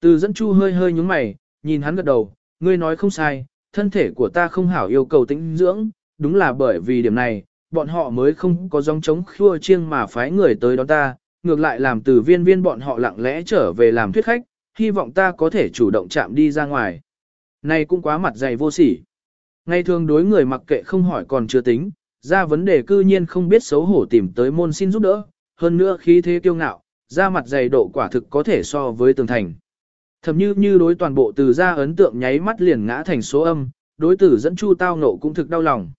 Từ dẫn chu hơi hơi nhúng mày, nhìn hắn gật đầu, ngươi nói không sai, thân thể của ta không hảo yêu cầu tĩnh dưỡng, đúng là bởi vì điểm này, bọn họ mới không có dòng chống khua chiêng mà phái người tới đón ta, ngược lại làm từ viên viên bọn họ lặng lẽ trở về làm thuyết khách, hy vọng ta có thể chủ động chạm đi ra ngoài. Này cũng quá mặt dày vô sỉ. Ngày thường đối người mặc kệ không hỏi còn chưa tính, ra vấn đề cư nhiên không biết xấu hổ tìm tới môn xin giúp đỡ, hơn nữa khí thế kiêu ngạo, ra mặt dày độ quả thực có thể so với tường thành. Thầm như như đối toàn bộ từ ra ấn tượng nháy mắt liền ngã thành số âm, đối tử dẫn chu tao nộ cũng thực đau lòng.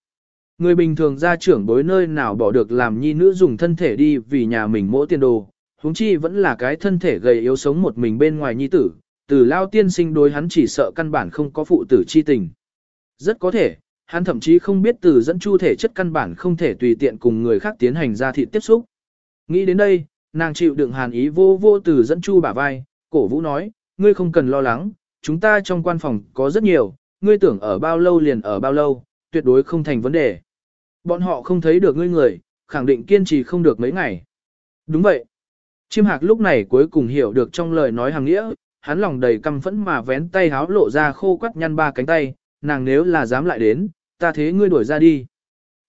Người bình thường ra trưởng bối nơi nào bỏ được làm nhi nữ dùng thân thể đi vì nhà mình mỗi tiền đồ, huống chi vẫn là cái thân thể gầy yếu sống một mình bên ngoài nhi tử, từ lao tiên sinh đối hắn chỉ sợ căn bản không có phụ tử chi tình. Rất có thể, hắn thậm chí không biết từ dẫn chu thể chất căn bản không thể tùy tiện cùng người khác tiến hành ra thị tiếp xúc. Nghĩ đến đây, nàng chịu đựng hàn ý vô vô từ dẫn chu bả vai, cổ vũ nói, ngươi không cần lo lắng, chúng ta trong quan phòng có rất nhiều, ngươi tưởng ở bao lâu liền ở bao lâu, tuyệt đối không thành vấn đề. Bọn họ không thấy được ngươi người, khẳng định kiên trì không được mấy ngày. Đúng vậy. Chiêm hạc lúc này cuối cùng hiểu được trong lời nói hàng nghĩa, hắn lòng đầy căm phẫn mà vén tay háo lộ ra khô quắt nhăn ba cánh tay, nàng nếu là dám lại đến, ta thế ngươi đuổi ra đi.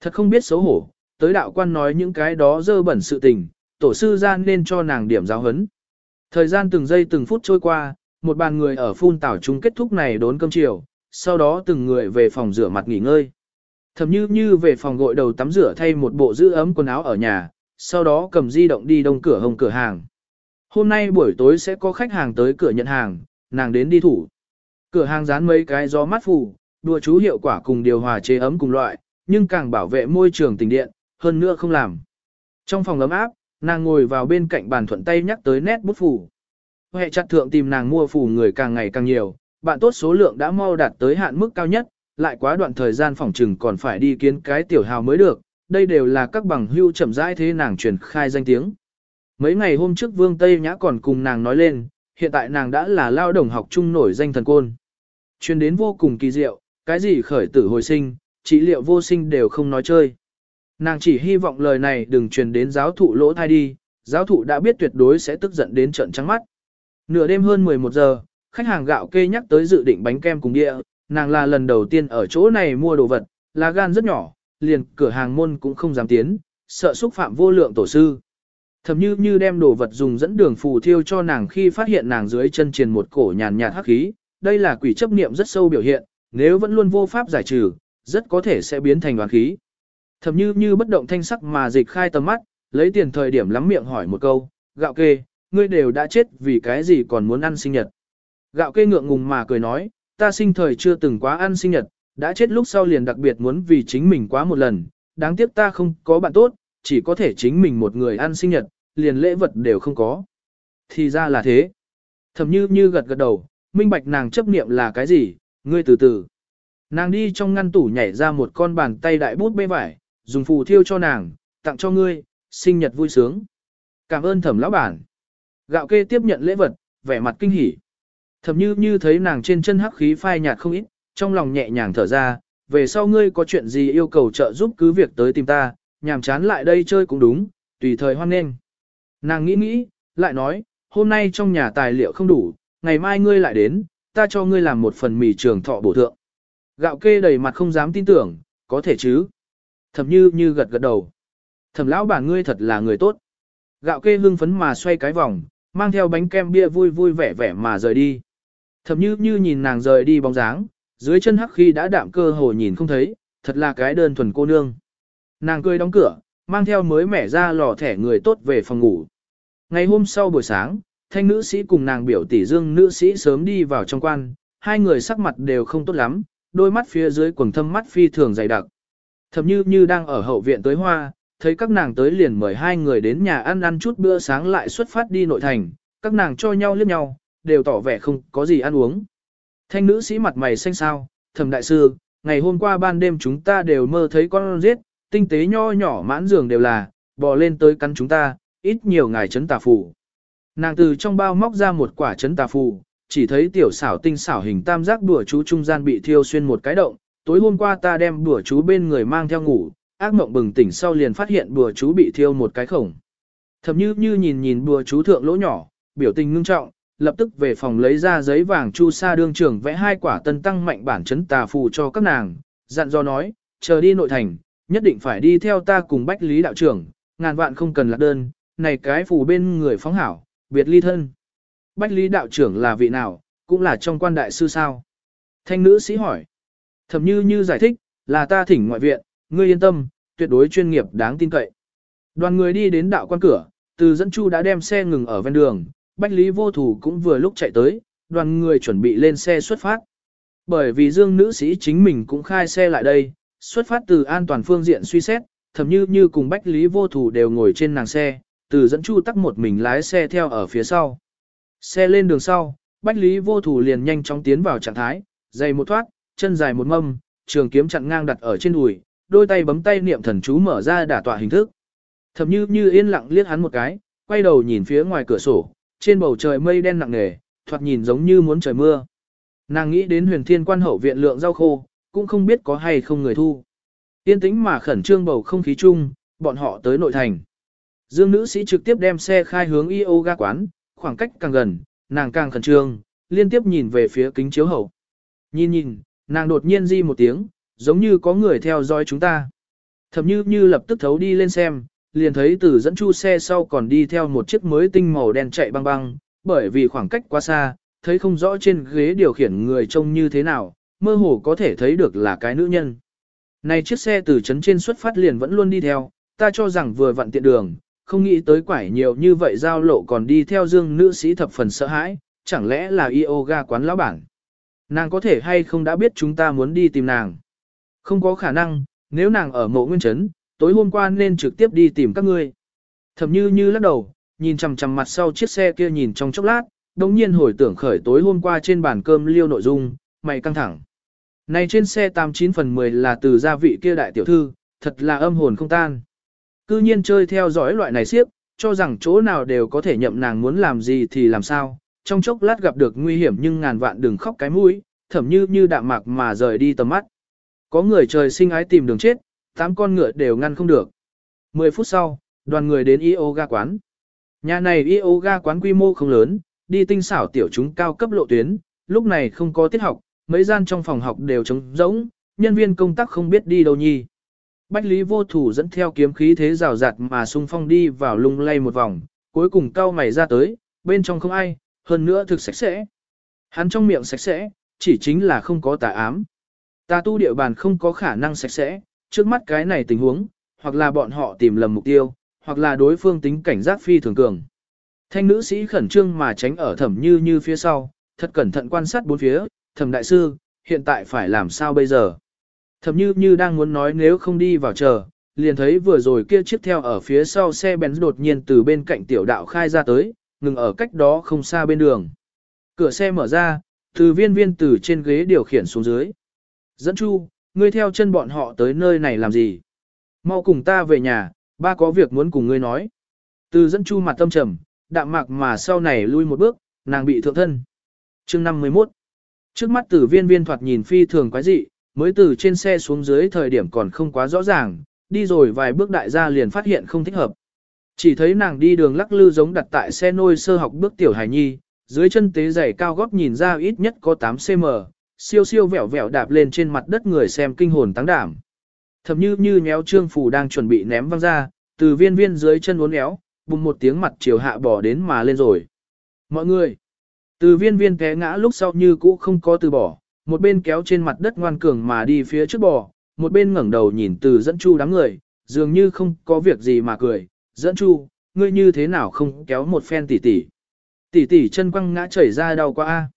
Thật không biết xấu hổ, tới đạo quan nói những cái đó dơ bẩn sự tình, tổ sư gian nên cho nàng điểm giáo hấn. Thời gian từng giây từng phút trôi qua, một bàn người ở phun tảo chung kết thúc này đốn cơm chiều, sau đó từng người về phòng rửa mặt nghỉ ngơi. Thầm như như về phòng gội đầu tắm rửa thay một bộ giữ ấm quần áo ở nhà, sau đó cầm di động đi đông cửa hồng cửa hàng. Hôm nay buổi tối sẽ có khách hàng tới cửa nhận hàng, nàng đến đi thủ. Cửa hàng dán mấy cái gió mát phủ, đùa chú hiệu quả cùng điều hòa chế ấm cùng loại, nhưng càng bảo vệ môi trường tình điện, hơn nữa không làm. Trong phòng ấm áp, nàng ngồi vào bên cạnh bàn thuận tay nhắc tới nét bút phủ. Hệ chặt thượng tìm nàng mua phủ người càng ngày càng nhiều, bạn tốt số lượng đã mau đạt tới hạn mức cao nhất, lại quá đoạn thời gian phòng trừng còn phải đi kiến cái tiểu hào mới được, đây đều là các bằng hưu chậm rãi thế nàng truyền khai danh tiếng. Mấy ngày hôm trước Vương Tây Nhã còn cùng nàng nói lên, hiện tại nàng đã là lao đồng học chung nổi danh thần côn. Truyền đến vô cùng kỳ diệu, cái gì khởi tử hồi sinh, trị liệu vô sinh đều không nói chơi. Nàng chỉ hy vọng lời này đừng truyền đến giáo thụ lỗ thai đi, giáo thụ đã biết tuyệt đối sẽ tức giận đến trận trắng mắt. Nửa đêm hơn 11 giờ, khách hàng gạo kê nhắc tới dự định bánh kem cùng địa, nàng là lần đầu tiên ở chỗ này mua đồ vật, lá gan rất nhỏ, liền cửa hàng môn cũng không dám tiến, sợ xúc phạm vô lượng tổ sư. Thầm như như đem đồ vật dùng dẫn đường phù thiêu cho nàng khi phát hiện nàng dưới chân truyền một cổ nhàn nhạt hắc khí, đây là quỷ chấp niệm rất sâu biểu hiện, nếu vẫn luôn vô pháp giải trừ, rất có thể sẽ biến thành đoán khí. Thầm như như bất động thanh sắc mà dịch khai tầm mắt, lấy tiền thời điểm lắm miệng hỏi một câu, gạo kê, ngươi đều đã chết vì cái gì còn muốn ăn sinh nhật. Gạo kê ngượng ngùng mà cười nói, ta sinh thời chưa từng quá ăn sinh nhật, đã chết lúc sau liền đặc biệt muốn vì chính mình quá một lần, đáng tiếc ta không có bạn tốt, chỉ có thể chính mình một người ăn sinh nhật, liền lễ vật đều không có. Thì ra là thế. Thầm như như gật gật đầu, minh bạch nàng chấp niệm là cái gì, ngươi từ từ. Nàng đi trong ngăn tủ nhảy ra một con bàn tay đại bút bê vải, dùng phù thiêu cho nàng, tặng cho ngươi, sinh nhật vui sướng. Cảm ơn thẩm lão bản. Gạo kê tiếp nhận lễ vật, vẻ mặt kinh hỉ. Thẩm như như thấy nàng trên chân hắc khí phai nhạt không ít, trong lòng nhẹ nhàng thở ra, về sau ngươi có chuyện gì yêu cầu trợ giúp cứ việc tới tìm ta, nhàm chán lại đây chơi cũng đúng, tùy thời hoan nghênh. Nàng nghĩ nghĩ, lại nói, hôm nay trong nhà tài liệu không đủ, ngày mai ngươi lại đến, ta cho ngươi làm một phần mì trường thọ bổ thượng. Gạo kê đầy mặt không dám tin tưởng, có thể chứ. Thẩm như như gật gật đầu. Thẩm lão bà ngươi thật là người tốt. Gạo kê hưng phấn mà xoay cái vòng, mang theo bánh kem bia vui vui vẻ vẻ mà rời đi. Thẩm như như nhìn nàng rời đi bóng dáng, dưới chân hắc khi đã đạm cơ hồ nhìn không thấy, thật là cái đơn thuần cô nương. Nàng cười đóng cửa, mang theo mới mẻ ra lò thẻ người tốt về phòng ngủ. Ngày hôm sau buổi sáng, thanh nữ sĩ cùng nàng biểu tỷ dương nữ sĩ sớm đi vào trong quan, hai người sắc mặt đều không tốt lắm, đôi mắt phía dưới quầng thâm mắt phi thường dày đặc. Thậm như như đang ở hậu viện tới hoa, thấy các nàng tới liền mời hai người đến nhà ăn ăn chút bữa sáng lại xuất phát đi nội thành, các nàng cho nhau liếc nhau, đều tỏ vẻ không có gì ăn uống. Thanh nữ sĩ mặt mày xanh xao, thầm đại sư, ngày hôm qua ban đêm chúng ta đều mơ thấy con giết, tinh tế nho nhỏ mãn giường đều là, bò lên tới cắn chúng ta, ít nhiều ngài chấn tà phù. Nàng từ trong bao móc ra một quả chấn tà phù, chỉ thấy tiểu xảo tinh xảo hình tam giác đùa chú trung gian bị thiêu xuyên một cái động, tối hôm qua ta đem bùa chú bên người mang theo ngủ, ác mộng bừng tỉnh sau liền phát hiện bùa chú bị thiêu một cái khổng. Thẩm như như nhìn nhìn bùa chú thượng lỗ nhỏ, biểu tình ngưng trọng, lập tức về phòng lấy ra giấy vàng chu sa đương trưởng vẽ hai quả tân tăng mạnh bản chấn tà phù cho các nàng, dặn dò nói, chờ đi nội thành, nhất định phải đi theo ta cùng bách lý đạo trưởng, ngàn vạn không cần lạc đơn, này cái phù bên người phóng hảo, biệt ly thân. Bách lý đạo trưởng là vị nào, cũng là trong quan đại sư sao? Thanh nữ sĩ hỏi. Thẩm như như giải thích, là ta thỉnh ngoại viện, ngươi yên tâm, tuyệt đối chuyên nghiệp đáng tin cậy. Đoàn người đi đến đạo quan cửa, từ dẫn chu đã đem xe ngừng ở ven đường, Bách Lý vô thủ cũng vừa lúc chạy tới, đoàn người chuẩn bị lên xe xuất phát. Bởi vì dương nữ sĩ chính mình cũng khai xe lại đây, xuất phát từ an toàn phương diện suy xét, thậm như như cùng Bách Lý vô thủ đều ngồi trên nàng xe, từ dẫn chu tắc một mình lái xe theo ở phía sau. Xe lên đường sau, Bách Lý vô thủ liền nhanh chóng tiến vào trạng thái, dày một thoát, chân dài một mâm, trường kiếm chặn ngang đặt ở trên đùi, đôi tay bấm tay niệm thần chú mở ra đả tọa hình thức. Thẩm như như yên lặng liếc hắn một cái, quay đầu nhìn phía ngoài cửa sổ, trên bầu trời mây đen nặng nề, thoạt nhìn giống như muốn trời mưa. Nàng nghĩ đến huyền thiên quan hậu viện lượng rau khô, cũng không biết có hay không người thu. Yên tĩnh mà khẩn trương bầu không khí chung, bọn họ tới nội thành. Dương nữ sĩ trực tiếp đem xe khai hướng yoga quán, khoảng cách càng gần, nàng càng khẩn trương, liên tiếp nhìn về phía kính chiếu hậu. Nhìn nhìn, nàng đột nhiên di một tiếng, giống như có người theo dõi chúng ta. Thậm như như lập tức thấu đi lên xem, liền thấy từ dẫn chu xe sau còn đi theo một chiếc mới tinh màu đen chạy băng băng, bởi vì khoảng cách quá xa, thấy không rõ trên ghế điều khiển người trông như thế nào, mơ hồ có thể thấy được là cái nữ nhân. Này chiếc xe từ trấn trên xuất phát liền vẫn luôn đi theo, ta cho rằng vừa vặn tiện đường, không nghĩ tới quải nhiều như vậy giao lộ còn đi theo dương nữ sĩ thập phần sợ hãi, chẳng lẽ là yoga quán lão bản. Nàng có thể hay không đã biết chúng ta muốn đi tìm nàng. Không có khả năng, nếu nàng ở mộ nguyên trấn, tối hôm qua nên trực tiếp đi tìm các ngươi. Thẩm như như lắc đầu, nhìn chằm chằm mặt sau chiếc xe kia nhìn trong chốc lát, đồng nhiên hồi tưởng khởi tối hôm qua trên bàn cơm liêu nội dung, mày căng thẳng. Này trên xe 89 phần 10 là từ gia vị kia đại tiểu thư, thật là âm hồn không tan. Cư nhiên chơi theo dõi loại này siếp, cho rằng chỗ nào đều có thể nhậm nàng muốn làm gì thì làm sao, trong chốc lát gặp được nguy hiểm nhưng ngàn vạn đừng khóc cái mũi, thẩm như như đạm mạc mà rời đi tầm mắt. Có người trời sinh ái tìm đường chết, tám con ngựa đều ngăn không được. 10 phút sau, đoàn người đến yoga quán. Nhà này yoga quán quy mô không lớn, đi tinh xảo tiểu chúng cao cấp lộ tuyến, lúc này không có tiết học, mấy gian trong phòng học đều trống rỗng, nhân viên công tác không biết đi đâu nhi. Bách Lý vô thủ dẫn theo kiếm khí thế rào rạt mà xung phong đi vào lung lay một vòng, cuối cùng cao mày ra tới, bên trong không ai, hơn nữa thực sạch sẽ. Hắn trong miệng sạch sẽ, chỉ chính là không có tà ám. Tà tu địa bàn không có khả năng sạch sẽ, trước mắt cái này tình huống, hoặc là bọn họ tìm lầm mục tiêu, hoặc là đối phương tính cảnh giác phi thường cường. Thanh nữ sĩ khẩn trương mà tránh ở thẩm như như phía sau, thật cẩn thận quan sát bốn phía, thẩm đại sư, hiện tại phải làm sao bây giờ? Thẩm như như đang muốn nói nếu không đi vào chờ, liền thấy vừa rồi kia chiếc theo ở phía sau xe Benz đột nhiên từ bên cạnh tiểu đạo khai ra tới, ngừng ở cách đó không xa bên đường. Cửa xe mở ra, từ viên viên từ trên ghế điều khiển xuống dưới. Dẫn chu, ngươi theo chân bọn họ tới nơi này làm gì? Mau cùng ta về nhà, ba có việc muốn cùng ngươi nói. Từ dẫn chu mặt tâm trầm, đạm mạc mà sau này lui một bước, nàng bị thượng thân. chương 51 Trước mắt tử viên viên thoạt nhìn phi thường quái dị, mới từ trên xe xuống dưới thời điểm còn không quá rõ ràng, đi rồi vài bước đại gia liền phát hiện không thích hợp. Chỉ thấy nàng đi đường lắc lư giống đặt tại xe nôi sơ học bước tiểu hài nhi, dưới chân tế giày cao góc nhìn ra ít nhất có 8cm, siêu siêu vẹo vẹo đạp lên trên mặt đất người xem kinh hồn tăng đảm. Thầm như như nhéo trương phủ đang chuẩn bị ném văng ra, từ viên viên dưới chân uốn éo, bùng một tiếng mặt chiều hạ bỏ đến mà lên rồi. Mọi người, từ viên viên té ngã lúc sau như cũ không có từ bỏ, một bên kéo trên mặt đất ngoan cường mà đi phía trước bò, một bên ngẩng đầu nhìn từ dẫn chu đám người, dường như không có việc gì mà cười, dẫn chu, ngươi như thế nào không kéo một phen tỉ tỉ. Tỉ tỉ chân quăng ngã chảy ra đau quá a.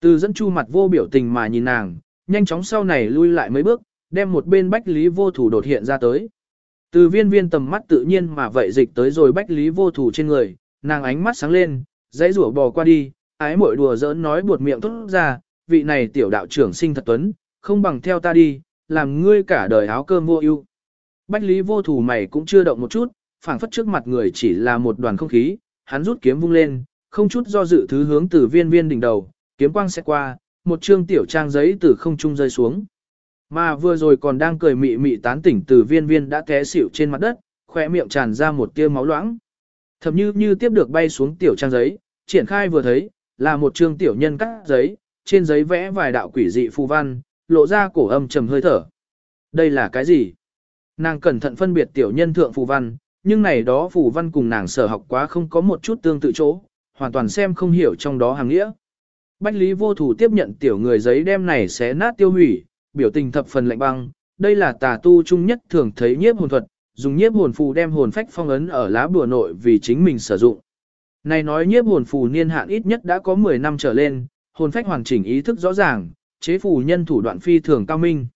Từ dẫn chu mặt vô biểu tình mà nhìn nàng, nhanh chóng sau này lui lại mấy bước, đem một bên bách lý vô thủ đột hiện ra tới. Từ viên viên tầm mắt tự nhiên mà vậy dịch tới rồi bách lý vô thủ trên người, nàng ánh mắt sáng lên, dãy rủa bò qua đi, ái mội đùa giỡn nói buột miệng tốt ra, vị này tiểu đạo trưởng sinh thật tuấn, không bằng theo ta đi, làm ngươi cả đời áo cơm vô ưu. Bách lý vô thủ mày cũng chưa động một chút, phảng phất trước mặt người chỉ là một đoàn không khí, hắn rút kiếm vung lên, không chút do dự thứ hướng từ viên viên đỉnh đầu, kiếm quang sẽ qua, một chương tiểu trang giấy từ không trung rơi xuống. Mà vừa rồi còn đang cười mị mị tán tỉnh từ viên viên đã té xỉu trên mặt đất, khỏe miệng tràn ra một tia máu loãng. Thậm như như tiếp được bay xuống tiểu trang giấy, triển khai vừa thấy, là một trương tiểu nhân cắt giấy, trên giấy vẽ vài đạo quỷ dị phù văn, lộ ra cổ âm trầm hơi thở. Đây là cái gì? Nàng cẩn thận phân biệt tiểu nhân thượng phù văn, nhưng này đó phù văn cùng nàng sở học quá không có một chút tương tự chỗ, hoàn toàn xem không hiểu trong đó hàng nghĩa. Bách Lý vô thủ tiếp nhận tiểu người giấy đem này xé nát tiêu hủy, biểu tình thập phần lạnh băng, đây là tà tu chung nhất thường thấy nhiếp hồn thuật, dùng nhiếp hồn phù đem hồn phách phong ấn ở lá bùa nội vì chính mình sử dụng. Này nói nhiếp hồn phù niên hạn ít nhất đã có 10 năm trở lên, hồn phách hoàn chỉnh ý thức rõ ràng, chế phù nhân thủ đoạn phi thường cao minh.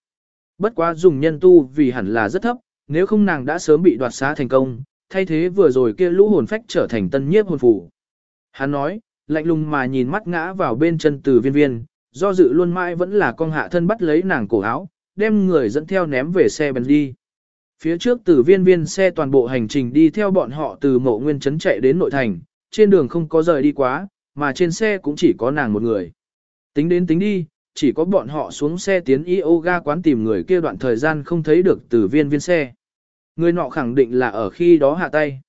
Bất quá dùng nhân tu vì hẳn là rất thấp, nếu không nàng đã sớm bị đoạt xá thành công, thay thế vừa rồi kia lũ hồn phách trở thành tân nhiếp hồn phủ. Hắn nói, lạnh lùng mà nhìn mắt ngã vào bên chân từ viên viên, do dự luôn mãi vẫn là con hạ thân bắt lấy nàng cổ áo, đem người dẫn theo ném về xe bèn đi. Phía trước từ viên viên xe toàn bộ hành trình đi theo bọn họ từ mộ nguyên trấn chạy đến nội thành, trên đường không có rời đi quá, mà trên xe cũng chỉ có nàng một người. Tính đến tính đi, chỉ có bọn họ xuống xe tiến yoga quán tìm người kia đoạn thời gian không thấy được từ viên viên xe. Người nọ khẳng định là ở khi đó hạ tay.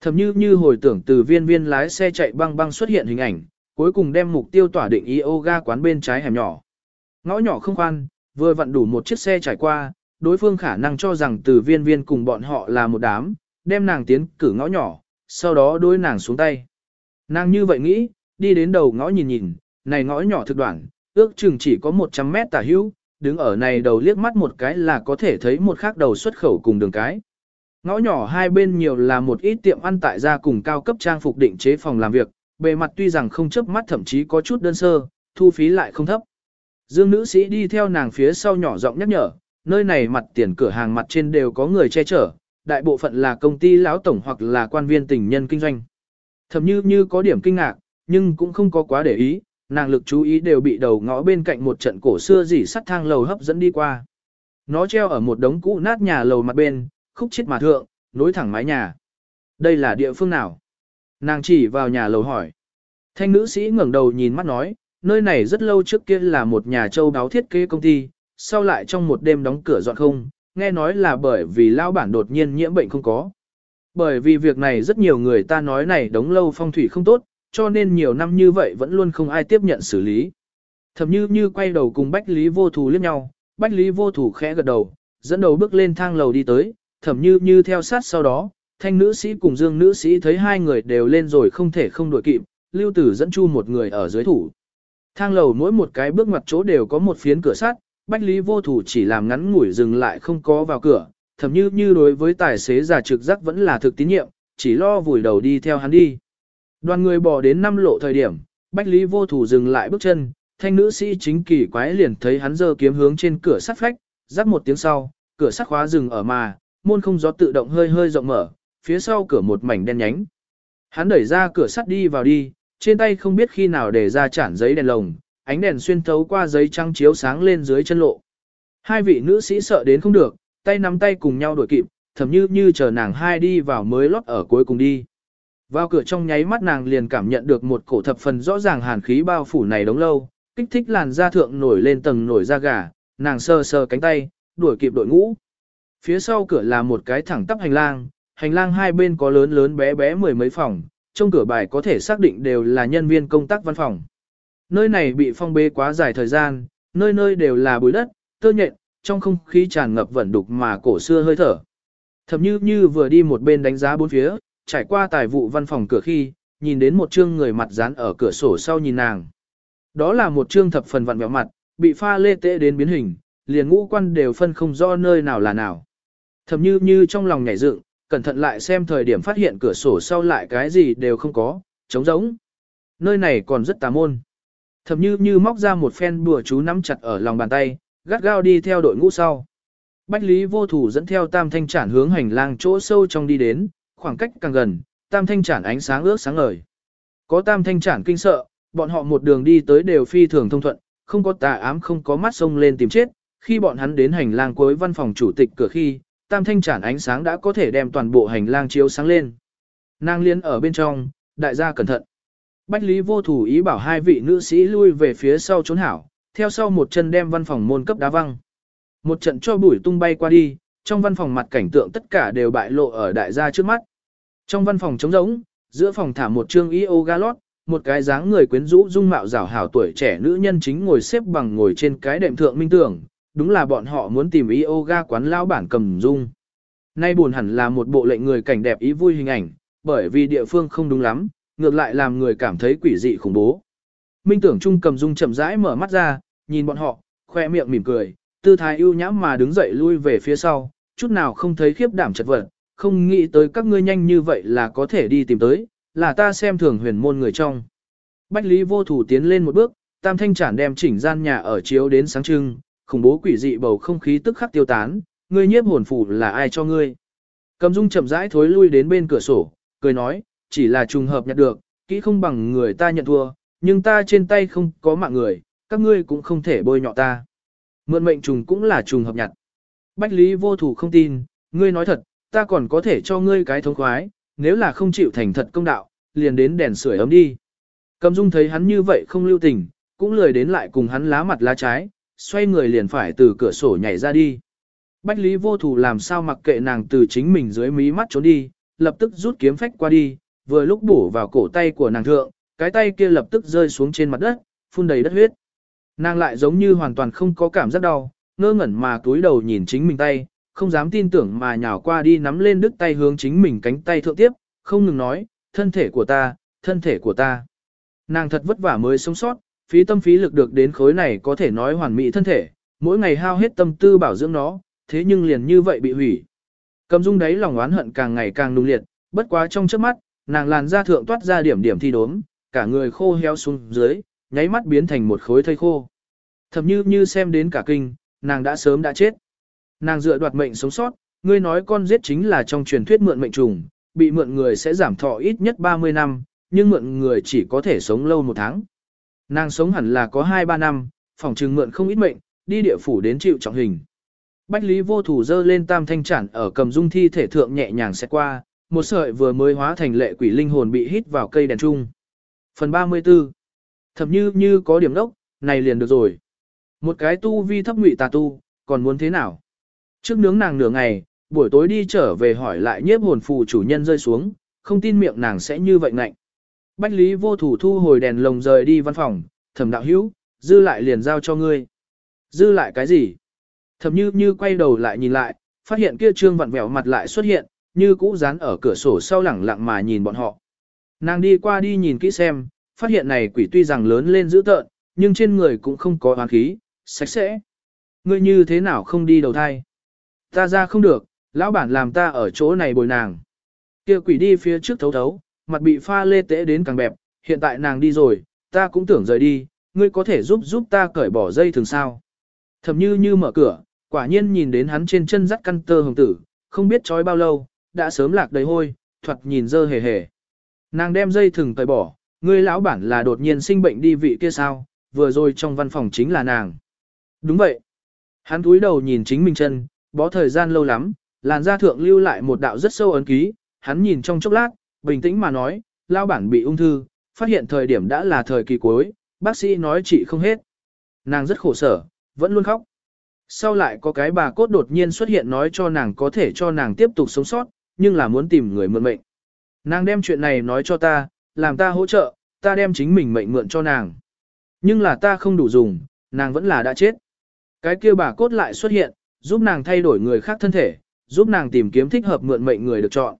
Thầm như như hồi tưởng từ viên viên lái xe chạy băng băng xuất hiện hình ảnh, cuối cùng đem mục tiêu tỏa định yoga quán bên trái hẻm nhỏ. Ngõ nhỏ không khoan, vừa vặn đủ một chiếc xe trải qua, đối phương khả năng cho rằng từ viên viên cùng bọn họ là một đám, đem nàng tiến cử ngõ nhỏ, sau đó đối nàng xuống tay. Nàng như vậy nghĩ, đi đến đầu ngõ nhìn nhìn, này ngõ nhỏ thực đoạn, ước chừng chỉ có 100 mét tả hữu, đứng ở này đầu liếc mắt một cái là có thể thấy một khác đầu xuất khẩu cùng đường cái. Ngõ nhỏ hai bên nhiều là một ít tiệm ăn tại gia cùng cao cấp trang phục định chế phòng làm việc, bề mặt tuy rằng không chớp mắt thậm chí có chút đơn sơ, thu phí lại không thấp. Dương nữ sĩ đi theo nàng phía sau nhỏ giọng nhắc nhở, nơi này mặt tiền cửa hàng mặt trên đều có người che chở, đại bộ phận là công ty lão tổng hoặc là quan viên tình nhân kinh doanh. Thậm như như có điểm kinh ngạc, nhưng cũng không có quá để ý, nàng lực chú ý đều bị đầu ngõ bên cạnh một trận cổ xưa dỉ sắt thang lầu hấp dẫn đi qua. Nó treo ở một đống cũ nát nhà lầu mặt bên, khúc chết mà thượng, nối thẳng mái nhà. Đây là địa phương nào? Nàng chỉ vào nhà lầu hỏi. Thanh nữ sĩ ngẩng đầu nhìn mắt nói, nơi này rất lâu trước kia là một nhà châu đáo thiết kế công ty, sau lại trong một đêm đóng cửa dọn không, nghe nói là bởi vì lao bản đột nhiên nhiễm bệnh không có. Bởi vì việc này rất nhiều người ta nói này đóng lâu phong thủy không tốt, cho nên nhiều năm như vậy vẫn luôn không ai tiếp nhận xử lý. Thầm như như quay đầu cùng Bách Lý vô thủ liếc nhau, Bách Lý vô thủ khẽ gật đầu, dẫn đầu bước lên thang lầu đi tới, thầm như như theo sát sau đó, thanh nữ sĩ cùng dương nữ sĩ thấy hai người đều lên rồi không thể không đuổi kịp, lưu tử dẫn chu một người ở dưới thủ. Thang lầu mỗi một cái bước ngoặt chỗ đều có một phiến cửa sắt, Bách Lý vô thủ chỉ làm ngắn ngủi dừng lại không có vào cửa, thầm như như đối với tài xế già trực giác vẫn là thực tín nhiệm, chỉ lo vùi đầu đi theo hắn đi. Đoàn người bỏ đến năm lộ thời điểm, Bách Lý vô thủ dừng lại bước chân, thanh nữ sĩ chính kỳ quái liền thấy hắn giơ kiếm hướng trên cửa sắt phách, rắc một tiếng sau, cửa sắt khóa dừng ở mà, môn không gió tự động hơi hơi rộng mở, phía sau cửa một mảnh đen nhánh. Hắn đẩy ra cửa sắt đi vào đi, trên tay không biết khi nào để ra chản giấy đèn lồng, ánh đèn xuyên thấu qua giấy trắng chiếu sáng lên dưới chân lộ. Hai vị nữ sĩ sợ đến không được, tay nắm tay cùng nhau đuổi kịp, thầm như như chờ nàng hai đi vào mới lót ở cuối cùng đi. Vào cửa trong nháy mắt nàng liền cảm nhận được một cổ thập phần rõ ràng hàn khí bao phủ này đống lâu, kích thích làn da thượng nổi lên tầng nổi da gà, nàng sờ sờ cánh tay, đuổi kịp đội ngũ. Phía sau cửa là một cái thẳng tắp hành lang, hành lang hai bên có lớn lớn bé bé mười mấy phòng, trong cửa bài có thể xác định đều là nhân viên công tác văn phòng. Nơi này bị phong bế quá dài thời gian, nơi nơi đều là bụi đất, tơ nhện, trong không khí tràn ngập vẩn đục mà cổ xưa hơi thở. Thậm như như vừa đi một bên đánh giá bốn phía, trải qua tài vụ văn phòng cửa khi, nhìn đến một trương người mặt dán ở cửa sổ sau nhìn nàng. Đó là một trương thập phần vặn vẹo mặt, bị pha lê tệ đến biến hình, liền ngũ quan đều phân không rõ nơi nào là nào. Thậm như như trong lòng nhảy dựng, cẩn thận lại xem thời điểm phát hiện cửa sổ sau lại cái gì đều không có, trống rỗng. Nơi này còn rất tà môn. Thậm như như móc ra một phen bùa chú nắm chặt ở lòng bàn tay, gắt gao đi theo đội ngũ sau. Bách Lý vô thủ dẫn theo tam thanh chản hướng hành lang chỗ sâu trong đi đến, khoảng cách càng gần, tam thanh chản ánh sáng ước sáng ngời. Có tam thanh chản kinh sợ, bọn họ một đường đi tới đều phi thường thông thuận, không có tà ám không có mắt sông lên tìm chết. Khi bọn hắn đến hành lang cuối văn phòng chủ tịch cửa khi, tam thanh chản ánh sáng đã có thể đem toàn bộ hành lang chiếu sáng lên. Nàng liên ở bên trong, đại gia cẩn thận. Bách Lý vô thủ ý bảo hai vị nữ sĩ lui về phía sau trốn hảo, theo sau một chân đem văn phòng môn cấp đá văng. Một trận cho bụi tung bay qua đi, trong văn phòng mặt cảnh tượng tất cả đều bại lộ ở đại gia trước mắt. Trong văn phòng trống rỗng, giữa phòng thả một chương yoga lót, một cái dáng người quyến rũ dung mạo rảo hảo tuổi trẻ nữ nhân chính ngồi xếp bằng ngồi trên cái đệm thượng minh tưởng, đúng là bọn họ muốn tìm yoga quán lao bản cầm dung. Nay buồn hẳn là một bộ lệnh người cảnh đẹp ý vui hình ảnh, bởi vì địa phương không đúng lắm, ngược lại làm người cảm thấy quỷ dị khủng bố. Minh tưởng trung cầm dung chậm rãi mở mắt ra, nhìn bọn họ, khoe miệng mỉm cười, tư thái ưu nhãm mà đứng dậy lui về phía sau, chút nào không thấy khiếp đảm chật vật, không nghĩ tới các ngươi nhanh như vậy là có thể đi tìm tới, là ta xem thường huyền môn người trong. Bách Lý vô thủ tiến lên một bước, tam thanh chản đem chỉnh gian nhà ở chiếu đến sáng trưng, khủng bố quỷ dị bầu không khí tức khắc tiêu tán, ngươi nhiếp hồn phủ là ai cho ngươi. Cầm dung chậm rãi thối lui đến bên cửa sổ, cười nói, chỉ là trùng hợp nhặt được, kỹ không bằng người ta nhận thua, nhưng ta trên tay không có mạng người, các ngươi cũng không thể bôi nhọ ta. Mượn mệnh trùng cũng là trùng hợp nhặt. Bách Lý vô thủ không tin, ngươi nói thật, ta còn có thể cho ngươi cái thống khoái, nếu là không chịu thành thật công đạo, liền đến đèn sưởi ấm đi. Cầm dung thấy hắn như vậy không lưu tình, cũng lười đến lại cùng hắn lá mặt lá trái, xoay người liền phải từ cửa sổ nhảy ra đi. Bách Lý vô thủ làm sao mặc kệ nàng từ chính mình dưới mí mắt trốn đi, lập tức rút kiếm phách qua đi, vừa lúc bổ vào cổ tay của nàng thượng, cái tay kia lập tức rơi xuống trên mặt đất, phun đầy đất huyết. Nàng lại giống như hoàn toàn không có cảm giác đau, ngơ ngẩn mà túi đầu nhìn chính mình tay, không dám tin tưởng mà nhào qua đi nắm lên đứt tay hướng chính mình cánh tay thượng tiếp, không ngừng nói, thân thể của ta, thân thể của ta. Nàng thật vất vả mới sống sót, phí tâm phí lực được đến khối này có thể nói hoàn mỹ thân thể, mỗi ngày hao hết tâm tư bảo dưỡng nó, thế nhưng liền như vậy bị hủy. Cầm dung đấy lòng oán hận càng ngày càng nung liệt, bất quá trong trước mắt, nàng làn da thượng toát ra điểm điểm thi đốm, cả người khô heo xuống dưới, nháy mắt biến thành một khối thây khô. Thậm như như xem đến cả kinh, nàng đã sớm đã chết. Nàng dựa đoạt mệnh sống sót, ngươi nói con giết chính là trong truyền thuyết mượn mệnh trùng, bị mượn người sẽ giảm thọ ít nhất 30 năm, nhưng mượn người chỉ có thể sống lâu một tháng. Nàng sống hẳn là có 2-3 năm, phòng trừng mượn không ít mệnh, đi địa phủ đến chịu trọng hình. Bách Lý vô thủ dơ lên tam thanh chản ở cầm dung thi thể thượng nhẹ nhàng xét qua, một sợi vừa mới hóa thành lệ quỷ linh hồn bị hít vào cây đèn trung. Phần 34 Thập như như có điểm đốc, này liền được rồi. Một cái tu vi thấp ngụy tà tu, còn muốn thế nào? Trước nướng nàng nửa ngày, buổi tối đi trở về hỏi lại nhiếp hồn phù chủ nhân rơi xuống, không tin miệng nàng sẽ như vậy ngạnh. Bách Lý vô thủ thu hồi đèn lồng rời đi văn phòng, thẩm đạo hữu, dư lại liền giao cho ngươi. Dư lại cái gì? Thẩm như như quay đầu lại nhìn lại, phát hiện kia trương vặn vẹo mặt lại xuất hiện, như cũ dán ở cửa sổ sau lẳng lặng mà nhìn bọn họ. Nàng đi qua đi nhìn kỹ xem, phát hiện này quỷ tuy rằng lớn lên dữ tợn, nhưng trên người cũng không có oán khí, sạch sẽ. Ngươi như thế nào không đi đầu thai? Ta ra không được, lão bản làm ta ở chỗ này bồi nàng. Kia quỷ đi phía trước thấu thấu, mặt bị pha lê tễ đến càng bẹp, hiện tại nàng đi rồi, ta cũng tưởng rời đi, ngươi có thể giúp giúp ta cởi bỏ dây thường sao. Thầm như như mở cửa, quả nhiên nhìn đến hắn trên chân dắt căn tơ hồng tử, không biết trói bao lâu, đã sớm lạc đầy hôi, thuật nhìn dơ hề hề. Nàng đem dây thừng cởi bỏ, ngươi lão bản là đột nhiên sinh bệnh đi vị kia sao, vừa rồi trong văn phòng chính là nàng. Đúng vậy. Hắn túi đầu nhìn chính mình chân, bó thời gian lâu lắm, làn da thượng lưu lại một đạo rất sâu ấn ký, hắn nhìn trong chốc lát, bình tĩnh mà nói, lao bản bị ung thư, phát hiện thời điểm đã là thời kỳ cuối, bác sĩ nói chị không hết. Nàng rất khổ sở, vẫn luôn khóc. Sau lại có cái bà cốt đột nhiên xuất hiện nói cho nàng có thể cho nàng tiếp tục sống sót, nhưng là muốn tìm người mượn mệnh. Nàng đem chuyện này nói cho ta, làm ta hỗ trợ, ta đem chính mình mệnh mượn cho nàng. Nhưng là ta không đủ dùng, nàng vẫn là đã chết. Cái kia bà cốt lại xuất hiện, giúp nàng thay đổi người khác thân thể, giúp nàng tìm kiếm thích hợp mượn mệnh người được chọn.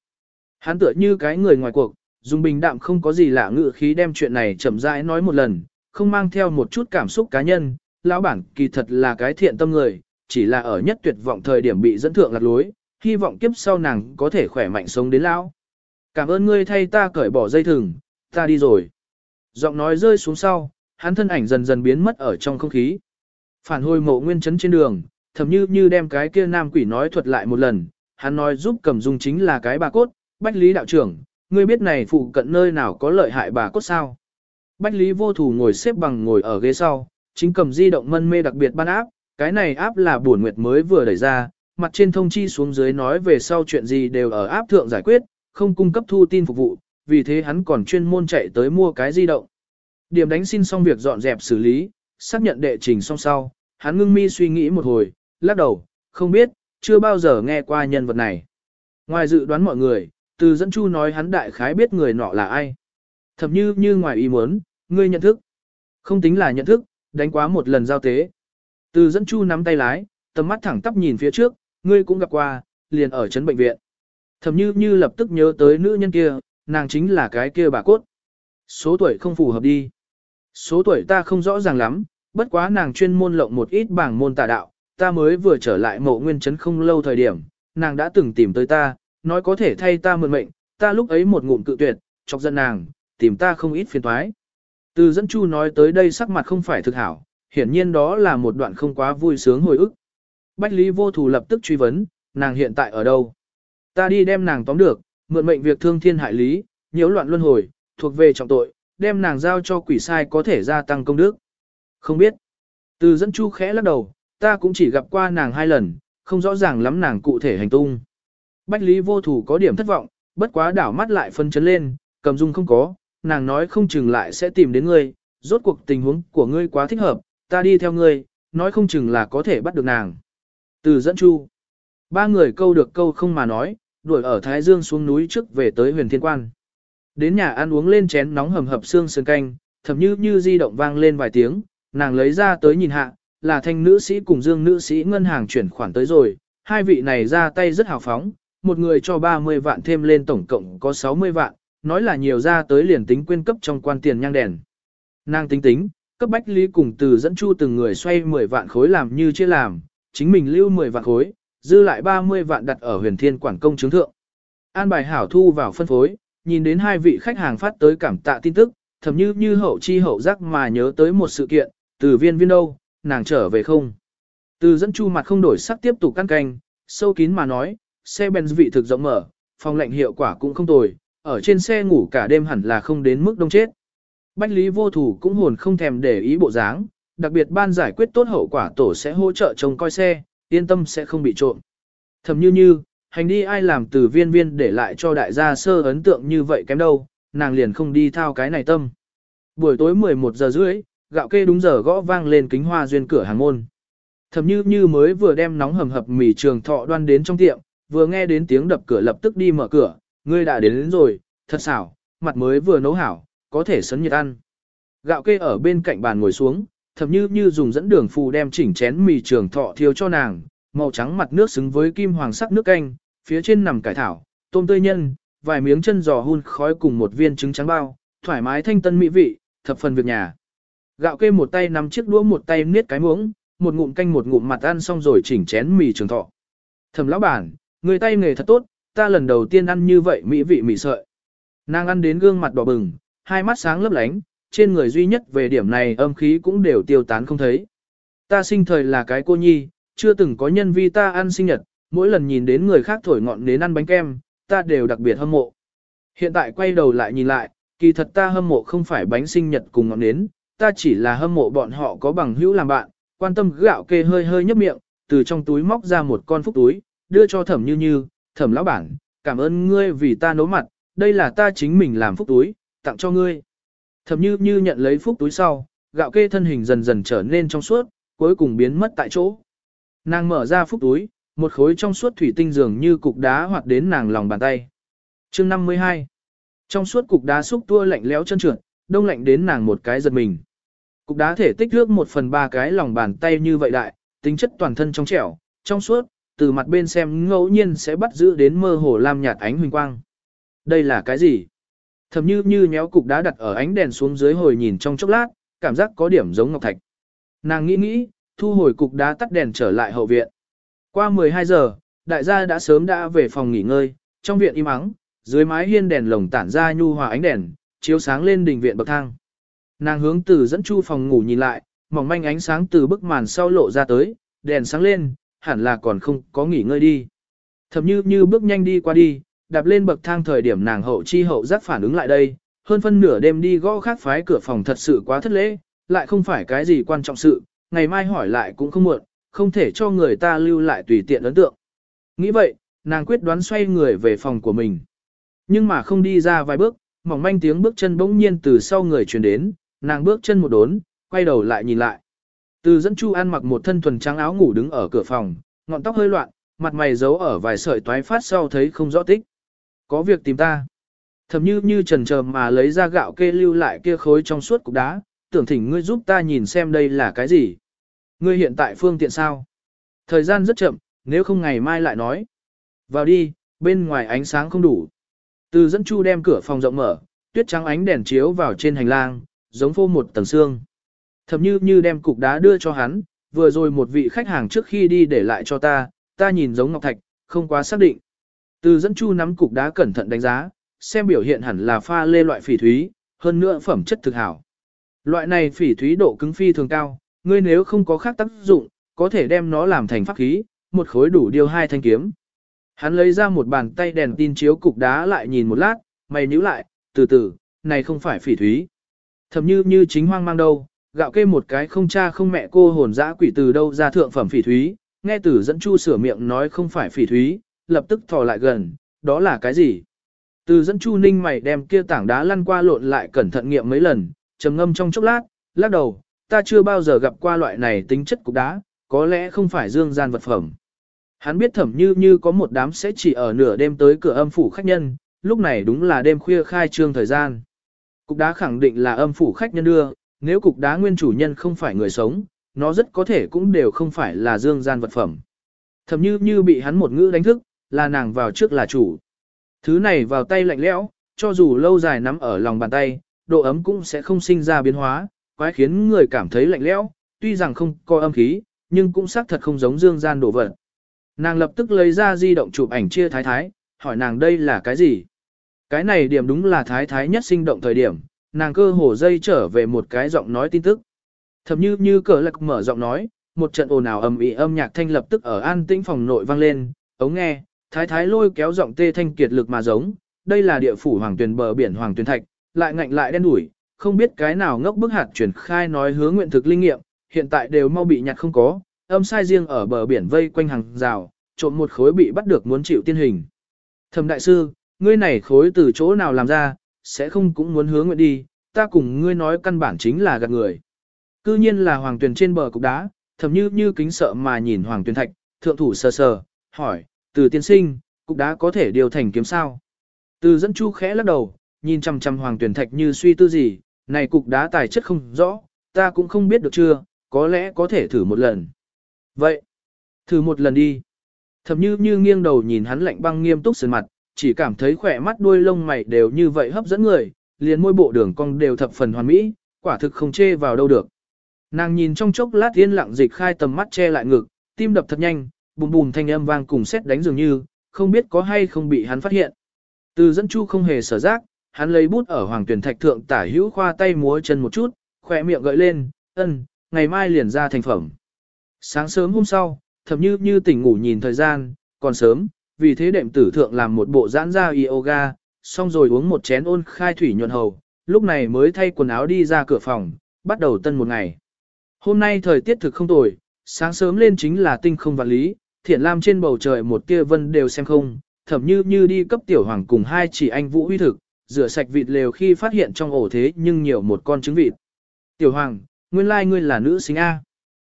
Hắn tựa như cái người ngoài cuộc, dùng bình đạm không có gì lạ ngự khí đem chuyện này chậm rãi nói một lần, không mang theo một chút cảm xúc cá nhân, lão bản kỳ thật là cái thiện tâm người, chỉ là ở nhất tuyệt vọng thời điểm bị dẫn thượng lạc lối, hy vọng kiếp sau nàng có thể khỏe mạnh sống đến lão. Cảm ơn ngươi thay ta cởi bỏ dây thừng, ta đi rồi. Giọng nói rơi xuống sau, hắn thân ảnh dần dần biến mất ở trong không khí. Phản hồi mộ nguyên chấn trên đường, thầm như như đem cái kia nam quỷ nói thuật lại một lần, hắn nói giúp cầm dung chính là cái bà cốt, bách lý đạo trưởng, ngươi biết này phụ cận nơi nào có lợi hại bà cốt sao. Bách lý vô thủ ngồi xếp bằng ngồi ở ghế sau, chính cầm di động mân mê đặc biệt ban áp, cái này áp là buồn nguyệt mới vừa đẩy ra, mặt trên thông chi xuống dưới nói về sau chuyện gì đều ở áp thượng giải quyết, không cung cấp thu tin phục vụ, vì thế hắn còn chuyên môn chạy tới mua cái di động. Điểm đánh xin xong việc dọn dẹp xử lý, xác nhận đệ trình xong sau, hắn ngưng mi suy nghĩ một hồi, lắc đầu, không biết, chưa bao giờ nghe qua nhân vật này. Ngoài dự đoán mọi người, từ dẫn chu nói hắn đại khái biết người nọ là ai. Thậm như như ngoài ý muốn, ngươi nhận thức. Không tính là nhận thức, đánh quá một lần giao tế. Từ dẫn chu nắm tay lái, tầm mắt thẳng tắp nhìn phía trước, ngươi cũng gặp qua, liền ở trấn bệnh viện. Thậm như như lập tức nhớ tới nữ nhân kia, nàng chính là cái kia bà cốt. Số tuổi không phù hợp đi. Số tuổi ta không rõ ràng lắm, bất quá nàng chuyên môn lộng một ít bảng môn tà đạo, ta mới vừa trở lại mộ nguyên trấn không lâu thời điểm, nàng đã từng tìm tới ta, nói có thể thay ta mượn mệnh, ta lúc ấy một ngụm cự tuyệt, chọc giận nàng, tìm ta không ít phiền toái. Từ dẫn chu nói tới đây sắc mặt không phải thực hảo, hiển nhiên đó là một đoạn không quá vui sướng hồi ức. Bách Lý vô thủ lập tức truy vấn, nàng hiện tại ở đâu? Ta đi đem nàng tóm được, mượn mệnh việc thương thiên hại lý, nhiễu loạn luân hồi, thuộc về trọng tội, đem nàng giao cho quỷ sai có thể gia tăng công đức. Không biết. Từ dẫn chu khẽ lắc đầu, ta cũng chỉ gặp qua nàng hai lần, không rõ ràng lắm nàng cụ thể hành tung. Bách Lý vô thủ có điểm thất vọng, bất quá đảo mắt lại phân chấn lên, cầm dung không có, nàng nói không chừng lại sẽ tìm đến ngươi, rốt cuộc tình huống của ngươi quá thích hợp, ta đi theo ngươi, nói không chừng là có thể bắt được nàng. Từ dẫn chu, ba người câu được câu không mà nói, đuổi ở Thái Dương xuống núi trước về tới huyền thiên quan. Đến nhà ăn uống lên chén nóng hầm hập xương sườn canh, thậm như như di động vang lên vài tiếng, nàng lấy ra tới nhìn hạ, là thanh nữ sĩ cùng dương nữ sĩ ngân hàng chuyển khoản tới rồi, hai vị này ra tay rất hào phóng, một người cho 30 vạn thêm lên tổng cộng có 60 vạn, nói là nhiều ra tới liền tính quyên cấp trong quan tiền nhang đèn. Nàng tính tính, cấp bách lý cùng từ dẫn chu từng người xoay 10 vạn khối làm như chưa làm, chính mình lưu 10 vạn khối, dư lại 30 vạn đặt ở huyền thiên quản công chứng thượng. An bài hảo thu vào phân phối, nhìn đến hai vị khách hàng phát tới cảm tạ tin tức, thầm như như hậu chi hậu giác mà nhớ tới một sự kiện, từ viên viên đâu, nàng trở về không. Từ dẫn chu mặt không đổi sắc tiếp tục căn canh, sâu kín mà nói, xe Benz vị thực rộng mở, phòng lạnh hiệu quả cũng không tồi, ở trên xe ngủ cả đêm hẳn là không đến mức đông chết. Bách Lý vô thủ cũng hồn không thèm để ý bộ dáng, đặc biệt ban giải quyết tốt hậu quả tổ sẽ hỗ trợ trông coi xe, yên tâm sẽ không bị trộm. Thầm như như, hành đi ai làm từ viên viên để lại cho đại gia sơ ấn tượng như vậy kém đâu, nàng liền không đi thao cái này tâm. Buổi tối 11 giờ rưỡi, gạo kê đúng giờ gõ vang lên kính hoa duyên cửa hàng môn. Thẩm như như mới vừa đem nóng hầm hập mì trường thọ đoan đến trong tiệm, vừa nghe đến tiếng đập cửa lập tức đi mở cửa, ngươi đã đến, đến rồi, thật xảo, mặt mới vừa nấu hảo, có thể sấn nhiệt ăn. Gạo kê ở bên cạnh bàn ngồi xuống, thầm như như dùng dẫn đường phù đem chỉnh chén mì trường thọ thiêu cho nàng, màu trắng mặt nước xứng với kim hoàng sắc nước canh, phía trên nằm cải thảo, tôm tươi nhân, vài miếng chân giò hun khói cùng một viên trứng trắng bao, thoải mái thanh tân mỹ vị, thập phần việc nhà. Gạo kê một tay nắm chiếc đũa một tay niết cái muỗng, một ngụm canh một ngụm mặt ăn xong rồi chỉnh chén mì trường thọ. Thầm lão bản, người tay nghề thật tốt, ta lần đầu tiên ăn như vậy mỹ vị mì sợi. Nàng ăn đến gương mặt đỏ bừng, hai mắt sáng lấp lánh, trên người duy nhất về điểm này âm khí cũng đều tiêu tán không thấy. Ta sinh thời là cái cô nhi, chưa từng có nhân vi ta ăn sinh nhật, mỗi lần nhìn đến người khác thổi ngọn nến ăn bánh kem, ta đều đặc biệt hâm mộ. Hiện tại quay đầu lại nhìn lại, kỳ thật ta hâm mộ không phải bánh sinh nhật cùng ngọn nến, ta chỉ là hâm mộ bọn họ có bằng hữu làm bạn, quan tâm gạo kê hơi hơi nhấp miệng, từ trong túi móc ra một con phúc túi, đưa cho thẩm như như, thẩm lão bản, cảm ơn ngươi vì ta nấu mặt, đây là ta chính mình làm phúc túi, tặng cho ngươi. Thẩm như như nhận lấy phúc túi sau, gạo kê thân hình dần dần trở nên trong suốt, cuối cùng biến mất tại chỗ. Nàng mở ra phúc túi, một khối trong suốt thủy tinh dường như cục đá hoạt đến nàng lòng bàn tay. chương 52 Trong suốt cục đá xúc tua lạnh lẽo chân trượt, đông lạnh đến nàng một cái giật mình. Cục đá thể tích nước một phần ba cái lòng bàn tay như vậy đại, tính chất toàn thân trong trẻo, trong suốt, từ mặt bên xem ngẫu nhiên sẽ bắt giữ đến mơ hồ lam nhạt ánh huỳnh quang. Đây là cái gì? Thầm như như nhéo cục đá đặt ở ánh đèn xuống dưới hồi nhìn trong chốc lát, cảm giác có điểm giống ngọc thạch. Nàng nghĩ nghĩ, thu hồi cục đá tắt đèn trở lại hậu viện. Qua 12 giờ, đại gia đã sớm đã về phòng nghỉ ngơi, trong viện im ắng, dưới mái hiên đèn lồng tản ra nhu hòa ánh đèn, chiếu sáng lên đỉnh viện bậc thang. Nàng hướng từ dẫn chu phòng ngủ nhìn lại, mỏng manh ánh sáng từ bức màn sau lộ ra tới, đèn sáng lên, hẳn là còn không có nghỉ ngơi đi. Thậm như như bước nhanh đi qua đi, đạp lên bậc thang thời điểm nàng hậu chi hậu giác phản ứng lại đây, hơn phân nửa đêm đi gõ khác phái cửa phòng thật sự quá thất lễ, lại không phải cái gì quan trọng sự, ngày mai hỏi lại cũng không muộn, không thể cho người ta lưu lại tùy tiện ấn tượng. Nghĩ vậy, nàng quyết đoán xoay người về phòng của mình. Nhưng mà không đi ra vài bước, mỏng manh tiếng bước chân bỗng nhiên từ sau người truyền đến, nàng bước chân một đốn, quay đầu lại nhìn lại. Từ dẫn Chu An mặc một thân thuần trắng áo ngủ đứng ở cửa phòng, ngọn tóc hơi loạn, mặt mày giấu ở vài sợi toái phát sau thấy không rõ tích. Có việc tìm ta. Thầm như như trần chờ mà lấy ra gạo kê lưu lại kia khối trong suốt cục đá, tưởng thỉnh ngươi giúp ta nhìn xem đây là cái gì. Ngươi hiện tại phương tiện sao? Thời gian rất chậm, nếu không ngày mai lại nói. Vào đi, bên ngoài ánh sáng không đủ. Từ dẫn chu đem cửa phòng rộng mở, tuyết trắng ánh đèn chiếu vào trên hành lang, giống phô một tầng xương. Thầm như như đem cục đá đưa cho hắn, vừa rồi một vị khách hàng trước khi đi để lại cho ta, ta nhìn giống ngọc thạch, không quá xác định. Từ dẫn chu nắm cục đá cẩn thận đánh giá, xem biểu hiện hẳn là pha lê loại phỉ thúy, hơn nữa phẩm chất thực hảo. Loại này phỉ thúy độ cứng phi thường cao, ngươi nếu không có khác tác dụng, có thể đem nó làm thành pháp khí, một khối đủ điều hai thanh kiếm. Hắn lấy ra một bàn tay đèn tin chiếu cục đá lại nhìn một lát, mày nhíu lại, từ từ, này không phải phỉ thúy. Thầm như như chính hoang mang đâu, gạo kê một cái không cha không mẹ cô hồn dã quỷ từ đâu ra thượng phẩm phỉ thúy, nghe tử dẫn chu sửa miệng nói không phải phỉ thúy, lập tức thò lại gần, đó là cái gì? Từ dẫn chu ninh mày đem kia tảng đá lăn qua lộn lại cẩn thận nghiệm mấy lần, trầm ngâm trong chốc lát, lắc đầu, ta chưa bao giờ gặp qua loại này tính chất cục đá, có lẽ không phải dương gian vật phẩm. Hắn biết thẩm như như có một đám sẽ chỉ ở nửa đêm tới cửa âm phủ khách nhân, lúc này đúng là đêm khuya khai trương thời gian. Cục đá khẳng định là âm phủ khách nhân đưa, nếu cục đá nguyên chủ nhân không phải người sống, nó rất có thể cũng đều không phải là dương gian vật phẩm. Thẩm như như bị hắn một ngữ đánh thức, là nàng vào trước là chủ. Thứ này vào tay lạnh lẽo, cho dù lâu dài nắm ở lòng bàn tay, độ ấm cũng sẽ không sinh ra biến hóa, quái khiến người cảm thấy lạnh lẽo, tuy rằng không có âm khí, nhưng cũng xác thật không giống dương gian đổ vật. Nàng lập tức lấy ra di động chụp ảnh chia thái thái, hỏi nàng đây là cái gì? Cái này điểm đúng là thái thái nhất sinh động thời điểm, nàng cơ hồ dây trở về một cái giọng nói tin tức. Thầm như như cờ lạc mở giọng nói, một trận ồn ào ầm ĩ âm nhạc thanh lập tức ở an tĩnh phòng nội vang lên, ống nghe, thái thái lôi kéo giọng tê thanh kiệt lực mà giống, đây là địa phủ hoàng tuyền bờ biển hoàng tuyền thạch, lại ngạnh lại đen đủi, không biết cái nào ngốc bức hạt chuyển khai nói hứa nguyện thực linh nghiệm, hiện tại đều mau bị nhặt không có, âm sai riêng ở bờ biển vây quanh hàng rào, trộm một khối bị bắt được muốn chịu tiên hình. Thẩm đại sư, ngươi này khối từ chỗ nào làm ra, sẽ không cũng muốn hướng nguyện đi, ta cùng ngươi nói căn bản chính là gạt người. Cư nhiên là hoàng tuyền trên bờ cục đá, thầm như như kính sợ mà nhìn hoàng tuyền thạch, thượng thủ sờ sờ, hỏi, từ tiên sinh, cục đá có thể điều thành kiếm sao? Từ dẫn chu khẽ lắc đầu, nhìn chằm chằm hoàng tuyền thạch như suy tư gì, này cục đá tài chất không rõ, ta cũng không biết được chưa, có lẽ có thể thử một lần. Vậy, thử một lần đi. Thầm như như nghiêng đầu nhìn hắn lạnh băng nghiêm túc sườn mặt, chỉ cảm thấy khỏe mắt đuôi lông mày đều như vậy hấp dẫn người, liền môi bộ đường cong đều thập phần hoàn mỹ, quả thực không chê vào đâu được. Nàng nhìn trong chốc lát yên lặng dịch khai tầm mắt che lại ngực, tim đập thật nhanh, bùm bùm thanh âm vang cùng xét đánh dường như, không biết có hay không bị hắn phát hiện. Từ dẫn chu không hề sở giác, hắn lấy bút ở hoàng tuyển thạch thượng tả hữu khoa tay múa chân một chút, khỏe miệng gợi lên, ân, ngày mai liền ra thành phẩm. Sáng sớm hôm sau, thầm như như tỉnh ngủ nhìn thời gian, còn sớm, vì thế đệm tử thượng làm một bộ giãn ra yoga, xong rồi uống một chén ôn khai thủy nhuận hầu, lúc này mới thay quần áo đi ra cửa phòng, bắt đầu tân một ngày. Hôm nay thời tiết thực không tồi, sáng sớm lên chính là tinh không vạn lý, thiện lam trên bầu trời một tia vân đều xem không, thậm như như đi cấp tiểu hoàng cùng hai chỉ anh vũ huy thực, rửa sạch vịt lều khi phát hiện trong ổ thế nhưng nhiều một con trứng vịt. Tiểu hoàng, nguyên lai ngươi là nữ sinh A.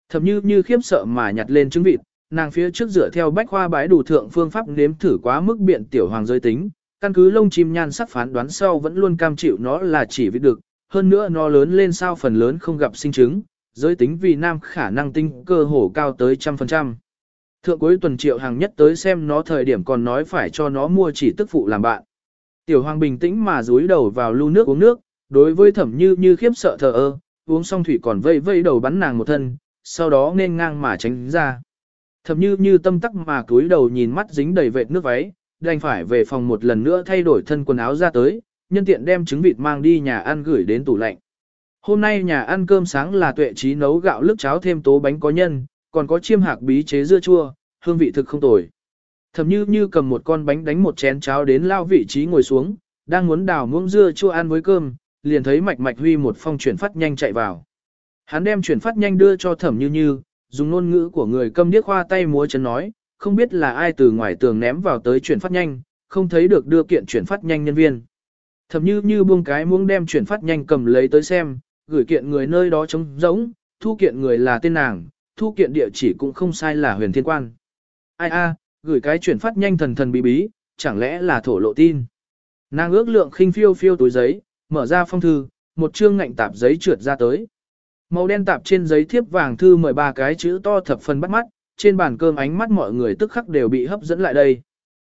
Thậm như như khiếp sợ mà nhặt lên trứng vịt, nàng phía trước dựa theo bách khoa bái đủ thượng phương pháp nếm thử quá mức biện tiểu hoàng giới tính, căn cứ lông chim nhan sắc phán đoán sau vẫn luôn cam chịu nó là chỉ vịt được, hơn nữa nó lớn lên sao phần lớn không gặp sinh trứng, giới tính vì nam khả năng tinh cơ hồ cao tới trăm phần trăm. Thượng cuối tuần triệu hàng nhất tới xem nó thời điểm còn nói phải cho nó mua chỉ tức phụ làm bạn. Tiểu hoàng bình tĩnh mà dúi đầu vào lưu nước uống nước, đối với thẩm như như khiếp sợ thờ ơ, uống xong thủy còn vây vây đầu bắn nàng một thân, sau đó nên ngang mà tránh ra. Thẩm như như tâm tắc mà cúi đầu nhìn mắt dính đầy vệt nước váy, đành phải về phòng một lần nữa thay đổi thân quần áo ra tới, nhân tiện đem trứng vịt mang đi nhà ăn gửi đến tủ lạnh. Hôm nay nhà ăn cơm sáng là tuệ trí nấu gạo lức cháo thêm tố bánh có nhân, còn có chiêm hạc bí chế dưa chua, hương vị thực không tồi. Thẩm như như cầm một con bánh đánh một chén cháo đến lao vị trí ngồi xuống, đang muốn đào muỗng dưa chua ăn với cơm, liền thấy mạch mạch huy một phong chuyển phát nhanh chạy vào. Hắn đem chuyển phát nhanh đưa cho thẩm như như, dùng ngôn ngữ của người câm điếc khoa tay múa chân nói, không biết là ai từ ngoài tường ném vào tới chuyển phát nhanh, không thấy được đưa kiện chuyển phát nhanh nhân viên. Thẩm như như buông cái muỗng đem chuyển phát nhanh cầm lấy tới xem, gửi kiện người nơi đó trống rỗng, thu kiện người là tên nàng, thu kiện địa chỉ cũng không sai là huyền thiên quan. Ai a, gửi cái chuyển phát nhanh thần thần bí bí, chẳng lẽ là thổ lộ tin. Nàng ước lượng khinh phiêu phiêu túi giấy, mở ra phong thư, một chương ngạnh tạp giấy trượt ra tới. Màu đen tạp trên giấy thiếp vàng thư mời ba cái chữ to thập phần bắt mắt, trên bàn cơm ánh mắt mọi người tức khắc đều bị hấp dẫn lại đây.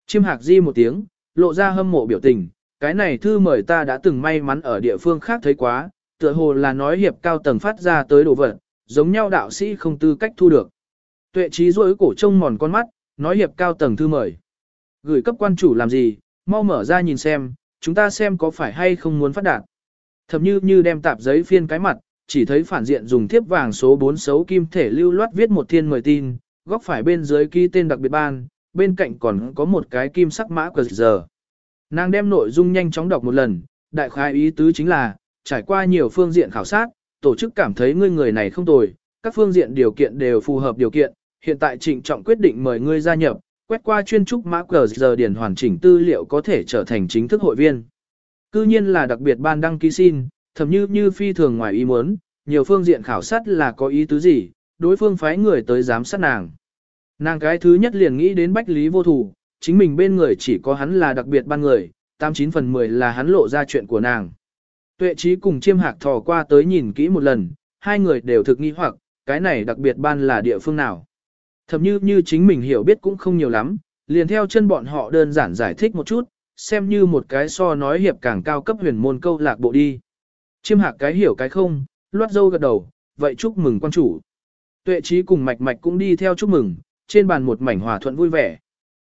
Chim hạc di một tiếng, lộ ra hâm mộ biểu tình, cái này thư mời ta đã từng may mắn ở địa phương khác thấy quá, tựa hồ là nói hiệp cao tầng phát ra tới đồ vật, giống nhau đạo sĩ không tư cách thu được. Tuệ trí rối cổ trông mòn con mắt, nói hiệp cao tầng thư mời. Gửi cấp quan chủ làm gì, mau mở ra nhìn xem, chúng ta xem có phải hay không muốn phát đạt. Thậm như như đem tạp giấy phiên cái mặt, chỉ thấy phản diện dùng thiếp vàng số 4 xấu kim thể lưu loát viết một thiên mời tin, góc phải bên dưới ký tên đặc biệt ban, bên cạnh còn có một cái kim sắc mã cờ giờ. Nàng đem nội dung nhanh chóng đọc một lần, đại khái ý tứ chính là, trải qua nhiều phương diện khảo sát, tổ chức cảm thấy ngươi người này không tồi, các phương diện điều kiện đều phù hợp điều kiện, hiện tại trịnh trọng quyết định mời ngươi gia nhập, quét qua chuyên trúc mã cờ giờ điển hoàn chỉnh tư liệu có thể trở thành chính thức hội viên. Cư nhiên là đặc biệt ban đăng ký xin, thậm như như phi thường ngoài ý muốn, nhiều phương diện khảo sát là có ý tứ gì, đối phương phái người tới giám sát nàng. Nàng cái thứ nhất liền nghĩ đến bách lý vô thủ, chính mình bên người chỉ có hắn là đặc biệt ban người, 89 phần 10 là hắn lộ ra chuyện của nàng. Tuệ trí cùng chiêm hạc thò qua tới nhìn kỹ một lần, hai người đều thực nghi hoặc, cái này đặc biệt ban là địa phương nào. Thậm như như chính mình hiểu biết cũng không nhiều lắm, liền theo chân bọn họ đơn giản giải thích một chút, xem như một cái so nói hiệp càng cao cấp huyền môn câu lạc bộ đi. Chiêm hạc cái hiểu cái không, loát dâu gật đầu, vậy chúc mừng quan chủ. Tuệ trí cùng mạch mạch cũng đi theo chúc mừng, trên bàn một mảnh hòa thuận vui vẻ.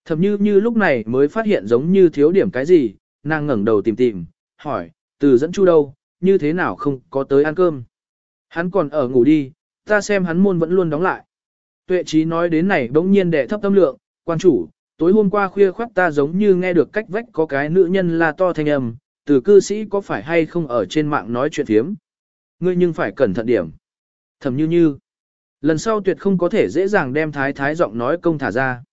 thầm như như lúc này mới phát hiện giống như thiếu điểm cái gì, nàng ngẩng đầu tìm tìm, hỏi, từ dẫn chu đâu, như thế nào không có tới ăn cơm. Hắn còn ở ngủ đi, ta xem hắn môn vẫn luôn đóng lại. Tuệ trí nói đến này bỗng nhiên đệ thấp tâm lượng, quan chủ, tối hôm qua khuya khoắt ta giống như nghe được cách vách có cái nữ nhân la to thanh âm, từ cư sĩ có phải hay không ở trên mạng nói chuyện thiếm. Ngươi nhưng phải cẩn thận điểm. Thầm như như. Lần sau tuyệt không có thể dễ dàng đem thái thái giọng nói công thả ra.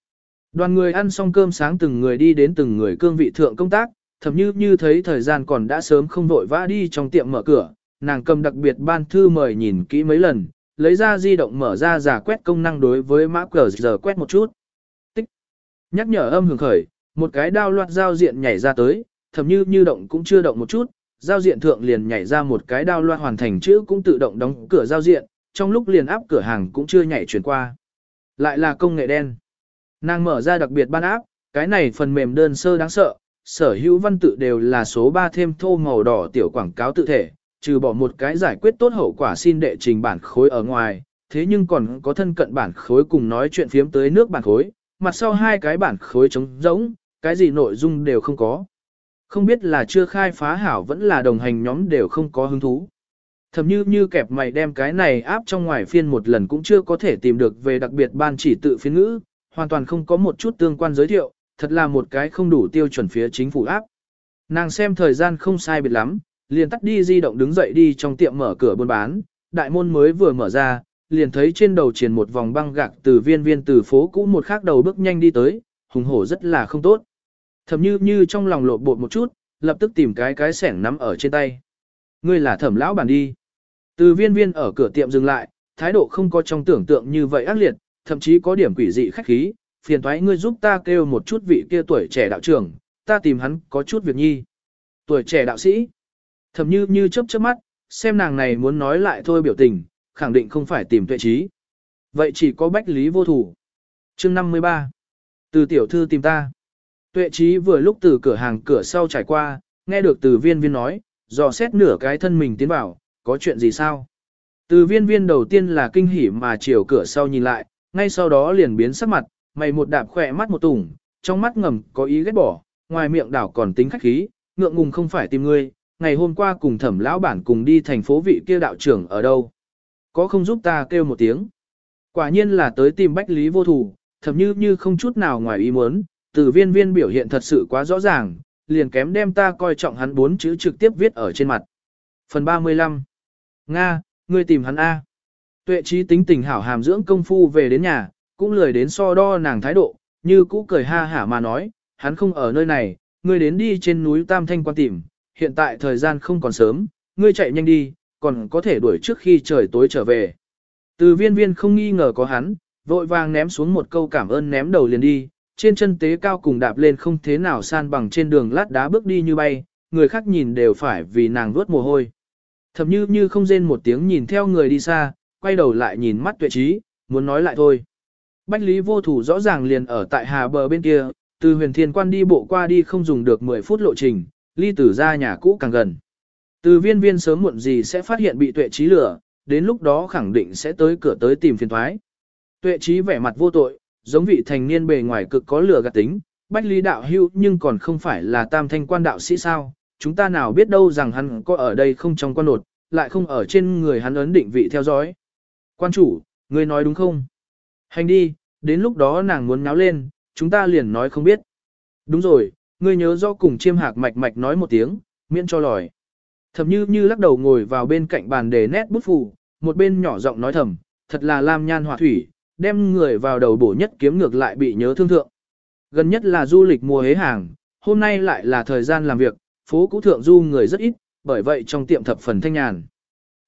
Đoàn người ăn xong cơm sáng từng người đi đến từng người cương vị thượng công tác, thầm như như thấy thời gian còn đã sớm không vội vã đi trong tiệm mở cửa, nàng cầm đặc biệt ban thư mời nhìn kỹ mấy lần, lấy ra di động mở ra giả quét công năng đối với mã cờ giờ quét một chút. Tích. Nhắc nhở âm hưởng khởi, một cái đao loạt giao diện nhảy ra tới, thậm như như động cũng chưa động một chút, giao diện thượng liền nhảy ra một cái đao loa hoàn thành chữ cũng tự động đóng cửa giao diện, trong lúc liền áp cửa hàng cũng chưa nhảy chuyển qua. Lại là công nghệ đen. Nàng mở ra đặc biệt ban áp, cái này phần mềm đơn sơ đáng sợ, sở hữu văn tự đều là số 3 thêm thô màu đỏ tiểu quảng cáo tự thể, trừ bỏ một cái giải quyết tốt hậu quả xin đệ trình bản khối ở ngoài, thế nhưng còn có thân cận bản khối cùng nói chuyện phiếm tới nước bản khối, mặt sau hai cái bản khối trống rỗng, cái gì nội dung đều không có. Không biết là chưa khai phá hảo vẫn là đồng hành nhóm đều không có hứng thú. Thầm như như kẹp mày đem cái này áp trong ngoài phiên một lần cũng chưa có thể tìm được về đặc biệt ban chỉ tự phiên ngữ, hoàn toàn không có một chút tương quan giới thiệu, thật là một cái không đủ tiêu chuẩn phía chính phủ áp. Nàng xem thời gian không sai biệt lắm, liền tắt đi di động đứng dậy đi trong tiệm mở cửa buôn bán, đại môn mới vừa mở ra, liền thấy trên đầu triển một vòng băng gạc từ viên viên từ phố cũ một khác đầu bước nhanh đi tới, hùng hổ rất là không tốt. Thẩm như như trong lòng lộn bột một chút, lập tức tìm cái cái sẻng nắm ở trên tay. Ngươi là thẩm lão bản đi. Từ viên viên ở cửa tiệm dừng lại, thái độ không có trong tưởng tượng như vậy ác liệt, thậm chí có điểm quỷ dị khách khí, phiền thoái ngươi giúp ta kêu một chút vị kia tuổi trẻ đạo trưởng, ta tìm hắn có chút việc nhi. Tuổi trẻ đạo sĩ, thầm như như chớp chớp mắt, xem nàng này muốn nói lại thôi biểu tình, khẳng định không phải tìm tuệ trí. Vậy chỉ có bách lý vô thủ. chương 53. Từ tiểu thư tìm ta. Tuệ trí vừa lúc từ cửa hàng cửa sau trải qua, nghe được từ viên viên nói, dò xét nửa cái thân mình tiến vào, có chuyện gì sao? Từ viên viên đầu tiên là kinh hỉ mà chiều cửa sau nhìn lại, ngay sau đó liền biến sắc mặt, mày một đạp khỏe mắt một tủng, trong mắt ngầm có ý ghét bỏ, ngoài miệng đảo còn tính khách khí, ngượng ngùng không phải tìm ngươi, ngày hôm qua cùng thẩm lão bản cùng đi thành phố vị kia đạo trưởng ở đâu. Có không giúp ta kêu một tiếng. Quả nhiên là tới tìm bách lý vô thủ, thậm như như không chút nào ngoài ý muốn, từ viên viên biểu hiện thật sự quá rõ ràng, liền kém đem ta coi trọng hắn bốn chữ trực tiếp viết ở trên mặt. Phần 35 Nga, ngươi tìm hắn A. Tuệ trí tính tình hảo hàm dưỡng công phu về đến nhà, cũng lười đến so đo nàng thái độ, như cũ cười ha hả mà nói, hắn không ở nơi này, ngươi đến đi trên núi Tam Thanh quan tìm, hiện tại thời gian không còn sớm, ngươi chạy nhanh đi, còn có thể đuổi trước khi trời tối trở về. Từ viên viên không nghi ngờ có hắn, vội vàng ném xuống một câu cảm ơn ném đầu liền đi, trên chân tế cao cùng đạp lên không thế nào san bằng trên đường lát đá bước đi như bay, người khác nhìn đều phải vì nàng vuốt mồ hôi. Thầm như như không rên một tiếng nhìn theo người đi xa, quay đầu lại nhìn mắt tuệ trí, muốn nói lại thôi. Bách Lý vô thủ rõ ràng liền ở tại hà bờ bên kia, từ huyền thiên quan đi bộ qua đi không dùng được 10 phút lộ trình, ly tử ra nhà cũ càng gần. Từ viên viên sớm muộn gì sẽ phát hiện bị tuệ trí lửa, đến lúc đó khẳng định sẽ tới cửa tới tìm phiền thoái. Tuệ trí vẻ mặt vô tội, giống vị thành niên bề ngoài cực có lửa gạt tính, bách lý đạo hưu nhưng còn không phải là tam thanh quan đạo sĩ sao, chúng ta nào biết đâu rằng hắn có ở đây không trong quan nột, lại không ở trên người hắn ấn định vị theo dõi. Quan chủ, ngươi nói đúng không? Hành đi, đến lúc đó nàng muốn náo lên, chúng ta liền nói không biết. Đúng rồi, ngươi nhớ do cùng chiêm hạc mạch mạch nói một tiếng, miễn cho lòi. Thầm như như lắc đầu ngồi vào bên cạnh bàn để nét bút phù, một bên nhỏ giọng nói thầm, thật là lam nhan họa thủy, đem người vào đầu bổ nhất kiếm ngược lại bị nhớ thương thượng. Gần nhất là du lịch mùa hế hàng, hôm nay lại là thời gian làm việc, phố cũ thượng du người rất ít, bởi vậy trong tiệm thập phần thanh nhàn.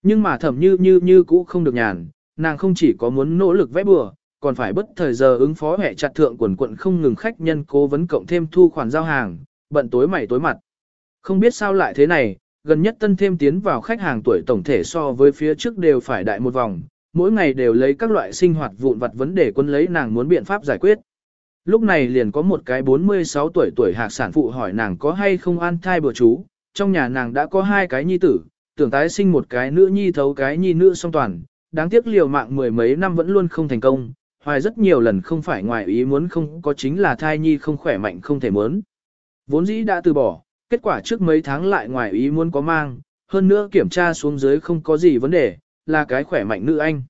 Nhưng mà thẩm như như như cũ không được nhàn, nàng không chỉ có muốn nỗ lực vẽ bừa, còn phải bất thời giờ ứng phó hệ chặt thượng quần quận không ngừng khách nhân cố vấn cộng thêm thu khoản giao hàng, bận tối mày tối mặt. Không biết sao lại thế này, gần nhất tân thêm tiến vào khách hàng tuổi tổng thể so với phía trước đều phải đại một vòng, mỗi ngày đều lấy các loại sinh hoạt vụn vặt vấn đề quân lấy nàng muốn biện pháp giải quyết. Lúc này liền có một cái 46 tuổi tuổi hạc sản phụ hỏi nàng có hay không an thai bữa chú, trong nhà nàng đã có hai cái nhi tử, tưởng tái sinh một cái nữ nhi thấu cái nhi nữ song toàn, đáng tiếc liều mạng mười mấy năm vẫn luôn không thành công, hoài rất nhiều lần không phải ngoài ý muốn không có chính là thai nhi không khỏe mạnh không thể muốn. Vốn dĩ đã từ bỏ, kết quả trước mấy tháng lại ngoài ý muốn có mang, hơn nữa kiểm tra xuống dưới không có gì vấn đề, là cái khỏe mạnh nữ anh.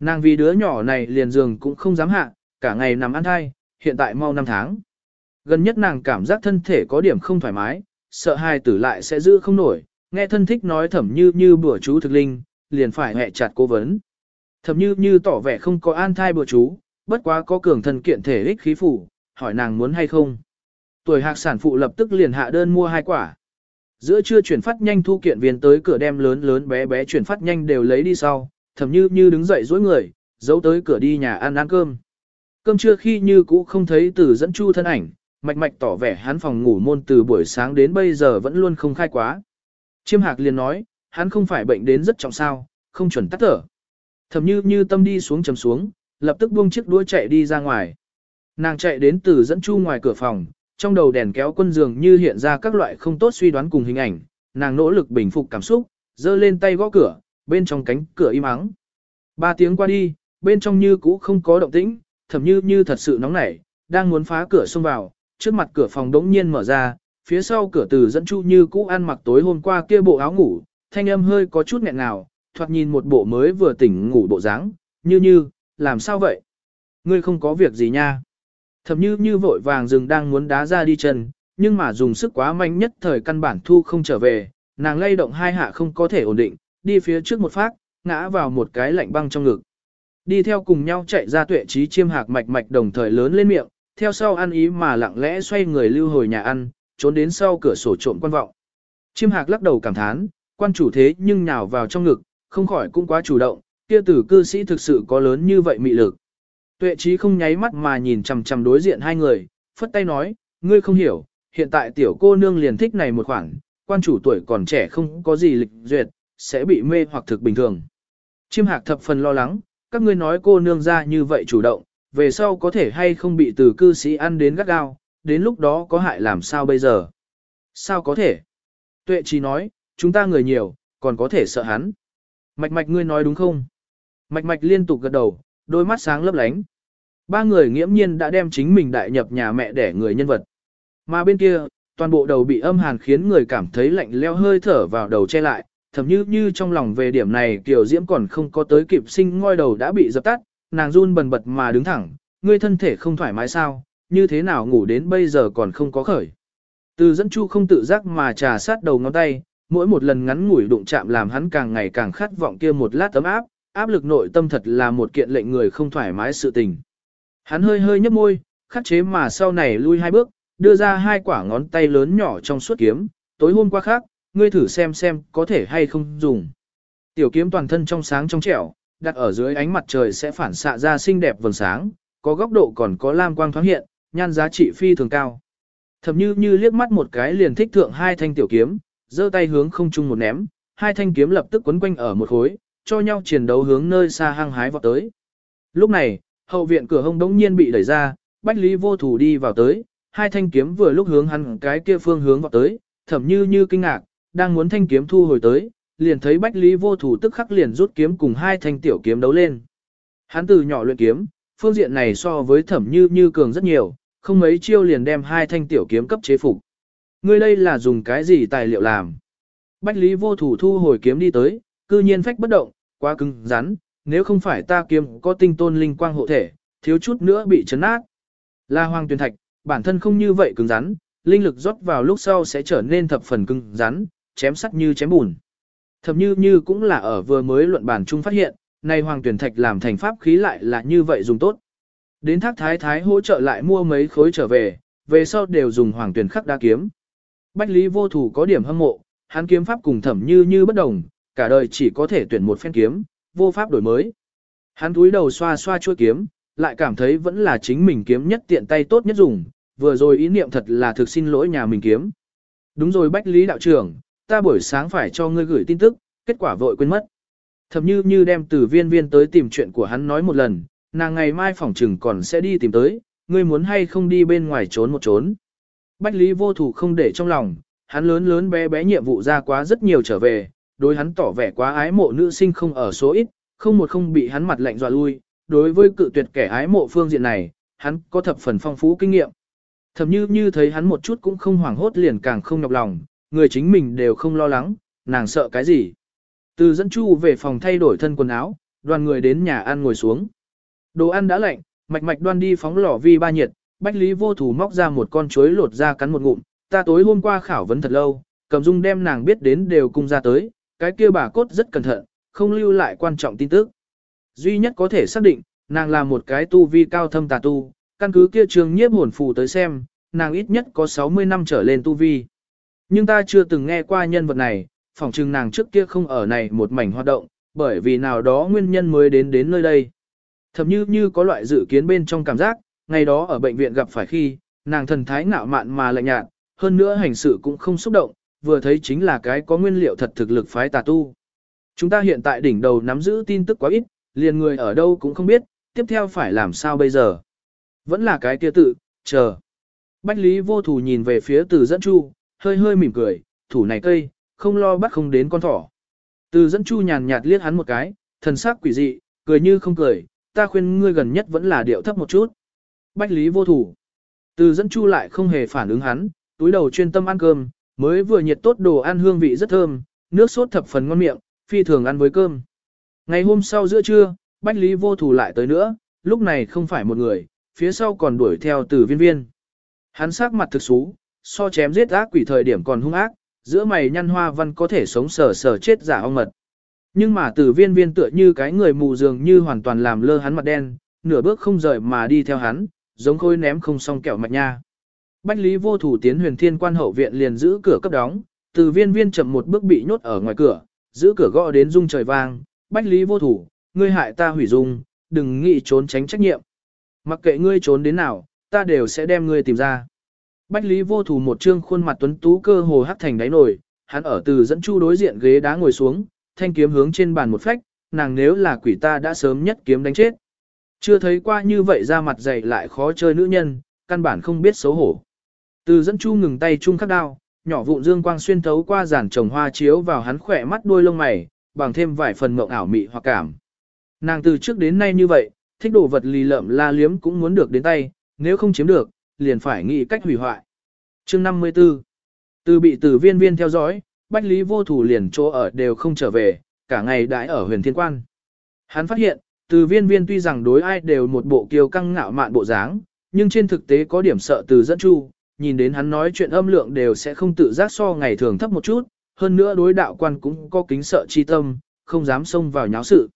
Nàng vì đứa nhỏ này liền giường cũng không dám hạ, cả ngày nằm ăn thai, hiện tại mau 5 tháng. Gần nhất nàng cảm giác thân thể có điểm không thoải mái, sợ hai tử lại sẽ giữ không nổi, nghe thân thích nói thẩm như như bữa chú thực linh, liền phải hẹ chặt cố vấn. Thẩm như như tỏ vẻ không có an thai bữa chú, bất quá có cường thân kiện thể ích khí phủ, hỏi nàng muốn hay không. Tuổi hạc sản phụ lập tức liền hạ đơn mua hai quả. Giữa trưa chuyển phát nhanh thu kiện viên tới cửa đem lớn lớn bé bé chuyển phát nhanh đều lấy đi sau, thẩm như như đứng dậy dối người, giấu tới cửa đi nhà ăn ăn cơm. Cơm trưa khi như cũ không thấy từ dẫn chu thân ảnh, mạch mạch tỏ vẻ hắn phòng ngủ môn từ buổi sáng đến bây giờ vẫn luôn không khai quá. Chiêm hạc liền nói, hắn không phải bệnh đến rất trọng sao, không chuẩn tắt thở. Thẩm như như tâm đi xuống chầm xuống, lập tức buông chiếc đuôi chạy đi ra ngoài. Nàng chạy đến từ dẫn chu ngoài cửa phòng, trong đầu đèn kéo quân giường như hiện ra các loại không tốt suy đoán cùng hình ảnh, nàng nỗ lực bình phục cảm xúc, giơ lên tay gõ cửa, bên trong cánh cửa im ắng. Ba tiếng qua đi, bên trong như cũ không có động tĩnh, thẩm như như thật sự nóng nảy, đang muốn phá cửa xông vào, trước mặt cửa phòng đống nhiên mở ra, phía sau cửa từ dẫn chu như cũ ăn mặc tối hôm qua kia bộ áo ngủ, thanh âm hơi có chút nghẹn ngào, thoạt nhìn một bộ mới vừa tỉnh ngủ bộ dáng, như như, làm sao vậy? Ngươi không có việc gì nha. Thẩm như như vội vàng dừng đang muốn đá ra đi chân, nhưng mà dùng sức quá mạnh nhất thời căn bản thu không trở về, nàng lay động hai hạ không có thể ổn định, đi phía trước một phát, ngã vào một cái lạnh băng trong ngực. Đi theo cùng nhau chạy ra tuệ trí chiêm hạc mạch mạch đồng thời lớn lên miệng, theo sau ăn ý mà lặng lẽ xoay người lưu hồi nhà ăn, trốn đến sau cửa sổ trộm quan vọng. Chiêm hạc lắc đầu cảm thán, quan chủ thế nhưng nhào vào trong ngực, không khỏi cũng quá chủ động, kia tử cư sĩ thực sự có lớn như vậy mị lực. Tuệ trí không nháy mắt mà nhìn chằm chằm đối diện hai người, phất tay nói, ngươi không hiểu, hiện tại tiểu cô nương liền thích này một khoảng, quan chủ tuổi còn trẻ không có gì lịch duyệt, sẽ bị mê hoặc thực bình thường. Chiêm hạc thập phần lo lắng, các ngươi nói cô nương ra như vậy chủ động, về sau có thể hay không bị từ cư sĩ ăn đến gắt gao, đến lúc đó có hại làm sao bây giờ? Sao có thể? Tuệ trí nói, chúng ta người nhiều, còn có thể sợ hắn. Mạch mạch ngươi nói đúng không? Mạch mạch liên tục gật đầu, đôi mắt sáng lấp lánh. Ba người nghiễm nhiên đã đem chính mình đại nhập nhà mẹ để người nhân vật. Mà bên kia, toàn bộ đầu bị âm hàn khiến người cảm thấy lạnh leo hơi thở vào đầu che lại, thậm như như trong lòng về điểm này Tiểu Diễm còn không có tới kịp sinh ngôi đầu đã bị dập tắt, nàng run bần bật mà đứng thẳng, ngươi thân thể không thoải mái sao, như thế nào ngủ đến bây giờ còn không có khởi. Từ dẫn chu không tự giác mà trà sát đầu ngón tay, mỗi một lần ngắn ngủi đụng chạm làm hắn càng ngày càng khát vọng kia một lát tấm áp, áp lực nội tâm thật là một kiện lệnh người không thoải mái sự tình. Hắn hơi hơi nhấp môi, khắc chế mà sau này lui hai bước, đưa ra hai quả ngón tay lớn nhỏ trong suốt kiếm, tối hôm qua khác, ngươi thử xem xem có thể hay không dùng. Tiểu kiếm toàn thân trong sáng trong trẻo, đặt ở dưới ánh mặt trời sẽ phản xạ ra xinh đẹp vầng sáng, có góc độ còn có lam quang thoáng hiện, nhan giá trị phi thường cao. Thẩm như như liếc mắt một cái liền thích thượng hai thanh tiểu kiếm, giơ tay hướng không trung một ném, hai thanh kiếm lập tức quấn quanh ở một khối, cho nhau chiến đấu hướng nơi xa hăng hái vọt tới. Lúc này, hậu viện cửa hông đống nhiên bị đẩy ra, Bách Lý vô thủ đi vào tới, hai thanh kiếm vừa lúc hướng hắn cái kia phương hướng vọt tới, thẩm như như kinh ngạc, đang muốn thanh kiếm thu hồi tới, liền thấy Bách Lý vô thủ tức khắc liền rút kiếm cùng hai thanh tiểu kiếm đấu lên. Hắn từ nhỏ luyện kiếm, phương diện này so với thẩm như như cường rất nhiều, không mấy chiêu liền đem hai thanh tiểu kiếm cấp chế phục. Ngươi đây là dùng cái gì tài liệu làm? Bách Lý vô thủ thu hồi kiếm đi tới, cư nhiên phách bất động, quá cứng rắn, nếu không phải ta kiếm có tinh tôn linh quang hộ thể, thiếu chút nữa bị chấn nát. La Hoàng Tuyền Thạch, bản thân không như vậy cứng rắn, linh lực rót vào lúc sau sẽ trở nên thập phần cứng rắn, chém sắt như chém bùn. Thập như như cũng là ở vừa mới luận bản chung phát hiện, nay Hoàng Tuyền Thạch làm thành pháp khí lại là như vậy dùng tốt. Đến thác thái thái hỗ trợ lại mua mấy khối trở về, về sau đều dùng Hoàng Tuyền khắc đa kiếm. Bách Lý vô thủ có điểm hâm mộ, hắn kiếm pháp cùng thẩm như như bất đồng, cả đời chỉ có thể tuyển một phen kiếm, vô pháp đổi mới. Hắn túi đầu xoa xoa chuôi kiếm, lại cảm thấy vẫn là chính mình kiếm nhất tiện tay tốt nhất dùng, vừa rồi ý niệm thật là thực xin lỗi nhà mình kiếm. Đúng rồi Bách Lý đạo trưởng, ta buổi sáng phải cho ngươi gửi tin tức, kết quả vội quên mất. Thậm như như đem từ viên viên tới tìm chuyện của hắn nói một lần, nàng ngày mai phỏng trừng còn sẽ đi tìm tới, ngươi muốn hay không đi bên ngoài trốn một trốn. Bách Lý vô thủ không để trong lòng, hắn lớn lớn bé bé nhiệm vụ ra quá rất nhiều trở về, đối hắn tỏ vẻ quá ái mộ nữ sinh không ở số ít, không một không bị hắn mặt lạnh dọa lui, đối với cự tuyệt kẻ ái mộ phương diện này, hắn có thập phần phong phú kinh nghiệm. Thầm như như thấy hắn một chút cũng không hoảng hốt liền càng không nhọc lòng, người chính mình đều không lo lắng, nàng sợ cái gì. Từ dẫn chu về phòng thay đổi thân quần áo, đoàn người đến nhà ăn ngồi xuống. Đồ ăn đã lạnh, mạch mạch đoan đi phóng lò vi ba nhiệt, bách lý vô thủ móc ra một con chuối lột ra cắn một ngụm, ta tối hôm qua khảo vấn thật lâu, cầm dung đem nàng biết đến đều cung ra tới, cái kia bà cốt rất cẩn thận, không lưu lại quan trọng tin tức. Duy nhất có thể xác định, nàng là một cái tu vi cao thâm tà tu, căn cứ kia trường nhiếp hồn phù tới xem, nàng ít nhất có 60 năm trở lên tu vi. Nhưng ta chưa từng nghe qua nhân vật này, phỏng chừng nàng trước kia không ở này một mảnh hoạt động, bởi vì nào đó nguyên nhân mới đến đến nơi đây. Thậm như như có loại dự kiến bên trong cảm giác, ngày đó ở bệnh viện gặp phải khi, nàng thần thái ngạo mạn mà lạnh nhạt, hơn nữa hành sự cũng không xúc động, vừa thấy chính là cái có nguyên liệu thật thực lực phái tà tu. Chúng ta hiện tại đỉnh đầu nắm giữ tin tức quá ít, liền người ở đâu cũng không biết, tiếp theo phải làm sao bây giờ. Vẫn là cái kia tự, chờ. Bách Lý vô thủ nhìn về phía từ dẫn chu, hơi hơi mỉm cười, thủ này cây, không lo bắt không đến con thỏ. Từ dẫn chu nhàn nhạt liếc hắn một cái, thần sắc quỷ dị, cười như không cười, ta khuyên ngươi gần nhất vẫn là điệu thấp một chút. Bách Lý vô thủ. Từ dẫn chu lại không hề phản ứng hắn, túi đầu chuyên tâm ăn cơm, mới vừa nhiệt tốt đồ ăn hương vị rất thơm, nước sốt thập phần ngon miệng, phi thường ăn với cơm. Ngày hôm sau giữa trưa, Bách Lý vô thủ lại tới nữa, lúc này không phải một người, phía sau còn đuổi theo từ viên viên. Hắn sắc mặt thực xú, so chém giết ác quỷ thời điểm còn hung ác, giữa mày nhăn hoa văn có thể sống sờ sờ chết giả ong mật. Nhưng mà từ viên viên tựa như cái người mù dường như hoàn toàn làm lơ hắn mặt đen, nửa bước không rời mà đi theo hắn, giống khôi ném không xong kẹo mạch nha. Bách Lý vô thủ tiến huyền thiên quan hậu viện liền giữ cửa cấp đóng, từ viên viên chậm một bước bị nhốt ở ngoài cửa, giữ cửa gõ đến rung trời vang, Bách Lý vô thủ, ngươi hại ta hủy dung, đừng nghĩ trốn tránh trách nhiệm. Mặc kệ ngươi trốn đến nào, ta đều sẽ đem ngươi tìm ra. Bách Lý vô thủ một trương khuôn mặt tuấn tú cơ hồ hắc thành đáy nổi, hắn ở từ dẫn chu đối diện ghế đá ngồi xuống, thanh kiếm hướng trên bàn một phách, nàng nếu là quỷ ta đã sớm nhất kiếm đánh chết. Chưa thấy qua như vậy ra mặt dày lại khó chơi nữ nhân, căn bản không biết xấu hổ. Từ dẫn chu ngừng tay chung khắc đao, nhỏ vụn dương quang xuyên thấu qua giàn trồng hoa chiếu vào hắn khỏe mắt đuôi lông mày, bằng thêm vài phần mộng ảo mị hoặc cảm. Nàng từ trước đến nay như vậy, thích đồ vật lì lợm la liếm cũng muốn được đến tay, nếu không chiếm được, liền phải nghĩ cách hủy hoại. Chương 54 Từ bị tử viên viên theo dõi, Bách Lý vô thủ liền chỗ ở đều không trở về, cả ngày đãi ở huyền thiên quan. Hắn phát hiện, từ viên viên tuy rằng đối ai đều một bộ kiêu căng ngạo mạn bộ dáng, nhưng trên thực tế có điểm sợ từ dẫn chu, nhìn đến hắn nói chuyện âm lượng đều sẽ không tự giác so ngày thường thấp một chút, hơn nữa đối đạo quan cũng có kính sợ chi tâm, không dám xông vào nháo sự.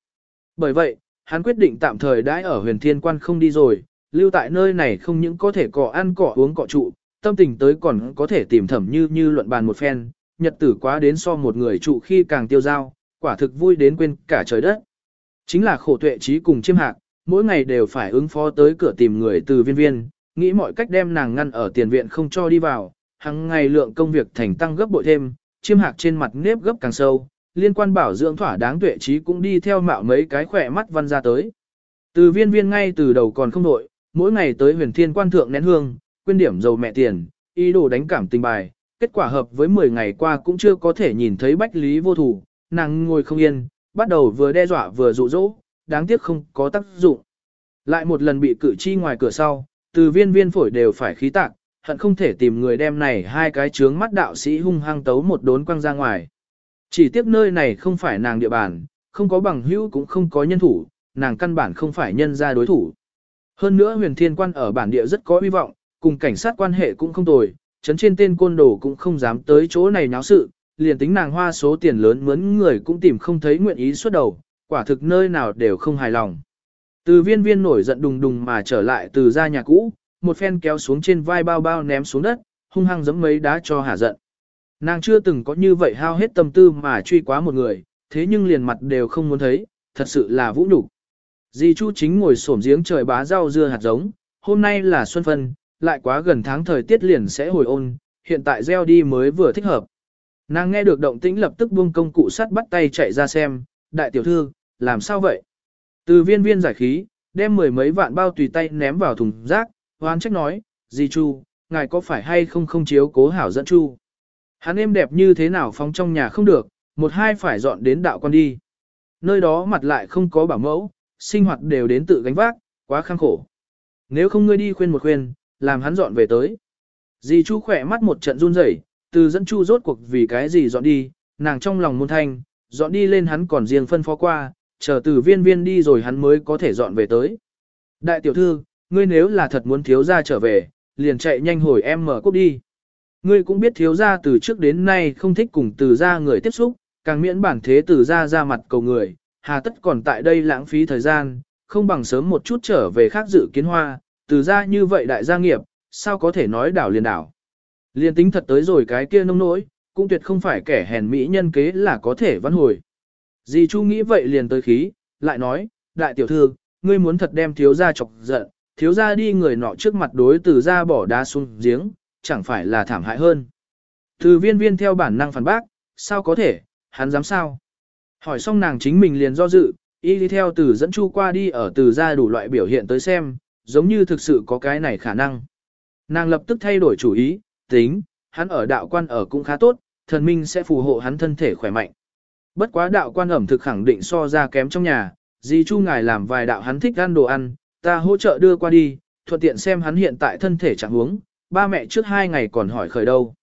Bởi vậy, hắn quyết định tạm thời đãi ở huyền thiên quan không đi rồi, lưu tại nơi này không những có thể cỏ ăn cỏ uống cỏ trụ, tâm tình tới còn có thể tìm thẩm như như luận bàn một phen, nhật tử quá đến so một người trụ khi càng tiêu dao, quả thực vui đến quên cả trời đất. Chính là khổ tuệ trí cùng chiêm hạc, mỗi ngày đều phải ứng phó tới cửa tìm người từ viên viên, nghĩ mọi cách đem nàng ngăn ở tiền viện không cho đi vào, hàng ngày lượng công việc thành tăng gấp bội thêm, chiêm hạc trên mặt nếp gấp càng sâu, liên quan bảo dưỡng thỏa đáng tuệ trí cũng đi theo mạo mấy cái khỏe mắt văn ra tới. Từ viên viên ngay từ đầu còn không nội, mỗi ngày tới huyền thiên quan thượng nén hương, quyên điểm dầu mẹ tiền, ý đồ đánh cảm tình bài, kết quả hợp với 10 ngày qua cũng chưa có thể nhìn thấy bách lý vô thủ, nàng ngồi không yên, bắt đầu vừa đe dọa vừa dụ dỗ, đáng tiếc không có tác dụng. Lại một lần bị cử chi ngoài cửa sau, từ viên viên phổi đều phải khí tạc, hận không thể tìm người đem này hai cái trướng mắt đạo sĩ hung hăng tấu một đốn quăng ra ngoài. Chỉ tiếc nơi này không phải nàng địa bàn, không có bằng hữu cũng không có nhân thủ, nàng căn bản không phải nhân ra đối thủ. Hơn nữa huyền thiên quan ở bản địa rất có hy vọng, cùng cảnh sát quan hệ cũng không tồi, chấn trên tên côn đồ cũng không dám tới chỗ này náo sự, liền tính nàng hoa số tiền lớn mướn người cũng tìm không thấy nguyện ý xuất đầu, quả thực nơi nào đều không hài lòng. Từ viên viên nổi giận đùng đùng mà trở lại từ ra nhà cũ, một phen kéo xuống trên vai bao bao ném xuống đất, hung hăng giẫm mấy đá cho hả giận. Nàng chưa từng có như vậy hao hết tâm tư mà truy quá một người, thế nhưng liền mặt đều không muốn thấy, thật sự là vũ nhục. Di Chu chính ngồi xổm giếng trời bá rau dưa hạt giống, hôm nay là xuân phân, lại quá gần tháng thời tiết liền sẽ hồi ôn, hiện tại gieo đi mới vừa thích hợp. Nàng nghe được động tĩnh lập tức buông công cụ sắt bắt tay chạy ra xem, đại tiểu thư, làm sao vậy? Từ viên viên giải khí, đem mười mấy vạn bao tùy tay ném vào thùng rác, hoan trách nói, Di Chu, ngài có phải hay không không chiếu cố hảo dẫn Chu? Hắn em đẹp như thế nào phóng trong nhà không được, một hai phải dọn đến đạo quan đi. Nơi đó mặt lại không có bảo mẫu, sinh hoạt đều đến tự gánh vác, quá khăng khổ. Nếu không ngươi đi khuyên một khuyên, làm hắn dọn về tới. Dì Chu khỏe mắt một trận run rẩy, từ dẫn Chu rốt cuộc vì cái gì dọn đi, nàng trong lòng môn thanh, dọn đi lên hắn còn riêng phân phó qua, chờ từ viên viên đi rồi hắn mới có thể dọn về tới. Đại tiểu thư, ngươi nếu là thật muốn thiếu gia trở về, liền chạy nhanh hồi em mở cốc đi. Ngươi cũng biết thiếu gia từ trước đến nay không thích cùng từ gia người tiếp xúc, càng miễn bản thế từ gia ra mặt cầu người, hà tất còn tại đây lãng phí thời gian, không bằng sớm một chút trở về khác dự kiến hoa, từ gia như vậy đại gia nghiệp, sao có thể nói đảo liền đảo. Liên tính thật tới rồi cái kia nông nỗi, cũng tuyệt không phải kẻ hèn mỹ nhân kế là có thể văn hồi. Dì Chu nghĩ vậy liền tới khí, lại nói, đại tiểu thư, ngươi muốn thật đem thiếu gia chọc giận, thiếu gia đi người nọ trước mặt đối từ gia bỏ đá xuống giếng, chẳng phải là thảm hại hơn. Từ viên viên theo bản năng phản bác, sao có thể, hắn dám sao? Hỏi xong nàng chính mình liền do dự, y đi theo từ dẫn chu qua đi ở từ ra đủ loại biểu hiện tới xem, giống như thực sự có cái này khả năng. Nàng lập tức thay đổi chủ ý, tính, hắn ở đạo quan ở cũng khá tốt, thần minh sẽ phù hộ hắn thân thể khỏe mạnh. Bất quá đạo quan ẩm thực khẳng định so ra kém trong nhà, dì chu ngài làm vài đạo hắn thích ăn đồ ăn, ta hỗ trợ đưa qua đi, thuận tiện xem hắn hiện tại thân thể trạng huống, ba mẹ trước hai ngày còn hỏi khởi đâu.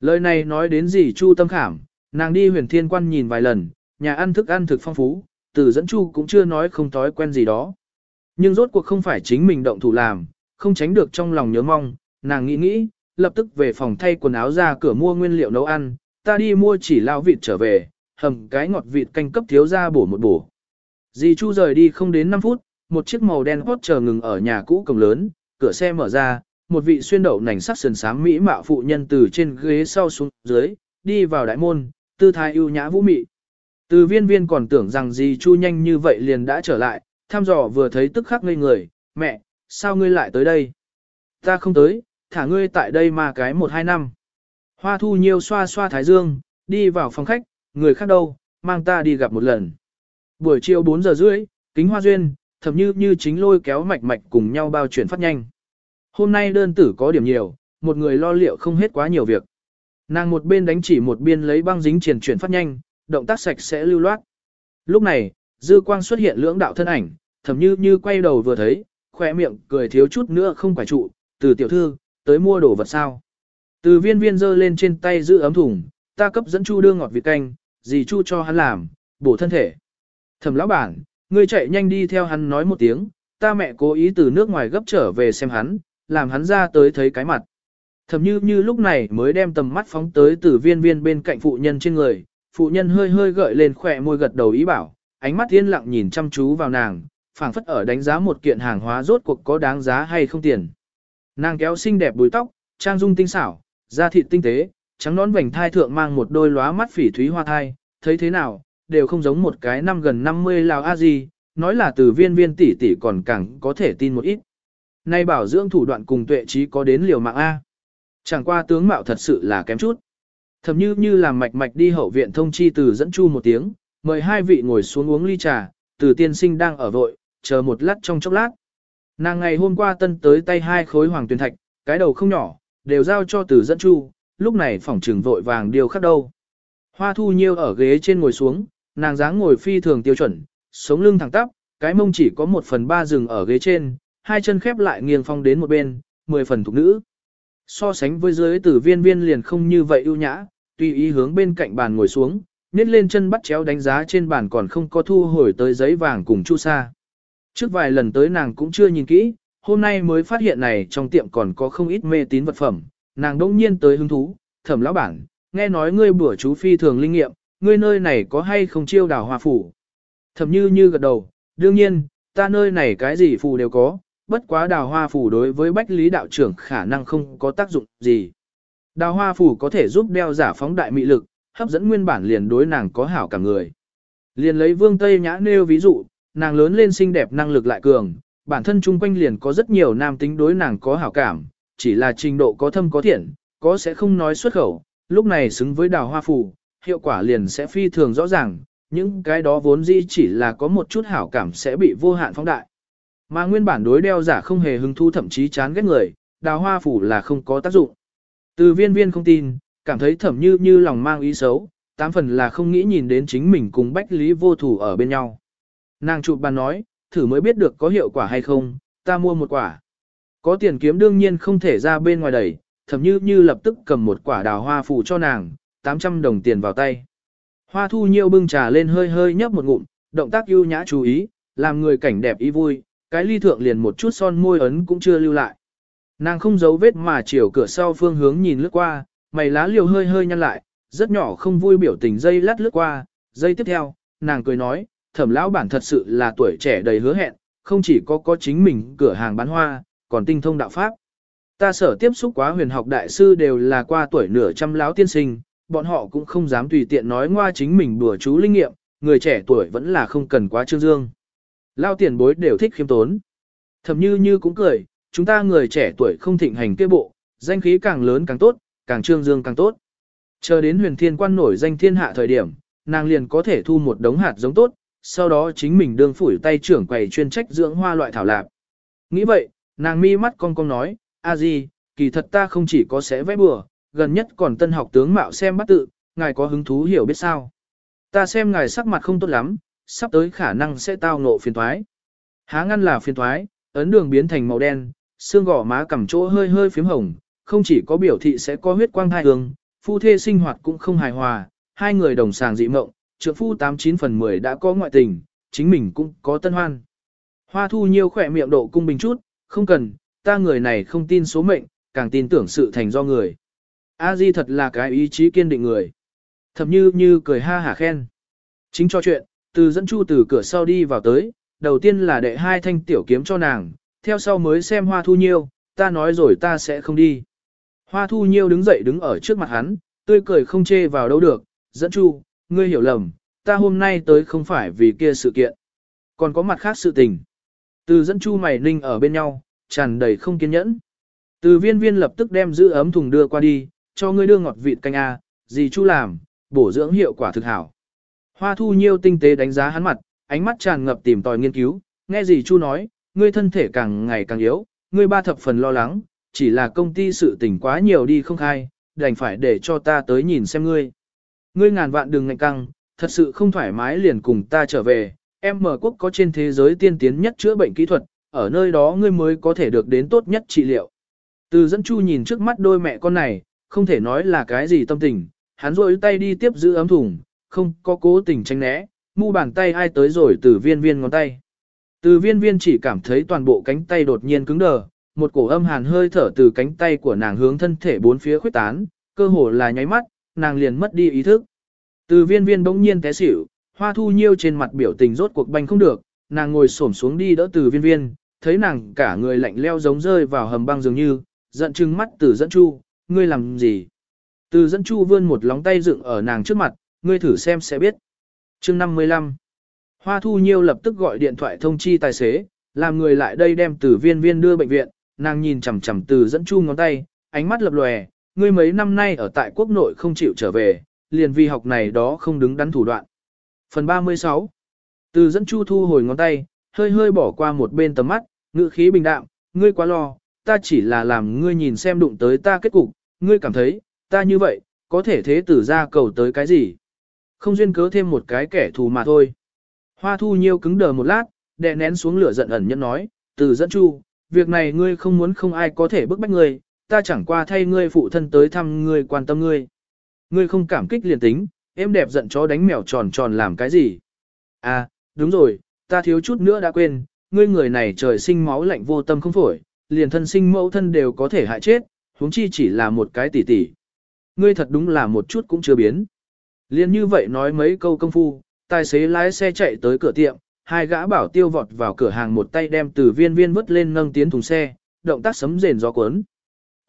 Lời này nói đến dì Chu tâm khảm, nàng đi huyền thiên quan nhìn vài lần, nhà ăn thức ăn thực phong phú, từ dẫn Chu cũng chưa nói không thói quen gì đó. Nhưng rốt cuộc không phải chính mình động thủ làm, không tránh được trong lòng nhớ mong, nàng nghĩ nghĩ, lập tức về phòng thay quần áo ra cửa mua nguyên liệu nấu ăn, ta đi mua chỉ lao vịt trở về, hầm cái ngọt vịt canh cấp thiếu ra bổ một bổ. Dì Chu rời đi không đến 5 phút, một chiếc màu đen hót chờ ngừng ở nhà cũ cổng lớn, cửa xe mở ra, một vị xuyên đậu nành sắc sườn sám mỹ mạo phụ nhân từ trên ghế sau xuống dưới, đi vào đại môn, tư thái ưu nhã vũ mị. Từ viên viên còn tưởng rằng dì chu nhanh như vậy liền đã trở lại, tham dò vừa thấy tức khắc ngây người, mẹ, sao ngươi lại tới đây? Ta không tới, thả ngươi tại đây mà cái một hai năm. Hoa thu nhiều xoa xoa thái dương, đi vào phòng khách, người khác đâu, mang ta đi gặp một lần. Buổi chiều 4 giờ rưỡi, kính hoa duyên, thậm như như chính lôi kéo mạch mạch cùng nhau bao chuyển phát nhanh. Hôm nay đơn tử có điểm nhiều, một người lo liệu không hết quá nhiều việc. Nàng một bên đánh chỉ một bên lấy băng dính triển chuyển phát nhanh, động tác sạch sẽ lưu loát. Lúc này, dư quang xuất hiện lưỡng đạo thân ảnh, thầm như như quay đầu vừa thấy, khoe miệng cười thiếu chút nữa không phải trụ, từ tiểu thư, tới mua đồ vật sao. Từ viên viên giơ lên trên tay giữ ấm thùng, ta cấp dẫn chu đưa ngọt vịt canh, gì chu cho hắn làm, bổ thân thể. Thẩm lão bản, ngươi chạy nhanh đi theo hắn nói một tiếng, ta mẹ cố ý từ nước ngoài gấp trở về xem hắn, làm hắn ra tới thấy cái mặt. Thẩm như như lúc này mới đem tầm mắt phóng tới từ viên viên bên cạnh phụ nhân trên người, phụ nhân hơi hơi gợi lên khỏe môi gật đầu ý bảo, ánh mắt yên lặng nhìn chăm chú vào nàng, phảng phất ở đánh giá một kiện hàng hóa rốt cuộc có đáng giá hay không tiền. Nàng kéo xinh đẹp búi tóc, trang dung tinh xảo, da thịt tinh tế, trắng nón vành thai thượng mang một đôi lóa mắt phỉ thúy hoa thai, thấy thế nào, đều không giống một cái năm gần 50 lào a gì, nói là từ viên viên tỷ tỷ còn càng có thể tin một ít. Nay bảo dưỡng thủ đoạn cùng tuệ trí có đến liều mạng A. Chẳng qua tướng mạo thật sự là kém chút. Thầm như như làm mạch mạch đi hậu viện thông chi từ dẫn chu một tiếng, mời hai vị ngồi xuống uống ly trà, từ tiên sinh đang ở vội, chờ một lát trong chốc lát. Nàng ngày hôm qua tân tới tay hai khối hoàng tuyển thạch, cái đầu không nhỏ, đều giao cho từ dẫn chu, lúc này phòng trừng vội vàng điều khắc đâu. Hoa thu nhiêu ở ghế trên ngồi xuống, nàng dáng ngồi phi thường tiêu chuẩn, sống lưng thẳng tắp, cái mông chỉ có một phần ba rừng ở ghế trên, hai chân khép lại nghiêng phong đến một bên, mười phần thục nữ. So sánh với dưới tử viên viên liền không như vậy ưu nhã, tùy ý hướng bên cạnh bàn ngồi xuống, nhét lên chân bắt chéo đánh giá trên bàn còn không có thu hồi tới giấy vàng cùng chu sa. Trước vài lần tới nàng cũng chưa nhìn kỹ, hôm nay mới phát hiện này trong tiệm còn có không ít mê tín vật phẩm, nàng đông nhiên tới hứng thú, thẩm lão bản, nghe nói ngươi bữa chú phi thường linh nghiệm, ngươi nơi này có hay không chiêu đào hoa phủ. Thẩm như như gật đầu, đương nhiên, ta nơi này cái gì phù đều có, bất quá đào hoa phủ đối với bách lý đạo trưởng khả năng không có tác dụng gì. Đào hoa phủ có thể giúp đeo giả phóng đại mị lực, hấp dẫn nguyên bản liền đối nàng có hảo cả người. Liền lấy vương Tây Nhã nêu ví dụ, nàng lớn lên xinh đẹp năng lực lại cường, bản thân chung quanh liền có rất nhiều nam tính đối nàng có hảo cảm, chỉ là trình độ có thâm có thiện, có sẽ không nói xuất khẩu, lúc này xứng với đào hoa phủ, hiệu quả liền sẽ phi thường rõ ràng, những cái đó vốn dĩ chỉ là có một chút hảo cảm sẽ bị vô hạn phóng đại. Mà nguyên bản đối đeo giả không hề hứng thú thậm chí chán ghét người, đào hoa phủ là không có tác dụng. Từ viên viên không tin, cảm thấy thẩm như như lòng mang ý xấu, tám phần là không nghĩ nhìn đến chính mình cùng bách lý vô thủ ở bên nhau. Nàng chụp bàn nói, thử mới biết được có hiệu quả hay không, ta mua một quả. Có tiền kiếm đương nhiên không thể ra bên ngoài đẩy, thẩm như như lập tức cầm một quả đào hoa phủ cho nàng, 800 đồng tiền vào tay. Hoa thu nhiêu bưng trà lên hơi hơi nhấp một ngụm, động tác ưu nhã chú ý, làm người cảnh đẹp ý vui, cái ly thượng liền một chút son môi ấn cũng chưa lưu lại. Nàng không giấu vết mà chiều cửa sau phương hướng nhìn lướt qua, mày lá liều hơi hơi nhăn lại, rất nhỏ không vui biểu tình dây lát lướt qua, dây tiếp theo, nàng cười nói, thẩm lão bản thật sự là tuổi trẻ đầy hứa hẹn, không chỉ có có chính mình cửa hàng bán hoa, còn tinh thông đạo pháp. Ta sở tiếp xúc quá huyền học đại sư đều là qua tuổi nửa trăm lão tiên sinh, bọn họ cũng không dám tùy tiện nói ngoa chính mình đùa chú linh nghiệm, người trẻ tuổi vẫn là không cần quá trương dương. Lao tiền bối đều thích khiêm tốn. Thầm như như cũng cười, chúng ta người trẻ tuổi không thịnh hành kia bộ, danh khí càng lớn càng tốt, càng trương dương càng tốt. Chờ đến huyền thiên quan nổi danh thiên hạ thời điểm, nàng liền có thể thu một đống hạt giống tốt, sau đó chính mình đương phủi tay trưởng quầy chuyên trách dưỡng hoa loại thảo lạc. Nghĩ vậy, nàng mi mắt cong cong nói, a di, kỳ thật ta không chỉ có sẽ vẽ bừa, gần nhất còn tân học tướng mạo xem bắt tự, ngài có hứng thú hiểu biết sao. Ta xem ngài sắc mặt không tốt lắm, sắp tới khả năng sẽ tao ngộ phiền thoái. Há ngăn là phiền thoái, ấn đường biến thành màu đen, xương gỏ má cằm chỗ hơi hơi phím hồng, không chỉ có biểu thị sẽ có huyết quang hai hương, phu thê sinh hoạt cũng không hài hòa, hai người đồng sàng dị mộng, trượng phu 89 phần 10 đã có ngoại tình, chính mình cũng có tân hoan. Hoa thu nhiều khỏe miệng độ cung bình chút, không cần, ta người này không tin số mệnh, càng tin tưởng sự thành do người. A Di thật là cái ý chí kiên định người. Thẩm như như cười ha hả khen. Chính cho chuyện, từ dẫn chu từ cửa sau đi vào tới, đầu tiên là đệ hai thanh tiểu kiếm cho nàng, theo sau mới xem hoa thu nhiêu, ta nói rồi ta sẽ không đi. Hoa thu nhiêu đứng dậy đứng ở trước mặt hắn, tươi cười không chê vào đâu được, dẫn chu, ngươi hiểu lầm, ta hôm nay tới không phải vì kia sự kiện. Còn có mặt khác sự tình. Từ dẫn chu mày ninh ở bên nhau, tràn đầy không kiên nhẫn. Từ viên viên lập tức đem giữ ấm thùng đưa qua đi, cho ngươi đưa ngọt vịt canh A, gì chu làm, bổ dưỡng hiệu quả thực hảo. Hoa thu nhiêu tinh tế đánh giá hắn mặt, ánh mắt tràn ngập tìm tòi nghiên cứu, nghe gì chu nói, ngươi thân thể càng ngày càng yếu, ngươi ba thập phần lo lắng, chỉ là công ty sự tình quá nhiều đi không khai, đành phải để cho ta tới nhìn xem ngươi. Ngươi ngàn vạn đừng ngạnh căng, thật sự không thoải mái liền cùng ta trở về, em mở quốc có trên thế giới tiên tiến nhất chữa bệnh kỹ thuật, ở nơi đó ngươi mới có thể được đến tốt nhất trị liệu. Từ dẫn chu nhìn trước mắt đôi mẹ con này, không thể nói là cái gì tâm tình, hắn rôi tay đi tiếp giữ ấm thùng, không có cố tình tránh né, mu bàn tay ai tới rồi từ viên viên ngón tay. Từ viên viên chỉ cảm thấy toàn bộ cánh tay đột nhiên cứng đờ, một cổ âm hàn hơi thở từ cánh tay của nàng hướng thân thể bốn phía khuyết tán, cơ hồ là nháy mắt, nàng liền mất đi ý thức. Từ viên viên bỗng nhiên té xỉu, hoa thu nhiêu trên mặt biểu tình rốt cuộc banh không được, nàng ngồi xổm xuống đi đỡ từ viên viên, thấy nàng cả người lạnh leo giống rơi vào hầm băng dường như, giận chừng mắt từ dẫn chu, ngươi làm gì? Từ dẫn chu vươn một lóng tay dựng ở nàng trước mặt, ngươi thử xem sẽ biết. chương 55 Hoa thu nhiêu lập tức gọi điện thoại thông chi tài xế, làm người lại đây đem từ viên viên đưa bệnh viện, nàng nhìn chằm chằm từ dẫn chu ngón tay, ánh mắt lập lòe, ngươi mấy năm nay ở tại quốc nội không chịu trở về, liền vì học này đó không đứng đắn thủ đoạn. Phần 36 Từ dẫn chu thu hồi ngón tay, hơi hơi bỏ qua một bên tầm mắt, ngữ khí bình đạm, ngươi quá lo, ta chỉ là làm ngươi nhìn xem đụng tới ta kết cục, ngươi cảm thấy, ta như vậy, có thể thế tử ra cầu tới cái gì. Không duyên cớ thêm một cái kẻ thù mà thôi. Hoa thu nhiêu cứng đờ một lát, đè nén xuống lửa giận ẩn nhân nói, từ dẫn chu, việc này ngươi không muốn không ai có thể bức bách ngươi, ta chẳng qua thay ngươi phụ thân tới thăm ngươi quan tâm ngươi. Ngươi không cảm kích liền tính, em đẹp giận chó đánh mèo tròn tròn làm cái gì. À, đúng rồi, ta thiếu chút nữa đã quên, ngươi người này trời sinh máu lạnh vô tâm không phổi, liền thân sinh mẫu thân đều có thể hại chết, huống chi chỉ là một cái tỉ tỉ. Ngươi thật đúng là một chút cũng chưa biến. Liên như vậy nói mấy câu công phu, tài xế lái xe chạy tới cửa tiệm, hai gã bảo tiêu vọt vào cửa hàng một tay đem từ viên viên vứt lên nâng tiến thùng xe, động tác sấm rền gió cuốn.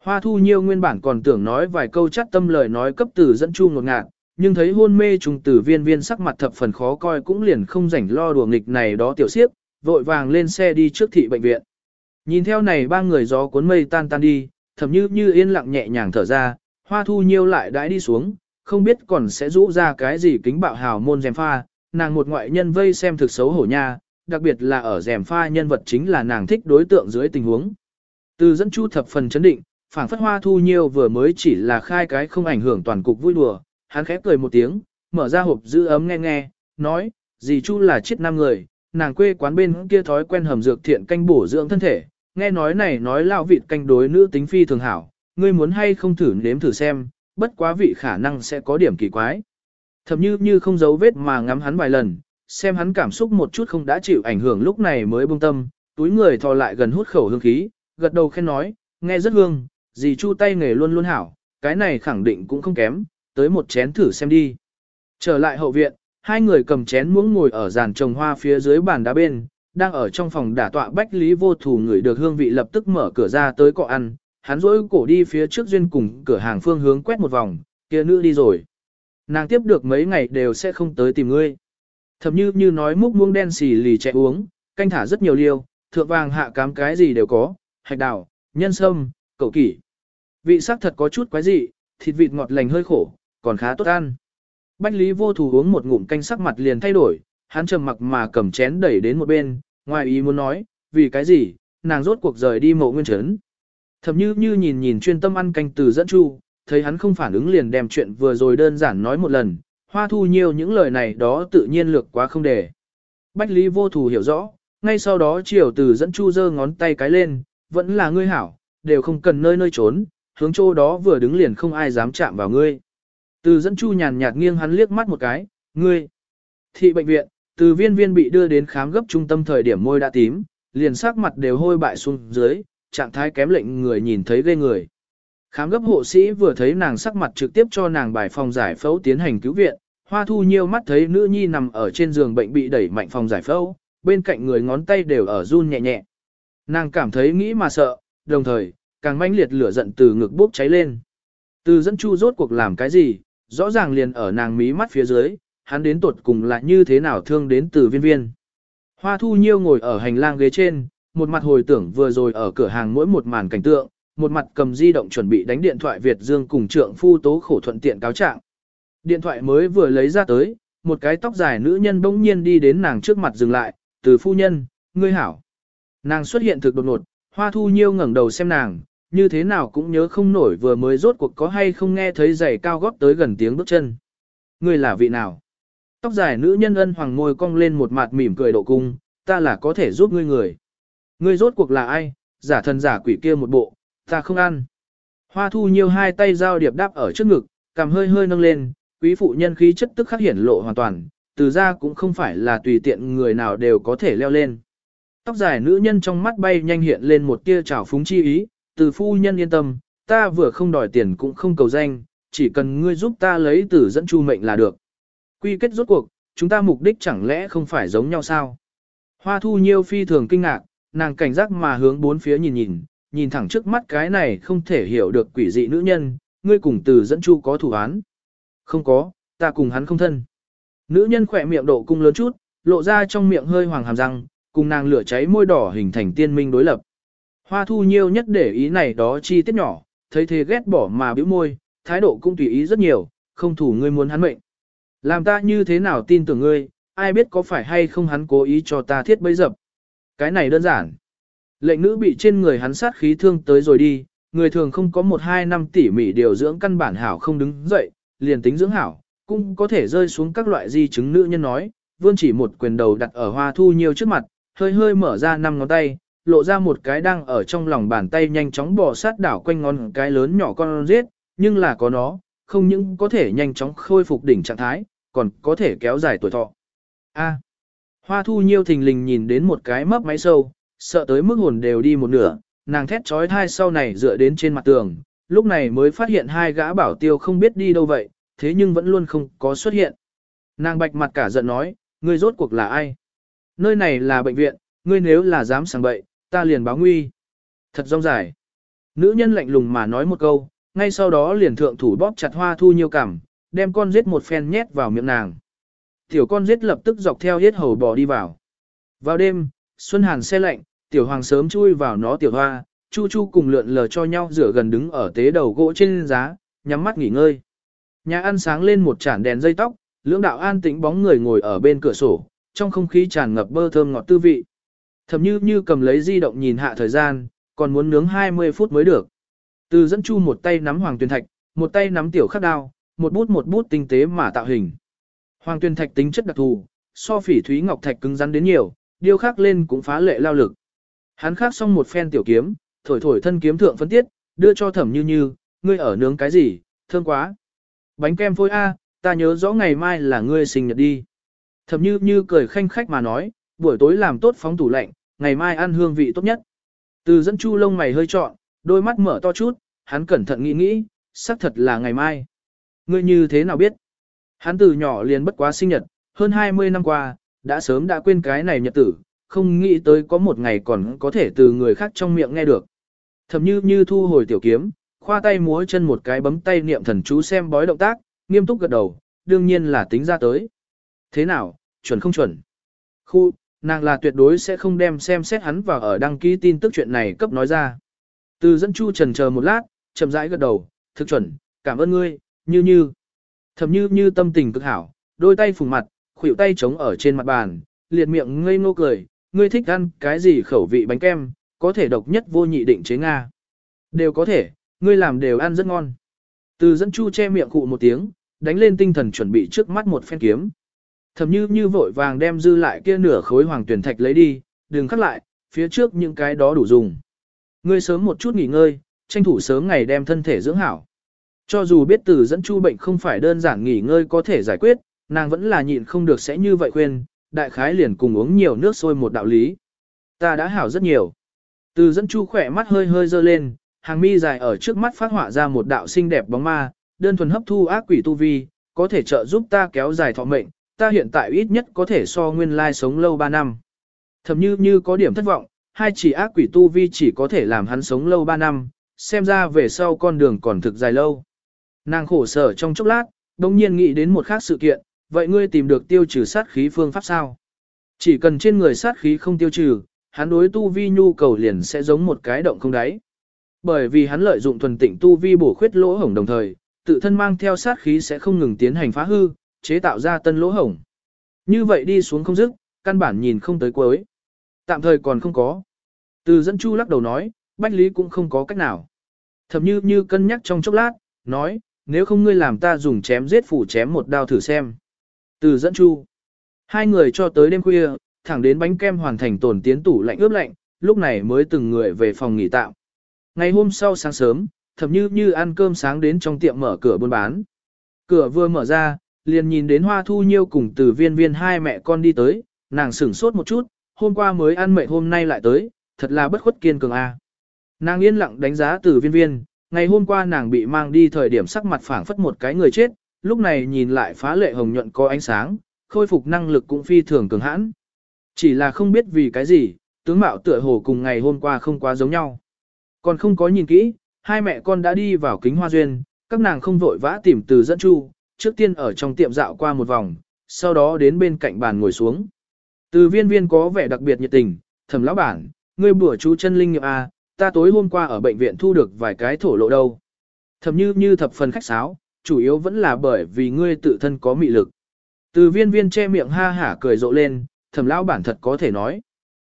Hoa thu nhiêu nguyên bản còn tưởng nói vài câu chắc tâm lời nói cấp từ dẫn chu ngột ngạt, nhưng thấy hôn mê trùng tử viên viên sắc mặt thập phần khó coi cũng liền không rảnh lo đùa nghịch này đó tiểu siếp, vội vàng lên xe đi trước thị bệnh viện. Nhìn theo này ba người gió cuốn mây tan tan đi, thầm như như yên lặng nhẹ nhàng thở ra, hoa thu nhiêu lại đãi đi xuống, không biết còn sẽ rũ ra cái gì kính bạo hào môn dèm pha, nàng một ngoại nhân vây xem thực xấu hổ nha, đặc biệt là ở dèm pha nhân vật chính là nàng thích đối tượng dưới tình huống. Từ dẫn chu thập phần chấn định, phảng phất hoa thu nhiêu vừa mới chỉ là khai cái không ảnh hưởng toàn cục vui đùa, hắn khép cười một tiếng, mở ra hộp giữ ấm nghe nghe, nói, dì chu là chết nam người, nàng quê quán bên kia thói quen hầm dược thiện canh bổ dưỡng thân thể, nghe nói này nói lao vịt canh đối nữ tính phi thường hảo, ngươi muốn hay không thử nếm thử xem, bất quá vị khả năng sẽ có điểm kỳ quái. Thậm như như không giấu vết mà ngắm hắn vài lần, xem hắn cảm xúc một chút không đã chịu ảnh hưởng lúc này mới buông tâm, túi người thò lại gần hút khẩu hương khí, gật đầu khen nói, nghe rất hương, dì chu tay nghề luôn luôn hảo, cái này khẳng định cũng không kém, tới một chén thử xem đi. Trở lại hậu viện, hai người cầm chén muỗng ngồi ở giàn trồng hoa phía dưới bàn đá bên, đang ở trong phòng đả tọa bách lý vô thủ người được hương vị lập tức mở cửa ra tới cọ ăn, hắn rỗi cổ đi phía trước duyên cùng cửa hàng phương hướng quét một vòng, kia nữ đi rồi. Nàng tiếp được mấy ngày đều sẽ không tới tìm ngươi. Thậm như như nói múc muông đen xì lì chạy uống, canh thả rất nhiều liêu, thượng vàng hạ cám cái gì đều có, hạch đào, nhân sâm, cậu kỷ. Vị sắc thật có chút quái dị, thịt vịt ngọt lành hơi khổ, còn khá tốt ăn. Bách Lý vô thủ uống một ngụm canh sắc mặt liền thay đổi, hắn trầm mặc mà cầm chén đẩy đến một bên, ngoài ý muốn nói, vì cái gì, nàng rốt cuộc rời đi mộ nguyên trấn. Thậm như như nhìn nhìn chuyên tâm ăn canh từ dẫn chu, thấy hắn không phản ứng liền đem chuyện vừa rồi đơn giản nói một lần, hoa thu nhiều những lời này đó tự nhiên lược quá không để. Bách Lý vô thủ hiểu rõ, ngay sau đó chiều từ dẫn chu giơ ngón tay cái lên, vẫn là ngươi hảo, đều không cần nơi nơi trốn, hướng chỗ đó vừa đứng liền không ai dám chạm vào ngươi. Từ dẫn chu nhàn nhạt nghiêng hắn liếc mắt một cái, ngươi. Thị bệnh viện, từ viên viên bị đưa đến khám gấp trung tâm thời điểm môi đã tím, liền sắc mặt đều hôi bại xuống dưới, trạng thái kém lệnh người nhìn thấy ghê người. Khám gấp hộ sĩ vừa thấy nàng sắc mặt trực tiếp cho nàng bài phòng giải phẫu tiến hành cứu viện, hoa thu nhiều mắt thấy nữ nhi nằm ở trên giường bệnh bị đẩy mạnh phòng giải phẫu, bên cạnh người ngón tay đều ở run nhẹ nhẹ. Nàng cảm thấy nghĩ mà sợ, đồng thời, càng manh liệt lửa giận từ ngực bốc cháy lên. Từ dẫn chu rốt cuộc làm cái gì, rõ ràng liền ở nàng mí mắt phía dưới, hắn đến tuột cùng là như thế nào thương đến từ viên viên. Hoa thu nhiêu ngồi ở hành lang ghế trên, một mặt hồi tưởng vừa rồi ở cửa hàng mỗi một màn cảnh tượng, một mặt cầm di động chuẩn bị đánh điện thoại Việt Dương cùng trượng phu tố khổ thuận tiện cáo trạng. Điện thoại mới vừa lấy ra tới, một cái tóc dài nữ nhân bỗng nhiên đi đến nàng trước mặt dừng lại, từ phu nhân, ngươi hảo. Nàng xuất hiện thực đột ngột, hoa thu nhiêu ngẩng đầu xem nàng, như thế nào cũng nhớ không nổi vừa mới rốt cuộc có hay không nghe thấy giày cao gót tới gần tiếng bước chân. Ngươi là vị nào? Tóc dài nữ nhân ân hoàng môi cong lên một mặt mỉm cười độ cung, ta là có thể giúp ngươi người. Ngươi rốt cuộc là ai, giả thần giả quỷ kia một bộ, ta không ăn. Hoa thu nhiều hai tay giao điệp đáp ở trước ngực, cầm hơi hơi nâng lên, quý phụ nhân khí chất tức khắc hiển lộ hoàn toàn, từ ra cũng không phải là tùy tiện người nào đều có thể leo lên. Tóc dài nữ nhân trong mắt bay nhanh hiện lên một tia trào phúng chi ý, từ phu nhân yên tâm, ta vừa không đòi tiền cũng không cầu danh, chỉ cần ngươi giúp ta lấy tử dẫn chu mệnh là được. Quy kết rốt cuộc, chúng ta mục đích chẳng lẽ không phải giống nhau sao? Hoa thu nhiêu phi thường kinh ngạc, nàng cảnh giác mà hướng bốn phía nhìn nhìn, nhìn thẳng trước mắt cái này không thể hiểu được quỷ dị nữ nhân, ngươi cùng từ dẫn chu có thủ án. Không có, ta cùng hắn không thân. Nữ nhân khỏe miệng độ cung lớn chút, lộ ra trong miệng hơi hoàng hàm răng, cùng nàng lửa cháy môi đỏ hình thành tiên minh đối lập. Hoa thu nhiêu nhất để ý này đó chi tiết nhỏ, thấy thế ghét bỏ mà bĩu môi, thái độ cũng tùy ý rất nhiều, không thủ ngươi muốn hắn mệnh. Làm ta như thế nào tin tưởng ngươi, ai biết có phải hay không hắn cố ý cho ta thiết bấy dập. Cái này đơn giản. Lệnh nữ bị trên người hắn sát khí thương tới rồi đi, người thường không có một hai năm tỉ mỉ điều dưỡng căn bản hảo không đứng dậy, liền tính dưỡng hảo, cũng có thể rơi xuống các loại di chứng nữ nhân nói, vươn chỉ một quyền đầu đặt ở hoa thu nhiều trước mặt, hơi hơi mở ra năm ngón tay, lộ ra một cái đang ở trong lòng bàn tay nhanh chóng bò sát đảo quanh ngón cái lớn nhỏ con giết, nhưng là có nó, không những có thể nhanh chóng khôi phục đỉnh trạng thái, còn có thể kéo dài tuổi thọ. A. Hoa thu nhiêu thình lình nhìn đến một cái mấp máy sâu, sợ tới mức hồn đều đi một nửa, nàng thét trói thai sau này dựa đến trên mặt tường, lúc này mới phát hiện hai gã bảo tiêu không biết đi đâu vậy, thế nhưng vẫn luôn không có xuất hiện. Nàng bạch mặt cả giận nói, ngươi rốt cuộc là ai? Nơi này là bệnh viện, ngươi nếu là dám sang bậy, ta liền báo nguy. Thật rong dài. Nữ nhân lạnh lùng mà nói một câu, ngay sau đó liền thượng thủ bóp chặt hoa thu nhiêu cảm, đem con giết một phen nhét vào miệng nàng. Tiểu con giết lập tức dọc theo hết hầu bò đi vào. Vào đêm, Xuân Hàn xe lạnh, tiểu hoàng sớm chui vào nó tiểu hoa, chu chu cùng lượn lờ cho nhau rửa gần đứng ở tế đầu gỗ trên giá, nhắm mắt nghỉ ngơi. Nhà ăn sáng lên một chản đèn dây tóc, lưỡng đạo an tĩnh bóng người ngồi ở bên cửa sổ, trong không khí tràn ngập bơ thơm ngọt tư vị. Thẩm như như cầm lấy di động nhìn hạ thời gian, còn muốn nướng 20 phút mới được. Từ dẫn chu một tay nắm hoàng tuyên thạch, một tay nắm tiểu khắc đao, một bút một bút tinh tế mà tạo hình. Hoàng tuyên thạch tính chất đặc thù, so phỉ thúy ngọc thạch cứng rắn đến nhiều, điêu khắc lên cũng phá lệ lao lực. Hắn khắc xong một phen tiểu kiếm, thổi thổi thân kiếm thượng phân tiết, đưa cho thẩm như như, ngươi ở nướng cái gì, thơm quá. Bánh kem phôi A, ta nhớ rõ ngày mai là ngươi sinh nhật đi. Thẩm như như cười khanh khách mà nói, buổi tối làm tốt phóng tủ lạnh, ngày mai ăn hương vị tốt nhất. Từ dẫn chu lông mày hơi trọn, đôi mắt mở to chút, hắn cẩn thận nghĩ nghĩ, xác thật là ngày mai. Ngươi như thế nào biết? Hắn từ nhỏ liền bất quá sinh nhật, hơn 20 năm qua, đã sớm đã quên cái này nhật tử, không nghĩ tới có một ngày còn có thể từ người khác trong miệng nghe được. Thầm như như thu hồi tiểu kiếm, khoa tay múa chân một cái bấm tay niệm thần chú xem bói động tác, nghiêm túc gật đầu, đương nhiên là tính ra tới. Thế nào, chuẩn không chuẩn? Khu, nàng là tuyệt đối sẽ không đem xem xét hắn vào ở đăng ký tin tức chuyện này cấp nói ra. Từ dẫn chu trần chờ một lát, chậm rãi gật đầu, thực chuẩn, cảm ơn ngươi, như như. Thầm như như tâm tình cực hảo, đôi tay phùng mặt, khuỷu tay chống ở trên mặt bàn, liệt miệng ngây ngô cười, ngươi thích ăn cái gì khẩu vị bánh kem, có thể độc nhất vô nhị định chế Nga. Đều có thể, ngươi làm đều ăn rất ngon. Từ dẫn chu che miệng cụ một tiếng, đánh lên tinh thần chuẩn bị trước mắt một phen kiếm. Thầm như như vội vàng đem dư lại kia nửa khối hoàng tuyển thạch lấy đi, đừng khắc lại, phía trước những cái đó đủ dùng. Ngươi sớm một chút nghỉ ngơi, tranh thủ sớm ngày đem thân thể dưỡng hảo. Cho dù biết từ dẫn chu bệnh không phải đơn giản nghỉ ngơi có thể giải quyết, nàng vẫn là nhịn không được sẽ như vậy khuyên, đại khái liền cùng uống nhiều nước sôi một đạo lý. Ta đã hảo rất nhiều. Từ dẫn chu khỏe mắt hơi hơi dơ lên, hàng mi dài ở trước mắt phát họa ra một đạo xinh đẹp bóng ma, đơn thuần hấp thu ác quỷ tu vi, có thể trợ giúp ta kéo dài thọ mệnh, ta hiện tại ít nhất có thể so nguyên lai sống lâu 3 năm. Thầm như như có điểm thất vọng, hai chỉ ác quỷ tu vi chỉ có thể làm hắn sống lâu 3 năm, xem ra về sau con đường còn thực dài lâu. Nàng khổ sở trong chốc lát, đồng nhiên nghĩ đến một khác sự kiện, vậy ngươi tìm được tiêu trừ sát khí phương pháp sao? Chỉ cần trên người sát khí không tiêu trừ, hắn đối tu vi nhu cầu liền sẽ giống một cái động không đáy. Bởi vì hắn lợi dụng thuần tịnh tu vi bổ khuyết lỗ hổng đồng thời, tự thân mang theo sát khí sẽ không ngừng tiến hành phá hư, chế tạo ra tân lỗ hổng. Như vậy đi xuống không dứt, căn bản nhìn không tới cuối. Tạm thời còn không có. Từ dẫn chu lắc đầu nói, Bách Lý cũng không có cách nào. Thầm như như cân nhắc trong chốc lát, nói, nếu không ngươi làm ta dùng chém giết phủ chém một đao thử xem. Từ dẫn chu. Hai người cho tới đêm khuya, thẳng đến bánh kem hoàn thành tổn tiến tủ lạnh ướp lạnh, lúc này mới từng người về phòng nghỉ tạm. Ngày hôm sau sáng sớm, thầm như như ăn cơm sáng đến trong tiệm mở cửa buôn bán. Cửa vừa mở ra, liền nhìn đến hoa thu nhiêu cùng từ viên viên hai mẹ con đi tới, nàng sửng sốt một chút, hôm qua mới ăn mệt hôm nay lại tới, thật là bất khuất kiên cường a. Nàng yên lặng đánh giá từ viên viên, ngày hôm qua nàng bị mang đi thời điểm sắc mặt phảng phất một cái người chết, lúc này nhìn lại phá lệ hồng nhuận có ánh sáng, khôi phục năng lực cũng phi thường cường hãn. Chỉ là không biết vì cái gì, tướng mạo tựa hồ cùng ngày hôm qua không quá giống nhau. Còn không có nhìn kỹ, hai mẹ con đã đi vào kính hoa duyên, các nàng không vội vã tìm từ dẫn chu, trước tiên ở trong tiệm dạo qua một vòng, sau đó đến bên cạnh bàn ngồi xuống. Từ viên viên có vẻ đặc biệt nhiệt tình, thầm lão bản, ngươi bữa chú chân linh nghiệm a ta tối hôm qua ở bệnh viện thu được vài cái thổ lộ đâu. Thầm như như thập phần khách sáo, chủ yếu vẫn là bởi vì ngươi tự thân có mị lực. Từ viên viên che miệng ha hả cười rộ lên, thầm lão bản thật có thể nói.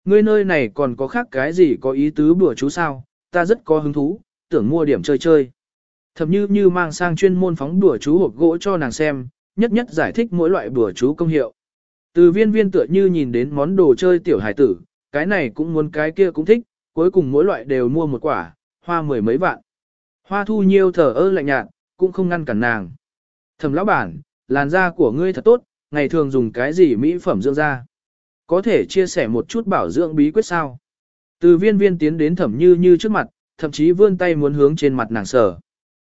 Ngươi nơi này còn có khác cái gì có ý tứ bữa chú sao, ta rất có hứng thú, tưởng mua điểm chơi chơi. Thậm như như mang sang chuyên môn phóng bùa chú hộp gỗ cho nàng xem, nhất nhất giải thích mỗi loại bùa chú công hiệu. Từ viên viên tựa như nhìn đến món đồ chơi tiểu hải tử, cái này cũng muốn cái kia cũng thích, cuối cùng mỗi loại đều mua một quả, hoa mười mấy vạn. Hoa thu nhiêu thở ơ lạnh nhạt, cũng không ngăn cản nàng. Thầm lão bản, làn da của ngươi thật tốt, ngày thường dùng cái gì mỹ phẩm dưỡng da. Có thể chia sẻ một chút bảo dưỡng bí quyết sao. Từ viên viên tiến đến thẩm như như trước mặt, thậm chí vươn tay muốn hướng trên mặt nàng sở.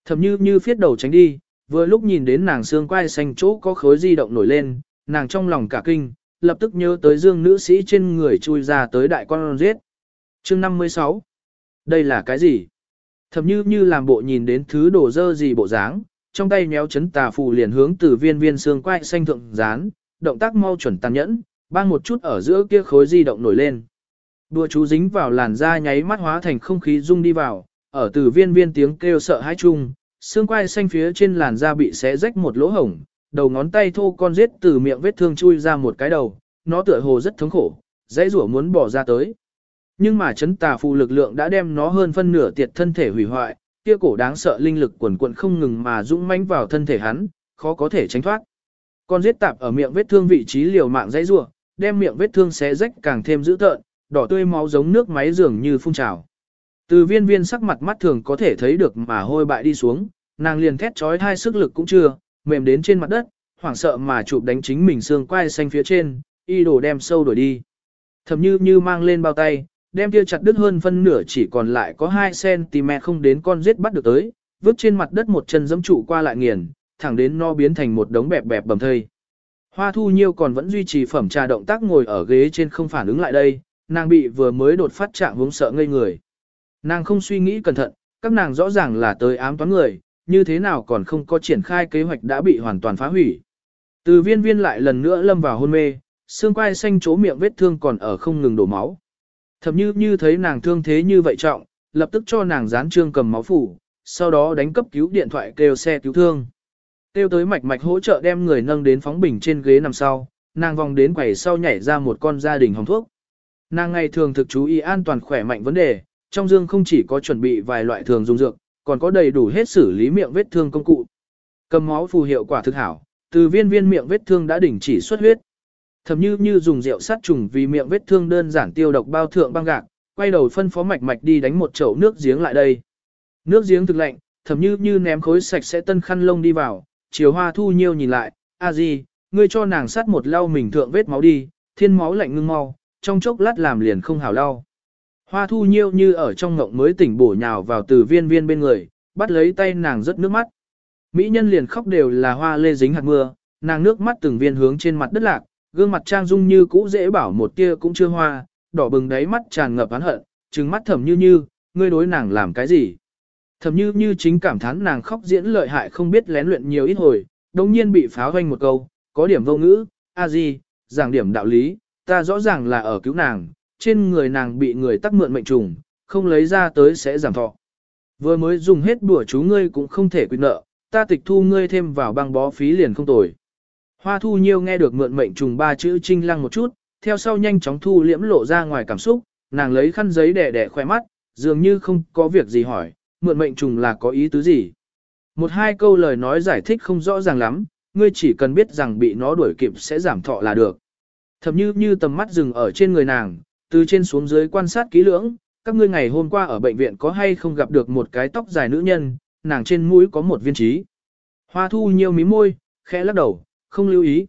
Thẩm như như phiết đầu tránh đi, vừa lúc nhìn đến nàng xương quai xanh chỗ có khối di động nổi lên, nàng trong lòng cả kinh, lập tức nhớ tới dương nữ sĩ trên người chui ra tới đại con giết. chương 56. Đây là cái gì? Thẩm như như làm bộ nhìn đến thứ đổ dơ gì bộ dáng, trong tay nhéo chấn tà phù liền hướng từ viên viên xương quai xanh thượng dán, động tác mau chuẩn tàn nhẫn, bang một chút ở giữa kia khối di động nổi lên. Đùa chú dính vào làn da nháy mắt hóa thành không khí rung đi vào, ở từ viên viên tiếng kêu sợ hãi chung, xương quai xanh phía trên làn da bị xé rách một lỗ hổng, đầu ngón tay thô con giết từ miệng vết thương chui ra một cái đầu, nó tựa hồ rất thống khổ, dãy rủa muốn bỏ ra tới. Nhưng mà chấn tà phù lực lượng đã đem nó hơn phân nửa tiệt thân thể hủy hoại, kia cổ đáng sợ linh lực quần quận không ngừng mà dũng mãnh vào thân thể hắn, khó có thể tránh thoát. Con giết tạp ở miệng vết thương vị trí liều mạng dãy rủa, đem miệng vết thương xé rách càng thêm dữ tợn, đỏ tươi máu giống nước máy dường như phun trào. Từ viên viên sắc mặt mắt thường có thể thấy được mà hôi bại đi xuống, nàng liền thét trói thai sức lực cũng chưa, mềm đến trên mặt đất, hoảng sợ mà chụp đánh chính mình xương quai xanh phía trên, y đồ đem sâu đuổi đi. Thầm như như mang lên bao tay, đem kia chặt đứt hơn phân nửa chỉ còn lại có 2cm không đến con giết bắt được tới, vứt trên mặt đất một chân dẫm trụ qua lại nghiền, thẳng đến no biến thành một đống bẹp bẹp bầm thây. Hoa thu nhiêu còn vẫn duy trì phẩm trà động tác ngồi ở ghế trên không phản ứng lại đây, nàng bị vừa mới đột phát trạng hướng sợ ngây người. Nàng không suy nghĩ cẩn thận, các nàng rõ ràng là tới ám toán người, như thế nào còn không có triển khai kế hoạch đã bị hoàn toàn phá hủy. Từ viên viên lại lần nữa lâm vào hôn mê, xương quai xanh chỗ miệng vết thương còn ở không ngừng đổ máu. Thậm như như thấy nàng thương thế như vậy trọng, lập tức cho nàng dán trương cầm máu phủ, sau đó đánh cấp cứu điện thoại kêu xe cứu thương. Kêu tới mạch mạch hỗ trợ đem người nâng đến phóng bình trên ghế nằm sau, nàng vòng đến quầy sau nhảy ra một con gia đình hồng thuốc. Nàng ngày thường thực chú ý an toàn khỏe mạnh vấn đề, trong dương không chỉ có chuẩn bị vài loại thường dùng dược, còn có đầy đủ hết xử lý miệng vết thương công cụ. Cầm máu phù hiệu quả thực hảo, từ viên viên miệng vết thương đã đình chỉ xuất huyết. Thậm như như dùng rượu sát trùng vì miệng vết thương đơn giản tiêu độc bao thượng băng gạc, quay đầu phân phó mạch mạch đi đánh một chậu nước giếng lại đây. Nước giếng thực lạnh, thậm như như ném khối sạch sẽ tân khăn lông đi vào, chiều hoa thu nhiêu nhìn lại, a gì, ngươi cho nàng sát một lau mình thượng vết máu đi, thiên máu lạnh ngưng mau, trong chốc lát làm liền không hảo lau. Hoa thu nhiêu như ở trong ngộng mới tỉnh bổ nhào vào từ viên viên bên người, bắt lấy tay nàng rất nước mắt. Mỹ nhân liền khóc đều là hoa lê dính hạt mưa, nàng nước mắt từng viên hướng trên mặt đất lạc, gương mặt trang dung như cũ dễ bảo một tia cũng chưa hoa, đỏ bừng đáy mắt tràn ngập oán hận, trừng mắt thầm như như, ngươi đối nàng làm cái gì. Thầm như như chính cảm thán nàng khóc diễn lợi hại không biết lén luyện nhiều ít hồi, đồng nhiên bị pháo hoanh một câu, có điểm vô ngữ, a gì, giảng điểm đạo lý, ta rõ ràng là ở cứu nàng, trên người nàng bị người tắc mượn mệnh trùng, không lấy ra tới sẽ giảm thọ. Vừa mới dùng hết bùa chú ngươi cũng không thể quyết nợ, ta tịch thu ngươi thêm vào băng bó phí liền không tồi. Hoa thu nhiêu nghe được mượn mệnh trùng ba chữ trinh lăng một chút, theo sau nhanh chóng thu liễm lộ ra ngoài cảm xúc, nàng lấy khăn giấy đẻ đẻ khoe mắt, dường như không có việc gì hỏi, mượn mệnh trùng là có ý tứ gì. Một hai câu lời nói giải thích không rõ ràng lắm, ngươi chỉ cần biết rằng bị nó đuổi kịp sẽ giảm thọ là được. Thậm như như tầm mắt dừng ở trên người nàng, từ trên xuống dưới quan sát kỹ lưỡng, các ngươi ngày hôm qua ở bệnh viện có hay không gặp được một cái tóc dài nữ nhân, nàng trên mũi có một viên trí. Hoa thu nhiều mí môi, khẽ lắc đầu, không lưu ý.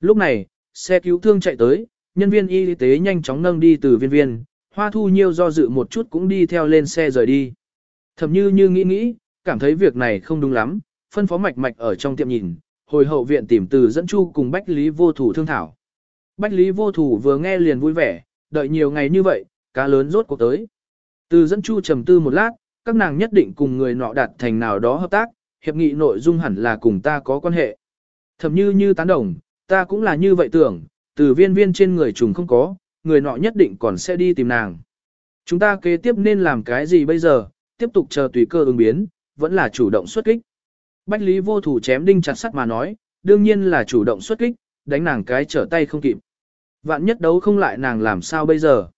Lúc này, xe cứu thương chạy tới, nhân viên y tế nhanh chóng nâng đi từ viên viên, hoa thu nhiêu do dự một chút cũng đi theo lên xe rời đi. Thầm như như nghĩ nghĩ, cảm thấy việc này không đúng lắm, phân phó mạch mạch ở trong tiệm nhìn, hồi hậu viện tìm từ dẫn chu cùng Bách Lý vô thủ thương thảo. Bách Lý vô thủ vừa nghe liền vui vẻ, đợi nhiều ngày như vậy, cá lớn rốt cuộc tới. Từ dẫn chu trầm tư một lát, các nàng nhất định cùng người nọ đạt thành nào đó hợp tác, hiệp nghị nội dung hẳn là cùng ta có quan hệ. Thầm như như tán đồng, ta cũng là như vậy tưởng, từ viên viên trên người trùng không có, người nọ nhất định còn sẽ đi tìm nàng. Chúng ta kế tiếp nên làm cái gì bây giờ, tiếp tục chờ tùy cơ ứng biến, vẫn là chủ động xuất kích. Bách Lý vô thủ chém đinh chặt sắt mà nói, đương nhiên là chủ động xuất kích, đánh nàng cái trở tay không kịp. Vạn nhất đấu không lại nàng làm sao bây giờ.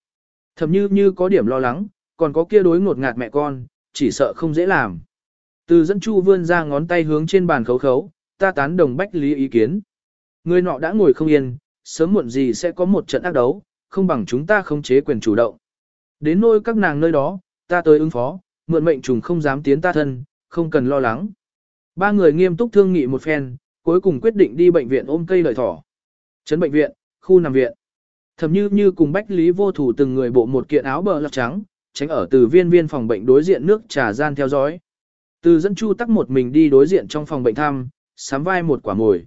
Thầm như như có điểm lo lắng, còn có kia đối ngột ngạt mẹ con, chỉ sợ không dễ làm. Từ dẫn chu vươn ra ngón tay hướng trên bàn khấu khấu, ta tán đồng Bách Lý ý kiến. Người nọ đã ngồi không yên, sớm muộn gì sẽ có một trận ác đấu, không bằng chúng ta không chế quyền chủ động. Đến nôi các nàng nơi đó, ta tới ứng phó, mượn mệnh trùng không dám tiến ta thân, không cần lo lắng. Ba người nghiêm túc thương nghị một phen, cuối cùng quyết định đi bệnh viện ôm cây lợi thỏ. Trấn bệnh viện, khu nằm viện. Thẩm như như cùng Bách Lý vô thủ từng người bộ một kiện áo bờ lọc trắng, tránh ở từ viên viên phòng bệnh đối diện nước trà gian theo dõi. Từ dẫn chu tắc một mình đi đối diện trong phòng bệnh thăm, sắm vai một quả mồi.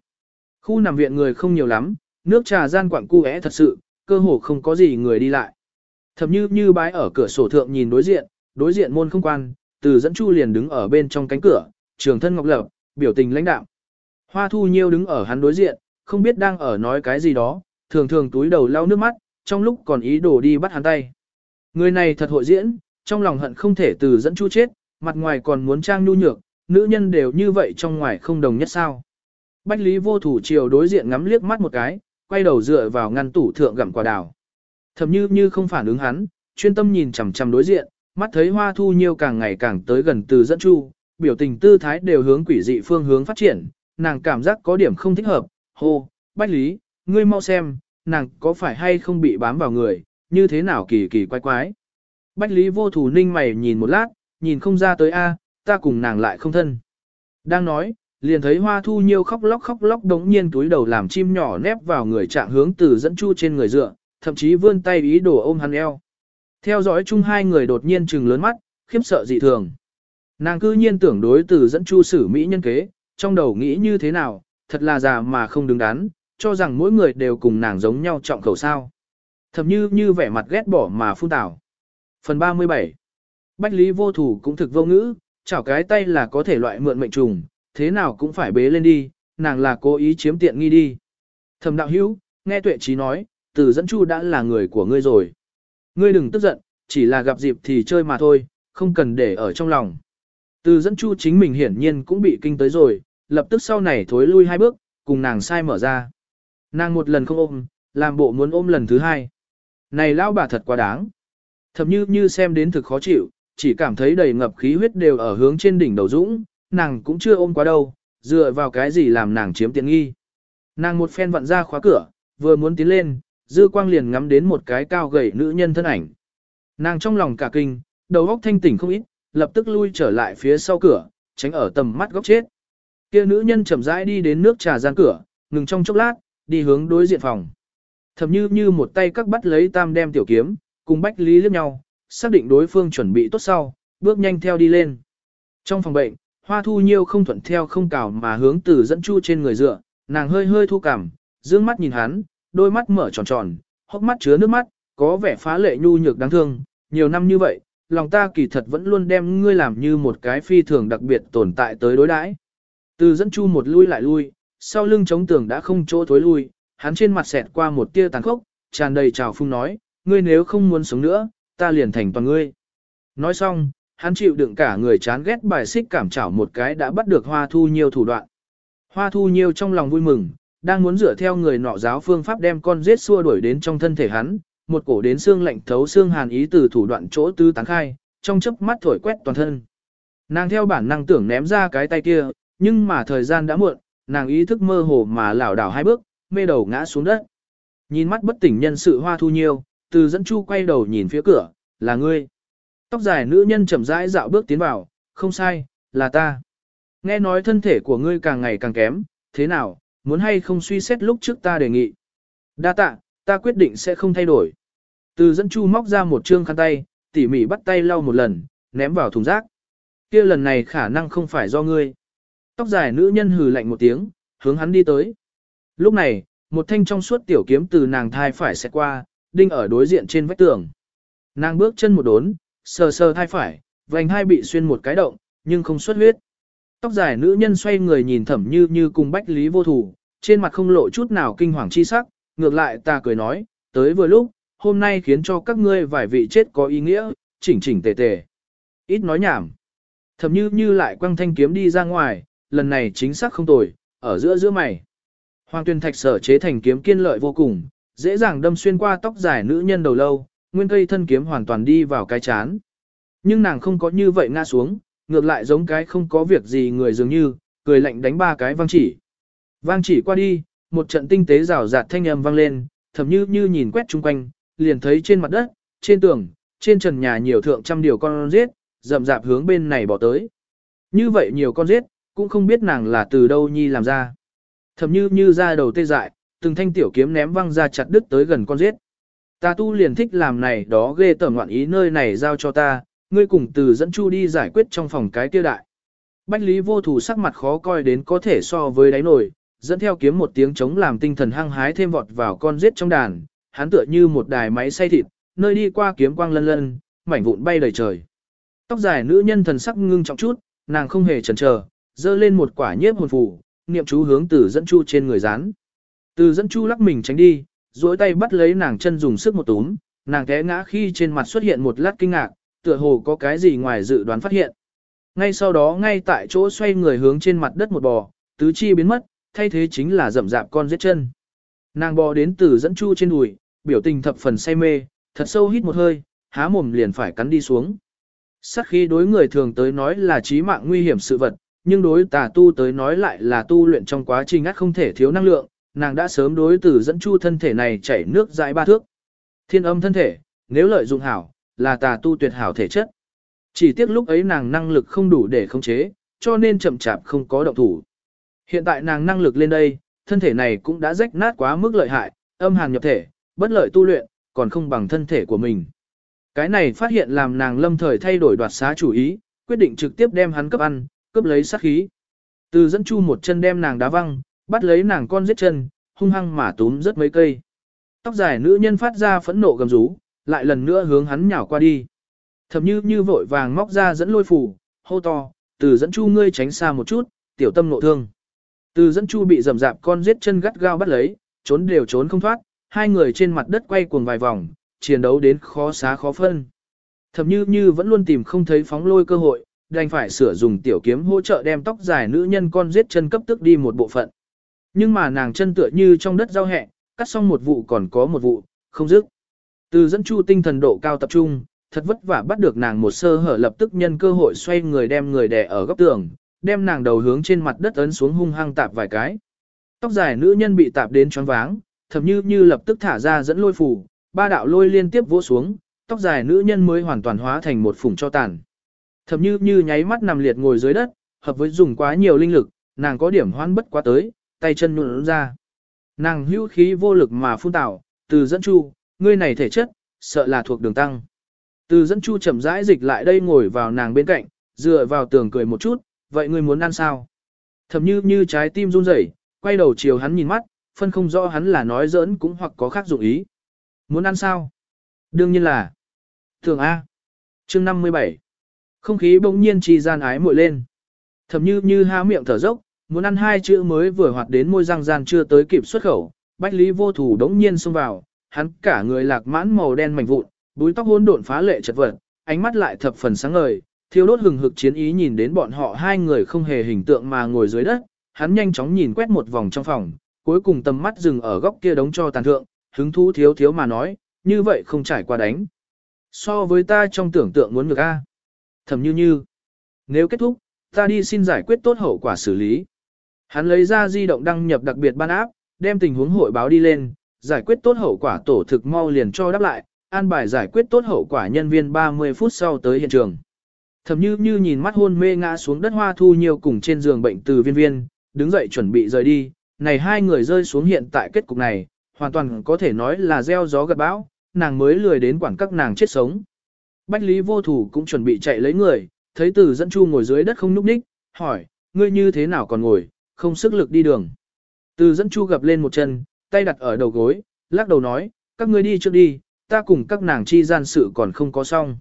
Khu nằm viện người không nhiều lắm, nước trà gian quặng cu é thật sự, cơ hồ không có gì người đi lại. Thẩm như như bái ở cửa sổ thượng nhìn đối diện, đối diện môn không quan, từ dẫn chu liền đứng ở bên trong cánh cửa, trường thân ngọc lập, biểu tình lãnh đạo. Hoa thu nhiêu đứng ở hắn đối diện, không biết đang ở nói cái gì đó, thường thường túi đầu lau nước mắt, trong lúc còn ý đồ đi bắt hắn tay. Người này thật hội diễn, trong lòng hận không thể từ dẫn chu chết, mặt ngoài còn muốn trang nhu nhược, nữ nhân đều như vậy trong ngoài không đồng nhất sao. Bách Lý vô thủ chiều đối diện ngắm liếc mắt một cái, quay đầu dựa vào ngăn tủ thượng gặm quả đào. Thầm như như không phản ứng hắn, chuyên tâm nhìn chằm chằm đối diện, mắt thấy hoa thu nhiêu càng ngày càng tới gần từ dẫn chu, biểu tình tư thái đều hướng quỷ dị phương hướng phát triển, nàng cảm giác có điểm không thích hợp, hô, Bách Lý, ngươi mau xem, nàng có phải hay không bị bám vào người, như thế nào kỳ kỳ quái quái. Bách Lý vô thủ ninh mày nhìn một lát, nhìn không ra tới a, ta cùng nàng lại không thân. Đang nói, liền thấy hoa thu nhiêu khóc lóc khóc lóc đống nhiên túi đầu làm chim nhỏ nép vào người trạng hướng từ dẫn chu trên người dựa, thậm chí vươn tay ý đồ ôm hắn eo. Theo dõi chung hai người đột nhiên trừng lớn mắt, khiếp sợ dị thường. Nàng cư nhiên tưởng đối từ dẫn chu xử Mỹ nhân kế, trong đầu nghĩ như thế nào, thật là già mà không đứng đắn, cho rằng mỗi người đều cùng nàng giống nhau trọng khẩu sao. Thậm như như vẻ mặt ghét bỏ mà phun tảo. Phần 37 Bách Lý vô thủ cũng thực vô ngữ, chảo cái tay là có thể loại mượn mệnh trùng, thế nào cũng phải bế lên đi, nàng là cố ý chiếm tiện nghi đi. Thẩm đạo hữu, nghe tuệ trí nói, từ dẫn chu đã là người của ngươi rồi. Ngươi đừng tức giận, chỉ là gặp dịp thì chơi mà thôi, không cần để ở trong lòng. Từ dẫn chu chính mình hiển nhiên cũng bị kinh tới rồi, lập tức sau này thối lui hai bước, cùng nàng sai mở ra. Nàng một lần không ôm, làm bộ muốn ôm lần thứ hai. Này lão bà thật quá đáng. Thầm như như xem đến thực khó chịu, chỉ cảm thấy đầy ngập khí huyết đều ở hướng trên đỉnh đầu dũng, nàng cũng chưa ôm quá đâu, dựa vào cái gì làm nàng chiếm tiện nghi. Nàng một phen vặn ra khóa cửa, vừa muốn tiến lên, dư quang liền ngắm đến một cái cao gầy nữ nhân thân ảnh. Nàng trong lòng cả kinh, đầu óc thanh tỉnh không ít, lập tức lui trở lại phía sau cửa, tránh ở tầm mắt góc chết. Kia nữ nhân chậm rãi đi đến nước trà gian cửa, ngừng trong chốc lát, đi hướng đối diện phòng. Thẩm như như một tay các bắt lấy tam đem tiểu kiếm, cùng Bách Lý liếc nhau, xác định đối phương chuẩn bị tốt sau, bước nhanh theo đi lên. Trong phòng bệnh, Hoa Thu Nhiêu không thuận theo không cào mà hướng từ dẫn chu trên người dựa, nàng hơi hơi thu cảm, dương mắt nhìn hắn, đôi mắt mở tròn tròn, hốc mắt chứa nước mắt, có vẻ phá lệ nhu nhược đáng thương, nhiều năm như vậy, lòng ta kỳ thật vẫn luôn đem ngươi làm như một cái phi thường đặc biệt tồn tại tới đối đãi. Từ dẫn chu một lui lại lui, sau lưng chống tường đã không chỗ thối lui, hắn trên mặt xẹt qua một tia tàn khốc, tràn đầy trào phung nói, ngươi nếu không muốn sống nữa, ta liền thành toàn ngươi. Nói xong, hắn chịu đựng cả người chán ghét bài xích cảm chảo một cái đã bắt được hoa thu nhiều thủ đoạn. Hoa thu nhiều trong lòng vui mừng, đang muốn dựa theo người nọ giáo phương pháp đem con giết xua đuổi đến trong thân thể hắn, một cổ đến xương lạnh thấu xương hàn ý từ thủ đoạn chỗ tư tán khai, trong chớp mắt thổi quét toàn thân. Nàng theo bản năng tưởng ném ra cái tay kia, nhưng mà thời gian đã muộn, nàng ý thức mơ hồ mà lảo đảo hai bước, mê đầu ngã xuống đất. Nhìn mắt bất tỉnh nhân sự hoa thu nhiêu, từ dẫn chu quay đầu nhìn phía cửa, là ngươi. Tóc dài nữ nhân chậm rãi dạo bước tiến vào, không sai, là ta. Nghe nói thân thể của ngươi càng ngày càng kém, thế nào, muốn hay không suy xét lúc trước ta đề nghị. Đa tạ, ta quyết định sẽ không thay đổi. Từ dẫn chu móc ra một trương khăn tay, tỉ mỉ bắt tay lau một lần, ném vào thùng rác. kia lần này khả năng không phải do ngươi. Tóc dài nữ nhân hừ lạnh một tiếng, hướng hắn đi tới. Lúc này, một thanh trong suốt tiểu kiếm từ nàng thai phải sẽ qua, đinh ở đối diện trên vách tường. Nàng bước chân một đốn, sờ sờ thai phải, vành hai bị xuyên một cái động, nhưng không xuất huyết. Tóc dài nữ nhân xoay người nhìn thẩm như như cùng bách lý vô thủ, trên mặt không lộ chút nào kinh hoàng chi sắc, ngược lại ta cười nói, tới vừa lúc, hôm nay khiến cho các ngươi vài vị chết có ý nghĩa, chỉnh chỉnh tề tề. Ít nói nhảm. thẩm như như lại quăng thanh kiếm đi ra ngoài, lần này chính xác không tồi, ở giữa giữa mày. Hoàng tuyên thạch sở chế thành kiếm kiên lợi vô cùng, dễ dàng đâm xuyên qua tóc dài nữ nhân đầu lâu, nguyên cây thân kiếm hoàn toàn đi vào cái chán. Nhưng nàng không có như vậy ngã xuống, ngược lại giống cái không có việc gì người dường như, cười lạnh đánh ba cái vang chỉ. Vang chỉ qua đi, một trận tinh tế rào rạt thanh âm vang lên, thầm như như nhìn quét chung quanh, liền thấy trên mặt đất, trên tường, trên trần nhà nhiều thượng trăm điều con giết, rậm rạp hướng bên này bỏ tới. Như vậy nhiều con giết, cũng không biết nàng là từ đâu nhi làm ra. Thầm như như ra đầu tê dại, từng thanh tiểu kiếm ném văng ra chặt đứt tới gần con giết. Ta tu liền thích làm này đó ghê tởm ngoạn ý nơi này giao cho ta, ngươi cùng từ dẫn chu đi giải quyết trong phòng cái kia đại. Bách Lý vô thủ sắc mặt khó coi đến có thể so với đáy nổi, dẫn theo kiếm một tiếng chống làm tinh thần hăng hái thêm vọt vào con giết trong đàn, hắn tựa như một đài máy xay thịt, nơi đi qua kiếm quang lân lân, mảnh vụn bay đầy trời. Tóc dài nữ nhân thần sắc ngưng trọng chút, nàng không hề chần chờ, dơ lên một quả nhiếp hồn phù, niệm chú hướng từ dẫn chu trên người dán. Từ dẫn chu lắc mình tránh đi, duỗi tay bắt lấy nàng chân dùng sức một túm, nàng té ngã khi trên mặt xuất hiện một lát kinh ngạc, tựa hồ có cái gì ngoài dự đoán phát hiện. Ngay sau đó ngay tại chỗ xoay người hướng trên mặt đất một bò, tứ chi biến mất, thay thế chính là rậm rạp con giết chân. Nàng bò đến từ dẫn chu trên đùi, biểu tình thập phần say mê, thật sâu hít một hơi, há mồm liền phải cắn đi xuống. Sát khi đối người thường tới nói là chí mạng nguy hiểm sự vật, nhưng đối tà tu tới nói lại là tu luyện trong quá trình ắt không thể thiếu năng lượng, nàng đã sớm đối từ dẫn chu thân thể này chảy nước dãi ba thước. Thiên âm thân thể, nếu lợi dụng hảo, là tà tu tuyệt hảo thể chất. Chỉ tiếc lúc ấy nàng năng lực không đủ để khống chế, cho nên chậm chạp không có động thủ. Hiện tại nàng năng lực lên đây, thân thể này cũng đã rách nát quá mức lợi hại, âm hàn nhập thể, bất lợi tu luyện, còn không bằng thân thể của mình. Cái này phát hiện làm nàng lâm thời thay đổi đoạt xá chủ ý, quyết định trực tiếp đem hắn cấp ăn, cướp lấy sát khí. Từ dẫn chu một chân đem nàng đá văng, bắt lấy nàng con giết chân, hung hăng mà túm rất mấy cây. Tóc dài nữ nhân phát ra phẫn nộ gầm rú, lại lần nữa hướng hắn nhào qua đi. Thầm như như vội vàng móc ra dẫn lôi phủ, hô to, từ dẫn chu ngươi tránh xa một chút, tiểu tâm nộ thương. Từ dẫn chu bị rầm rạp con giết chân gắt gao bắt lấy, trốn đều trốn không thoát, hai người trên mặt đất quay cuồng vài vòng, chiến đấu đến khó xá khó phân. Thầm như như vẫn luôn tìm không thấy phóng lôi cơ hội, đành phải sửa dùng tiểu kiếm hỗ trợ đem tóc dài nữ nhân con giết chân cấp tức đi một bộ phận. Nhưng mà nàng chân tựa như trong đất giao hẹ, cắt xong một vụ còn có một vụ, không dứt. Từ dẫn chu tinh thần độ cao tập trung, thật vất vả bắt được nàng một sơ hở lập tức nhân cơ hội xoay người đem người đè ở góc tường, đem nàng đầu hướng trên mặt đất ấn xuống hung hăng tạp vài cái. Tóc dài nữ nhân bị tạp đến choáng váng, thậm như như lập tức thả ra dẫn lôi phủ, ba đạo lôi liên tiếp vỗ xuống, tóc dài nữ nhân mới hoàn toàn hóa thành một phủng cho tàn. Thậm như như nháy mắt nằm liệt ngồi dưới đất, hợp với dùng quá nhiều linh lực, nàng có điểm hoan bất quá tới, tay chân nhũn ra. Nàng hữu khí vô lực mà phun tạo, từ dẫn chu, ngươi này thể chất, sợ là thuộc đường tăng. Từ dẫn chu chậm rãi dịch lại đây ngồi vào nàng bên cạnh, dựa vào tường cười một chút, vậy ngươi muốn ăn sao? Thầm như như trái tim run rẩy, quay đầu chiều hắn nhìn mắt, phân không rõ hắn là nói giỡn cũng hoặc có khác dụng ý. Muốn ăn sao? Đương nhiên là. Thường A. chương 57. Không khí bỗng nhiên trì gian ái muội lên. Thẩm như như há miệng thở dốc, muốn ăn hai chữ mới vừa hoạt đến môi răng gian chưa tới kịp xuất khẩu. Bách Lý vô thủ đống nhiên xông vào, hắn cả người lạc mãn màu đen mảnh vụn, búi tóc hỗn độn phá lệ chật vật, ánh mắt lại thập phần sáng ngời, thiêu đốt hừng hực chiến ý nhìn đến bọn họ hai người không hề hình tượng mà ngồi dưới đất, hắn nhanh chóng nhìn quét một vòng trong phòng, cuối cùng tầm mắt dừng ở góc kia đống cho tàn thượng, hứng thú thiếu thiếu mà nói, như vậy không trải qua đánh. So với ta trong tưởng tượng muốn được a. Thầm như như. Nếu kết thúc, ta đi xin giải quyết tốt hậu quả xử lý. Hắn lấy ra di động đăng nhập đặc biệt ban áp, đem tình huống hội báo đi lên, giải quyết tốt hậu quả tổ thực mau liền cho đáp lại, an bài giải quyết tốt hậu quả nhân viên 30 phút sau tới hiện trường. Thẩm như như nhìn mắt hôn mê ngã xuống đất hoa thu nhiều cùng trên giường bệnh từ viên viên, đứng dậy chuẩn bị rời đi, này hai người rơi xuống hiện tại kết cục này, hoàn toàn có thể nói là gieo gió gặt bão, nàng mới lười đến quản các nàng chết sống. Bách Lý vô thủ cũng chuẩn bị chạy lấy người, thấy từ dẫn chu ngồi dưới đất không núp ních, hỏi, ngươi như thế nào còn ngồi, không sức lực đi đường. Từ dẫn chu gập lên một chân, tay đặt ở đầu gối, lắc đầu nói, các ngươi đi trước đi, ta cùng các nàng chi gian sự còn không có xong.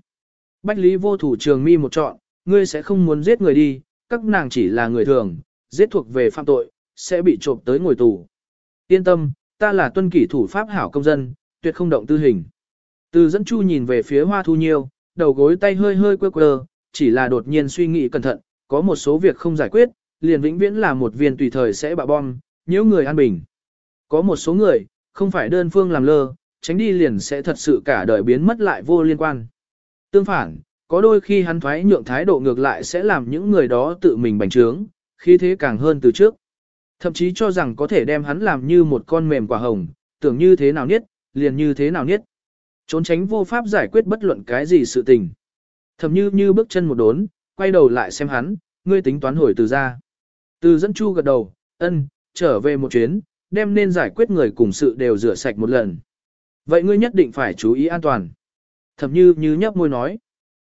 Bách Lý vô thủ trường mi một chọn, ngươi sẽ không muốn giết người đi, các nàng chỉ là người thường, giết thuộc về phạm tội, sẽ bị trộm tới ngồi tù. Yên tâm, ta là tuân kỷ thủ pháp hảo công dân, tuyệt không động tư hình. Từ dẫn chu nhìn về phía hoa thu nhiêu, đầu gối tay hơi hơi quơ quơ, chỉ là đột nhiên suy nghĩ cẩn thận, có một số việc không giải quyết, liền vĩnh viễn là một viên tùy thời sẽ bạo bom, Nếu người an bình. Có một số người, không phải đơn phương làm lơ, tránh đi liền sẽ thật sự cả đời biến mất lại vô liên quan. Tương phản, có đôi khi hắn thoái nhượng thái độ ngược lại sẽ làm những người đó tự mình bành trướng, khi thế càng hơn từ trước. Thậm chí cho rằng có thể đem hắn làm như một con mềm quả hồng, tưởng như thế nào nhất, liền như thế nào nhất. Trốn tránh vô pháp giải quyết bất luận cái gì sự tình. Thậm như như bước chân một đốn, quay đầu lại xem hắn, ngươi tính toán hồi từ ra. Từ dẫn chu gật đầu, ân, trở về một chuyến, đem nên giải quyết người cùng sự đều rửa sạch một lần. Vậy ngươi nhất định phải chú ý an toàn. Thậm như như nhấp môi nói.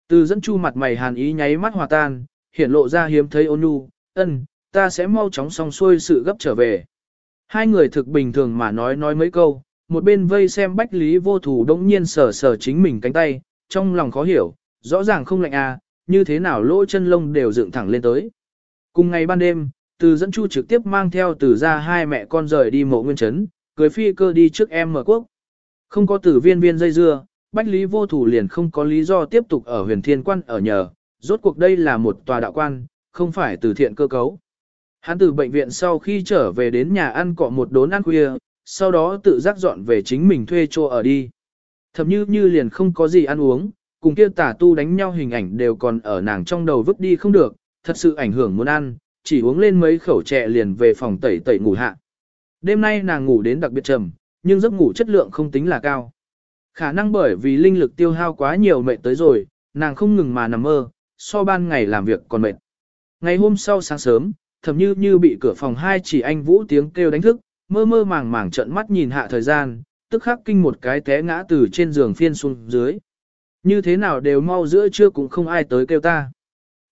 Từ dẫn chu mặt mày hàn ý nháy mắt hòa tan, hiện lộ ra hiếm thấy ôn nhu, ân, ta sẽ mau chóng xong xuôi sự gấp trở về. Hai người thực bình thường mà nói nói mấy câu, một bên vây xem bách lý vô thủ đống nhiên sờ sờ chính mình cánh tay, trong lòng khó hiểu, rõ ràng không lạnh à, như thế nào lỗ chân lông đều dựng thẳng lên tới. Cùng ngày ban đêm, từ dẫn chu trực tiếp mang theo từ ra hai mẹ con rời đi mộ nguyên trấn, cưới phi cơ đi trước em mở quốc. Không có tử viên viên dây dưa, bách lý vô thủ liền không có lý do tiếp tục ở huyền thiên quan ở nhờ, rốt cuộc đây là một tòa đạo quan, không phải từ thiện cơ cấu. Hắn từ bệnh viện sau khi trở về đến nhà ăn cọ một đốn ăn khuya, sau đó tự giác dọn về chính mình thuê chỗ ở đi. Thậm như như liền không có gì ăn uống, cùng kia tả tu đánh nhau hình ảnh đều còn ở nàng trong đầu vứt đi không được, thật sự ảnh hưởng muốn ăn, chỉ uống lên mấy khẩu chè liền về phòng tẩy tẩy ngủ hạ. Đêm nay nàng ngủ đến đặc biệt trầm, nhưng giấc ngủ chất lượng không tính là cao. Khả năng bởi vì linh lực tiêu hao quá nhiều mệt tới rồi, nàng không ngừng mà nằm mơ, so ban ngày làm việc còn mệt. Ngày hôm sau sáng sớm, thầm như như bị cửa phòng hai chỉ anh vũ tiếng kêu đánh thức, mơ mơ màng màng trận mắt nhìn hạ thời gian, tức khắc kinh một cái té ngã từ trên giường phiên xuống dưới. Như thế nào đều mau giữa trưa cũng không ai tới kêu ta.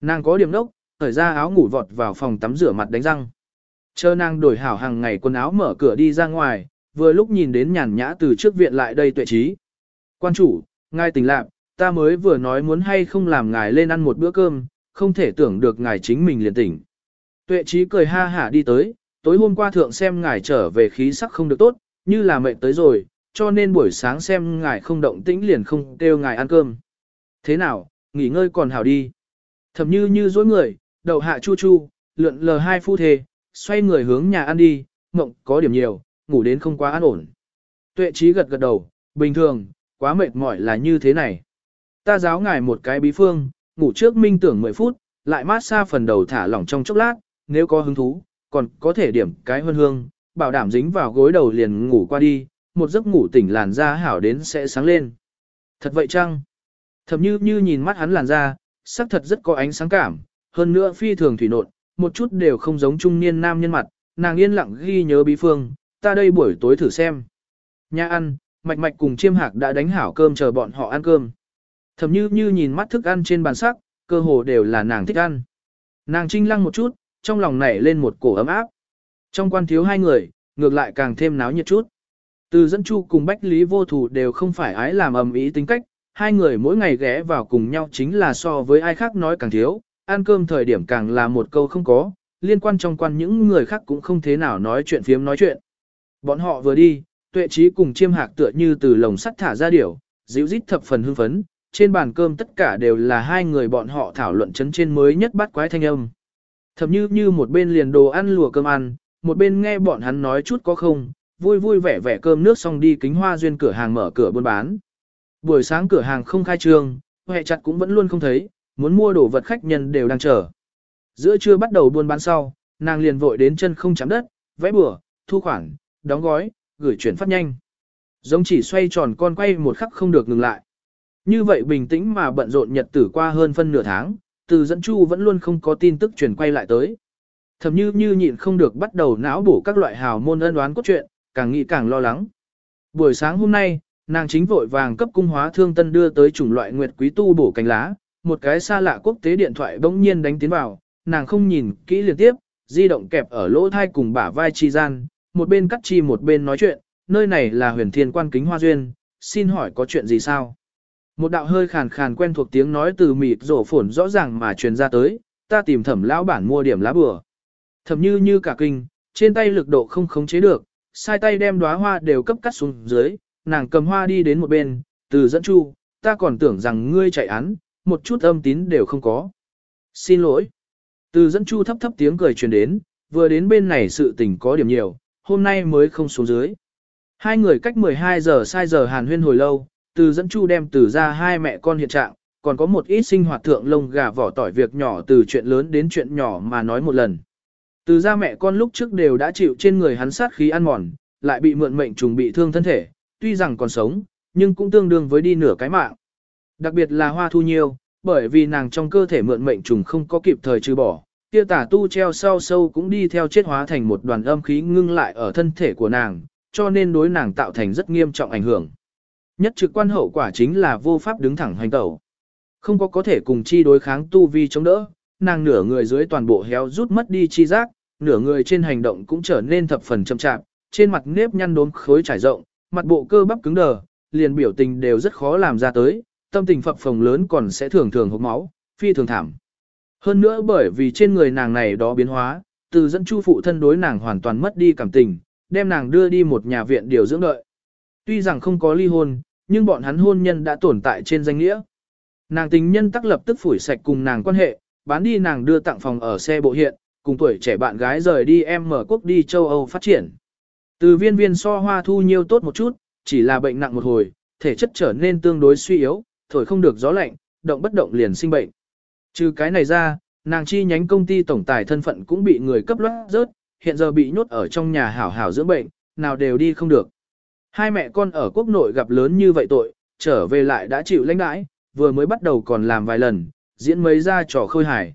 Nàng có điểm đốc, thời ra áo ngủ vọt vào phòng tắm rửa mặt đánh răng. Chờ nàng đổi hảo hàng ngày quần áo mở cửa đi ra ngoài, vừa lúc nhìn đến nhàn nhã từ trước viện lại đây tuệ trí. Quan chủ, ngài tỉnh lạc, ta mới vừa nói muốn hay không làm ngài lên ăn một bữa cơm, không thể tưởng được ngài chính mình liền tỉnh. Tuệ trí cười ha hả đi tới, tối hôm qua thượng xem ngài trở về khí sắc không được tốt, như là mệt tới rồi, cho nên buổi sáng xem ngài không động tĩnh liền không kêu ngài ăn cơm. Thế nào, nghỉ ngơi còn hảo đi. Thầm như như dối người, đầu hạ chu chu, lượn lờ hai phu thề, xoay người hướng nhà ăn đi, mộng có điểm nhiều, ngủ đến không quá an ổn. Tuệ trí gật gật đầu, bình thường, quá mệt mỏi là như thế này. Ta giáo ngài một cái bí phương, ngủ trước minh tưởng 10 phút, lại mát xa phần đầu thả lỏng trong chốc lát, nếu có hứng thú, còn có thể điểm cái hương hương, bảo đảm dính vào gối đầu liền ngủ qua đi, một giấc ngủ tỉnh làn da hảo đến sẽ sáng lên. Thật vậy chăng? Thầm như như nhìn mắt hắn làn da, sắc thật rất có ánh sáng cảm, hơn nữa phi thường thủy nộn, một chút đều không giống trung niên nam nhân mặt, nàng yên lặng ghi nhớ bí phương, ta đây buổi tối thử xem. Nhà ăn, mạch mạch cùng chiêm hạc đã đánh hảo cơm chờ bọn họ ăn cơm. Thầm như như nhìn mắt thức ăn trên bàn sắc, cơ hồ đều là nàng thích ăn. Nàng trinh lăng một chút, trong lòng nảy lên một cổ ấm áp. Trong quan thiếu hai người, ngược lại càng thêm náo nhiệt chút. Từ dẫn chu cùng Bách Lý vô thủ đều không phải ái làm ầm ý tính cách, hai người mỗi ngày ghé vào cùng nhau chính là so với ai khác nói càng thiếu, ăn cơm thời điểm càng là một câu không có, liên quan trong quan những người khác cũng không thế nào nói chuyện phiếm nói chuyện. Bọn họ vừa đi, tuệ trí cùng chiêm hạc tựa như từ lồng sắt thả ra điểu, dịu rít thập phần hưng phấn, trên bàn cơm tất cả đều là hai người bọn họ thảo luận chấn trên mới nhất bắt quái thanh âm. Thậm như như một bên liền đồ ăn lùa cơm ăn, một bên nghe bọn hắn nói chút có không, vui vui vẻ vẻ cơm nước xong đi kính hoa duyên cửa hàng mở cửa buôn bán. Buổi sáng cửa hàng không khai trương, hệ chặt cũng vẫn luôn không thấy, muốn mua đồ vật khách nhân đều đang chờ. Giữa trưa bắt đầu buôn bán sau, nàng liền vội đến chân không chạm đất, vẽ bừa, thu khoản, đóng gói, gửi chuyển phát nhanh. Giống chỉ xoay tròn con quay một khắc không được ngừng lại. Như vậy bình tĩnh mà bận rộn nhật tử qua hơn phân nửa tháng, từ dẫn chu vẫn luôn không có tin tức truyền quay lại tới. Thầm như như nhịn không được bắt đầu não bổ các loại hào môn ân đoán cốt truyện, càng nghĩ càng lo lắng. Buổi sáng hôm nay, nàng chính vội vàng cấp cung hóa thương tân đưa tới chủng loại nguyệt quý tu bổ cánh lá, một cái xa lạ quốc tế điện thoại bỗng nhiên đánh tiến vào, nàng không nhìn kỹ liên tiếp, di động kẹp ở lỗ thai cùng bả vai chi gian, một bên cắt chi một bên nói chuyện, nơi này là huyền thiên quan kính hoa duyên, xin hỏi có chuyện gì sao? Một đạo hơi khàn khàn quen thuộc tiếng nói từ mịt rổ phổn rõ ràng mà truyền ra tới, ta tìm thẩm lão bản mua điểm lá bừa. Thẩm như như cả kinh, trên tay lực độ không khống chế được, sai tay đem đóa hoa đều cấp cắt xuống dưới, nàng cầm hoa đi đến một bên, từ dẫn chu, ta còn tưởng rằng ngươi chạy án, một chút âm tín đều không có. Xin lỗi. Từ dẫn chu thấp thấp tiếng cười truyền đến, vừa đến bên này sự tình có điểm nhiều, hôm nay mới không xuống dưới. Hai người cách 12 giờ sai giờ hàn huyên hồi lâu, từ dẫn chu đem từ ra hai mẹ con hiện trạng, còn có một ít sinh hoạt thượng lông gà vỏ tỏi việc nhỏ từ chuyện lớn đến chuyện nhỏ mà nói một lần. Từ ra mẹ con lúc trước đều đã chịu trên người hắn sát khí ăn mòn, lại bị mượn mệnh trùng bị thương thân thể, tuy rằng còn sống, nhưng cũng tương đương với đi nửa cái mạng. Đặc biệt là hoa thu nhiêu, bởi vì nàng trong cơ thể mượn mệnh trùng không có kịp thời trừ bỏ, kia tả tu treo sau sâu cũng đi theo chết hóa thành một đoàn âm khí ngưng lại ở thân thể của nàng, cho nên đối nàng tạo thành rất nghiêm trọng ảnh hưởng. Nhất trực quan hậu quả chính là vô pháp đứng thẳng hành tẩu. Không có có thể cùng chi đối kháng tu vi chống đỡ, nàng nửa người dưới toàn bộ héo rút mất đi chi giác, nửa người trên hành động cũng trở nên thập phần chậm chạp, trên mặt nếp nhăn đốm khối trải rộng, mặt bộ cơ bắp cứng đờ, liền biểu tình đều rất khó làm ra tới, tâm tình phập phồng lớn còn sẽ thường thường hốc máu, phi thường thảm. Hơn nữa bởi vì trên người nàng này đó biến hóa, từ dẫn chu phụ thân đối nàng hoàn toàn mất đi cảm tình, đem nàng đưa đi một nhà viện điều dưỡng đợi. Tuy rằng không có ly hôn, nhưng bọn hắn hôn nhân đã tồn tại trên danh nghĩa. Nàng tình nhân tắc lập tức phủi sạch cùng nàng quan hệ, bán đi nàng đưa tặng phòng ở xe bộ hiện, cùng tuổi trẻ bạn gái rời đi em mở quốc đi châu Âu phát triển. Từ viên viên so hoa thu nhiêu tốt một chút, chỉ là bệnh nặng một hồi, thể chất trở nên tương đối suy yếu, thổi không được gió lạnh, động bất động liền sinh bệnh. Trừ cái này ra, nàng chi nhánh công ty tổng tài thân phận cũng bị người cấp loát rớt, hiện giờ bị nhốt ở trong nhà hảo hảo dưỡng bệnh, nào đều đi không được. Hai mẹ con ở quốc nội gặp lớn như vậy tội, trở về lại đã chịu lãnh đãi, vừa mới bắt đầu còn làm vài lần, diễn mấy ra trò khôi hài.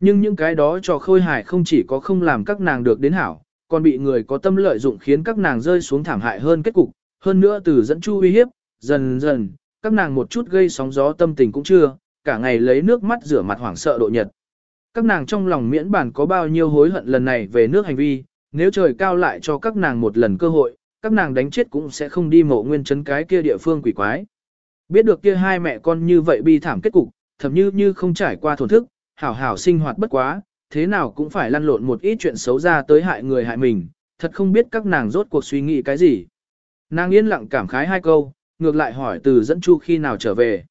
Nhưng những cái đó trò khôi hài không chỉ có không làm các nàng được đến hảo, còn bị người có tâm lợi dụng khiến các nàng rơi xuống thảm hại hơn kết cục, hơn nữa từ dẫn chu uy hiếp, dần dần, các nàng một chút gây sóng gió tâm tình cũng chưa, cả ngày lấy nước mắt rửa mặt hoảng sợ độ nhật. Các nàng trong lòng miễn bản có bao nhiêu hối hận lần này về nước hành vi, nếu trời cao lại cho các nàng một lần cơ hội, các nàng đánh chết cũng sẽ không đi mộ nguyên trấn cái kia địa phương quỷ quái. Biết được kia hai mẹ con như vậy bi thảm kết cục, thậm như như không trải qua thổn thức, hảo hảo sinh hoạt bất quá, thế nào cũng phải lăn lộn một ít chuyện xấu ra tới hại người hại mình, thật không biết các nàng rốt cuộc suy nghĩ cái gì. Nàng yên lặng cảm khái hai câu, ngược lại hỏi từ dẫn chu khi nào trở về.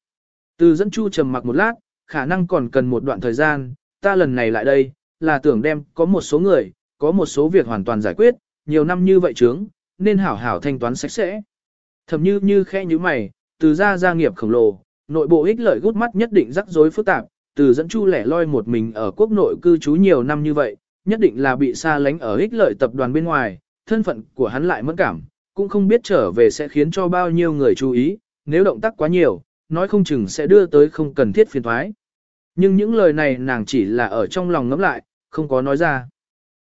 Từ dẫn chu trầm mặc một lát, khả năng còn cần một đoạn thời gian, ta lần này lại đây, là tưởng đem có một số người, có một số việc hoàn toàn giải quyết, nhiều năm như vậy chướng, nên hảo hảo thanh toán sạch sẽ. Thầm như như khe như mày, từ ra gia nghiệp khổng lồ, nội bộ ích lợi gút mắt nhất định rắc rối phức tạp, từ dẫn chu lẻ loi một mình ở quốc nội cư trú nhiều năm như vậy, nhất định là bị xa lánh ở ích lợi tập đoàn bên ngoài, thân phận của hắn lại mất cảm, cũng không biết trở về sẽ khiến cho bao nhiêu người chú ý, nếu động tác quá nhiều, nói không chừng sẽ đưa tới không cần thiết phiền thoái. Nhưng những lời này nàng chỉ là ở trong lòng ngẫm lại, không có nói ra.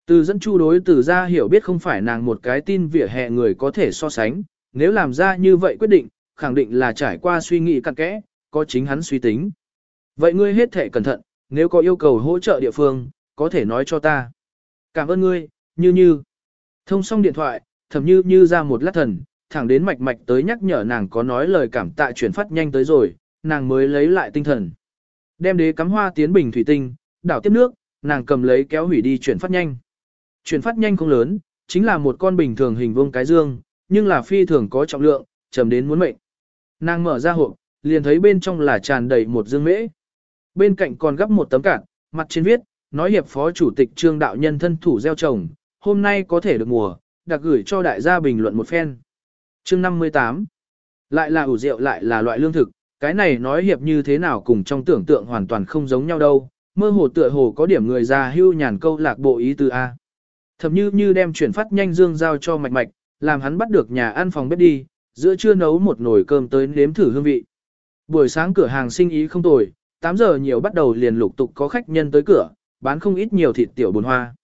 Từ dẫn chu đối từ ra hiểu biết không phải nàng một cái tin vỉa hè người có thể so sánh, nếu làm ra như vậy quyết định, khẳng định là trải qua suy nghĩ cặn kẽ, có chính hắn suy tính. Vậy ngươi hết thể cẩn thận, nếu có yêu cầu hỗ trợ địa phương, có thể nói cho ta. Cảm ơn ngươi, như như. Thông xong điện thoại, thầm như như ra một lát thần, thẳng đến mạch mạch tới nhắc nhở nàng có nói lời cảm tạ chuyển phát nhanh tới rồi, nàng mới lấy lại tinh thần. Đem đế cắm hoa tiến bình thủy tinh, đảo tiếp nước, nàng cầm lấy kéo hủy đi chuyển phát nhanh. Chuyển phát nhanh không lớn, chính là một con bình thường hình vuông cái dương, nhưng là phi thường có trọng lượng, trầm đến muốn mệnh. Nàng mở ra hộp, liền thấy bên trong là tràn đầy một dương mễ. Bên cạnh còn gấp một tấm cản, mặt trên viết, nói hiệp phó chủ tịch trương đạo nhân thân thủ gieo trồng, hôm nay có thể được mùa, đặc gửi cho đại gia bình luận một phen. Chương 58 Lại là ủ rượu lại là loại lương thực, cái này nói hiệp như thế nào cùng trong tưởng tượng hoàn toàn không giống nhau đâu, mơ hồ tựa hồ có điểm người già hưu nhàn câu lạc bộ ý từ A. Thẩm như như đem chuyển phát nhanh dương giao cho mạch mạch, làm hắn bắt được nhà ăn phòng bếp đi, giữa trưa nấu một nồi cơm tới nếm thử hương vị. Buổi sáng cửa hàng sinh ý không tồi, 8 giờ nhiều bắt đầu liền lục tục có khách nhân tới cửa, bán không ít nhiều thịt tiểu buồn hoa.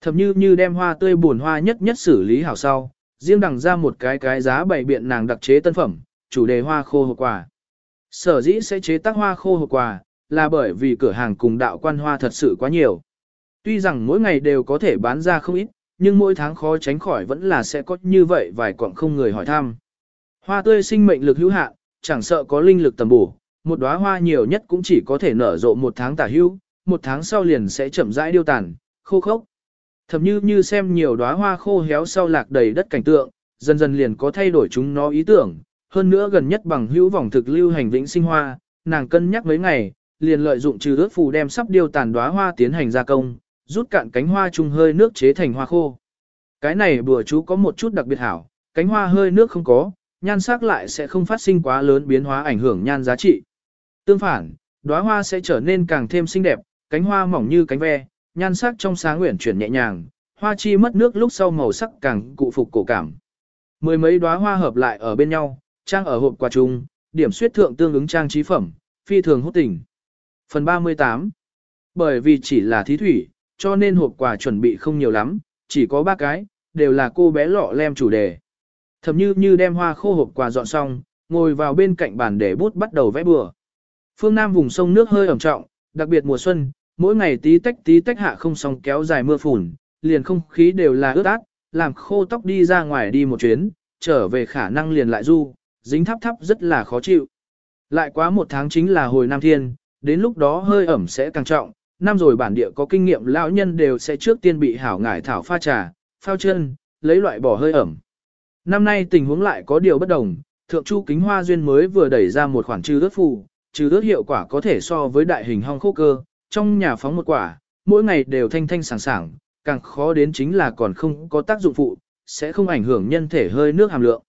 Thậm như như đem hoa tươi buồn hoa nhất nhất xử lý hảo sau, riêng đằng ra một cái cái giá bày biện nàng đặc chế tân phẩm, chủ đề hoa khô hộp quả. Sở dĩ sẽ chế tác hoa khô hộp quả là bởi vì cửa hàng cùng đạo quan hoa thật sự quá nhiều. Tuy rằng mỗi ngày đều có thể bán ra không ít, nhưng mỗi tháng khó tránh khỏi vẫn là sẽ có như vậy vài quặng không người hỏi thăm. Hoa tươi sinh mệnh lực hữu hạn, chẳng sợ có linh lực tầm bổ, một đóa hoa nhiều nhất cũng chỉ có thể nở rộ một tháng tả hữu, một tháng sau liền sẽ chậm rãi điêu tàn, khô khốc. Thậm như như xem nhiều đóa hoa khô héo sau lạc đầy đất cảnh tượng, dần dần liền có thay đổi chúng nó ý tưởng, hơn nữa gần nhất bằng hữu vòng thực lưu hành vĩnh sinh hoa, nàng cân nhắc mấy ngày, liền lợi dụng trừ ước phù đem sắp điêu tàn đóa hoa tiến hành gia công, rút cạn cánh hoa chung hơi nước chế thành hoa khô. Cái này bùa chú có một chút đặc biệt hảo, cánh hoa hơi nước không có, nhan sắc lại sẽ không phát sinh quá lớn biến hóa ảnh hưởng nhan giá trị. Tương phản, đóa hoa sẽ trở nên càng thêm xinh đẹp, cánh hoa mỏng như cánh ve, nhan sắc trong sáng nguyện chuyển nhẹ nhàng, hoa chi mất nước lúc sau màu sắc càng cụ phục cổ cảm. Mười mấy đóa hoa hợp lại ở bên nhau, trang ở hộp quà chung, điểm suyết thượng tương ứng trang trí phẩm, phi thường hút tình. Phần 38 Bởi vì chỉ là thí thủy, cho nên hộp quà chuẩn bị không nhiều lắm, chỉ có ba cái, đều là cô bé lọ lem chủ đề. Thầm như như đem hoa khô hộp quà dọn xong, ngồi vào bên cạnh bàn để bút bắt đầu vẽ bừa. Phương Nam vùng sông nước hơi ẩm trọng, đặc biệt mùa xuân, mỗi ngày tí tách tí tách hạ không sóng kéo dài mưa phùn, liền không khí đều là ướt át, làm khô tóc đi ra ngoài đi một chuyến, trở về khả năng liền lại du, dính thắp thắp rất là khó chịu. Lại quá một tháng chính là hồi Nam Thiên, đến lúc đó hơi ẩm sẽ càng trọng, năm rồi bản địa có kinh nghiệm lão nhân đều sẽ trước tiên bị hảo ngải thảo pha trà, phao chân, lấy loại bỏ hơi ẩm. Năm nay tình huống lại có điều bất đồng, thượng chu kính hoa duyên mới vừa đẩy ra một khoản trừ ướt phù, trừ ướt hiệu quả có thể so với đại hình hong khô cơ, trong nhà phóng một quả, mỗi ngày đều thanh thanh sảng sảng, càng khó đến chính là còn không có tác dụng phụ, sẽ không ảnh hưởng nhân thể hơi nước hàm lượng.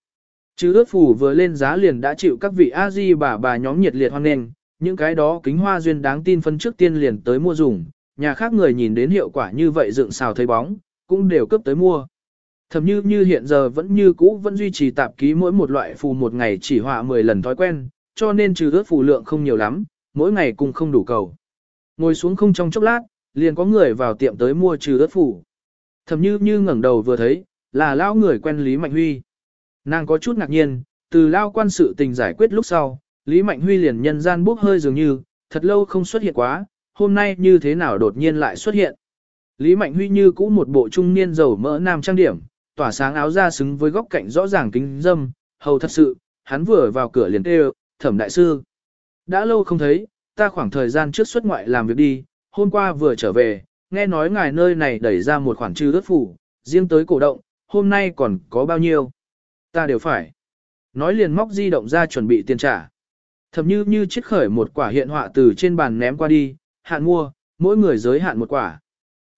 Trừ ướt phù vừa lên giá liền đã chịu các vị a di bà bà nhóm nhiệt liệt hoan nghênh, những cái đó kính hoa duyên đáng tin phân trước tiên liền tới mua dùng, nhà khác người nhìn đến hiệu quả như vậy dựng xào thấy bóng, cũng đều cấp tới mua. Thầm như như hiện giờ vẫn như cũ vẫn duy trì tạp ký mỗi một loại phù một ngày chỉ họa 10 lần thói quen, cho nên trừ ước phù lượng không nhiều lắm, mỗi ngày cũng không đủ cầu. Ngồi xuống không trong chốc lát, liền có người vào tiệm tới mua trừ ướt phù. Thầm như như ngẩng đầu vừa thấy, là lão người quen Lý Mạnh Huy. Nàng có chút ngạc nhiên, từ lao quan sự tình giải quyết lúc sau, Lý Mạnh Huy liền nhân gian bốc hơi dường như, thật lâu không xuất hiện quá, hôm nay như thế nào đột nhiên lại xuất hiện. Lý Mạnh Huy như cũ một bộ trung niên dầu mỡ nam trang điểm, tỏa sáng áo ra xứng với góc cạnh rõ ràng kính dâm, hầu thật sự, hắn vừa vào cửa liền kêu, thẩm đại sư. Đã lâu không thấy, ta khoảng thời gian trước xuất ngoại làm việc đi, hôm qua vừa trở về, nghe nói ngài nơi này đẩy ra một khoản trừ đất phủ, riêng tới cổ động, hôm nay còn có bao nhiêu. Ta đều phải. Nói liền móc di động ra chuẩn bị tiền trả. Thầm như như chiếc khởi một quả hiện họa từ trên bàn ném qua đi, hạn mua, mỗi người giới hạn một quả.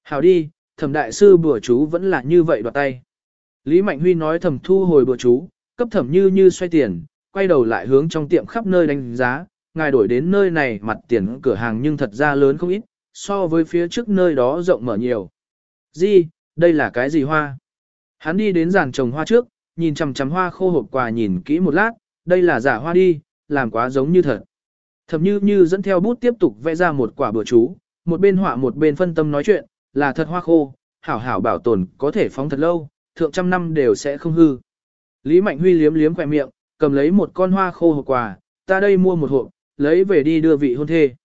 Hảo đi, thẩm đại sư bùa chú vẫn là như vậy đoạt tay. Lý Mạnh Huy nói thầm thu hồi bùa chú, cấp thẩm như như xoay tiền, quay đầu lại hướng trong tiệm khắp nơi đánh giá, ngài đổi đến nơi này mặt tiền cửa hàng nhưng thật ra lớn không ít, so với phía trước nơi đó rộng mở nhiều. Di, đây là cái gì hoa? Hắn đi đến giàn trồng hoa trước, nhìn chằm chằm hoa khô hộp quà nhìn kỹ một lát, đây là giả hoa đi, làm quá giống như thật. Thẩm như như dẫn theo bút tiếp tục vẽ ra một quả bừa chú, một bên họa một bên phân tâm nói chuyện, là thật hoa khô, hảo hảo bảo tồn có thể phóng thật lâu, thượng trăm năm đều sẽ không hư. Lý Mạnh Huy liếm liếm khỏe miệng, cầm lấy một con hoa khô hộp quà, ta đây mua một hộp, lấy về đi đưa vị hôn thê.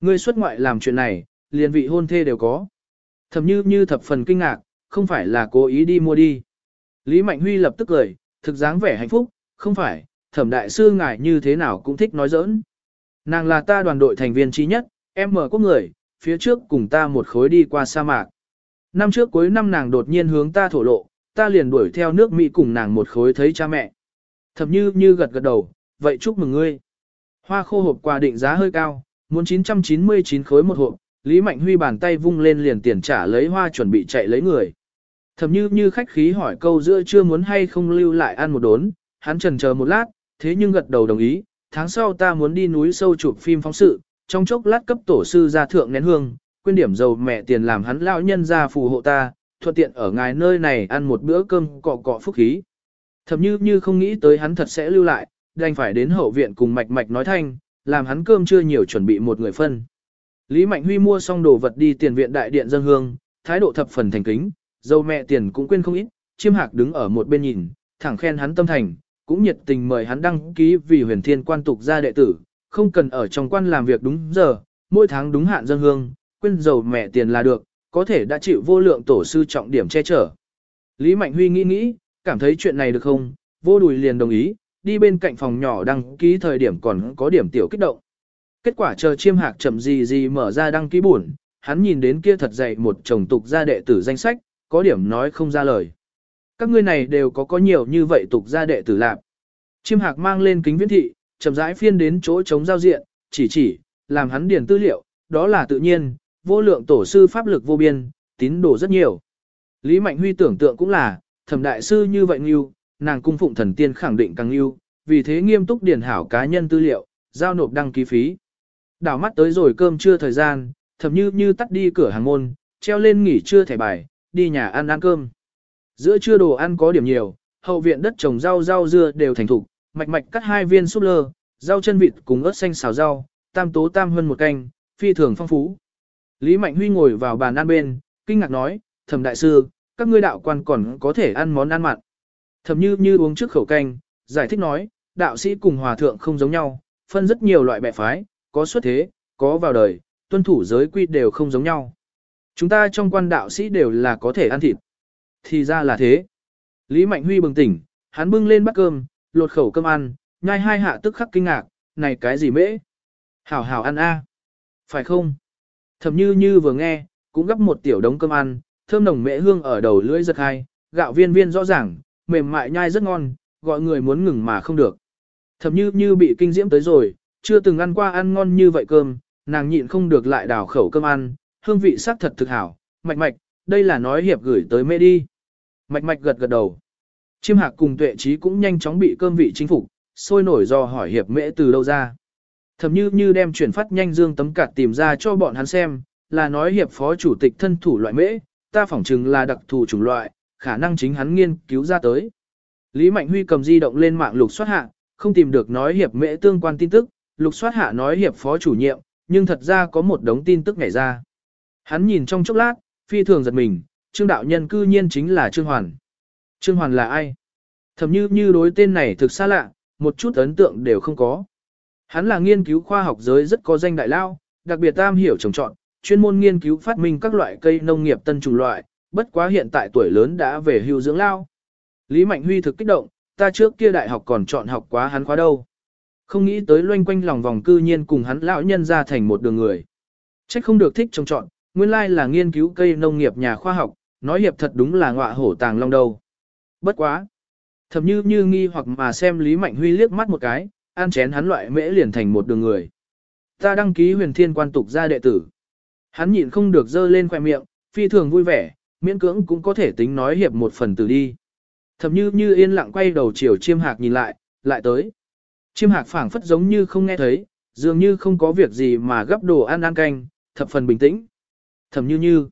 Ngươi xuất ngoại làm chuyện này, liền vị hôn thê đều có. Thẩm như như thập phần kinh ngạc, không phải là cố ý đi mua đi. Lý Mạnh Huy lập tức cười, thực dáng vẻ hạnh phúc, không phải, thẩm đại sư ngài như thế nào cũng thích nói giỡn. Nàng là ta đoàn đội thành viên trí nhất, em mở quốc người, phía trước cùng ta một khối đi qua sa mạc. Năm trước cuối năm nàng đột nhiên hướng ta thổ lộ, ta liền đuổi theo nước Mỹ cùng nàng một khối thấy cha mẹ. Thẩm như như gật gật đầu, vậy chúc mừng ngươi. Hoa khô hộp quà định giá hơi cao, muốn 999 khối một hộp, Lý Mạnh Huy bàn tay vung lên liền tiền trả lấy hoa chuẩn bị chạy lấy người. Thẩm như như khách khí hỏi câu giữa chưa muốn hay không lưu lại ăn một đốn, hắn trần chờ một lát, thế nhưng gật đầu đồng ý, tháng sau ta muốn đi núi sâu chụp phim phóng sự, trong chốc lát cấp tổ sư ra thượng nén hương, quên điểm dầu mẹ tiền làm hắn lão nhân ra phù hộ ta, thuận tiện ở ngài nơi này ăn một bữa cơm cọ cọ phúc khí. Thậm như như không nghĩ tới hắn thật sẽ lưu lại, đành phải đến hậu viện cùng mạch mạch nói thanh, làm hắn cơm chưa nhiều chuẩn bị một người phân. Lý Mạnh Huy mua xong đồ vật đi tiền viện đại điện dân hương, thái độ thập phần thành kính, dâu mẹ tiền cũng quên không ít, chiêm hạc đứng ở một bên nhìn, thẳng khen hắn tâm thành, cũng nhiệt tình mời hắn đăng ký vì huyền thiên quan tục gia đệ tử, không cần ở trong quan làm việc đúng giờ, mỗi tháng đúng hạn dân hương, quên dầu mẹ tiền là được, có thể đã chịu vô lượng tổ sư trọng điểm che chở. Lý Mạnh Huy nghĩ nghĩ, cảm thấy chuyện này được không, vô đùi liền đồng ý, đi bên cạnh phòng nhỏ đăng ký thời điểm còn có điểm tiểu kích động. Kết quả chờ chiêm hạc chậm gì gì mở ra đăng ký buồn, hắn nhìn đến kia thật dày một chồng tục gia đệ tử danh sách, có điểm nói không ra lời. Các ngươi này đều có có nhiều như vậy tục gia đệ tử lạp. Chiêm hạc mang lên kính viễn thị, chậm rãi phiên đến chỗ chống giao diện, chỉ chỉ, làm hắn điền tư liệu, đó là tự nhiên, vô lượng tổ sư pháp lực vô biên, tín đồ rất nhiều. Lý Mạnh Huy tưởng tượng cũng là, thẩm đại sư như vậy như, nàng cung phụng thần tiên khẳng định càng như, vì thế nghiêm túc điền hảo cá nhân tư liệu, giao nộp đăng ký phí. Đảo mắt tới rồi cơm trưa thời gian, thẩm như như tắt đi cửa hàng môn, treo lên nghỉ trưa thẻ bài, đi nhà ăn ăn cơm. Giữa trưa đồ ăn có điểm nhiều, hậu viện đất trồng rau rau dưa đều thành thục, mạch mạch cắt hai viên súp lơ, rau chân vịt cùng ớt xanh xào rau, tam tố tam hơn một canh, phi thường phong phú. Lý Mạnh Huy ngồi vào bàn ăn bên, kinh ngạc nói, thẩm đại sư, các ngươi đạo quan còn có thể ăn món ăn mặn. Thẩm như như uống trước khẩu canh, giải thích nói, đạo sĩ cùng hòa thượng không giống nhau, phân rất nhiều loại bẻ phái, có xuất thế, có vào đời, tuân thủ giới quy đều không giống nhau. Chúng ta trong quan đạo sĩ đều là có thể ăn thịt. Thì ra là thế. Lý Mạnh Huy bừng tỉnh, hắn bưng lên bát cơm, lột khẩu cơm ăn, nhai hai hạ tức khắc kinh ngạc, này cái gì mễ? Hảo hảo ăn a, Phải không? Thẩm như như vừa nghe, cũng gấp một tiểu đống cơm ăn, thơm nồng mễ hương ở đầu lưỡi giật hai, gạo viên viên rõ ràng, mềm mại nhai rất ngon, gọi người muốn ngừng mà không được. Thẩm như như bị kinh diễm tới rồi, chưa từng ăn qua ăn ngon như vậy cơm, nàng nhịn không được lại đào khẩu cơm ăn, hương vị sắc thật thực hảo, mạch mạch, đây là nói hiệp gửi tới mê đi. Mạch mạch gật gật đầu. Chiêm hạc cùng tuệ trí cũng nhanh chóng bị cơm vị chính phục, sôi nổi do hỏi hiệp mễ từ đâu ra. Thầm như như đem chuyển phát nhanh dương tấm cạt tìm ra cho bọn hắn xem, là nói hiệp phó chủ tịch thân thủ loại mễ, ta phỏng chừng là đặc thù chủng loại, khả năng chính hắn nghiên cứu ra tới. Lý Mạnh Huy cầm di động lên mạng lục soát hạ, không tìm được nói hiệp mễ tương quan tin tức, lục soát hạ nói hiệp phó chủ nhiệm, nhưng thật ra có một đống tin tức nhảy ra. Hắn nhìn trong chốc lát, phi thường giật mình, Trương đạo nhân cư nhiên chính là Trương Hoàn. Trương Hoàn là ai? Thầm như như đối tên này thực xa lạ, một chút ấn tượng đều không có. Hắn là nghiên cứu khoa học giới rất có danh đại lao, đặc biệt tam hiểu trồng trọt, chuyên môn nghiên cứu phát minh các loại cây nông nghiệp tân trùng loại, bất quá hiện tại tuổi lớn đã về hưu dưỡng lao. Lý Mạnh Huy thực kích động, ta trước kia đại học còn chọn học quá hắn khóa đâu. Không nghĩ tới loanh quanh lòng vòng cư nhiên cùng hắn lão nhân ra thành một đường người. Trách không được thích trồng trọt, nguyên lai là nghiên cứu cây nông nghiệp nhà khoa học, nói hiệp thật đúng là ngọa hổ tàng long đâu. Bất quá. Thầm như như nghi hoặc mà xem Lý Mạnh Huy liếc mắt một cái, ăn chén hắn loại mễ liền thành một đường người. Ta đăng ký huyền thiên quan tục ra đệ tử. Hắn nhịn không được dơ lên khoẻ miệng, phi thường vui vẻ, miễn cưỡng cũng có thể tính nói hiệp một phần từ đi. Thầm như như yên lặng quay đầu chiều chiêm hạc nhìn lại, lại tới. Chiêm hạc phảng phất giống như không nghe thấy, dường như không có việc gì mà gấp đồ ăn ăn canh, thập phần bình tĩnh. Thầm như như.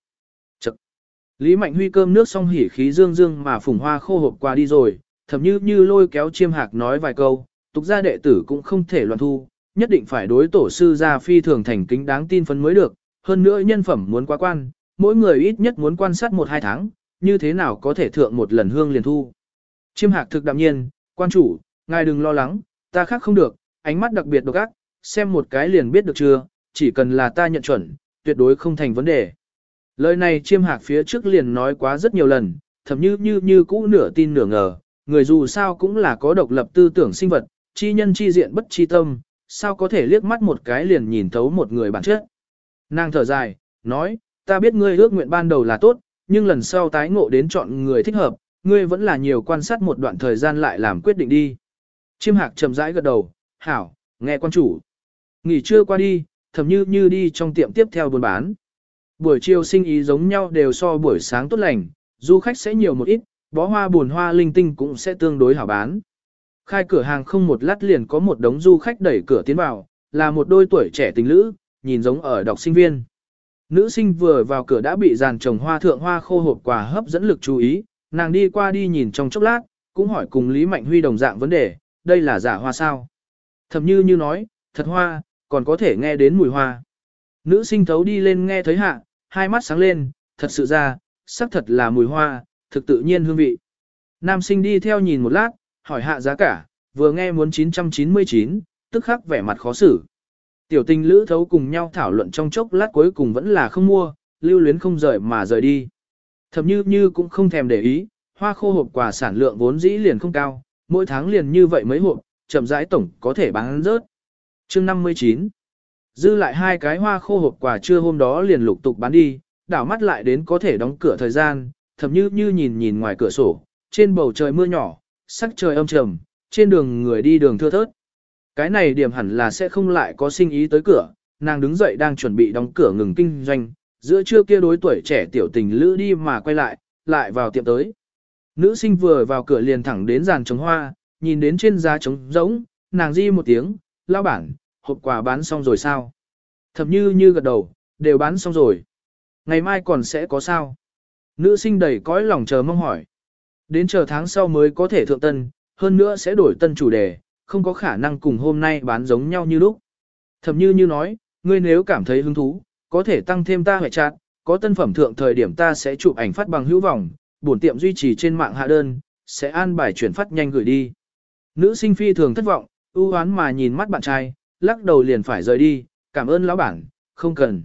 Lý Mạnh Huy cơm nước xong hỉ khí dương dương mà phùng hoa khô hộp qua đi rồi, thầm như như lôi kéo chiêm hạc nói vài câu, tục gia đệ tử cũng không thể loạn thu, nhất định phải đối tổ sư gia phi thường thành kính đáng tin phấn mới được, hơn nữa nhân phẩm muốn quá quan, mỗi người ít nhất muốn quan sát một hai tháng, như thế nào có thể thượng một lần hương liền thu. Chiêm hạc thực đạm nhiên, quan chủ, ngài đừng lo lắng, ta khác không được, ánh mắt đặc biệt độc ác, xem một cái liền biết được chưa, chỉ cần là ta nhận chuẩn, tuyệt đối không thành vấn đề. Lời này chiêm hạc phía trước liền nói quá rất nhiều lần, thậm như như như cũ nửa tin nửa ngờ, người dù sao cũng là có độc lập tư tưởng sinh vật, chi nhân chi diện bất chi tâm, sao có thể liếc mắt một cái liền nhìn thấu một người bản chất. Nàng thở dài, nói, ta biết ngươi ước nguyện ban đầu là tốt, nhưng lần sau tái ngộ đến chọn người thích hợp, ngươi vẫn là nhiều quan sát một đoạn thời gian lại làm quyết định đi. Chiêm hạc chậm rãi gật đầu, hảo, nghe quan chủ. Nghỉ trưa qua đi, thầm như như đi trong tiệm tiếp theo buôn bán. Buổi chiều sinh ý giống nhau đều so buổi sáng tốt lành, du khách sẽ nhiều một ít, bó hoa buồn hoa linh tinh cũng sẽ tương đối hảo bán. Khai cửa hàng không một lát liền có một đống du khách đẩy cửa tiến vào, là một đôi tuổi trẻ tình nữ, nhìn giống ở đọc sinh viên. Nữ sinh vừa vào cửa đã bị dàn trồng hoa thượng hoa khô hộp quà hấp dẫn lực chú ý, nàng đi qua đi nhìn trong chốc lát, cũng hỏi cùng Lý Mạnh Huy đồng dạng vấn đề, đây là giả hoa sao? Thầm như như nói, thật hoa, còn có thể nghe đến mùi hoa. Nữ sinh thấu đi lên nghe thấy hạ, hai mắt sáng lên, thật sự ra, sắc thật là mùi hoa, thực tự nhiên hương vị. Nam sinh đi theo nhìn một lát, hỏi hạ giá cả, vừa nghe muốn 999, tức khắc vẻ mặt khó xử. Tiểu tình lữ thấu cùng nhau thảo luận trong chốc lát cuối cùng vẫn là không mua, lưu luyến không rời mà rời đi. Thậm như như cũng không thèm để ý, hoa khô hộp quà sản lượng vốn dĩ liền không cao, mỗi tháng liền như vậy mấy hộp, chậm rãi tổng có thể bán rớt. Chương 59 Dư lại hai cái hoa khô hộp quà trưa hôm đó liền lục tục bán đi, đảo mắt lại đến có thể đóng cửa thời gian, thậm như như nhìn nhìn ngoài cửa sổ, trên bầu trời mưa nhỏ, sắc trời âm trầm, trên đường người đi đường thưa thớt. Cái này điểm hẳn là sẽ không lại có sinh ý tới cửa, nàng đứng dậy đang chuẩn bị đóng cửa ngừng kinh doanh, giữa trưa kia đối tuổi trẻ tiểu tình lữ đi mà quay lại, lại vào tiệm tới. Nữ sinh vừa vào cửa liền thẳng đến giàn trống hoa, nhìn đến trên giá trống rỗng, nàng di một tiếng, lao bản, hộp quà bán xong rồi sao? Thập như như gật đầu, đều bán xong rồi. Ngày mai còn sẽ có sao? Nữ sinh đầy cõi lòng chờ mong hỏi. Đến chờ tháng sau mới có thể thượng tân, hơn nữa sẽ đổi tân chủ đề, không có khả năng cùng hôm nay bán giống nhau như lúc. Thập như như nói, ngươi nếu cảm thấy hứng thú, có thể tăng thêm ta hệ chặt, có tân phẩm thượng thời điểm ta sẽ chụp ảnh phát bằng hữu vọng, bổn tiệm duy trì trên mạng hạ đơn, sẽ an bài chuyển phát nhanh gửi đi. Nữ sinh phi thường thất vọng, ưu hoán mà nhìn mắt bạn trai, lắc đầu liền phải rời đi, cảm ơn lão bản, không cần.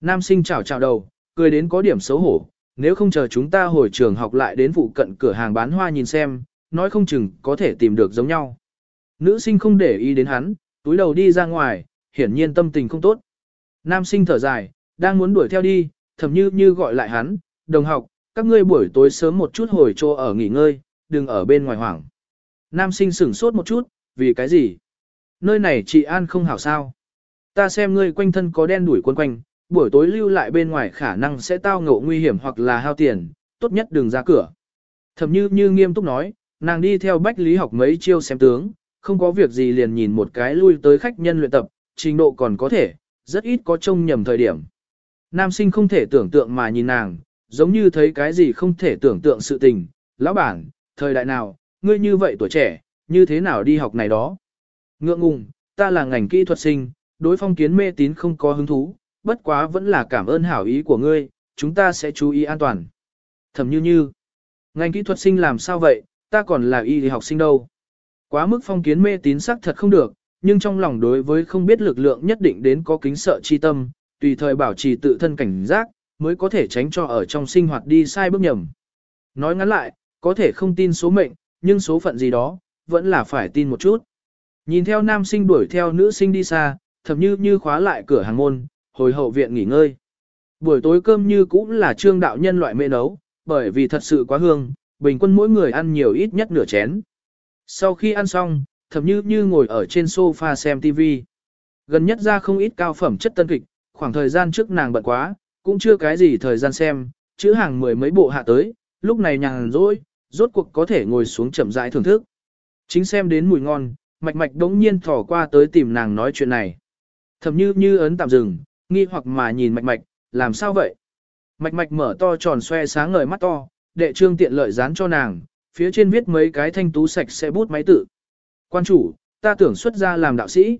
Nam sinh chào chào đầu, cười đến có điểm xấu hổ, nếu không chờ chúng ta hồi trường học lại đến phụ cận cửa hàng bán hoa nhìn xem, nói không chừng có thể tìm được giống nhau. Nữ sinh không để ý đến hắn, túi đầu đi ra ngoài, hiển nhiên tâm tình không tốt. Nam sinh thở dài, đang muốn đuổi theo đi, thầm như như gọi lại hắn, đồng học, các ngươi buổi tối sớm một chút hồi chỗ ở nghỉ ngơi, đừng ở bên ngoài hoảng. Nam sinh sửng sốt một chút, vì cái gì? Nơi này chị An không hảo sao? Ta xem ngươi quanh thân có đen đuổi quân quanh, buổi tối lưu lại bên ngoài khả năng sẽ tao ngộ nguy hiểm hoặc là hao tiền, tốt nhất đừng ra cửa. Thẩm như như nghiêm túc nói, nàng đi theo bách lý học mấy chiêu xem tướng, không có việc gì liền nhìn một cái lui tới khách nhân luyện tập, trình độ còn có thể, rất ít có trông nhầm thời điểm. Nam sinh không thể tưởng tượng mà nhìn nàng, giống như thấy cái gì không thể tưởng tượng sự tình. Lão bản, thời đại nào, ngươi như vậy tuổi trẻ, như thế nào đi học này đó? Ngượng ngùng, ta là ngành kỹ thuật sinh, đối phong kiến mê tín không có hứng thú, bất quá vẫn là cảm ơn hảo ý của ngươi, chúng ta sẽ chú ý an toàn. Thẩm như như, ngành kỹ thuật sinh làm sao vậy, ta còn là y học sinh đâu. Quá mức phong kiến mê tín sắc thật không được, nhưng trong lòng đối với không biết lực lượng nhất định đến có kính sợ chi tâm, tùy thời bảo trì tự thân cảnh giác, mới có thể tránh cho ở trong sinh hoạt đi sai bước nhầm. Nói ngắn lại, có thể không tin số mệnh, nhưng số phận gì đó, vẫn là phải tin một chút. Nhìn theo nam sinh đuổi theo nữ sinh đi xa, thậm như như khóa lại cửa hàng môn, hồi hậu viện nghỉ ngơi. Buổi tối cơm như cũng là trương đạo nhân loại mê nấu, bởi vì thật sự quá hương, bình quân mỗi người ăn nhiều ít nhất nửa chén. Sau khi ăn xong, thậm như như ngồi ở trên sofa xem TV. Gần nhất ra không ít cao phẩm chất tân kịch, khoảng thời gian trước nàng bận quá, cũng chưa cái gì thời gian xem, chữ hàng mười mấy bộ hạ tới, lúc này nhàn rỗi, rốt cuộc có thể ngồi xuống chậm rãi thưởng thức. Chính xem đến mùi ngon, mạch mạch đống nhiên thỏ qua tới tìm nàng nói chuyện này. Thầm như như ấn tạm dừng, nghi hoặc mà nhìn mạch mạch, làm sao vậy? Mạch mạch mở to tròn xoe sáng ngời mắt to, đệ trương tiện lợi dán cho nàng, phía trên viết mấy cái thanh tú sạch sẽ bút máy tự. Quan chủ, ta tưởng xuất ra làm đạo sĩ.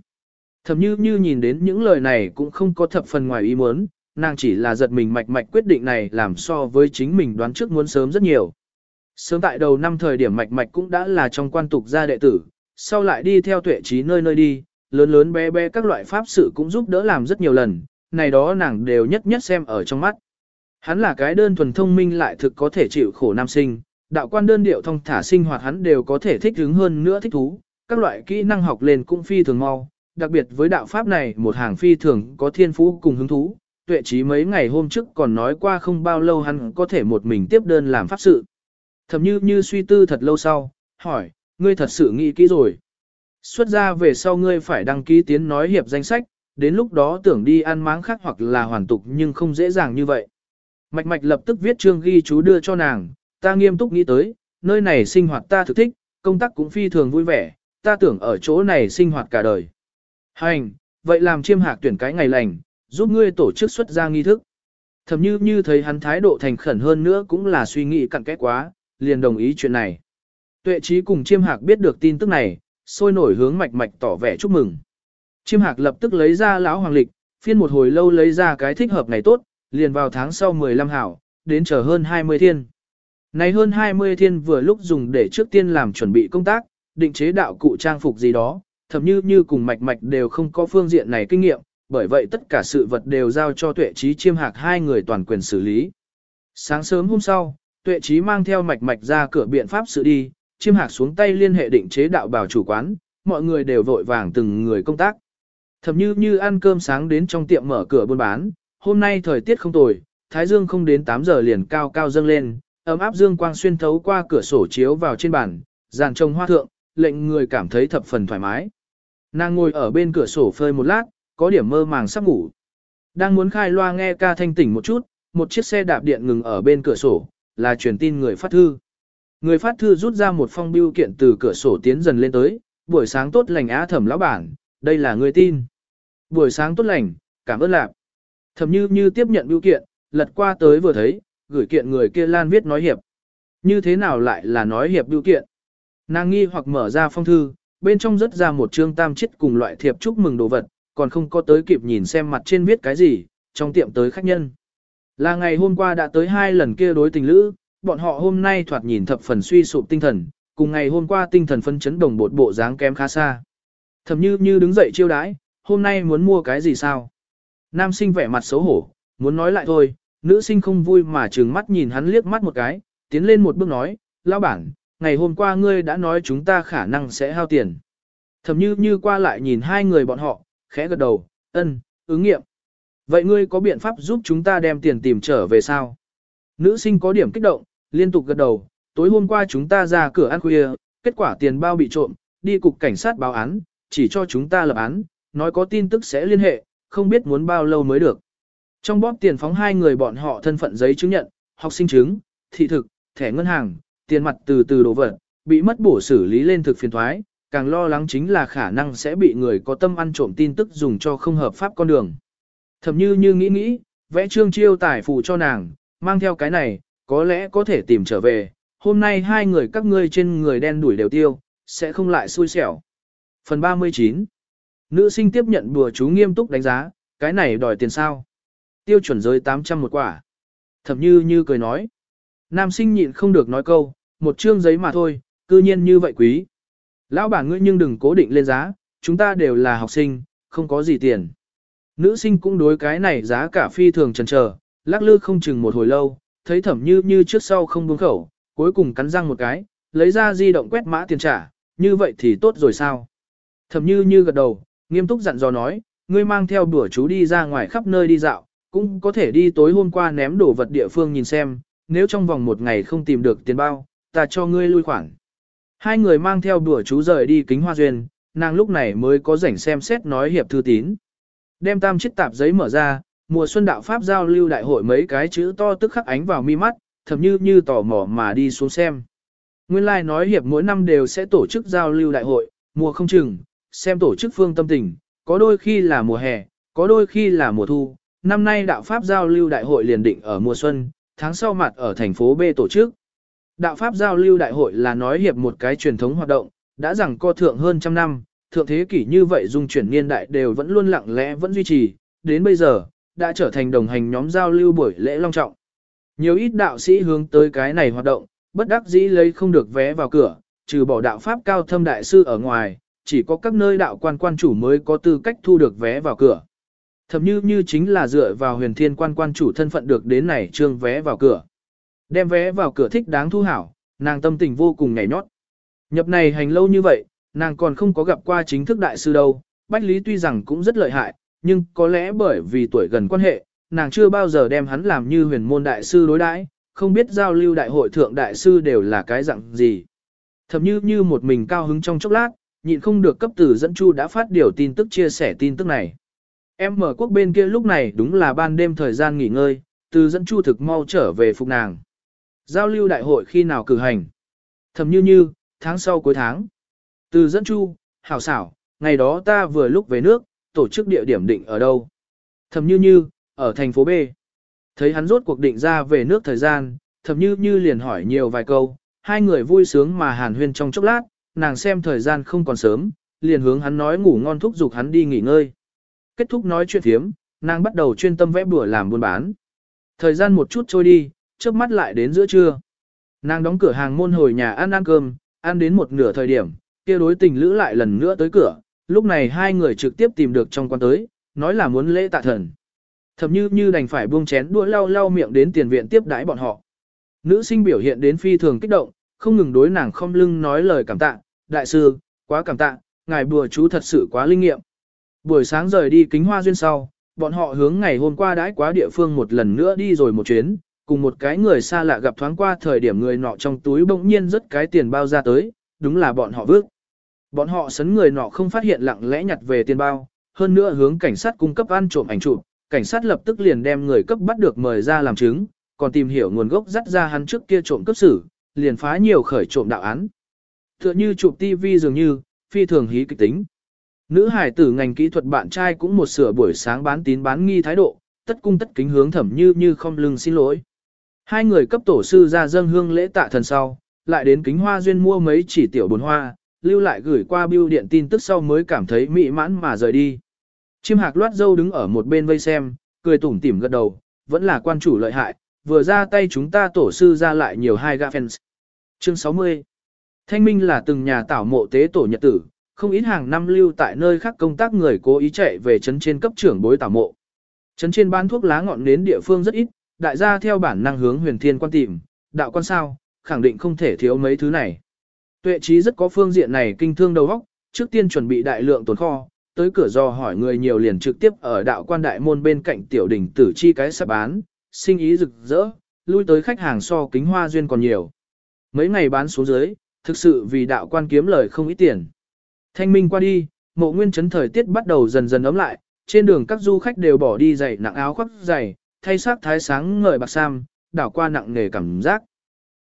Thầm như như nhìn đến những lời này cũng không có thập phần ngoài ý muốn, nàng chỉ là giật mình mạch mạch quyết định này làm so với chính mình đoán trước muốn sớm rất nhiều. Sớm tại đầu năm thời điểm mạch mạch cũng đã là trong quan tục gia đệ tử, sau lại đi theo tuệ trí nơi nơi đi, lớn lớn bé bé các loại pháp sự cũng giúp đỡ làm rất nhiều lần, này đó nàng đều nhất nhất xem ở trong mắt. Hắn là cái đơn thuần thông minh lại thực có thể chịu khổ nam sinh, đạo quan đơn điệu thông thả sinh hoạt hắn đều có thể thích ứng hơn nữa thích thú, các loại kỹ năng học lên cũng phi thường mau, đặc biệt với đạo pháp này một hàng phi thường có thiên phú cùng hứng thú, tuệ trí mấy ngày hôm trước còn nói qua không bao lâu hắn có thể một mình tiếp đơn làm pháp sự. Thầm như như suy tư thật lâu sau, hỏi, ngươi thật sự nghĩ kỹ rồi. Xuất ra về sau ngươi phải đăng ký tiến nói hiệp danh sách, đến lúc đó tưởng đi ăn máng khác hoặc là hoàn tục nhưng không dễ dàng như vậy. Mạch mạch lập tức viết chương ghi chú đưa cho nàng, ta nghiêm túc nghĩ tới, nơi này sinh hoạt ta thực thích, công tác cũng phi thường vui vẻ, ta tưởng ở chỗ này sinh hoạt cả đời. Hành, vậy làm chiêm hạc tuyển cái ngày lành, giúp ngươi tổ chức xuất ra nghi thức. Thầm như như thấy hắn thái độ thành khẩn hơn nữa cũng là suy nghĩ cặn kẽ quá, liền đồng ý chuyện này. Tuệ trí cùng chiêm hạc biết được tin tức này, sôi nổi hướng mạch mạch tỏ vẻ chúc mừng. Chiêm hạc lập tức lấy ra lão hoàng lịch, phiên một hồi lâu lấy ra cái thích hợp ngày tốt, liền vào tháng sau 15 hảo, đến chờ hơn 20 thiên. Này hơn 20 thiên vừa lúc dùng để trước tiên làm chuẩn bị công tác, định chế đạo cụ trang phục gì đó, thậm như như cùng mạch mạch đều không có phương diện này kinh nghiệm, bởi vậy tất cả sự vật đều giao cho tuệ trí chiêm hạc hai người toàn quyền xử lý. Sáng sớm hôm sau, tuệ trí mang theo mạch mạch ra cửa biện pháp sự đi, chiêm hạc xuống tay liên hệ định chế đạo bảo chủ quán, mọi người đều vội vàng từng người công tác. Thậm như như ăn cơm sáng đến trong tiệm mở cửa buôn bán, hôm nay thời tiết không tồi, thái dương không đến 8 giờ liền cao cao dâng lên, ấm áp dương quang xuyên thấu qua cửa sổ chiếu vào trên bàn, dàn trồng hoa thượng, lệnh người cảm thấy thập phần thoải mái. Nàng ngồi ở bên cửa sổ phơi một lát, có điểm mơ màng sắp ngủ. Đang muốn khai loa nghe ca thanh tỉnh một chút, một chiếc xe đạp điện ngừng ở bên cửa sổ, là truyền tin người phát thư. Người phát thư rút ra một phong biêu kiện từ cửa sổ tiến dần lên tới, buổi sáng tốt lành á thẩm lão bản, đây là người tin. Buổi sáng tốt lành, cảm ơn lạc. Thẩm như như tiếp nhận biêu kiện, lật qua tới vừa thấy, gửi kiện người kia lan viết nói hiệp. Như thế nào lại là nói hiệp biêu kiện? Nàng nghi hoặc mở ra phong thư, bên trong rất ra một chương tam chết cùng loại thiệp chúc mừng đồ vật, còn không có tới kịp nhìn xem mặt trên viết cái gì, trong tiệm tới khách nhân. Là ngày hôm qua đã tới hai lần kia đối tình lữ, bọn họ hôm nay thoạt nhìn thập phần suy sụp tinh thần, cùng ngày hôm qua tinh thần phân chấn đồng bột bộ dáng kém khá xa. Thầm như như đứng dậy chiêu đãi, hôm nay muốn mua cái gì sao? Nam sinh vẻ mặt xấu hổ, muốn nói lại thôi, nữ sinh không vui mà trừng mắt nhìn hắn liếc mắt một cái, tiến lên một bước nói, lão bản, ngày hôm qua ngươi đã nói chúng ta khả năng sẽ hao tiền. Thầm như như qua lại nhìn hai người bọn họ, khẽ gật đầu, ân, ứng nghiệm. Vậy ngươi có biện pháp giúp chúng ta đem tiền tìm trở về sao? Nữ sinh có điểm kích động, liên tục gật đầu, tối hôm qua chúng ta ra cửa ăn khuya, kết quả tiền bao bị trộm, đi cục cảnh sát báo án, chỉ cho chúng ta lập án, nói có tin tức sẽ liên hệ, không biết muốn bao lâu mới được. Trong bóp tiền phóng hai người bọn họ thân phận giấy chứng nhận, học sinh chứng, thị thực, thẻ ngân hàng, tiền mặt từ từ đồ vật, bị mất bổ xử lý lên thực phiền thoái, càng lo lắng chính là khả năng sẽ bị người có tâm ăn trộm tin tức dùng cho không hợp pháp con đường. Thầm như như nghĩ nghĩ, vẽ trương chiêu tài phụ cho nàng, mang theo cái này, có lẽ có thể tìm trở về, hôm nay hai người các ngươi trên người đen đuổi đều tiêu, sẽ không lại xui xẻo. Phần 39 Nữ sinh tiếp nhận bùa chú nghiêm túc đánh giá, cái này đòi tiền sao? Tiêu chuẩn giới 800 một quả. Thẩm như như cười nói. Nam sinh nhịn không được nói câu, một chương giấy mà thôi, cư nhiên như vậy quý. Lão bản ngươi nhưng đừng cố định lên giá, chúng ta đều là học sinh, không có gì tiền. Nữ sinh cũng đối cái này giá cả phi thường trần chờ, lắc lư không chừng một hồi lâu, thấy thẩm như như trước sau không buông khẩu, cuối cùng cắn răng một cái, lấy ra di động quét mã tiền trả, như vậy thì tốt rồi sao? Thẩm như như gật đầu, nghiêm túc dặn dò nói, ngươi mang theo bữa chú đi ra ngoài khắp nơi đi dạo, cũng có thể đi tối hôm qua ném đồ vật địa phương nhìn xem, nếu trong vòng một ngày không tìm được tiền bao, ta cho ngươi lui khoản. Hai người mang theo bữa chú rời đi kính hoa duyên, nàng lúc này mới có rảnh xem xét nói hiệp thư tín. Đem tam chiếc tạp giấy mở ra, mùa xuân đạo Pháp giao lưu đại hội mấy cái chữ to tức khắc ánh vào mi mắt, thầm như như tò mò mà đi xuống xem. Nguyên lai like nói hiệp mỗi năm đều sẽ tổ chức giao lưu đại hội, mùa không chừng, xem tổ chức phương tâm tình, có đôi khi là mùa hè, có đôi khi là mùa thu. Năm nay đạo Pháp giao lưu đại hội liền định ở mùa xuân, tháng sau mặt ở thành phố B tổ chức. Đạo Pháp giao lưu đại hội là nói hiệp một cái truyền thống hoạt động, đã rằng co thượng hơn trăm năm, thượng thế kỷ như vậy dung chuyển niên đại đều vẫn luôn lặng lẽ vẫn duy trì, đến bây giờ, đã trở thành đồng hành nhóm giao lưu buổi lễ long trọng. Nhiều ít đạo sĩ hướng tới cái này hoạt động, bất đắc dĩ lấy không được vé vào cửa, trừ bỏ đạo Pháp cao thâm đại sư ở ngoài, chỉ có các nơi đạo quan quan chủ mới có tư cách thu được vé vào cửa. Thậm như như chính là dựa vào huyền thiên quan quan chủ thân phận được đến này trương vé vào cửa. Đem vé vào cửa thích đáng thu hảo, nàng tâm tình vô cùng nhảy nhót. Nhập này hành lâu như vậy, nàng còn không có gặp qua chính thức đại sư đâu, Bách Lý tuy rằng cũng rất lợi hại, nhưng có lẽ bởi vì tuổi gần quan hệ, nàng chưa bao giờ đem hắn làm như huyền môn đại sư đối đãi, không biết giao lưu đại hội thượng đại sư đều là cái dạng gì. Thậm như như một mình cao hứng trong chốc lát, nhịn không được cấp tử dẫn chu đã phát điều tin tức chia sẻ tin tức này. Em mở quốc bên kia lúc này đúng là ban đêm thời gian nghỉ ngơi, từ dẫn chu thực mau trở về phục nàng. Giao lưu đại hội khi nào cử hành? Thầm như như, tháng sau cuối tháng. Từ dẫn chu, hảo xảo, ngày đó ta vừa lúc về nước, tổ chức địa điểm định ở đâu? Thầm như như, ở thành phố B. Thấy hắn rốt cuộc định ra về nước thời gian, thầm như như liền hỏi nhiều vài câu, hai người vui sướng mà hàn huyên trong chốc lát, nàng xem thời gian không còn sớm, liền hướng hắn nói ngủ ngon thúc giục hắn đi nghỉ ngơi. Kết thúc nói chuyện thiếm, nàng bắt đầu chuyên tâm vẽ bùa làm buôn bán. Thời gian một chút trôi đi, trước mắt lại đến giữa trưa. Nàng đóng cửa hàng môn hồi nhà ăn ăn cơm, ăn đến một nửa thời điểm, kia đối tình lữ lại lần nữa tới cửa, lúc này hai người trực tiếp tìm được trong quan tới, nói là muốn lễ tạ thần. Thậm như như đành phải buông chén đũa lau lau miệng đến tiền viện tiếp đãi bọn họ. Nữ sinh biểu hiện đến phi thường kích động, không ngừng đối nàng không lưng nói lời cảm tạ, đại sư, quá cảm tạ, ngài bùa chú thật sự quá linh nghiệm. Buổi sáng rời đi kính hoa duyên sau, bọn họ hướng ngày hôm qua đãi quá địa phương một lần nữa đi rồi một chuyến, cùng một cái người xa lạ gặp thoáng qua thời điểm người nọ trong túi bỗng nhiên rất cái tiền bao ra tới, đúng là bọn họ vước. Bọn họ sấn người nọ không phát hiện lặng lẽ nhặt về tiền bao, hơn nữa hướng cảnh sát cung cấp ăn trộm ảnh chụp, cảnh sát lập tức liền đem người cấp bắt được mời ra làm chứng, còn tìm hiểu nguồn gốc dắt ra hắn trước kia trộm cấp xử, liền phá nhiều khởi trộm đạo án. Tựa như chụp TV dường như, phi thường hí kịch tính. Nữ hải tử ngành kỹ thuật bạn trai cũng một sửa buổi sáng bán tín bán nghi thái độ, tất cung tất kính hướng thẩm như như không lưng xin lỗi. Hai người cấp tổ sư ra dâng hương lễ tạ thần sau, lại đến kính hoa duyên mua mấy chỉ tiểu bồn hoa, lưu lại gửi qua bưu điện tin tức sau mới cảm thấy mỹ mãn mà rời đi. Chim hạc loát dâu đứng ở một bên vây xem, cười tủm tỉm gật đầu, vẫn là quan chủ lợi hại, vừa ra tay chúng ta tổ sư ra lại nhiều hai gã fans. Chương 60 Thanh minh là từng nhà tảo mộ tế tổ nhật tử, không ít hàng năm lưu tại nơi khác công tác người cố ý chạy về trấn trên cấp trưởng bối tảo mộ. Trấn trên bán thuốc lá ngọn nến địa phương rất ít, đại gia theo bản năng hướng huyền thiên quan tìm, đạo quan sao, khẳng định không thể thiếu mấy thứ này. Tuệ trí rất có phương diện này kinh thương đầu óc, trước tiên chuẩn bị đại lượng tồn kho, tới cửa do hỏi người nhiều liền trực tiếp ở đạo quan đại môn bên cạnh tiểu đỉnh tử chi cái sạp bán, sinh ý rực rỡ, lui tới khách hàng so kính hoa duyên còn nhiều. Mấy ngày bán xuống dưới, thực sự vì đạo quan kiếm lời không ít tiền. Thanh minh qua đi, mộ nguyên chấn thời tiết bắt đầu dần dần ấm lại, trên đường các du khách đều bỏ đi giày nặng áo khoác giày, thay sắc thái sáng ngời bạc sam, đảo qua nặng nề cảm giác.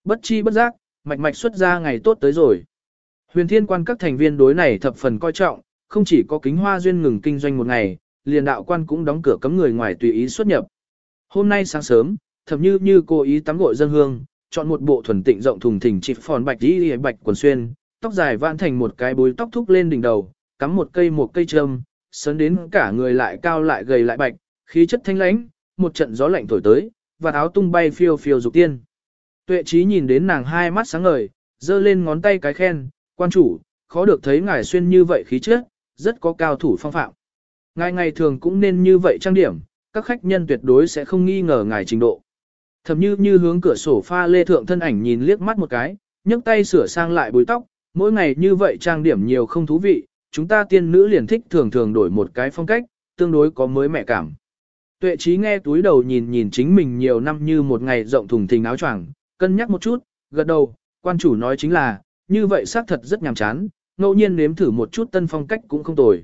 Bất chi bất giác, mạch mạch xuất ra ngày tốt tới rồi. Huyền thiên quan các thành viên đối này thập phần coi trọng, không chỉ có kính hoa duyên ngừng kinh doanh một ngày, liền đạo quan cũng đóng cửa cấm người ngoài tùy ý xuất nhập. Hôm nay sáng sớm, thậm như như cô ý tắm gội dân hương, chọn một bộ thuần tịnh rộng thùng thình chịp phòn bạch đi bạch quần xuyên, tóc dài vãn thành một cái búi tóc thúc lên đỉnh đầu, cắm một cây một cây trâm, sấn đến cả người lại cao lại gầy lại bạch, khí chất thanh lãnh, một trận gió lạnh thổi tới, và áo tung bay phiêu phiêu dục tiên. Tuệ trí nhìn đến nàng hai mắt sáng ngời, giơ lên ngón tay cái khen, quan chủ, khó được thấy ngài xuyên như vậy khí chất, rất có cao thủ phong phạm. Ngài ngày thường cũng nên như vậy trang điểm, các khách nhân tuyệt đối sẽ không nghi ngờ ngài trình độ. Thầm như như hướng cửa sổ pha lê thượng thân ảnh nhìn liếc mắt một cái, nhấc tay sửa sang lại búi tóc, mỗi ngày như vậy trang điểm nhiều không thú vị, chúng ta tiên nữ liền thích thường thường đổi một cái phong cách, tương đối có mới mẻ cảm. Tuệ trí nghe túi đầu nhìn nhìn chính mình nhiều năm như một ngày rộng thùng thình áo choàng, cân nhắc một chút, gật đầu, quan chủ nói chính là, như vậy xác thật rất nhàm chán, ngẫu nhiên nếm thử một chút tân phong cách cũng không tồi.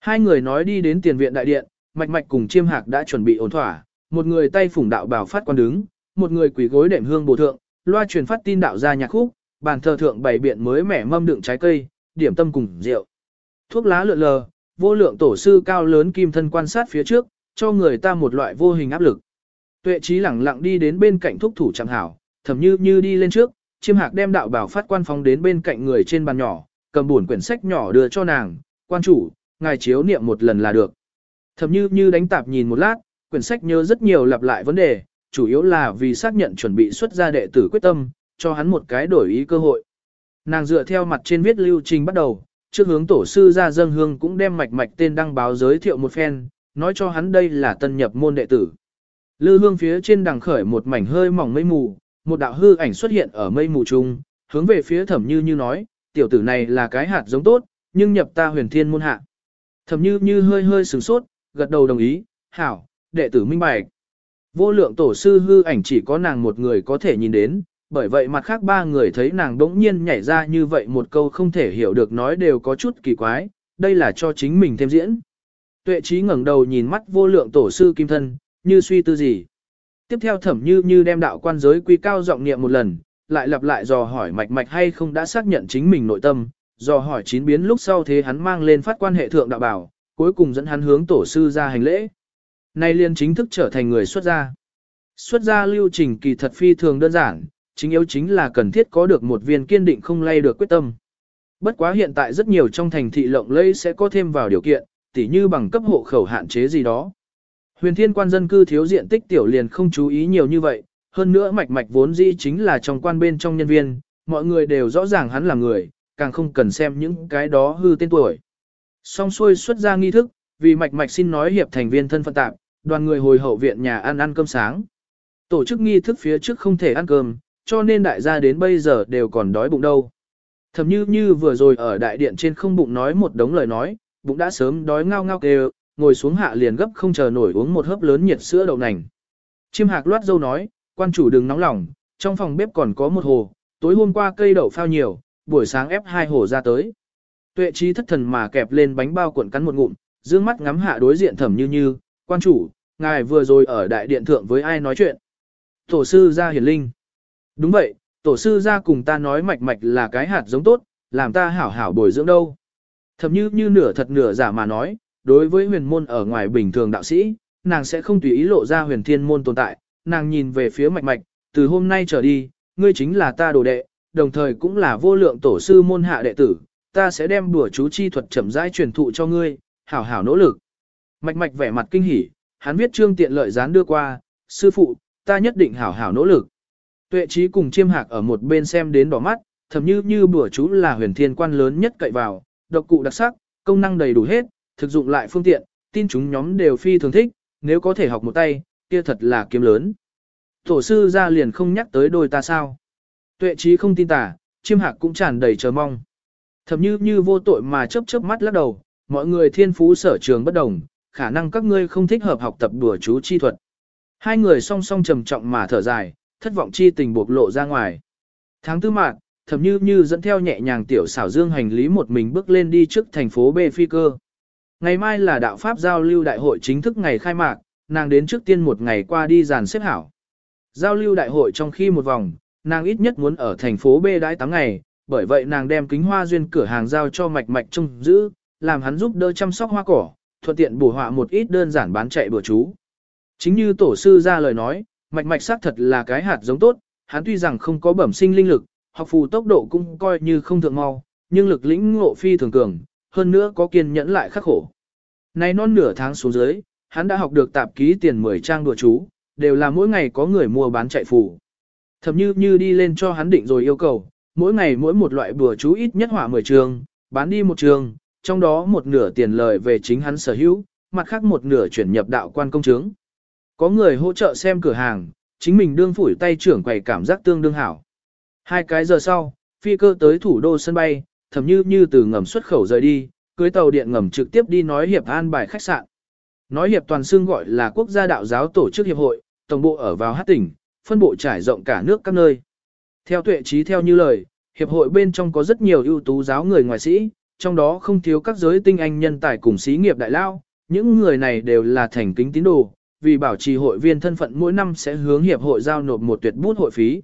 Hai người nói đi đến tiền viện đại điện, mạch mạch cùng chiêm hạc đã chuẩn bị ổn thỏa, một người tay phủng đạo bảo phát quan đứng, một người quỳ gối đệm hương bổ thượng, loa truyền phát tin đạo ra nhạc khúc, bàn thờ thượng bày biện mới mẻ mâm đựng trái cây, điểm tâm cùng rượu. Thuốc lá lượn lờ, vô lượng tổ sư cao lớn kim thân quan sát phía trước, cho người ta một loại vô hình áp lực. Tuệ trí lẳng lặng đi đến bên cạnh thúc thủ chẳng hảo, thầm như như đi lên trước, chiêm hạc đem đạo bảo phát quan phóng đến bên cạnh người trên bàn nhỏ, cầm buồn quyển sách nhỏ đưa cho nàng, quan chủ, ngài chiếu niệm một lần là được. Thầm như như đánh tạp nhìn một lát, quyển sách nhớ rất nhiều lặp lại vấn đề, chủ yếu là vì xác nhận chuẩn bị xuất ra đệ tử quyết tâm, cho hắn một cái đổi ý cơ hội. Nàng dựa theo mặt trên viết lưu trình bắt đầu, trước hướng tổ sư ra dâng hương cũng đem mạch mạch tên đăng báo giới thiệu một phen, nói cho hắn đây là tân nhập môn đệ tử. Lư hương phía trên đằng khởi một mảnh hơi mỏng mây mù, một đạo hư ảnh xuất hiện ở mây mù trung, hướng về phía thẩm như như nói, tiểu tử này là cái hạt giống tốt, nhưng nhập ta huyền thiên môn hạ. Thẩm như như hơi hơi sửng sốt, gật đầu đồng ý, hảo, đệ tử minh bạch. Vô lượng tổ sư hư ảnh chỉ có nàng một người có thể nhìn đến, bởi vậy mặt khác ba người thấy nàng đống nhiên nhảy ra như vậy một câu không thể hiểu được nói đều có chút kỳ quái, đây là cho chính mình thêm diễn. Tuệ trí ngẩng đầu nhìn mắt vô lượng tổ sư kim thân, như suy tư gì. Tiếp theo thẩm như như đem đạo quan giới quy cao giọng niệm một lần, lại lặp lại dò hỏi mạch mạch hay không đã xác nhận chính mình nội tâm, dò hỏi chín biến lúc sau thế hắn mang lên phát quan hệ thượng đạo bảo, cuối cùng dẫn hắn hướng tổ sư ra hành lễ. Nay liên chính thức trở thành người xuất gia. Xuất gia lưu trình kỳ thật phi thường đơn giản, chính yếu chính là cần thiết có được một viên kiên định không lay được quyết tâm. Bất quá hiện tại rất nhiều trong thành thị lộng lẫy sẽ có thêm vào điều kiện, tỉ như bằng cấp hộ khẩu hạn chế gì đó. Huyền thiên quan dân cư thiếu diện tích tiểu liền không chú ý nhiều như vậy, hơn nữa mạch mạch vốn dĩ chính là trong quan bên trong nhân viên, mọi người đều rõ ràng hắn là người, càng không cần xem những cái đó hư tên tuổi. Xong xuôi xuất ra nghi thức, vì mạch mạch xin nói hiệp thành viên thân phận tạm, đoàn người hồi hậu viện nhà ăn ăn cơm sáng. Tổ chức nghi thức phía trước không thể ăn cơm, cho nên đại gia đến bây giờ đều còn đói bụng đâu. Thầm như như vừa rồi ở đại điện trên không bụng nói một đống lời nói, bụng đã sớm đói ngao ngao kêu, ngồi xuống hạ liền gấp không chờ nổi uống một hớp lớn nhiệt sữa đậu nành. Chim hạc loát dâu nói, quan chủ đừng nóng lòng, trong phòng bếp còn có một hồ, tối hôm qua cây đậu phao nhiều, buổi sáng ép hai hồ ra tới. Tuệ trí thất thần mà kẹp lên bánh bao cuộn cắn một ngụm, dương mắt ngắm hạ đối diện thẩm như như, quan chủ, ngài vừa rồi ở đại điện thượng với ai nói chuyện. Tổ sư gia hiển linh. Đúng vậy, tổ sư gia cùng ta nói mạch mạch là cái hạt giống tốt, làm ta hảo hảo bồi dưỡng đâu. Thẩm như như nửa thật nửa giả mà nói, đối với huyền môn ở ngoài bình thường đạo sĩ, nàng sẽ không tùy ý lộ ra huyền thiên môn tồn tại, nàng nhìn về phía mạch mạch, từ hôm nay trở đi, ngươi chính là ta đồ đệ, đồng thời cũng là vô lượng tổ sư môn hạ đệ tử, ta sẽ đem đùa chú chi thuật chậm rãi truyền thụ cho ngươi, hảo hảo nỗ lực. Mạch mạch vẻ mặt kinh hỉ, hắn viết trương tiện lợi dán đưa qua, sư phụ, ta nhất định hảo hảo nỗ lực. Tuệ trí cùng chiêm hạc ở một bên xem đến đỏ mắt, thầm như như bùa chú là huyền thiên quan lớn nhất cậy vào, độc cụ đặc sắc, công năng đầy đủ hết, thực dụng lại phương tiện, tin chúng nhóm đều phi thường thích, nếu có thể học một tay, kia thật là kiếm lớn. Tổ sư ra liền không nhắc tới đôi ta sao. Tuệ trí không tin tả, chiêm hạc cũng tràn đầy chờ mong. Thầm như như vô tội mà chớp chớp mắt lắc đầu, mọi người thiên phú sở trường bất đồng, khả năng các ngươi không thích hợp học tập đùa chú chi thuật. Hai người song song trầm trọng mà thở dài, thất vọng chi tình bộc lộ ra ngoài. Tháng tư mạng, thầm như như dẫn theo nhẹ nhàng tiểu xảo dương hành lý một mình bước lên đi trước thành phố B phi cơ. Ngày mai là đạo Pháp giao lưu đại hội chính thức ngày khai mạc, nàng đến trước tiên một ngày qua đi dàn xếp hảo. Giao lưu đại hội trong khi một vòng, nàng ít nhất muốn ở thành phố B đãi 8 ngày, bởi vậy nàng đem kính hoa duyên cửa hàng giao cho mạch mạch trông giữ, làm hắn giúp đỡ chăm sóc hoa cỏ, thuận tiện bổ họa một ít đơn giản bán chạy bữa chú. Chính như tổ sư ra lời nói, mạch mạch xác thật là cái hạt giống tốt, hắn tuy rằng không có bẩm sinh linh lực, học phù tốc độ cũng coi như không thượng mau, nhưng lực lĩnh ngộ phi thường cường, hơn nữa có kiên nhẫn lại khắc khổ. Nay non nửa tháng xuống dưới, hắn đã học được tạp ký tiền 10 trang đùa chú, đều là mỗi ngày có người mua bán chạy phủ. Thậm như như đi lên cho hắn định rồi yêu cầu, mỗi ngày mỗi một loại bùa chú ít nhất hỏa 10 trường, bán đi một trường, trong đó một nửa tiền lời về chính hắn sở hữu, mặt khác một nửa chuyển nhập đạo quan công chứng. Có người hỗ trợ xem cửa hàng, chính mình đương phủi tay trưởng quầy cảm giác tương đương hảo. Hai cái giờ sau, phi cơ tới thủ đô sân bay, thậm như như từ ngầm xuất khẩu rời đi, cưới tàu điện ngầm trực tiếp đi nói hiệp an bài khách sạn. Nói hiệp toàn xương gọi là quốc gia đạo giáo tổ chức hiệp hội, tổng bộ ở vào hát tỉnh, phân bộ trải rộng cả nước các nơi. Theo tuệ trí theo như lời, hiệp hội bên trong có rất nhiều ưu tú giáo người ngoại sĩ, trong đó không thiếu các giới tinh anh nhân tài cùng sĩ nghiệp đại lao, những người này đều là thành kính tín đồ, vì bảo trì hội viên thân phận mỗi năm sẽ hướng hiệp hội giao nộp một tuyệt bút hội phí.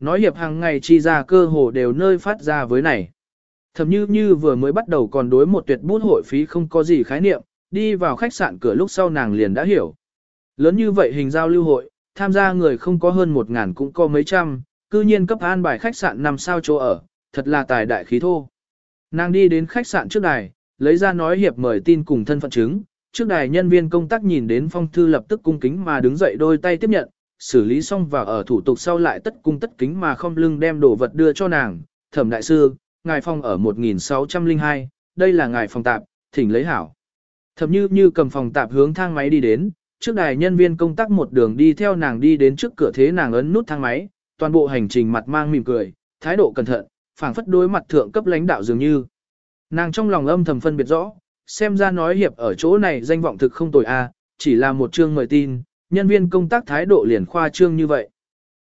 Nói hiệp hàng ngày chi ra cơ hồ đều nơi phát ra với này. Thẩm như như vừa mới bắt đầu còn đối một tuyệt bút hội phí không có gì khái niệm, đi vào khách sạn cửa lúc sau nàng liền đã hiểu. Lớn như vậy hình giao lưu hội, tham gia người không có hơn một ngàn cũng có mấy trăm, cư nhiên cấp an bài khách sạn nằm sao chỗ ở, thật là tài đại khí thô. Nàng đi đến khách sạn trước đài, lấy ra nói hiệp mời tin cùng thân phận chứng, trước đài nhân viên công tác nhìn đến phong thư lập tức cung kính mà đứng dậy đôi tay tiếp nhận, xử lý xong và ở thủ tục sau lại tất cung tất kính mà không lưng đem đồ vật đưa cho nàng, thẩm đại sư, ngài phòng ở 1602, đây là ngài phòng tạp, thỉnh lấy hảo. Thẩm như như cầm phòng tạp hướng thang máy đi đến, trước đài nhân viên công tác một đường đi theo nàng đi đến trước cửa thế nàng ấn nút thang máy, toàn bộ hành trình mặt mang mỉm cười, thái độ cẩn thận, phảng phất đối mặt thượng cấp lãnh đạo dường như. Nàng trong lòng âm thầm phân biệt rõ, xem ra nói hiệp ở chỗ này danh vọng thực không tồi a, chỉ là một chương mời tin, nhân viên công tác thái độ liền khoa trương như vậy.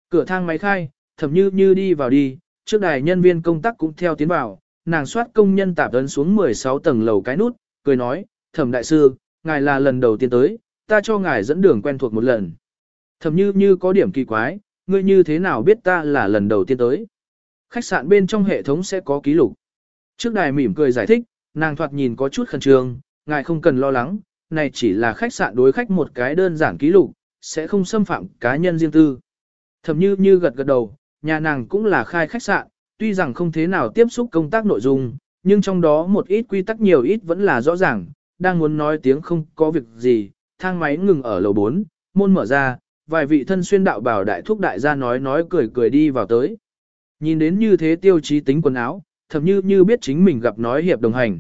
Cửa thang máy khai, thẩm như như đi vào đi, trước đài nhân viên công tác cũng theo tiến vào, nàng soát công nhân tạp ấn xuống 16 tầng lầu cái nút, cười nói, thẩm đại sư, ngài là lần đầu tiên tới, ta cho ngài dẫn đường quen thuộc một lần. Thẩm như như có điểm kỳ quái, ngươi như thế nào biết ta là lần đầu tiên tới. Khách sạn bên trong hệ thống sẽ có ký lục. Trước đài mỉm cười giải thích, nàng thoạt nhìn có chút khẩn trương, ngài không cần lo lắng, này chỉ là khách sạn đối khách một cái đơn giản ký lục, sẽ không xâm phạm cá nhân riêng tư. Thẩm như như gật gật đầu, nhà nàng cũng là khai khách sạn, tuy rằng không thế nào tiếp xúc công tác nội dung, nhưng trong đó một ít quy tắc nhiều ít vẫn là rõ ràng, đang muốn nói tiếng không có việc gì, thang máy ngừng ở lầu 4, môn mở ra, vài vị thân xuyên đạo bảo đại thúc đại gia nói nói cười cười đi vào tới. Nhìn đến như thế tiêu chí tính quần áo, thậm như như biết chính mình gặp nói hiệp đồng hành.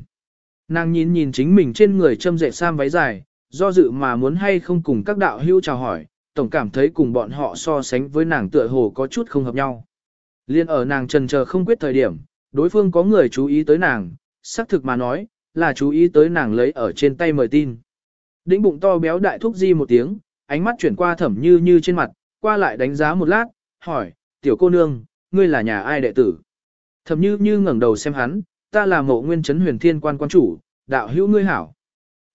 Nàng nhìn nhìn chính mình trên người châm dệt sam váy dài, do dự mà muốn hay không cùng các đạo hữu chào hỏi, tổng cảm thấy cùng bọn họ so sánh với nàng tựa hồ có chút không hợp nhau. Liên ở nàng trần chờ không quyết thời điểm, đối phương có người chú ý tới nàng, xác thực mà nói, là chú ý tới nàng lấy ở trên tay mời tin. Đĩnh bụng to béo đại thúc di một tiếng, ánh mắt chuyển qua thẩm như như trên mặt, qua lại đánh giá một lát, hỏi, tiểu cô nương, ngươi là nhà ai đệ tử? Thẩm như như ngẩng đầu xem hắn, ta là mộ nguyên chấn huyền thiên quan quan chủ, đạo hữu ngươi hảo.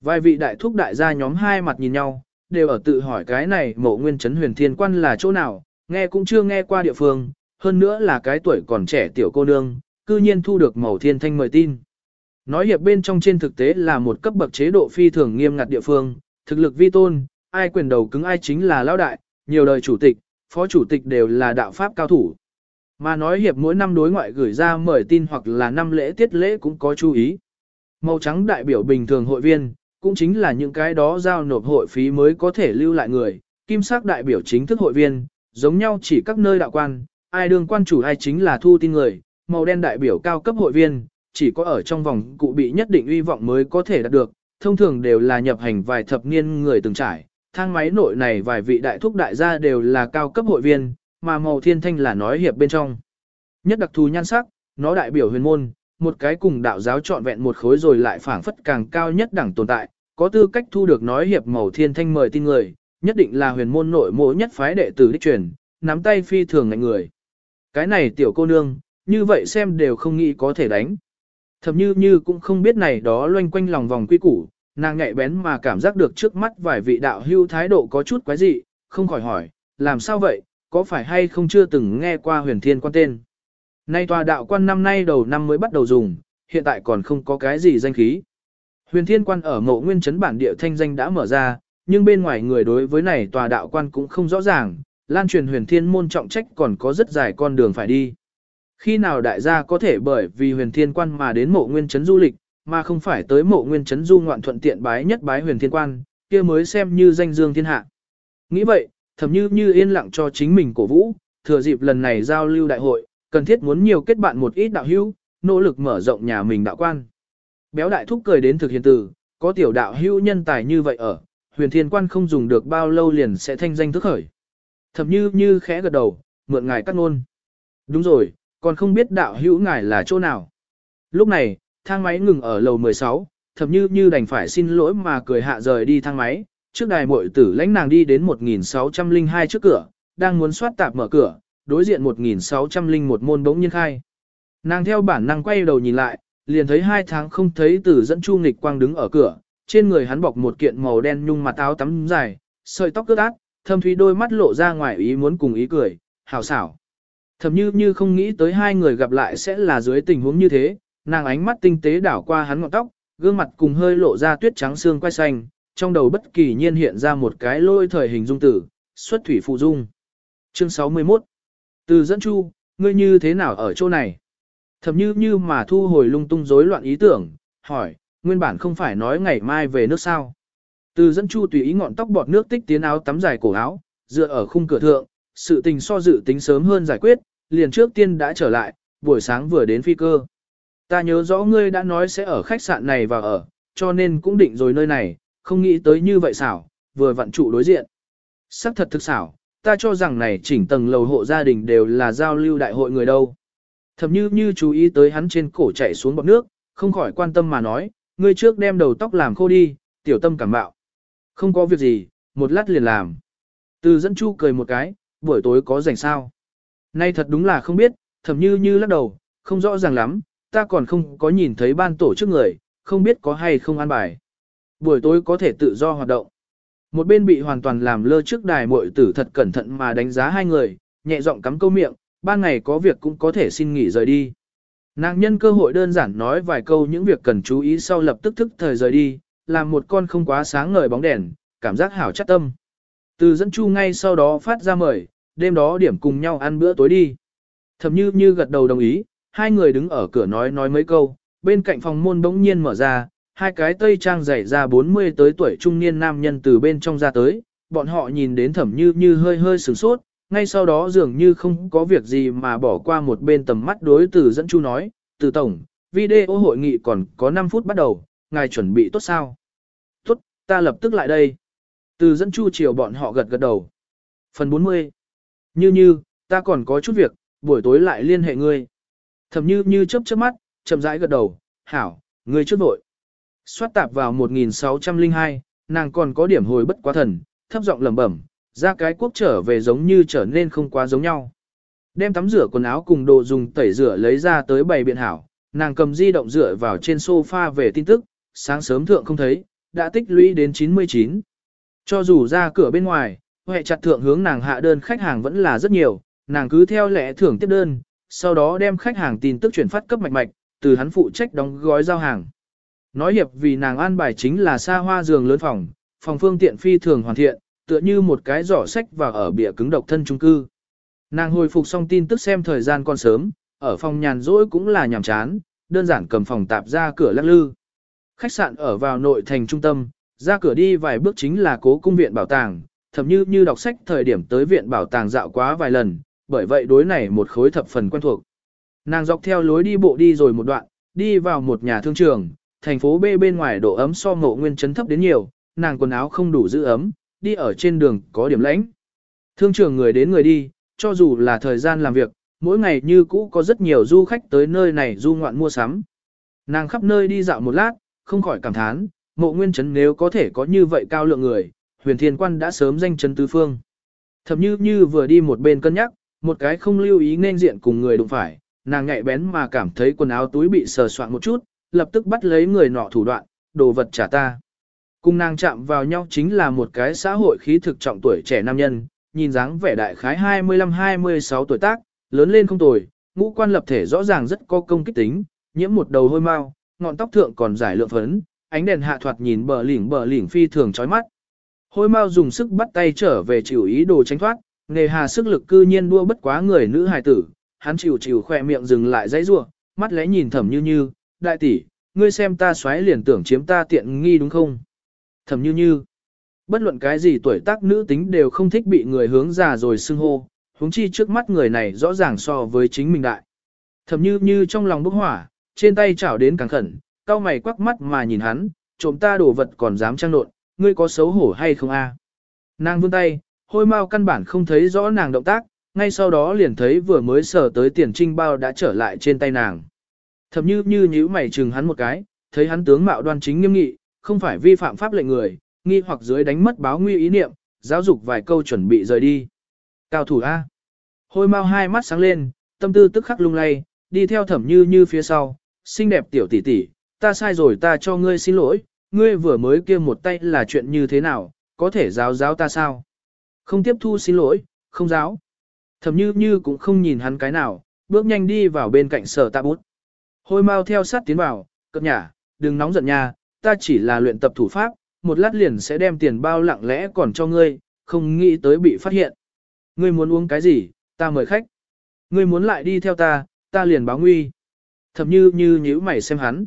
Vài vị đại thúc đại gia nhóm hai mặt nhìn nhau, đều ở tự hỏi cái này mộ nguyên chấn huyền thiên quan là chỗ nào, nghe cũng chưa nghe qua địa phương, hơn nữa là cái tuổi còn trẻ tiểu cô nương, cư nhiên thu được màu thiên thanh mời tin. Nói hiệp bên trong trên thực tế là một cấp bậc chế độ phi thường nghiêm ngặt địa phương, thực lực vi tôn, ai quyền đầu cứng ai chính là lão đại, nhiều đời chủ tịch, phó chủ tịch đều là đạo pháp cao thủ. Mà nói hiệp mỗi năm đối ngoại gửi ra mời tin hoặc là năm lễ tiết lễ cũng có chú ý. Màu trắng đại biểu bình thường hội viên, cũng chính là những cái đó giao nộp hội phí mới có thể lưu lại người, kim sắc đại biểu chính thức hội viên, giống nhau chỉ các nơi đạo quan, ai đương quan chủ ai chính là thu tin người, màu đen đại biểu cao cấp hội viên, chỉ có ở trong vòng cụ bị nhất định uy vọng mới có thể đạt được, thông thường đều là nhập hành vài thập niên người từng trải, thang máy nội này vài vị đại thúc đại gia đều là cao cấp hội viên, mà màu thiên thanh là nói hiệp bên trong. Nhất đặc thù nhan sắc, nó đại biểu huyền môn, một cái cùng đạo giáo trọn vẹn một khối rồi lại phảng phất càng cao nhất đẳng tồn tại, có tư cách thu được nói hiệp màu thiên thanh mời tin người, nhất định là huyền môn nội mộ nhất phái đệ tử đích truyền, nắm tay phi thường ngạnh người. Cái này tiểu cô nương, như vậy xem đều không nghĩ có thể đánh. Thậm như như cũng không biết này đó loanh quanh lòng vòng quy củ, nàng nhạy bén mà cảm giác được trước mắt vài vị đạo hưu thái độ có chút quái dị, không khỏi hỏi, làm sao vậy, có phải hay không chưa từng nghe qua huyền thiên quan tên. Nay tòa đạo quan năm nay đầu năm mới bắt đầu dùng, hiện tại còn không có cái gì danh khí. Huyền thiên quan ở mộ nguyên trấn bản địa thanh danh đã mở ra, nhưng bên ngoài người đối với này tòa đạo quan cũng không rõ ràng, lan truyền huyền thiên môn trọng trách còn có rất dài con đường phải đi. Khi nào đại gia có thể bởi vì huyền thiên quan mà đến mộ nguyên trấn du lịch, mà không phải tới mộ nguyên trấn du ngoạn thuận tiện bái nhất bái huyền thiên quan, kia mới xem như danh dương thiên hạ. Nghĩ vậy, thầm như như yên lặng cho chính mình cổ vũ, thừa dịp lần này giao lưu đại hội, cần thiết muốn nhiều kết bạn một ít đạo hữu, nỗ lực mở rộng nhà mình đạo quan. Béo đại thúc cười đến thực hiện từ, có tiểu đạo hữu nhân tài như vậy ở, huyền thiên quan không dùng được bao lâu liền sẽ thanh danh thức khởi. Thầm như như khẽ gật đầu, mượn ngài cắt ngôn. Đúng rồi, còn không biết đạo hữu ngài là chỗ nào. Lúc này, thang máy ngừng ở lầu 16, Thập như như đành phải xin lỗi mà cười hạ rời đi thang máy, trước đài muội tử lãnh nàng đi đến 1602 trước cửa, đang muốn soát tạp mở cửa, đối diện 1601 môn bỗng nhiên khai. Nàng theo bản năng quay đầu nhìn lại, liền thấy hai tháng không thấy tử dẫn chu nghịch quang đứng ở cửa, trên người hắn bọc một kiện màu đen nhung mặt áo tắm dài, sợi tóc cướp át, thâm thúy đôi mắt lộ ra ngoài ý muốn cùng ý cười, hào xảo. Thầm như như không nghĩ tới hai người gặp lại sẽ là dưới tình huống như thế, nàng ánh mắt tinh tế đảo qua hắn ngọn tóc, gương mặt cùng hơi lộ ra tuyết trắng xương quay xanh, trong đầu bất kỳ nhiên hiện ra một cái lôi thời hình dung tử, xuất thủy phụ dung. Chương 61 từ dẫn chu, ngươi như thế nào ở chỗ này? Thầm như như mà thu hồi lung tung rối loạn ý tưởng, hỏi, nguyên bản không phải nói ngày mai về nước sao? Từ dẫn chu tùy ý ngọn tóc bọt nước tích tiến áo tắm dài cổ áo, dựa ở khung cửa thượng, sự tình so dự tính sớm hơn giải quyết, liền trước tiên đã trở lại, buổi sáng vừa đến phi cơ. Ta nhớ rõ ngươi đã nói sẽ ở khách sạn này và ở, cho nên cũng định rồi nơi này, không nghĩ tới như vậy xảo, vừa vặn trụ đối diện. Sắc thật thực xảo, ta cho rằng này chỉnh tầng lầu hộ gia đình đều là giao lưu đại hội người đâu. Thầm như như chú ý tới hắn trên cổ chạy xuống bọc nước, không khỏi quan tâm mà nói, ngươi trước đem đầu tóc làm khô đi, tiểu tâm cảm bạo. Không có việc gì, một lát liền làm. Từ dẫn chu cười một cái, buổi tối có rảnh sao. Nay thật đúng là không biết, thầm như như lắc đầu, không rõ ràng lắm, ta còn không có nhìn thấy ban tổ chức người, không biết có hay không an bài. Buổi tối có thể tự do hoạt động. Một bên bị hoàn toàn làm lơ trước đài muội tử thật cẩn thận mà đánh giá hai người, nhẹ giọng cắm câu miệng, ban ngày có việc cũng có thể xin nghỉ rời đi. Nàng nhân cơ hội đơn giản nói vài câu những việc cần chú ý sau lập tức thức thời rời đi, làm một con không quá sáng ngời bóng đèn, cảm giác hảo chắc tâm. Từ dẫn chu ngay sau đó phát ra mời, đêm đó điểm cùng nhau ăn bữa tối đi. Thầm như như gật đầu đồng ý, hai người đứng ở cửa nói nói mấy câu, bên cạnh phòng môn bỗng nhiên mở ra, hai cái tây trang dày ra 40 tới tuổi trung niên nam nhân từ bên trong ra tới, bọn họ nhìn đến thẩm như như hơi hơi sửng sốt, ngay sau đó dường như không có việc gì mà bỏ qua một bên tầm mắt đối từ dẫn chu nói, từ tổng, video hội nghị còn có 5 phút bắt đầu, ngài chuẩn bị tốt sao? Tốt, ta lập tức lại đây. Từ dẫn chu chiều bọn họ gật gật đầu. Phần 40 Như như, ta còn có chút việc, buổi tối lại liên hệ ngươi. Thẩm như như chớp chớp mắt, chậm rãi gật đầu, hảo, ngươi trước vội. Xoát tạp vào 1602, nàng còn có điểm hồi bất quá thần, thấp giọng lẩm bẩm, ra cái quốc trở về giống như trở nên không quá giống nhau. Đem tắm rửa quần áo cùng đồ dùng tẩy rửa lấy ra tới bày biện hảo, nàng cầm di động rửa vào trên sofa về tin tức, sáng sớm thượng không thấy, đã tích lũy đến 99. Cho dù ra cửa bên ngoài, hệ chặt thượng hướng nàng hạ đơn khách hàng vẫn là rất nhiều, nàng cứ theo lẽ thưởng tiếp đơn, sau đó đem khách hàng tin tức chuyển phát cấp mạch mạch, từ hắn phụ trách đóng gói giao hàng. Nói hiệp vì nàng an bài chính là xa hoa giường lớn phòng, phòng phương tiện phi thường hoàn thiện, tựa như một cái giỏ sách và ở bìa cứng độc thân trung cư. Nàng hồi phục xong tin tức xem thời gian còn sớm, ở phòng nhàn rỗi cũng là nhàm chán, đơn giản cầm phòng tạp ra cửa lắc lư. Khách sạn ở vào nội thành trung tâm, ra cửa đi vài bước chính là cố cung viện bảo tàng, thậm như như đọc sách thời điểm tới viện bảo tàng dạo quá vài lần, bởi vậy đối này một khối thập phần quen thuộc. Nàng dọc theo lối đi bộ đi rồi một đoạn, đi vào một nhà thương trường, thành phố B bên ngoài độ ấm so ngộ nguyên chấn thấp đến nhiều, nàng quần áo không đủ giữ ấm, đi ở trên đường có điểm lãnh. Thương trường người đến người đi, cho dù là thời gian làm việc, mỗi ngày như cũ có rất nhiều du khách tới nơi này du ngoạn mua sắm. Nàng khắp nơi đi dạo một lát, không khỏi cảm thán, mộ nguyên chấn nếu có thể có như vậy cao lượng người, huyền thiên quan đã sớm danh chấn tứ phương. Thậm như như vừa đi một bên cân nhắc, một cái không lưu ý nên diện cùng người đụng phải, nàng nhạy bén mà cảm thấy quần áo túi bị sờ soạn một chút, lập tức bắt lấy người nọ thủ đoạn, đồ vật trả ta. Cùng nàng chạm vào nhau chính là một cái xã hội khí thực trọng tuổi trẻ nam nhân, nhìn dáng vẻ đại khái 25-26 tuổi tác, lớn lên không tuổi, ngũ quan lập thể rõ ràng rất có công kích tính, nhiễm một đầu hôi mau, ngọn tóc thượng còn giải lượng phấn, ánh đèn hạ thoạt nhìn bờ lỉnh bờ lỉnh phi thường chói mắt. Hôi mau dùng sức bắt tay trở về chịu ý đồ tránh thoát, nghề hà sức lực cư nhiên đua bất quá người nữ hài tử, hắn chịu chịu khỏe miệng dừng lại dãy rủa, mắt lẽ nhìn thẩm như như, đại tỷ, ngươi xem ta xoáy liền tưởng chiếm ta tiện nghi đúng không? Thẩm như như, bất luận cái gì tuổi tác nữ tính đều không thích bị người hướng già rồi xưng hô, huống chi trước mắt người này rõ ràng so với chính mình đại. Thẩm như như trong lòng bốc hỏa, trên tay chảo đến càng khẩn, cao mày quắc mắt mà nhìn hắn, trộm ta đổ vật còn dám trang nộn, ngươi có xấu hổ hay không a? À? Nàng vươn tay, hôi mau căn bản không thấy rõ nàng động tác, ngay sau đó liền thấy vừa mới sờ tới tiền trinh bao đã trở lại trên tay nàng. Thậm như như nhíu mày chừng hắn một cái, thấy hắn tướng mạo đoan chính nghiêm nghị, không phải vi phạm pháp lệnh người, nghi hoặc dưới đánh mất báo nguy ý niệm, giáo dục vài câu chuẩn bị rời đi. Cao thủ A. Hôi mau hai mắt sáng lên, tâm tư tức khắc lung lay, đi theo thẩm như như phía sau, xinh đẹp tiểu tỷ tỷ, ta sai rồi ta cho ngươi xin lỗi, ngươi vừa mới kia một tay là chuyện như thế nào, có thể giáo giáo ta sao? Không tiếp thu xin lỗi, không giáo. Thẩm như như cũng không nhìn hắn cái nào, bước nhanh đi vào bên cạnh sở tạ bút. Hôi mau theo sát tiến vào, cập nhả, đừng nóng giận nha, ta chỉ là luyện tập thủ pháp, một lát liền sẽ đem tiền bao lặng lẽ còn cho ngươi, không nghĩ tới bị phát hiện. Ngươi muốn uống cái gì, ta mời khách. Ngươi muốn lại đi theo ta, ta liền báo nguy. Thẩm như như nhíu mày xem hắn.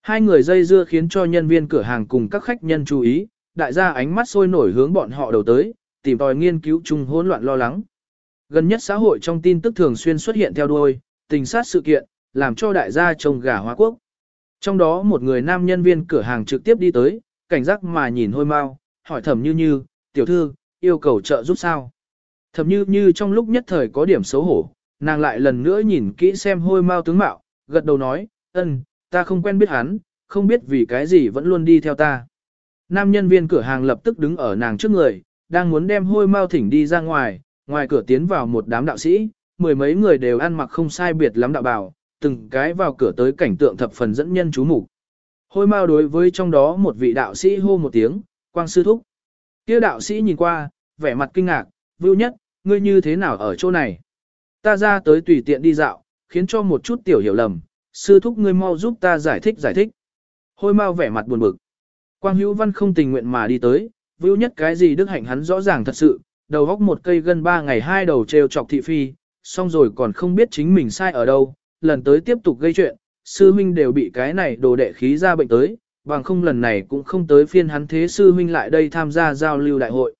Hai người dây dưa khiến cho nhân viên cửa hàng cùng các khách nhân chú ý, đại gia ánh mắt sôi nổi hướng bọn họ đầu tới, tìm tòi nghiên cứu chung hỗn loạn lo lắng. Gần nhất xã hội trong tin tức thường xuyên xuất hiện theo đuôi, tình sát sự kiện, làm cho đại gia trông gà hóa quốc. Trong đó một người nam nhân viên cửa hàng trực tiếp đi tới, cảnh giác mà nhìn hôi mau, hỏi thẩm như như, tiểu thư, yêu cầu trợ giúp sao. Thẩm như như trong lúc nhất thời có điểm xấu hổ, nàng lại lần nữa nhìn kỹ xem hôi mau tướng mạo, gật đầu nói, ân, ta không quen biết hắn, không biết vì cái gì vẫn luôn đi theo ta. Nam nhân viên cửa hàng lập tức đứng ở nàng trước người, đang muốn đem hôi mau thỉnh đi ra ngoài, ngoài cửa tiến vào một đám đạo sĩ, mười mấy người đều ăn mặc không sai biệt lắm đạo bào, từng cái vào cửa tới cảnh tượng thập phần dẫn nhân chú mục. Hôi mau đối với trong đó một vị đạo sĩ hô một tiếng, quang sư thúc. kia đạo sĩ nhìn qua, vẻ mặt kinh ngạc, vưu nhất, ngươi như thế nào ở chỗ này? Ta ra tới tùy tiện đi dạo, khiến cho một chút tiểu hiểu lầm, sư thúc ngươi mau giúp ta giải thích giải thích. Hôi mau vẻ mặt buồn bực. Quang hữu văn không tình nguyện mà đi tới, vưu nhất cái gì đức hạnh hắn rõ ràng thật sự, đầu góc một cây gân ba ngày hai đầu treo chọc thị phi, xong rồi còn không biết chính mình sai ở đâu, lần tới tiếp tục gây chuyện, sư huynh đều bị cái này đồ đệ khí ra bệnh tới, bằng không lần này cũng không tới phiên hắn thế sư huynh lại đây tham gia giao lưu đại hội.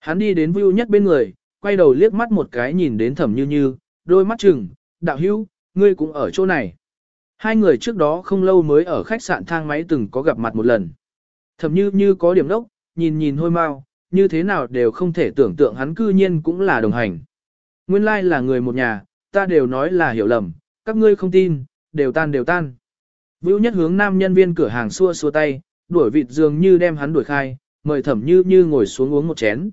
Hắn đi đến Vưu nhất bên người, quay đầu liếc mắt một cái nhìn đến thẩm như như, đôi mắt chừng, đạo hữu, ngươi cũng ở chỗ này. Hai người trước đó không lâu mới ở khách sạn thang máy từng có gặp mặt một lần. Thẩm như như có điểm đốc, nhìn nhìn hôi mau, như thế nào đều không thể tưởng tượng hắn cư nhiên cũng là đồng hành. Nguyên lai là người một nhà, ta đều nói là hiểu lầm, các ngươi không tin, đều tan đều tan. Vưu nhất hướng nam nhân viên cửa hàng xua xua tay, đuổi vịt dường như đem hắn đuổi khai, mời thẩm như như ngồi xuống uống một chén.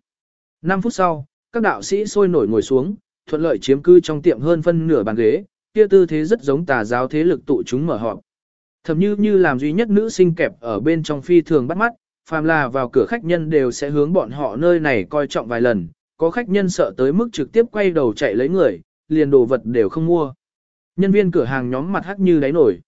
5 phút sau, các đạo sĩ sôi nổi ngồi xuống, thuận lợi chiếm cư trong tiệm hơn phân nửa bàn ghế, kia tư thế rất giống tà giáo thế lực tụ chúng mở họp. thẩm như như làm duy nhất nữ sinh kẹp ở bên trong phi thường bắt mắt, phàm là vào cửa khách nhân đều sẽ hướng bọn họ nơi này coi trọng vài lần, có khách nhân sợ tới mức trực tiếp quay đầu chạy lấy người, liền đồ vật đều không mua. Nhân viên cửa hàng nhóm mặt hắc như đáy nổi.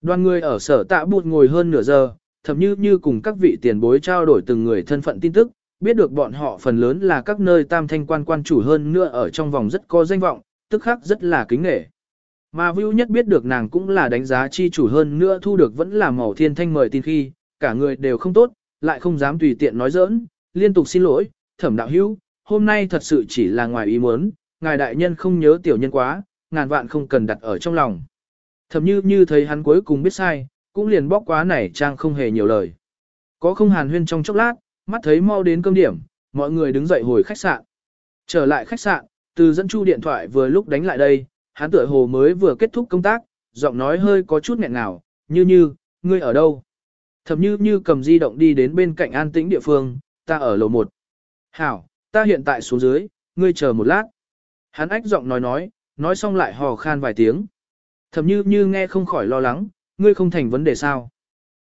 Đoàn người ở sở tạ bụt ngồi hơn nửa giờ, thậm như như cùng các vị tiền bối trao đổi từng người thân phận tin tức, biết được bọn họ phần lớn là các nơi tam thanh quan quan chủ hơn nữa ở trong vòng rất có danh vọng, tức khắc rất là kính nghệ. Mà Vưu nhất biết được nàng cũng là đánh giá chi chủ hơn nữa thu được vẫn là màu thiên thanh mời tin khi, cả người đều không tốt, lại không dám tùy tiện nói giỡn, liên tục xin lỗi, thẩm đạo hữu, hôm nay thật sự chỉ là ngoài ý muốn, ngài đại nhân không nhớ tiểu nhân quá, ngàn vạn không cần đặt ở trong lòng. Thầm như như thấy hắn cuối cùng biết sai, cũng liền bóc quá này trang không hề nhiều lời. Có không hàn huyên trong chốc lát, mắt thấy mau đến cơm điểm, mọi người đứng dậy hồi khách sạn. Trở lại khách sạn, từ dẫn chu điện thoại vừa lúc đánh lại đây, hắn tựa hồ mới vừa kết thúc công tác, giọng nói hơi có chút nghẹn ngào, như như, ngươi ở đâu? Thầm như như cầm di động đi đến bên cạnh an tĩnh địa phương, ta ở lầu 1. Hảo, ta hiện tại xuống dưới, ngươi chờ một lát. Hắn ách giọng nói nói, nói xong lại hò khan vài tiếng. Thầm như như nghe không khỏi lo lắng, ngươi không thành vấn đề sao.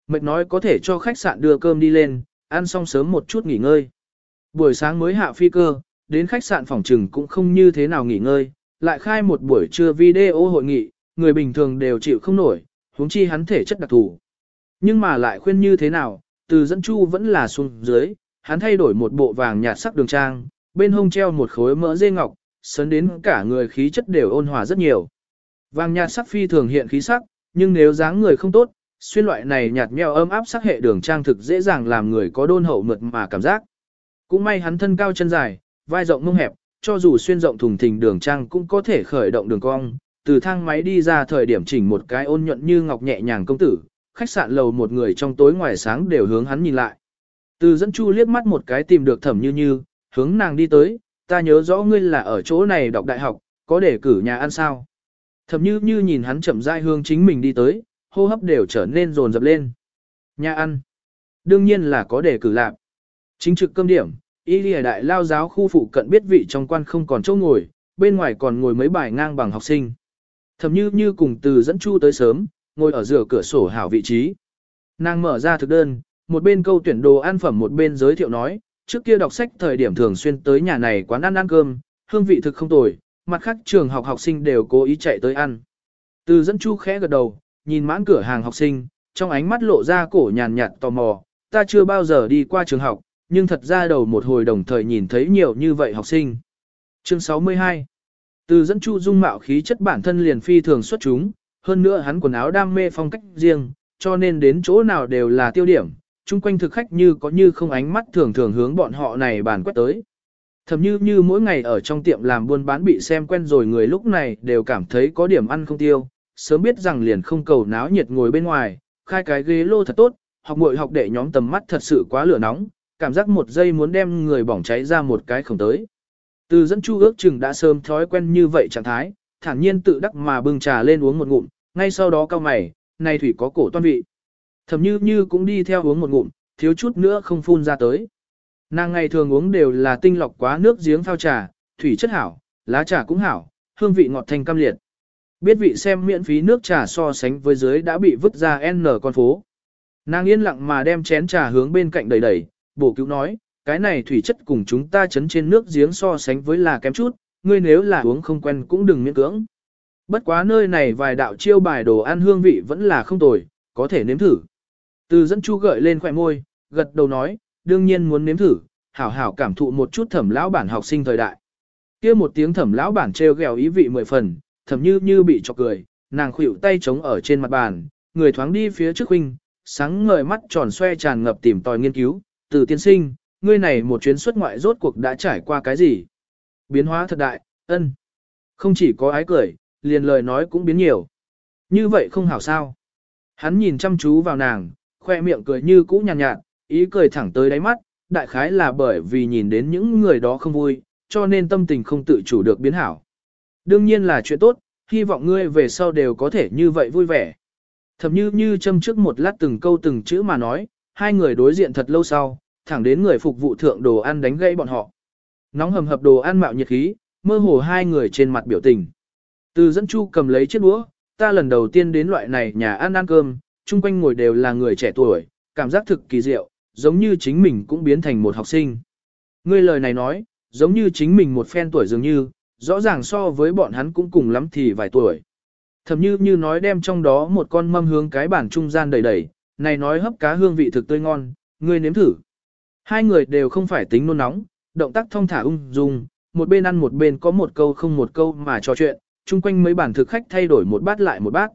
Mệt nói có thể cho khách sạn đưa cơm đi lên, ăn xong sớm một chút nghỉ ngơi. Buổi sáng mới hạ phi cơ, đến khách sạn phòng trừng cũng không như thế nào nghỉ ngơi, lại khai một buổi trưa video hội nghị, người bình thường đều chịu không nổi, huống chi hắn thể chất đặc thù. Nhưng mà lại khuyên như thế nào, từ dẫn chu vẫn là xuống dưới, hắn thay đổi một bộ vàng nhạt sắc đường trang, bên hông treo một khối mỡ dê ngọc, sấn đến cả người khí chất đều ôn hòa rất nhiều. Vàng nhạt sắc phi thường hiện khí sắc, nhưng nếu dáng người không tốt, xuyên loại này nhạt nhẽo ấm áp sắc hệ đường trang thực dễ dàng làm người có đôn hậu mượt mà cảm giác. Cũng may hắn thân cao chân dài, vai rộng mông hẹp, cho dù xuyên rộng thùng thình đường trang cũng có thể khởi động đường cong. Từ thang máy đi ra thời điểm chỉnh một cái ôn nhuận như ngọc nhẹ nhàng công tử, khách sạn lầu một người trong tối ngoài sáng đều hướng hắn nhìn lại. Từ dẫn chu liếc mắt một cái tìm được thẩm như như, hướng nàng đi tới, ta nhớ rõ ngươi là ở chỗ này đọc đại học, có để cử nhà ăn sao. Thẩm như như nhìn hắn chậm rãi hướng chính mình đi tới, hô hấp đều trở nên rồn rập lên. Nhà ăn. Đương nhiên là có để cử lạc. Chính trực cơm điểm, y lìa đại lao giáo khu phụ cận biết vị trong quan không còn chỗ ngồi, bên ngoài còn ngồi mấy bài ngang bằng học sinh. Thẩm như như cùng từ dẫn chu tới sớm, ngồi ở giữa cửa sổ hảo vị trí. Nàng mở ra thực đơn, một bên câu tuyển đồ ăn phẩm một bên giới thiệu nói, trước kia đọc sách thời điểm thường xuyên tới nhà này quán ăn ăn cơm, hương vị thực không tồi, mặt khác trường học học sinh đều cố ý chạy tới ăn. Từ dẫn chu khẽ gật đầu, nhìn mãn cửa hàng học sinh, trong ánh mắt lộ ra cổ nhàn nhạt tò mò, ta chưa bao giờ đi qua trường học, nhưng thật ra đầu một hồi đồng thời nhìn thấy nhiều như vậy học sinh. Chương 62 Từ dẫn chu dung mạo khí chất bản thân liền phi thường xuất chúng, hơn nữa hắn quần áo đam mê phong cách riêng, cho nên đến chỗ nào đều là tiêu điểm, chung quanh thực khách như có như không ánh mắt thường thường hướng bọn họ này bàn quét tới. Thầm như như mỗi ngày ở trong tiệm làm buôn bán bị xem quen rồi người lúc này đều cảm thấy có điểm ăn không tiêu, sớm biết rằng liền không cầu náo nhiệt ngồi bên ngoài, khai cái ghế lô thật tốt, học muội học đệ nhóm tầm mắt thật sự quá lửa nóng, cảm giác một giây muốn đem người bỏng cháy ra một cái không tới. Từ dẫn chu ước chừng đã sớm thói quen như vậy trạng thái, thản nhiên tự đắc mà bưng trà lên uống một ngụm, ngay sau đó cao mày, này thủy có cổ toan vị. Thẩm như như cũng đi theo uống một ngụm, thiếu chút nữa không phun ra tới. Nàng ngày thường uống đều là tinh lọc quá nước giếng phao trà, thủy chất hảo, lá trà cũng hảo, hương vị ngọt thanh cam liệt. Biết vị xem miễn phí nước trà so sánh với dưới đã bị vứt ra N con phố. Nàng yên lặng mà đem chén trà hướng bên cạnh đầy đầy, bổ cứu nói, cái này thủy chất cùng chúng ta chấn trên nước giếng so sánh với là kém chút, ngươi nếu là uống không quen cũng đừng miễn cưỡng. Bất quá nơi này vài đạo chiêu bài đồ ăn hương vị vẫn là không tồi, có thể nếm thử. Từ dẫn chu gợi lên khỏe môi, gật đầu nói, đương nhiên muốn nếm thử, hảo hảo cảm thụ một chút thẩm lão bản học sinh thời đại. kia một tiếng thẩm lão bản treo gẹo ý vị mười phần, thẩm như như bị chọc cười, nàng khuỵu tay trống ở trên mặt bàn, người thoáng đi phía trước huynh, sáng ngời mắt tròn xoe tràn ngập tìm tòi nghiên cứu, từ tiên sinh, ngươi này một chuyến xuất ngoại rốt cuộc đã trải qua cái gì? Biến hóa thật đại, ân. Không chỉ có ái cười, liền lời nói cũng biến nhiều. Như vậy không hảo sao. Hắn nhìn chăm chú vào nàng, khoe miệng cười như cũ nhàn nhạt, nhạt, ý cười thẳng tới đáy mắt, đại khái là bởi vì nhìn đến những người đó không vui, cho nên tâm tình không tự chủ được biến hảo. Đương nhiên là chuyện tốt, hy vọng ngươi về sau đều có thể như vậy vui vẻ. Thầm như như châm trước một lát từng câu từng chữ mà nói, hai người đối diện thật lâu sau, thẳng đến người phục vụ thượng đồ ăn đánh gãy bọn họ. Nóng hầm hập đồ ăn mạo nhiệt khí, mơ hồ hai người trên mặt biểu tình. Từ dẫn chu cầm lấy chiếc đũa, ta lần đầu tiên đến loại này nhà ăn ăn cơm, chung quanh ngồi đều là người trẻ tuổi, cảm giác thực kỳ diệu, giống như chính mình cũng biến thành một học sinh. Ngươi lời này nói, giống như chính mình một phen tuổi dường như, rõ ràng so với bọn hắn cũng cùng lắm thì vài tuổi. Thầm như như nói đem trong đó một con mâm hướng cái bản trung gian đầy đầy, này nói hấp cá hương vị thực tươi ngon, ngươi nếm thử. Hai người đều không phải tính nôn nóng, động tác thông thả ung dung, một bên ăn một bên có một câu không một câu mà trò chuyện, chung quanh mấy bản thực khách thay đổi một bát lại một bát.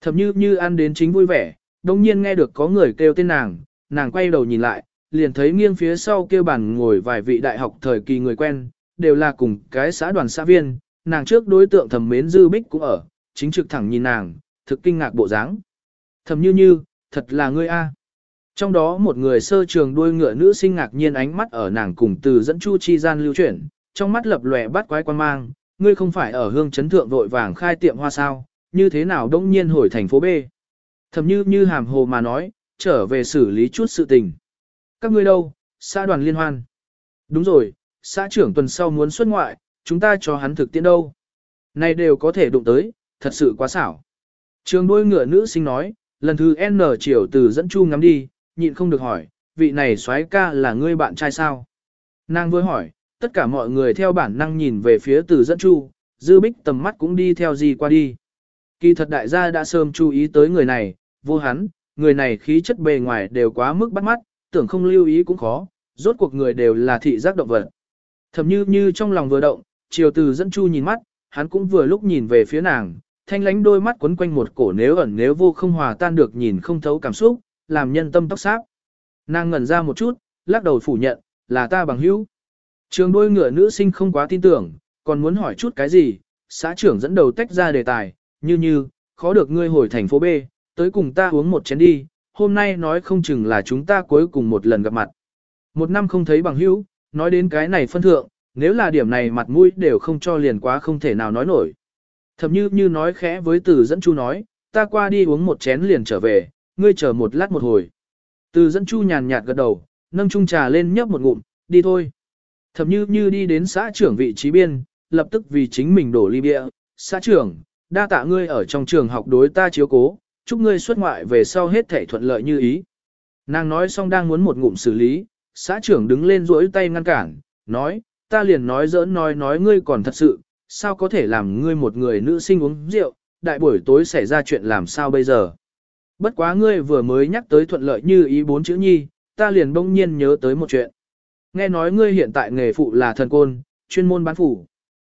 Thẩm như như ăn đến chính vui vẻ, đồng nhiên nghe được có người kêu tên nàng, nàng quay đầu nhìn lại, liền thấy nghiêng phía sau kêu bàn ngồi vài vị đại học thời kỳ người quen, đều là cùng cái xã đoàn xã viên, nàng trước đối tượng thầm mến dư bích cũng ở, chính trực thẳng nhìn nàng, thực kinh ngạc bộ dáng. Thẩm như như, thật là ngươi a. Trong đó một người sơ trường đuôi ngựa nữ sinh ngạc nhiên ánh mắt ở nàng cùng từ dẫn chu chi gian lưu chuyển, trong mắt lập lòe bắt quái quan mang, ngươi không phải ở hương chấn thượng vội vàng khai tiệm hoa sao, như thế nào đông nhiên hồi thành phố B. Thầm như như hàm hồ mà nói, trở về xử lý chút sự tình. Các ngươi đâu, xã đoàn liên hoan. Đúng rồi, xã trưởng tuần sau muốn xuất ngoại, chúng ta cho hắn thực tiễn đâu. Này đều có thể đụng tới, thật sự quá xảo. Trường đôi ngựa nữ sinh nói, lần thứ N chiều từ dẫn chu ngắm đi, nhịn không được hỏi, vị này soái ca là ngươi bạn trai sao? Nàng vừa hỏi, tất cả mọi người theo bản năng nhìn về phía từ dẫn chu, dư bích tầm mắt cũng đi theo gì qua đi. Kỳ thật đại gia đã sớm chú ý tới người này, vô hắn, người này khí chất bề ngoài đều quá mức bắt mắt, tưởng không lưu ý cũng khó, rốt cuộc người đều là thị giác động vật. Thầm như như trong lòng vừa động, chiều từ dẫn chu nhìn mắt, hắn cũng vừa lúc nhìn về phía nàng, thanh lánh đôi mắt quấn quanh một cổ nếu ẩn nếu vô không hòa tan được nhìn không thấu cảm xúc, làm nhân tâm tóc sáp. Nàng ngẩn ra một chút, lắc đầu phủ nhận, là ta bằng hữu. Trường đôi ngựa nữ sinh không quá tin tưởng, còn muốn hỏi chút cái gì, xã trưởng dẫn đầu tách ra đề tài, như như, khó được ngươi hồi thành phố B, tới cùng ta uống một chén đi, hôm nay nói không chừng là chúng ta cuối cùng một lần gặp mặt. Một năm không thấy bằng hữu, nói đến cái này phân thượng, nếu là điểm này mặt mũi đều không cho liền quá không thể nào nói nổi. Thậm như như nói khẽ với từ dẫn chu nói, ta qua đi uống một chén liền trở về, ngươi chờ một lát một hồi. Từ dẫn chu nhàn nhạt gật đầu, nâng chung trà lên nhấp một ngụm, đi thôi. Thậm như như đi đến xã trưởng vị trí biên, lập tức vì chính mình đổ ly bia, xã trưởng, đa tạ ngươi ở trong trường học đối ta chiếu cố, chúc ngươi xuất ngoại về sau hết thể thuận lợi như ý. Nàng nói xong đang muốn một ngụm xử lý, xã trưởng đứng lên duỗi tay ngăn cản, nói, ta liền nói giỡn nói nói ngươi còn thật sự, sao có thể làm ngươi một người nữ sinh uống rượu, đại buổi tối xảy ra chuyện làm sao bây giờ. Bất quá ngươi vừa mới nhắc tới thuận lợi như ý bốn chữ nhi, ta liền bỗng nhiên nhớ tới một chuyện. Nghe nói ngươi hiện tại nghề phụ là thần côn, chuyên môn bán phủ.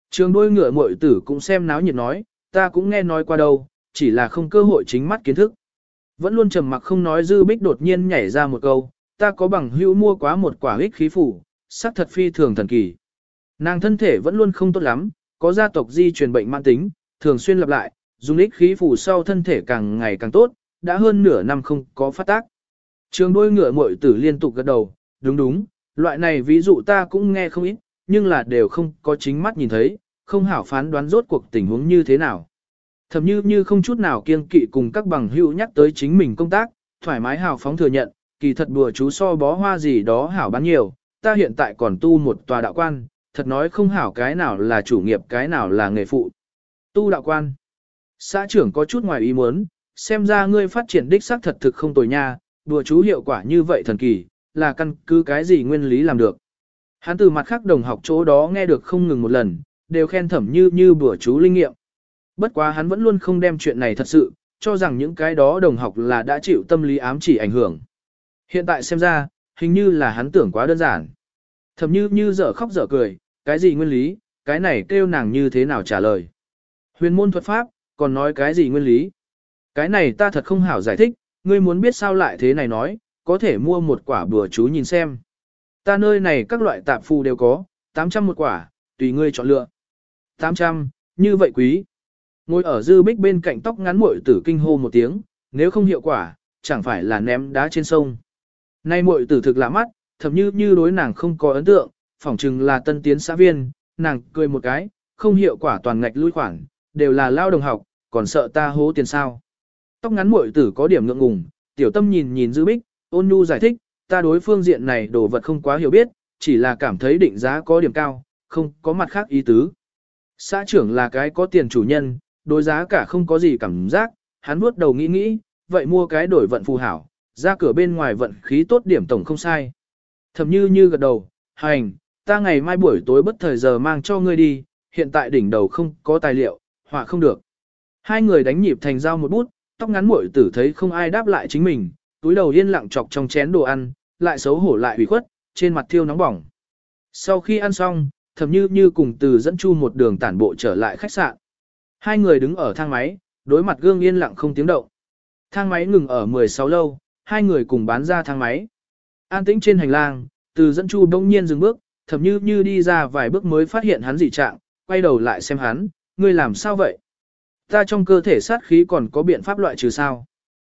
Trường đôi ngựa muội tử cũng xem náo nhiệt nói, ta cũng nghe nói qua đâu, chỉ là không cơ hội chính mắt kiến thức. Vẫn luôn trầm mặc không nói dư bích đột nhiên nhảy ra một câu, ta có bằng hữu mua quá một quả ích khí phủ, sắc thật phi thường thần kỳ. Nàng thân thể vẫn luôn không tốt lắm, có gia tộc di truyền bệnh mãn tính, thường xuyên lặp lại, dùng ích khí phủ sau thân thể càng ngày càng tốt, đã hơn nửa năm không có phát tác. Trường đôi ngựa muội tử liên tục gật đầu, đúng đúng, loại này ví dụ ta cũng nghe không ít, nhưng là đều không có chính mắt nhìn thấy, không hảo phán đoán rốt cuộc tình huống như thế nào. Thầm như như không chút nào kiêng kỵ cùng các bằng hữu nhắc tới chính mình công tác, thoải mái hào phóng thừa nhận, kỳ thật đùa chú so bó hoa gì đó hảo bán nhiều, ta hiện tại còn tu một tòa đạo quan, thật nói không hảo cái nào là chủ nghiệp cái nào là nghề phụ. Tu đạo quan. Xã trưởng có chút ngoài ý muốn, xem ra ngươi phát triển đích xác thật thực không tồi nha, đùa chú hiệu quả như vậy thần kỳ, là căn cứ cái gì nguyên lý làm được. Hắn từ mặt khác đồng học chỗ đó nghe được không ngừng một lần, đều khen thẩm như như bữa chú linh nghiệm. Bất quá hắn vẫn luôn không đem chuyện này thật sự, cho rằng những cái đó đồng học là đã chịu tâm lý ám chỉ ảnh hưởng. Hiện tại xem ra, hình như là hắn tưởng quá đơn giản. Thẩm như như dở khóc dở cười, cái gì nguyên lý, cái này kêu nàng như thế nào trả lời. Huyền môn thuật pháp, còn nói cái gì nguyên lý. Cái này ta thật không hảo giải thích, ngươi muốn biết sao lại thế này nói, có thể mua một quả bừa chú nhìn xem. Ta nơi này các loại tạp phù đều có, 800 một quả, tùy ngươi chọn lựa. 800, như vậy quý. Ngồi ở dư bích bên cạnh tóc ngắn muội tử kinh hô một tiếng, nếu không hiệu quả, chẳng phải là ném đá trên sông. Nay muội tử thực lạ mắt, thậm như như đối nàng không có ấn tượng, phỏng chừng là tân tiến xã viên, nàng cười một cái, không hiệu quả toàn ngạch lui khoản, đều là lao đồng học, còn sợ ta hố tiền sao. Tóc ngắn muội tử có điểm ngượng ngùng, tiểu tâm nhìn nhìn dư bích, ôn nhu giải thích, ta đối phương diện này đồ vật không quá hiểu biết, chỉ là cảm thấy định giá có điểm cao, không có mặt khác ý tứ. Xã trưởng là cái có tiền chủ nhân, đối giá cả không có gì cảm giác, hắn bước đầu nghĩ nghĩ, vậy mua cái đổi vận phù hảo, ra cửa bên ngoài vận khí tốt điểm tổng không sai. Thẩm như như gật đầu, hành, ta ngày mai buổi tối bất thời giờ mang cho ngươi đi, hiện tại đỉnh đầu không có tài liệu, họa không được. Hai người đánh nhịp thành giao một bút, tóc ngắn muội tử thấy không ai đáp lại chính mình, túi đầu yên lặng chọc trong chén đồ ăn, lại xấu hổ lại ủy khuất, trên mặt thiêu nóng bỏng. Sau khi ăn xong, thậm như như cùng từ dẫn chu một đường tản bộ trở lại khách sạn. Hai người đứng ở thang máy, đối mặt gương yên lặng không tiếng động. Thang máy ngừng ở 16 lâu, hai người cùng bán ra thang máy. An tĩnh trên hành lang, từ dẫn chu đông nhiên dừng bước, thầm như như đi ra vài bước mới phát hiện hắn dị trạng, quay đầu lại xem hắn, ngươi làm sao vậy? Ta trong cơ thể sát khí còn có biện pháp loại trừ sao?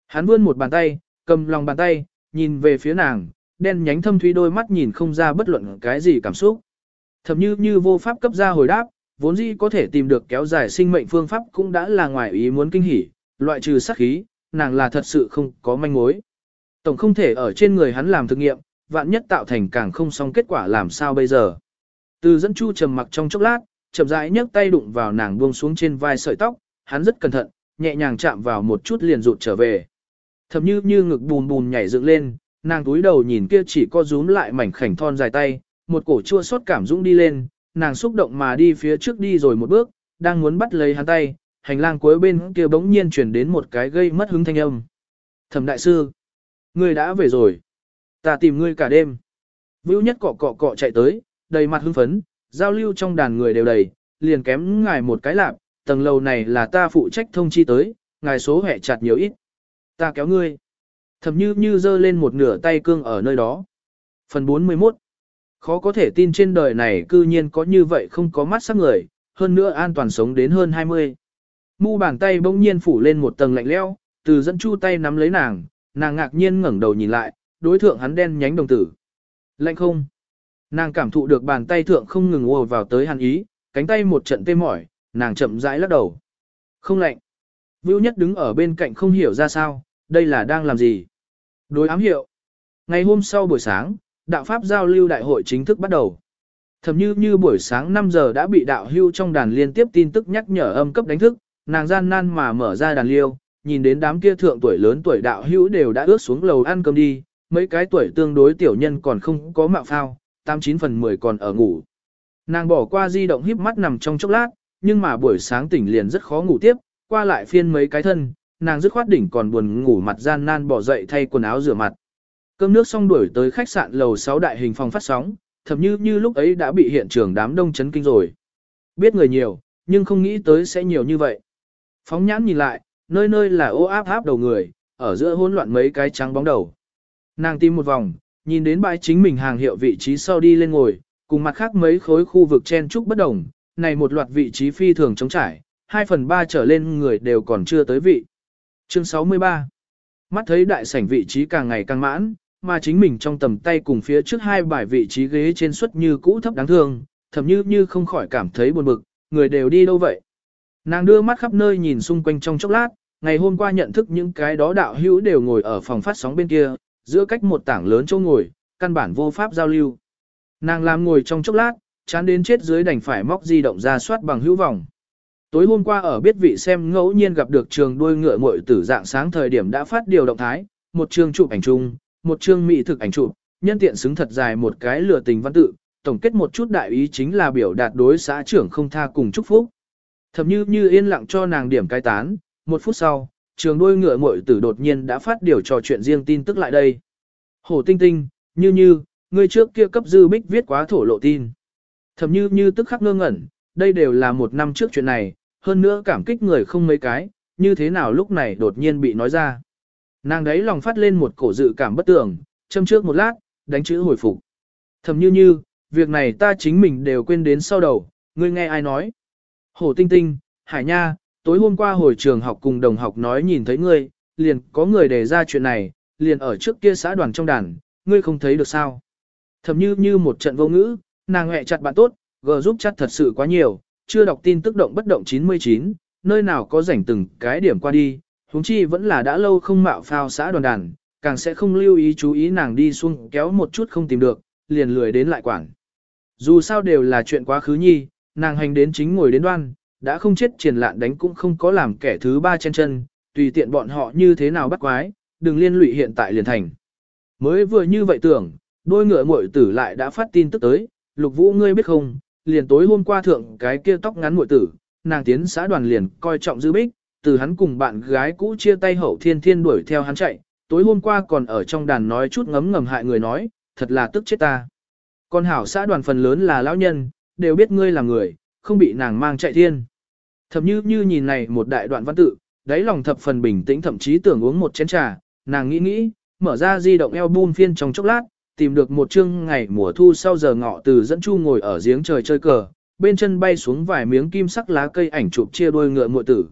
Hắn vươn một bàn tay, cầm lòng bàn tay, nhìn về phía nàng, đen nhánh thâm thúy đôi mắt nhìn không ra bất luận cái gì cảm xúc. Thẩm như như vô pháp cấp ra hồi đáp, vốn dĩ có thể tìm được kéo dài sinh mệnh phương pháp cũng đã là ngoài ý muốn kinh hỉ, loại trừ sát khí, nàng là thật sự không có manh mối. Tổng không thể ở trên người hắn làm thực nghiệm, vạn nhất tạo thành càng không xong kết quả làm sao bây giờ. Từ dẫn chu trầm mặc trong chốc lát, chậm rãi nhấc tay đụng vào nàng buông xuống trên vai sợi tóc, hắn rất cẩn thận, nhẹ nhàng chạm vào một chút liền rụt trở về. Thầm như như ngực bùn bùn nhảy dựng lên, nàng túi đầu nhìn kia chỉ co rúm lại mảnh khảnh thon dài tay, một cổ chua xót cảm dũng đi lên, nàng xúc động mà đi phía trước đi rồi một bước, đang muốn bắt lấy hắn tay, hành lang cuối bên kia bỗng nhiên chuyển đến một cái gây mất hứng thanh âm. Thẩm đại sư, ngươi đã về rồi. Ta tìm ngươi cả đêm. Vưu nhất cọ cọ cọ chạy tới, đầy mặt hưng phấn, giao lưu trong đàn người đều đầy, liền kém ngài một cái lạp, tầng lầu này là ta phụ trách thông chi tới, ngài số hẻ chặt nhiều ít. Ta kéo ngươi. Thẩm như như giơ lên một nửa tay cương ở nơi đó. Phần 41 Khó có thể tin trên đời này cư nhiên có như vậy không có mắt sắc người, hơn nữa an toàn sống đến hơn 20. Mu bàn tay bỗng nhiên phủ lên một tầng lạnh lẽo, từ dẫn chu tay nắm lấy nàng, nàng ngạc nhiên ngẩng đầu nhìn lại, đối thượng hắn đen nhánh đồng tử. Lạnh không? Nàng cảm thụ được bàn tay thượng không ngừng ùa vào tới hắn ý, cánh tay một trận tê mỏi, nàng chậm rãi lắc đầu. Không lạnh. Vưu nhất đứng ở bên cạnh không hiểu ra sao, đây là đang làm gì. Đối ám hiệu. Ngày hôm sau buổi sáng, đạo pháp giao lưu đại hội chính thức bắt đầu. Thầm như như buổi sáng 5 giờ đã bị đạo hưu trong đàn liên tiếp tin tức nhắc nhở âm cấp đánh thức, nàng gian nan mà mở ra đàn liêu, nhìn đến đám kia thượng tuổi lớn tuổi đạo hữu đều đã ước xuống lầu ăn cơm đi, mấy cái tuổi tương đối tiểu nhân còn không có mạo phao, 89 phần 10 còn ở ngủ. Nàng bỏ qua di động híp mắt nằm trong chốc lát, nhưng mà buổi sáng tỉnh liền rất khó ngủ tiếp, qua lại phiên mấy cái thân, nàng dứt khoát đỉnh còn buồn ngủ mặt gian nan bỏ dậy thay quần áo rửa mặt. Cơm nước xong đuổi tới khách sạn lầu 6 đại hình phòng phát sóng, thậm như như lúc ấy đã bị hiện trường đám đông chấn kinh rồi. Biết người nhiều, nhưng không nghĩ tới sẽ nhiều như vậy. Phóng nhãn nhìn lại, nơi nơi là ô áp áp đầu người, ở giữa hỗn loạn mấy cái trắng bóng đầu. Nàng tìm một vòng, nhìn đến bãi chính mình hàng hiệu vị trí sau đi lên ngồi, cùng mặt khác mấy khối khu vực chen trúc bất đồng, này một loạt vị trí phi thường chống trải, 2 phần 3 trở lên người đều còn chưa tới vị. Chương 63 Mắt thấy đại sảnh vị trí càng ngày càng mãn, mà chính mình trong tầm tay cùng phía trước hai bài vị trí ghế trên suất như cũ thấp đáng thương, thậm như như không khỏi cảm thấy buồn bực, người đều đi đâu vậy. Nàng đưa mắt khắp nơi nhìn xung quanh trong chốc lát, ngày hôm qua nhận thức những cái đó đạo hữu đều ngồi ở phòng phát sóng bên kia, giữa cách một tảng lớn chỗ ngồi, căn bản vô pháp giao lưu. Nàng làm ngồi trong chốc lát, chán đến chết dưới đành phải móc di động ra soát bằng hữu vòng Tối hôm qua ở biết vị xem ngẫu nhiên gặp được trường đuôi ngựa muội tử dạng sáng thời điểm đã phát điều động thái, một trường chụp ảnh chung, một chương mỹ thực ảnh chụp, nhân tiện xứng thật dài một cái lửa tình văn tự, tổng kết một chút đại ý chính là biểu đạt đối xã trưởng không tha cùng chúc phúc. Thậm như như yên lặng cho nàng điểm cái tán, một phút sau, trường đôi ngựa muội tử đột nhiên đã phát điều trò chuyện riêng tin tức lại đây. hồ tinh tinh, như như, người trước kia cấp dư bích viết quá thổ lộ tin. Thậm như như tức khắc ngơ ngẩn, đây đều là một năm trước chuyện này, hơn nữa cảm kích người không mấy cái, như thế nào lúc này đột nhiên bị nói ra. Nàng đấy lòng phát lên một cổ dự cảm bất tưởng, châm trước một lát, đánh chữ hồi phục. Thầm như như, việc này ta chính mình đều quên đến sau đầu, ngươi nghe ai nói. hồ tinh tinh, hải nha, tối hôm qua hồi trường học cùng đồng học nói nhìn thấy ngươi, liền có người đề ra chuyện này, liền ở trước kia xã đoàn trong đàn, ngươi không thấy được sao. Thầm như như một trận vô ngữ, nàng hẹ chặt bạn tốt, gờ giúp chặt thật sự quá nhiều, chưa đọc tin tức động bất động 99, nơi nào có rảnh từng cái điểm qua đi, huống chi vẫn là đã lâu không mạo phao xã đoàn đàn, càng sẽ không lưu ý chú ý nàng đi xuống kéo một chút không tìm được, liền lười đến lại quản. Dù sao đều là chuyện quá khứ nhi, nàng hành đến chính ngồi đến đoan, đã không chết triển lạn đánh cũng không có làm kẻ thứ ba chen chân, tùy tiện bọn họ như thế nào bắt quái, đừng liên lụy hiện tại liền thành. Mới vừa như vậy tưởng, đôi ngựa muội tử lại đã phát tin tức tới, lục vũ ngươi biết không, liền tối hôm qua thượng cái kia tóc ngắn muội tử, nàng tiến xã đoàn liền coi trọng dư bích, từ hắn cùng bạn gái cũ chia tay hậu thiên thiên đuổi theo hắn chạy, tối hôm qua còn ở trong đàn nói chút ngấm ngầm hại người nói, thật là tức chết ta. Con hảo xã đoàn phần lớn là lão nhân, đều biết ngươi là người, không bị nàng mang chạy thiên. Thậm như như nhìn này một đại đoạn văn tự, đáy lòng thập phần bình tĩnh thậm chí tưởng uống một chén trà, nàng nghĩ nghĩ, mở ra di động album phiên trong chốc lát, tìm được một chương ngày mùa thu sau giờ ngọ từ dẫn chu ngồi ở giếng trời chơi cờ, bên chân bay xuống vài miếng kim sắc lá cây ảnh chụp chia đôi ngựa muội tử.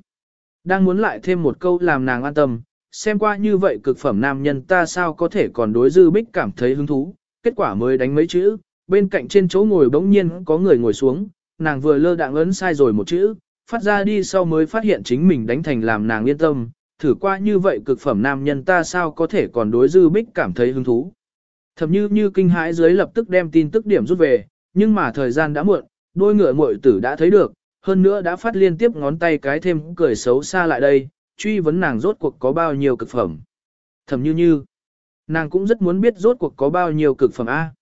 Đang muốn lại thêm một câu làm nàng an tâm, xem qua như vậy cực phẩm nam nhân ta sao có thể còn đối dư bích cảm thấy hứng thú, kết quả mới đánh mấy chữ, bên cạnh trên chỗ ngồi bỗng nhiên có người ngồi xuống, nàng vừa lơ đạng ấn sai rồi một chữ, phát ra đi sau mới phát hiện chính mình đánh thành làm nàng yên tâm, thử qua như vậy cực phẩm nam nhân ta sao có thể còn đối dư bích cảm thấy hứng thú. Thầm như như kinh hãi dưới lập tức đem tin tức điểm rút về, nhưng mà thời gian đã muộn, đôi ngựa muội tử đã thấy được, hơn nữa đã phát liên tiếp ngón tay cái thêm cười xấu xa lại đây, truy vấn nàng rốt cuộc có bao nhiêu cực phẩm. Thầm như như, nàng cũng rất muốn biết rốt cuộc có bao nhiêu cực phẩm A.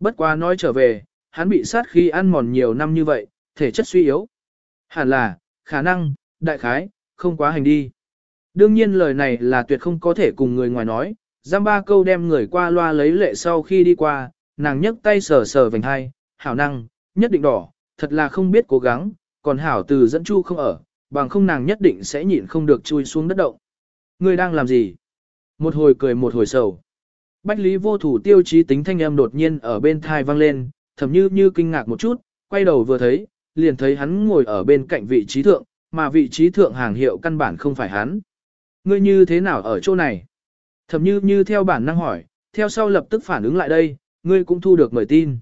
Bất quá nói trở về, hắn bị sát khi ăn mòn nhiều năm như vậy, thể chất suy yếu. Hẳn là, khả năng, đại khái, không quá hành đi. Đương nhiên lời này là tuyệt không có thể cùng người ngoài nói, giam ba câu đem người qua loa lấy lệ sau khi đi qua, nàng nhấc tay sờ sờ vành hai, hảo năng, nhất định đỏ, thật là không biết cố gắng, còn hảo từ dẫn chu không ở, bằng không nàng nhất định sẽ nhịn không được chui xuống đất động. Người đang làm gì? Một hồi cười một hồi sầu. Bách Lý vô thủ tiêu chí tính thanh âm đột nhiên ở bên thai vang lên, thầm như như kinh ngạc một chút, quay đầu vừa thấy, liền thấy hắn ngồi ở bên cạnh vị trí thượng, mà vị trí thượng hàng hiệu căn bản không phải hắn. Ngươi như thế nào ở chỗ này? Thầm như như theo bản năng hỏi, theo sau lập tức phản ứng lại đây, ngươi cũng thu được mời tin.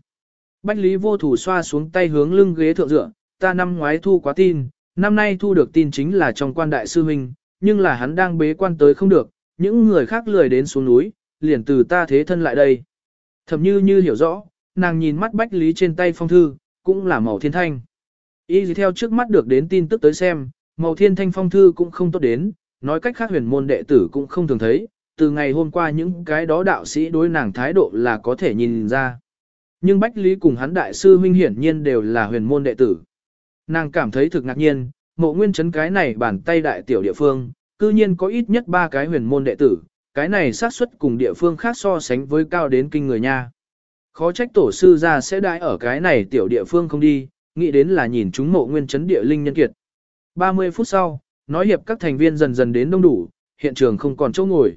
Bách Lý vô thủ xoa xuống tay hướng lưng ghế thượng dựa, ta năm ngoái thu quá tin, năm nay thu được tin chính là trong quan đại sư huynh, nhưng là hắn đang bế quan tới không được, những người khác lười đến xuống núi, liền từ ta thế thân lại đây. Thầm như như hiểu rõ, nàng nhìn mắt Bách Lý trên tay phong thư, cũng là màu thiên thanh. Y gì theo trước mắt được đến tin tức tới xem, màu thiên thanh phong thư cũng không tốt đến, nói cách khác huyền môn đệ tử cũng không thường thấy, từ ngày hôm qua những cái đó đạo sĩ đối nàng thái độ là có thể nhìn ra. Nhưng Bách Lý cùng hắn đại sư huynh hiển nhiên đều là huyền môn đệ tử. Nàng cảm thấy thực ngạc nhiên, mộ nguyên chấn cái này bàn tay đại tiểu địa phương, cư nhiên có ít nhất ba cái huyền môn đệ tử, cái này xác suất cùng địa phương khác so sánh với cao đến kinh người nha. Khó trách tổ sư ra sẽ đãi ở cái này tiểu địa phương không đi, nghĩ đến là nhìn chúng mộ nguyên chấn địa linh nhân kiệt. 30 phút sau, nói hiệp các thành viên dần dần đến đông đủ, hiện trường không còn chỗ ngồi.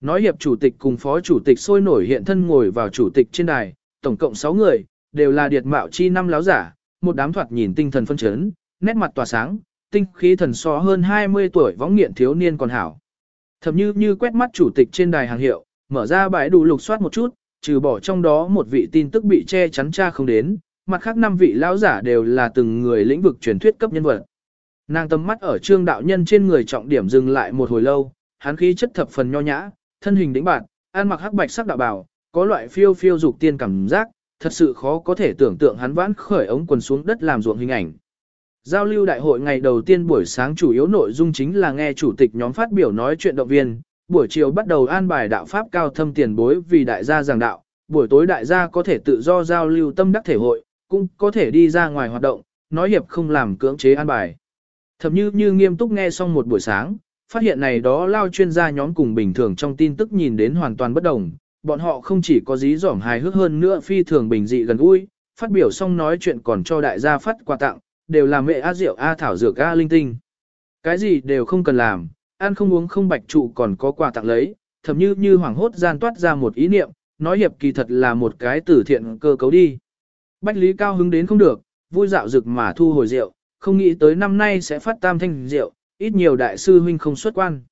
Nói hiệp chủ tịch cùng phó chủ tịch sôi nổi hiện thân ngồi vào chủ tịch trên đài, tổng cộng 6 người, đều là điệt mạo chi năm láo giả, một đám thoạt nhìn tinh thần phân chấn, nét mặt tỏa sáng, tinh khí thần so hơn 20 tuổi võng nghiện thiếu niên còn hảo. Thậm như như quét mắt chủ tịch trên đài hàng hiệu, mở ra bãi đủ lục soát một chút, trừ bỏ trong đó một vị tin tức bị che chắn cha không đến, mặt khác năm vị lão giả đều là từng người lĩnh vực truyền thuyết cấp nhân vật. Nàng tầm mắt ở trương đạo nhân trên người trọng điểm dừng lại một hồi lâu, hắn khí chất thập phần nho nhã, thân hình đĩnh bạn, ăn mặc hắc bạch sắc đạo bào, có loại phiêu phiêu dục tiên cảm giác, thật sự khó có thể tưởng tượng hắn vãn khởi ống quần xuống đất làm ruộng hình ảnh. Giao lưu đại hội ngày đầu tiên buổi sáng chủ yếu nội dung chính là nghe chủ tịch nhóm phát biểu nói chuyện động viên, buổi chiều bắt đầu an bài đạo pháp cao thâm tiền bối vì đại gia giảng đạo, buổi tối đại gia có thể tự do giao lưu tâm đắc thể hội, cũng có thể đi ra ngoài hoạt động, nói hiệp không làm cưỡng chế an bài. Thậm như như nghiêm túc nghe xong một buổi sáng, phát hiện này đó lao chuyên gia nhóm cùng bình thường trong tin tức nhìn đến hoàn toàn bất đồng, bọn họ không chỉ có dí dỏm hài hước hơn nữa phi thường bình dị gần gũi, phát biểu xong nói chuyện còn cho đại gia phát quà tặng, đều là mẹ A rượu A thảo dược A linh tinh. Cái gì đều không cần làm, ăn không uống không bạch trụ còn có quà tặng lấy, thậm như như hoảng hốt gian toát ra một ý niệm, nói hiệp kỳ thật là một cái tử thiện cơ cấu đi. Bách Lý cao hứng đến không được, vui dạo rực mà thu hồi rượu, không nghĩ tới năm nay sẽ phát tam thanh rượu, ít nhiều đại sư huynh không xuất quan.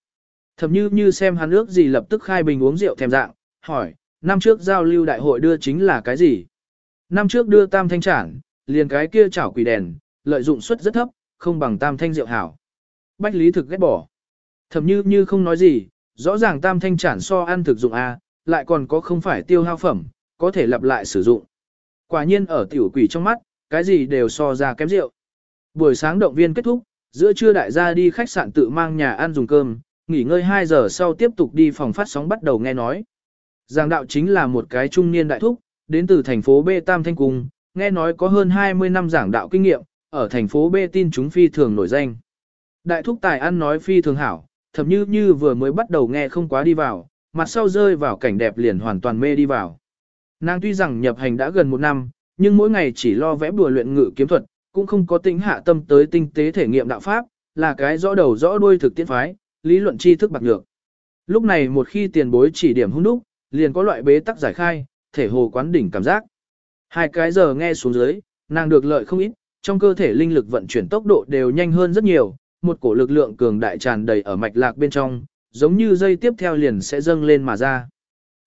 Thậm như như xem hắn ước gì lập tức khai bình uống rượu thèm dạng, hỏi, năm trước giao lưu đại hội đưa chính là cái gì? Năm trước đưa tam thanh trản, liền cái kia chảo quỷ đèn, lợi dụng suất rất thấp, không bằng tam thanh rượu hảo. Bách Lý thực ghét bỏ. Thậm như như không nói gì, rõ ràng tam thanh trản so ăn thực dụng A, lại còn có không phải tiêu hao phẩm, có thể lặp lại sử dụng. Quả nhiên ở tiểu quỷ trong mắt, cái gì đều so ra kém rượu. Buổi sáng động viên kết thúc, giữa trưa đại gia đi khách sạn tự mang nhà ăn dùng cơm, nghỉ ngơi 2 giờ sau tiếp tục đi phòng phát sóng bắt đầu nghe nói. Giảng đạo chính là một cái trung niên đại thúc, đến từ thành phố B Tam Thanh Cung, nghe nói có hơn 20 năm giảng đạo kinh nghiệm, ở thành phố B tin chúng phi thường nổi danh. Đại thúc tài ăn nói phi thường hảo, thậm như như vừa mới bắt đầu nghe không quá đi vào, mặt sau rơi vào cảnh đẹp liền hoàn toàn mê đi vào. Nàng tuy rằng nhập hành đã gần một năm, nhưng mỗi ngày chỉ lo vẽ bùa luyện ngự kiếm thuật, cũng không có tính hạ tâm tới tinh tế thể nghiệm đạo pháp, là cái rõ đầu rõ đuôi thực tiễn phái, lý luận tri thức bạc nhược. Lúc này một khi tiền bối chỉ điểm hung đúc, liền có loại bế tắc giải khai, thể hồ quán đỉnh cảm giác. Hai cái giờ nghe xuống dưới, nàng được lợi không ít, trong cơ thể linh lực vận chuyển tốc độ đều nhanh hơn rất nhiều, một cổ lực lượng cường đại tràn đầy ở mạch lạc bên trong, giống như dây tiếp theo liền sẽ dâng lên mà ra.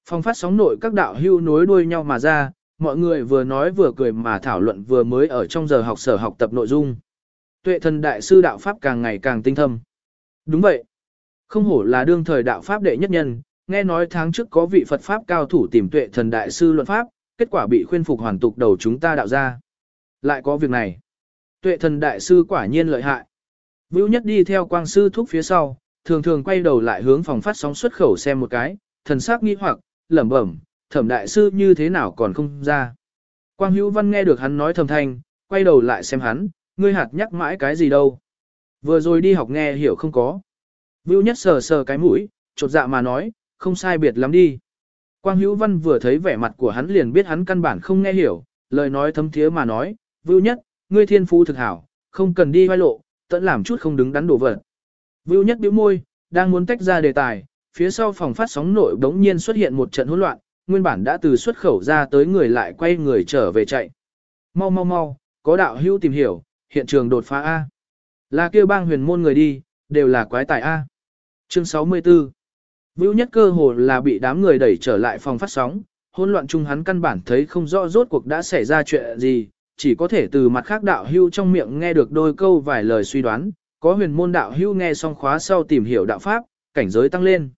Phong phát sóng nội các đạo hưu nối đuôi nhau mà ra, mọi người vừa nói vừa cười mà thảo luận vừa mới ở trong giờ học sở học tập nội dung. Tuệ thần đại sư đạo Pháp càng ngày càng tinh thâm. Đúng vậy. Không hổ là đương thời đạo Pháp đệ nhất nhân, nghe nói tháng trước có vị Phật Pháp cao thủ tìm tuệ thần đại sư luận Pháp, kết quả bị khuyên phục hoàn tục đầu chúng ta đạo ra. Lại có việc này. Tuệ thần đại sư quả nhiên lợi hại. Vưu nhất đi theo quang sư thúc phía sau, thường thường quay đầu lại hướng phòng phát sóng xuất khẩu xem một cái, thần sắc nghi hoặc, lẩm bẩm, thẩm đại sư như thế nào còn không ra. Quang hữu văn nghe được hắn nói thầm thanh, quay đầu lại xem hắn, ngươi hạt nhắc mãi cái gì đâu. Vừa rồi đi học nghe hiểu không có. Vưu nhất sờ sờ cái mũi, chột dạ mà nói, không sai biệt lắm đi. Quang hữu văn vừa thấy vẻ mặt của hắn liền biết hắn căn bản không nghe hiểu, lời nói thấm thiế mà nói, Vưu nhất, ngươi thiên phú thực hảo, không cần đi vai lộ, tận làm chút không đứng đắn đổ vật. Vưu nhất bĩu môi, đang muốn tách ra đề tài, phía sau phòng phát sóng nội đống nhiên xuất hiện một trận hỗn loạn, nguyên bản đã từ xuất khẩu ra tới người lại quay người trở về chạy. Mau mau mau, có đạo hữu tìm hiểu, hiện trường đột phá A. Là kêu bang huyền môn người đi, đều là quái tài A. Chương 64 Vưu nhất cơ hồ là bị đám người đẩy trở lại phòng phát sóng, hỗn loạn chung hắn căn bản thấy không rõ rốt cuộc đã xảy ra chuyện gì, chỉ có thể từ mặt khác đạo hưu trong miệng nghe được đôi câu vài lời suy đoán, có huyền môn đạo hưu nghe xong khóa sau tìm hiểu đạo pháp, cảnh giới tăng lên.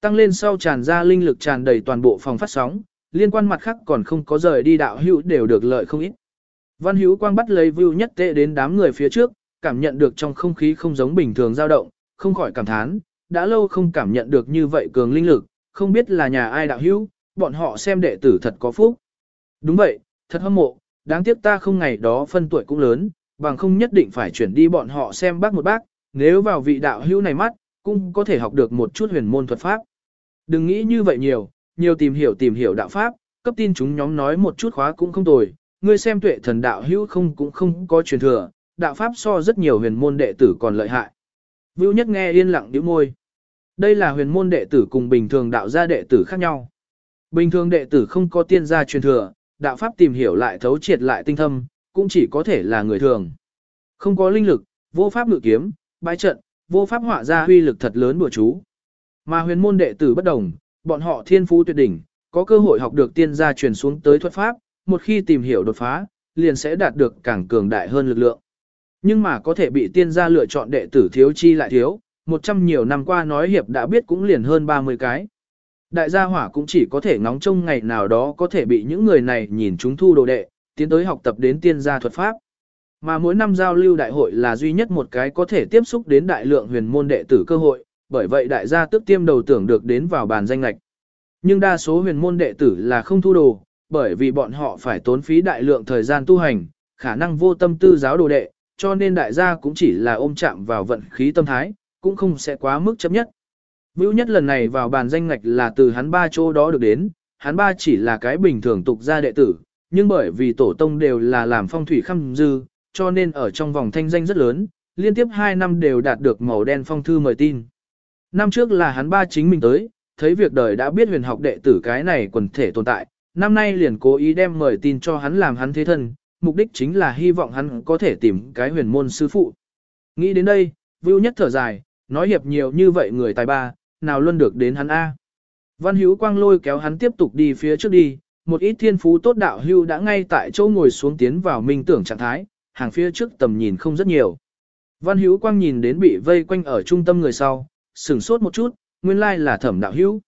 Tăng lên sau tràn ra linh lực tràn đầy toàn bộ phòng phát sóng, liên quan mặt khác còn không có rời đi đạo hưu đều được lợi không ít. Văn hữu quang bắt lấy Vưu nhất tệ đến đám người phía trước, cảm nhận được trong không khí không giống bình thường dao động, không khỏi cảm thán, đã lâu không cảm nhận được như vậy cường linh lực, không biết là nhà ai đạo hữu, bọn họ xem đệ tử thật có phúc. Đúng vậy, thật hâm mộ, đáng tiếc ta không ngày đó phân tuổi cũng lớn, bằng không nhất định phải chuyển đi bọn họ xem bác một bác, nếu vào vị đạo hữu này mắt, cũng có thể học được một chút huyền môn thuật pháp. Đừng nghĩ như vậy nhiều, nhiều tìm hiểu tìm hiểu đạo pháp, cấp tin chúng nhóm nói một chút khóa cũng không tồi, ngươi xem tuệ thần đạo hữu không cũng không có truyền thừa, đạo pháp so rất nhiều huyền môn đệ tử còn lợi hại. Vưu nhất nghe yên lặng điếu môi. Đây là huyền môn đệ tử cùng bình thường đạo gia đệ tử khác nhau. Bình thường đệ tử không có tiên gia truyền thừa, đạo pháp tìm hiểu lại thấu triệt lại tinh thâm, cũng chỉ có thể là người thường. Không có linh lực, vô pháp ngự kiếm, bái trận, vô pháp họa ra huy lực thật lớn bùa chú. Mà huyền môn đệ tử bất đồng, bọn họ thiên phú tuyệt đỉnh, có cơ hội học được tiên gia truyền xuống tới thuật pháp, một khi tìm hiểu đột phá, liền sẽ đạt được càng cường đại hơn lực lượng. Nhưng mà có thể bị tiên gia lựa chọn đệ tử thiếu chi lại thiếu, một trăm nhiều năm qua nói hiệp đã biết cũng liền hơn 30 cái. Đại gia hỏa cũng chỉ có thể ngóng trông ngày nào đó có thể bị những người này nhìn chúng thu đồ đệ, tiến tới học tập đến tiên gia thuật pháp. Mà mỗi năm giao lưu đại hội là duy nhất một cái có thể tiếp xúc đến đại lượng huyền môn đệ tử cơ hội, bởi vậy đại gia tức tiêm đầu tưởng được đến vào bàn danh lạch. Nhưng đa số huyền môn đệ tử là không thu đồ, bởi vì bọn họ phải tốn phí đại lượng thời gian tu hành, khả năng vô tâm tư giáo đồ đệ, cho nên đại gia cũng chỉ là ôm chạm vào vận khí tâm thái, cũng không sẽ quá mức chấp nhất. Vưu nhất lần này vào bàn danh ngạch là từ hắn ba chỗ đó được đến, hắn ba chỉ là cái bình thường tục gia đệ tử, nhưng bởi vì tổ tông đều là làm phong thủy khăm dư, cho nên ở trong vòng thanh danh rất lớn, liên tiếp 2 năm đều đạt được màu đen phong thư mời tin. Năm trước là hắn ba chính mình tới, thấy việc đời đã biết huyền học đệ tử cái này quần thể tồn tại, năm nay liền cố ý đem mời tin cho hắn làm hắn thế thân, mục đích chính là hy vọng hắn có thể tìm cái huyền môn sư phụ. Nghĩ đến đây, Vưu nhất thở dài, nói hiệp nhiều như vậy người tài ba, nào luôn được đến hắn A. Văn Hữu Quang lôi kéo hắn tiếp tục đi phía trước đi, một ít thiên phú tốt đạo hưu đã ngay tại chỗ ngồi xuống tiến vào minh tưởng trạng thái, hàng phía trước tầm nhìn không rất nhiều. Văn Hữu Quang nhìn đến bị vây quanh ở trung tâm người sau, sửng sốt một chút, nguyên lai là thẩm đạo hữu.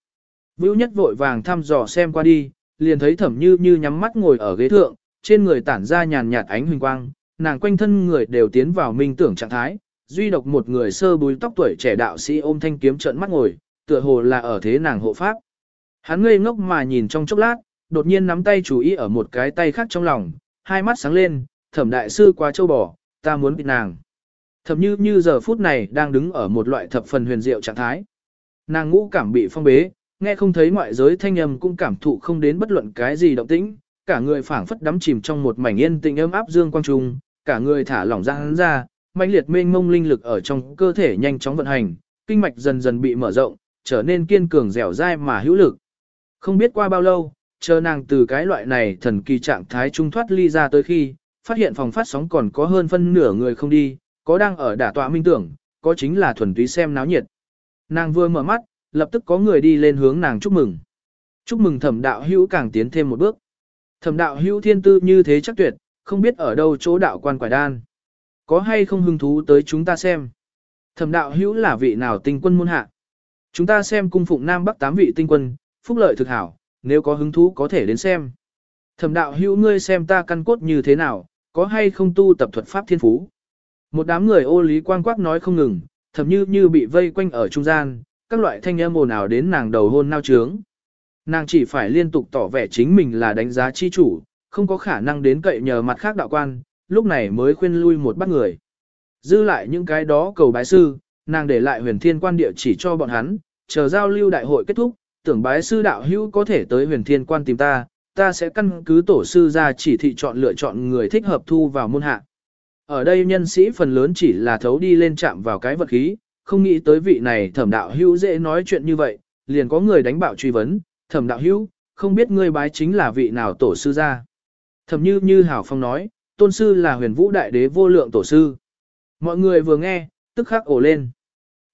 Vưu nhất vội vàng thăm dò xem qua đi, liền thấy thẩm như như nhắm mắt ngồi ở ghế thượng, trên người tản ra nhàn nhạt ánh huỳnh quang, nàng quanh thân người đều tiến vào minh tưởng trạng thái, duy độc một người sơ búi tóc tuổi trẻ đạo sĩ ôm thanh kiếm trợn mắt ngồi, tựa hồ là ở thế nàng hộ pháp. Hắn ngây ngốc mà nhìn trong chốc lát, đột nhiên nắm tay chú ý ở một cái tay khác trong lòng, hai mắt sáng lên, thẩm đại sư quá châu bò, ta muốn bị nàng. Thẩm như như giờ phút này đang đứng ở một loại thập phần huyền diệu trạng thái. Nàng ngũ cảm bị phong bế, nghe không thấy ngoại giới thanh âm cũng cảm thụ không đến bất luận cái gì động tĩnh, cả người phảng phất đắm chìm trong một mảnh yên tĩnh ấm áp dương quang trung, cả người thả lỏng ra hắn ra, mãnh liệt mênh mông linh lực ở trong cơ thể nhanh chóng vận hành, kinh mạch dần dần bị mở rộng, trở nên kiên cường dẻo dai mà hữu lực. Không biết qua bao lâu, chờ nàng từ cái loại này thần kỳ trạng thái trung thoát ly ra tới khi, phát hiện phòng phát sóng còn có hơn phân nửa người không đi, có đang ở đả tọa minh tưởng, có chính là thuần túy xem náo nhiệt. Nàng vừa mở mắt, lập tức có người đi lên hướng nàng chúc mừng. Chúc mừng thẩm đạo hữu càng tiến thêm một bước. Thẩm đạo hữu thiên tư như thế chắc tuyệt, không biết ở đâu chỗ đạo quan quải đan. Có hay không hứng thú tới chúng ta xem. Thẩm đạo hữu là vị nào tinh quân môn hạ. Chúng ta xem cung phụng Nam Bắc tám vị tinh quân, phúc lợi thực hảo, nếu có hứng thú có thể đến xem. Thẩm đạo hữu ngươi xem ta căn cốt như thế nào, có hay không tu tập thuật pháp thiên phú. Một đám người ô lý quang quắc nói không ngừng, thầm như như bị vây quanh ở trung gian, các loại thanh âm ồn ào đến nàng đầu hôn nao trướng. Nàng chỉ phải liên tục tỏ vẻ chính mình là đánh giá chi chủ, không có khả năng đến cậy nhờ mặt khác đạo quan, lúc này mới khuyên lui một bắt người. Dư lại những cái đó cầu bái sư, nàng để lại huyền thiên quan địa chỉ cho bọn hắn, chờ giao lưu đại hội kết thúc, tưởng bái sư đạo hữu có thể tới huyền thiên quan tìm ta, ta sẽ căn cứ tổ sư ra chỉ thị chọn lựa chọn người thích hợp thu vào môn hạ. Ở đây nhân sĩ phần lớn chỉ là thấu đi lên chạm vào cái vật khí, không nghĩ tới vị này thẩm đạo hữu dễ nói chuyện như vậy, liền có người đánh bạo truy vấn, thẩm đạo hữu, không biết ngươi bái chính là vị nào tổ sư ra. Thẩm như như Hảo Phong nói, tôn sư là huyền vũ đại đế vô lượng tổ sư. Mọi người vừa nghe, tức khắc ổ lên.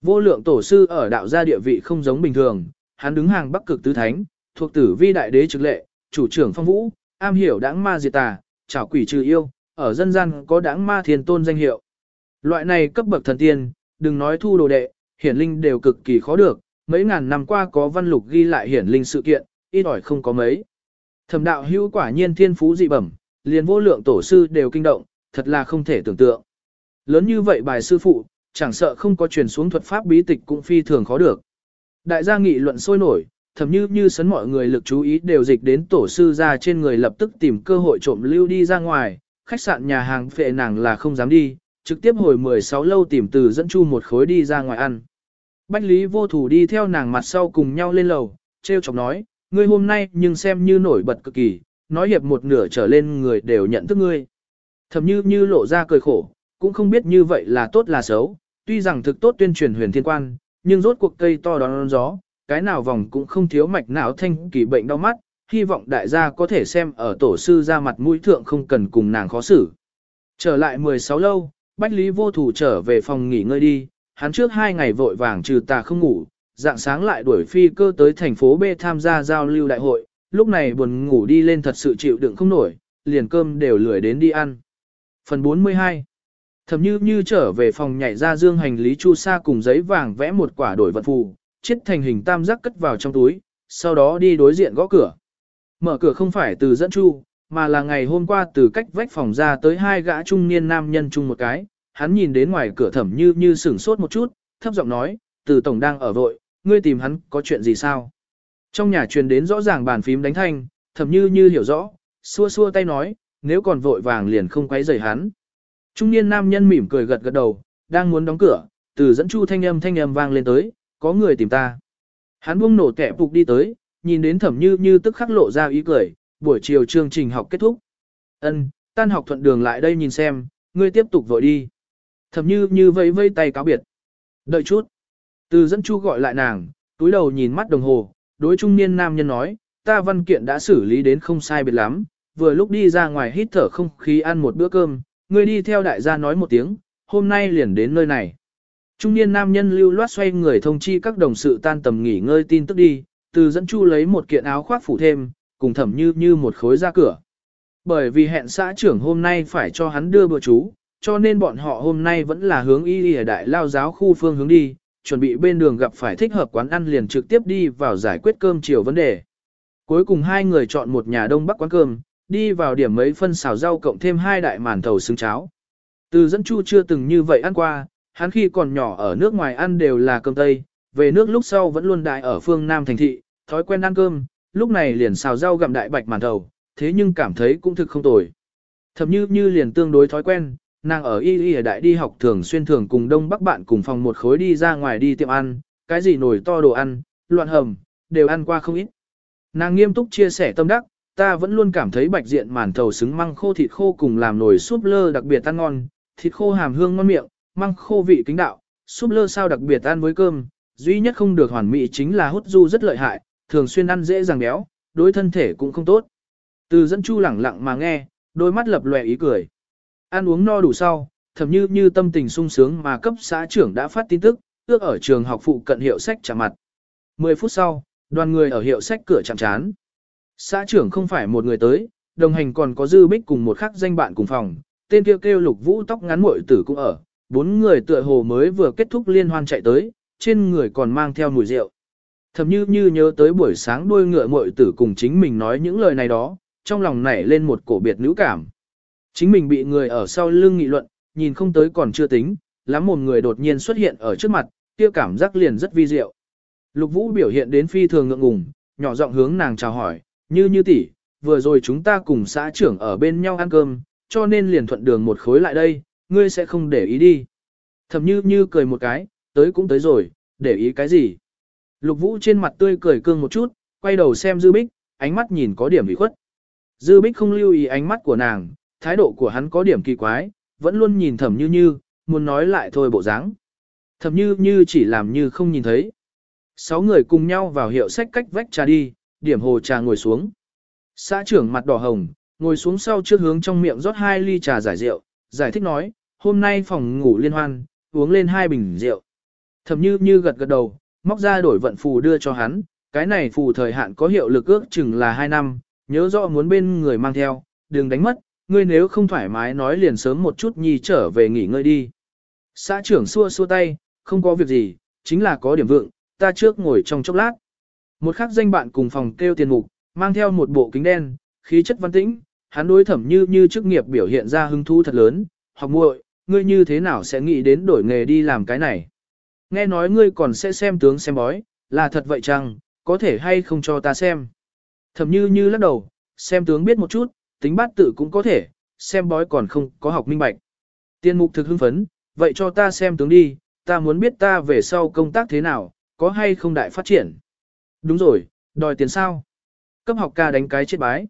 Vô lượng tổ sư ở đạo gia địa vị không giống bình thường, hắn đứng hàng bắc cực tứ thánh, thuộc tử vi đại đế trực lệ, chủ trưởng phong vũ, am hiểu đáng ma diệt tà, trảo quỷ trừ yêu, ở dân gian có đáng ma thiên tôn danh hiệu. Loại này cấp bậc thần tiên, đừng nói thu đồ đệ, hiển linh đều cực kỳ khó được, mấy ngàn năm qua có văn lục ghi lại hiển linh sự kiện, ít ỏi không có mấy. Thẩm đạo hữu quả nhiên thiên phú dị bẩm, liền vô lượng tổ sư đều kinh động, thật là không thể tưởng tượng. Lớn như vậy bài sư phụ, chẳng sợ không có truyền xuống thuật pháp bí tịch cũng phi thường khó được. Đại gia nghị luận sôi nổi, thậm như như sấn mọi người lực chú ý đều dịch đến tổ sư ra trên người lập tức tìm cơ hội trộm lưu đi ra ngoài, khách sạn nhà hàng phệ nàng là không dám đi, trực tiếp hồi 16 lâu tìm từ dẫn chu một khối đi ra ngoài ăn. Bách Lý vô thủ đi theo nàng mặt sau cùng nhau lên lầu, treo chọc nói, ngươi hôm nay nhưng xem như nổi bật cực kỳ, nói hiệp một nửa trở lên người đều nhận thức ngươi. Thầm như như lộ ra cười khổ, cũng không biết như vậy là tốt là xấu, tuy rằng thực tốt tuyên truyền huyền thiên quan, nhưng rốt cuộc cây to đón gió, cái nào vòng cũng không thiếu mạch não thanh kỳ bệnh đau mắt, hy vọng đại gia có thể xem ở tổ sư ra mặt mũi thượng không cần cùng nàng khó xử. Trở lại 16 lâu, Bách Lý vô thủ trở về phòng nghỉ ngơi đi, hắn trước hai ngày vội vàng trừ tà không ngủ, dạng sáng lại đuổi phi cơ tới thành phố B tham gia giao lưu đại hội, lúc này buồn ngủ đi lên thật sự chịu đựng không nổi, liền cơm đều lười đến đi ăn. Phần 42 Thầm như như trở về phòng nhảy ra dương hành lý chu sa cùng giấy vàng vẽ một quả đổi vận phù, chiết thành hình tam giác cất vào trong túi, sau đó đi đối diện gõ cửa. Mở cửa không phải từ dẫn chu, mà là ngày hôm qua từ cách vách phòng ra tới hai gã trung niên nam nhân chung một cái, hắn nhìn đến ngoài cửa thẩm như như sửng sốt một chút, thấp giọng nói, từ tổng đang ở vội, ngươi tìm hắn có chuyện gì sao? Trong nhà truyền đến rõ ràng bàn phím đánh thanh, thẩm như như hiểu rõ, xua xua tay nói, nếu còn vội vàng liền không quấy rầy hắn. Trung niên nam nhân mỉm cười gật gật đầu, đang muốn đóng cửa, từ dẫn chu thanh âm thanh âm vang lên tới, có người tìm ta. Hắn buông nổ kẻ phục đi tới, nhìn đến thẩm như như tức khắc lộ ra ý cười, buổi chiều chương trình học kết thúc. Ân, tan học thuận đường lại đây nhìn xem, ngươi tiếp tục vội đi. Thẩm như như vẫy vây tay cáo biệt. Đợi chút. Từ dẫn chu gọi lại nàng, túi đầu nhìn mắt đồng hồ, đối trung niên nam nhân nói, ta văn kiện đã xử lý đến không sai biệt lắm, vừa lúc đi ra ngoài hít thở không khí ăn một bữa cơm, ngươi đi theo đại gia nói một tiếng, hôm nay liền đến nơi này. Trung niên nam nhân lưu loát xoay người thông chi các đồng sự tan tầm nghỉ ngơi tin tức đi, từ dẫn chu lấy một kiện áo khoác phủ thêm, cùng thẩm như như một khối ra cửa. Bởi vì hẹn xã trưởng hôm nay phải cho hắn đưa bữa chú, cho nên bọn họ hôm nay vẫn là hướng y ở đại lao giáo khu phương hướng đi, chuẩn bị bên đường gặp phải thích hợp quán ăn liền trực tiếp đi vào giải quyết cơm chiều vấn đề. Cuối cùng hai người chọn một nhà đông bắc quán cơm, đi vào điểm mấy phân xào rau cộng thêm hai đại màn thầu xứng cháo. Từ dẫn chu chưa từng như vậy ăn qua, hắn khi còn nhỏ ở nước ngoài ăn đều là cơm tây, về nước lúc sau vẫn luôn đại ở phương Nam thành thị, thói quen ăn cơm, lúc này liền xào rau gặm đại bạch màn thầu, thế nhưng cảm thấy cũng thực không tồi. Thậm như như liền tương đối thói quen, nàng ở y y ở đại đi học thường xuyên thường cùng đông bắc bạn cùng phòng một khối đi ra ngoài đi tiệm ăn, cái gì nổi to đồ ăn, loạn hầm, đều ăn qua không ít. Nàng nghiêm túc chia sẻ tâm đắc, ta vẫn luôn cảm thấy bạch diện màn thầu xứng măng khô thịt khô cùng làm nồi súp lơ đặc biệt ăn ngon, thịt khô hàm hương ngon miệng, măng khô vị kính đạo, súp lơ sao đặc biệt ăn với cơm, duy nhất không được hoàn mỹ chính là hút du rất lợi hại, thường xuyên ăn dễ dàng béo, đối thân thể cũng không tốt. Từ dẫn chu lẳng lặng mà nghe, đôi mắt lập lòe ý cười. Ăn uống no đủ sau, thầm như như tâm tình sung sướng mà cấp xã trưởng đã phát tin tức, ước ở trường học phụ cận hiệu sách chạm mặt. 10 phút sau, đoàn người ở hiệu sách cửa chạm chán. Xã trưởng không phải một người tới, đồng hành còn có dư bích cùng một khắc danh bạn cùng phòng, tên kêu kêu lục vũ tóc ngắn muội tử cũng ở, bốn người tựa hồ mới vừa kết thúc liên hoan chạy tới, trên người còn mang theo mùi rượu. Thầm như như nhớ tới buổi sáng đuôi ngựa muội tử cùng chính mình nói những lời này đó, trong lòng nảy lên một cổ biệt nữ cảm. Chính mình bị người ở sau lưng nghị luận, nhìn không tới còn chưa tính, lắm một người đột nhiên xuất hiện ở trước mặt, kia cảm giác liền rất vi diệu. Lục Vũ biểu hiện đến phi thường ngượng ngùng, nhỏ giọng hướng nàng chào hỏi, như như tỷ, vừa rồi chúng ta cùng xã trưởng ở bên nhau ăn cơm, cho nên liền thuận đường một khối lại đây, ngươi sẽ không để ý đi. Thầm như như cười một cái, tới cũng tới rồi, để ý cái gì. Lục Vũ trên mặt tươi cười cương một chút, quay đầu xem Dư Bích, ánh mắt nhìn có điểm bị khuất. Dư Bích không lưu ý ánh mắt của nàng, thái độ của hắn có điểm kỳ quái, vẫn luôn nhìn thẩm như như, muốn nói lại thôi bộ dáng. Thẩm như như chỉ làm như không nhìn thấy. Sáu người cùng nhau vào hiệu sách cách vách trà đi, điểm hồ trà ngồi xuống. Xã trưởng mặt đỏ hồng, ngồi xuống sau trước hướng trong miệng rót hai ly trà giải rượu, giải thích nói, hôm nay phòng ngủ liên hoan, uống lên hai bình rượu. Thẩm như như gật gật đầu, móc ra đổi vận phù đưa cho hắn, cái này phù thời hạn có hiệu lực ước chừng là hai năm, nhớ rõ muốn bên người mang theo, đừng đánh mất, ngươi nếu không thoải mái nói liền sớm một chút nhi trở về nghỉ ngơi đi. Xã trưởng xua xua tay, không có việc gì, chính là có điểm vượng, ta trước ngồi trong chốc lát. Một khắc danh bạn cùng phòng kêu tiền mục, mang theo một bộ kính đen, khí chất văn tĩnh, hắn đối thẩm như như chức nghiệp biểu hiện ra hứng thú thật lớn, học muội, ngươi như thế nào sẽ nghĩ đến đổi nghề đi làm cái này. Nghe nói ngươi còn sẽ xem tướng xem bói, là thật vậy chăng, có thể hay không cho ta xem. Thẩm như như lắc đầu, xem tướng biết một chút, tính bát tự cũng có thể, xem bói còn không có học minh bạch. Tiên mục thực hưng phấn, vậy cho ta xem tướng đi, ta muốn biết ta về sau công tác thế nào, có hay không đại phát triển. Đúng rồi, đòi tiền sao? Cấp học ca đánh cái chết bái.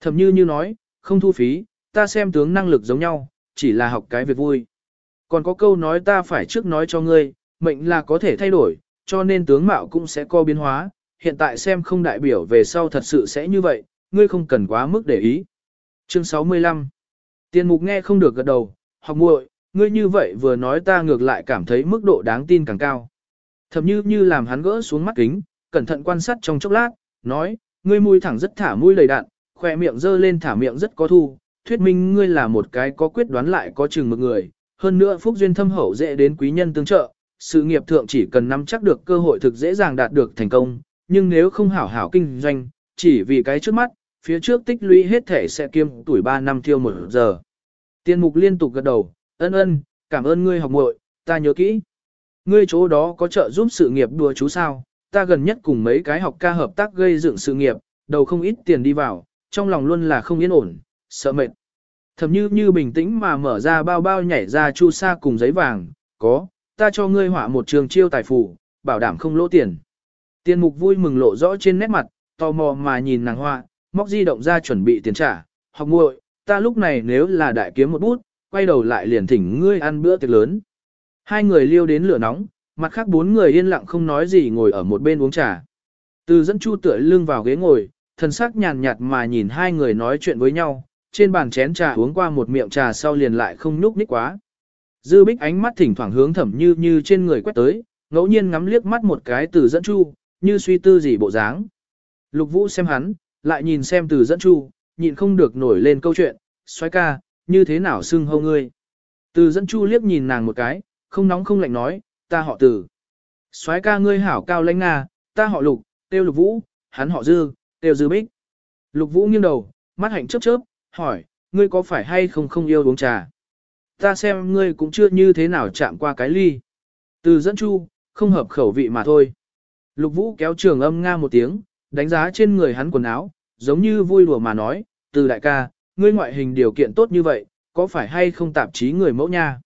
Thẩm như như nói, không thu phí, ta xem tướng năng lực giống nhau, chỉ là học cái việc vui. Còn có câu nói ta phải trước nói cho ngươi, mệnh là có thể thay đổi, cho nên tướng mạo cũng sẽ có biến hóa, hiện tại xem không đại biểu về sau thật sự sẽ như vậy, ngươi không cần quá mức để ý. Chương 65 Tiên mục nghe không được gật đầu, học muội, ngươi như vậy vừa nói ta ngược lại cảm thấy mức độ đáng tin càng cao. Thầm như như làm hắn gỡ xuống mắt kính, cẩn thận quan sát trong chốc lát, nói, ngươi mũi thẳng rất thả mũi đầy đạn, khoe miệng dơ lên thả miệng rất có thu, thuyết minh ngươi là một cái có quyết đoán lại có chừng một người, hơn nữa phúc duyên thâm hậu dễ đến quý nhân tương trợ, sự nghiệp thượng chỉ cần nắm chắc được cơ hội thực dễ dàng đạt được thành công, nhưng nếu không hảo hảo kinh doanh, chỉ vì cái trước mắt, phía trước tích lũy hết thể sẽ kiêm tuổi 3 năm thiêu một giờ. Tiên mục liên tục gật đầu, ân ân, cảm ơn ngươi học muội, ta nhớ kỹ. Ngươi chỗ đó có trợ giúp sự nghiệp đùa chú sao, ta gần nhất cùng mấy cái học ca hợp tác gây dựng sự nghiệp, đầu không ít tiền đi vào, trong lòng luôn là không yên ổn, sợ mệt. Thầm như như bình tĩnh mà mở ra bao bao nhảy ra chu sa cùng giấy vàng, có, ta cho ngươi họa một trường chiêu tài phủ, bảo đảm không lỗ tiền. Tiên mục vui mừng lộ rõ trên nét mặt, tò mò mà nhìn nàng họa, móc di động ra chuẩn bị tiền trả, học muội, ta lúc này nếu là đại kiếm một bút, quay đầu lại liền thỉnh ngươi ăn bữa tiệc lớn. Hai người liêu đến lửa nóng, mặt khác bốn người yên lặng không nói gì ngồi ở một bên uống trà. Từ dẫn chu tựa lưng vào ghế ngồi, thần sắc nhàn nhạt mà nhìn hai người nói chuyện với nhau, trên bàn chén trà uống qua một miệng trà sau liền lại không nhúc nhích quá. Dư bích ánh mắt thỉnh thoảng hướng thẩm như như trên người quét tới, ngẫu nhiên ngắm liếc mắt một cái từ dẫn chu, như suy tư gì bộ dáng. Lục vũ xem hắn, lại nhìn xem từ dẫn chu, nhịn không được nổi lên câu chuyện, xoay ca, như thế nào xưng hâu ngươi. Từ dẫn chu liếc nhìn nàng một cái, không nóng không lạnh nói, ta họ từ. Xoái ca ngươi hảo cao lãnh nga, ta họ lục, tiêu lục vũ, hắn họ dư, tiêu dư bích. Lục vũ nghiêng đầu, mắt hạnh chớp chớp, hỏi, ngươi có phải hay không không yêu uống trà? Ta xem ngươi cũng chưa như thế nào chạm qua cái ly. Từ dẫn chu, không hợp khẩu vị mà thôi. Lục vũ kéo trường âm nga một tiếng, đánh giá trên người hắn quần áo, giống như vui đùa mà nói, từ đại ca, ngươi ngoại hình điều kiện tốt như vậy, có phải hay không tạp chí người mẫu nha?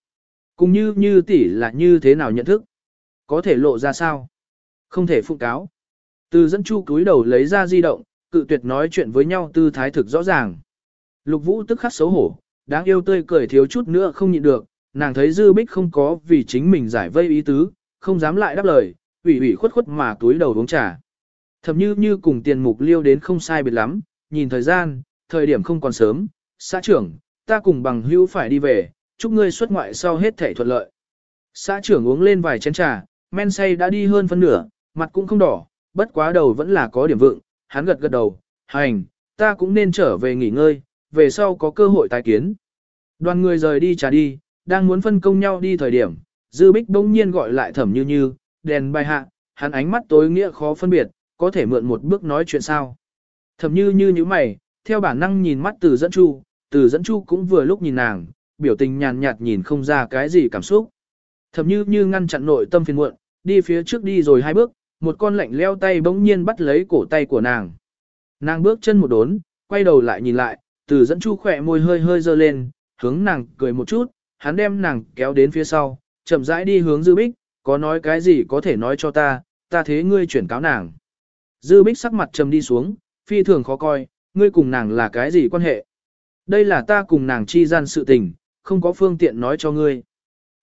Cũng như như tỷ là như thế nào nhận thức? Có thể lộ ra sao? Không thể phụ cáo. Từ dẫn chu cúi đầu lấy ra di động, cự tuyệt nói chuyện với nhau tư thái thực rõ ràng. Lục vũ tức khắc xấu hổ, đáng yêu tươi cười thiếu chút nữa không nhịn được, nàng thấy dư bích không có vì chính mình giải vây ý tứ, không dám lại đáp lời, ủy ủy khuất khuất mà túi đầu uống trà. Thầm như như cùng tiền mục liêu đến không sai biệt lắm, nhìn thời gian, thời điểm không còn sớm, xã trưởng, ta cùng bằng hữu phải đi về, chúc ngươi xuất ngoại sau hết thể thuận lợi. Xã trưởng uống lên vài chén trà, men say đã đi hơn phân nửa, mặt cũng không đỏ, bất quá đầu vẫn là có điểm vượng, hắn gật gật đầu, hành, ta cũng nên trở về nghỉ ngơi, về sau có cơ hội tái kiến. Đoàn người rời đi trà đi, đang muốn phân công nhau đi thời điểm, Dư Bích bỗng nhiên gọi lại thẩm như như, đèn bay hạ, hắn ánh mắt tối nghĩa khó phân biệt, có thể mượn một bước nói chuyện sao. Thầm như như như mày, theo bản năng nhìn mắt từ dẫn chu, từ dẫn chu cũng vừa lúc nhìn nàng, biểu tình nhàn nhạt nhìn không ra cái gì cảm xúc. Thầm như như ngăn chặn nội tâm phiền muộn, đi phía trước đi rồi hai bước, một con lạnh leo tay bỗng nhiên bắt lấy cổ tay của nàng. Nàng bước chân một đốn, quay đầu lại nhìn lại, từ dẫn chu khỏe môi hơi hơi dơ lên, hướng nàng cười một chút, hắn đem nàng kéo đến phía sau, chậm rãi đi hướng Dư Bích, có nói cái gì có thể nói cho ta, ta thế ngươi chuyển cáo nàng. Dư Bích sắc mặt trầm đi xuống, phi thường khó coi, ngươi cùng nàng là cái gì quan hệ. Đây là ta cùng nàng chi gian sự tình, không có phương tiện nói cho ngươi.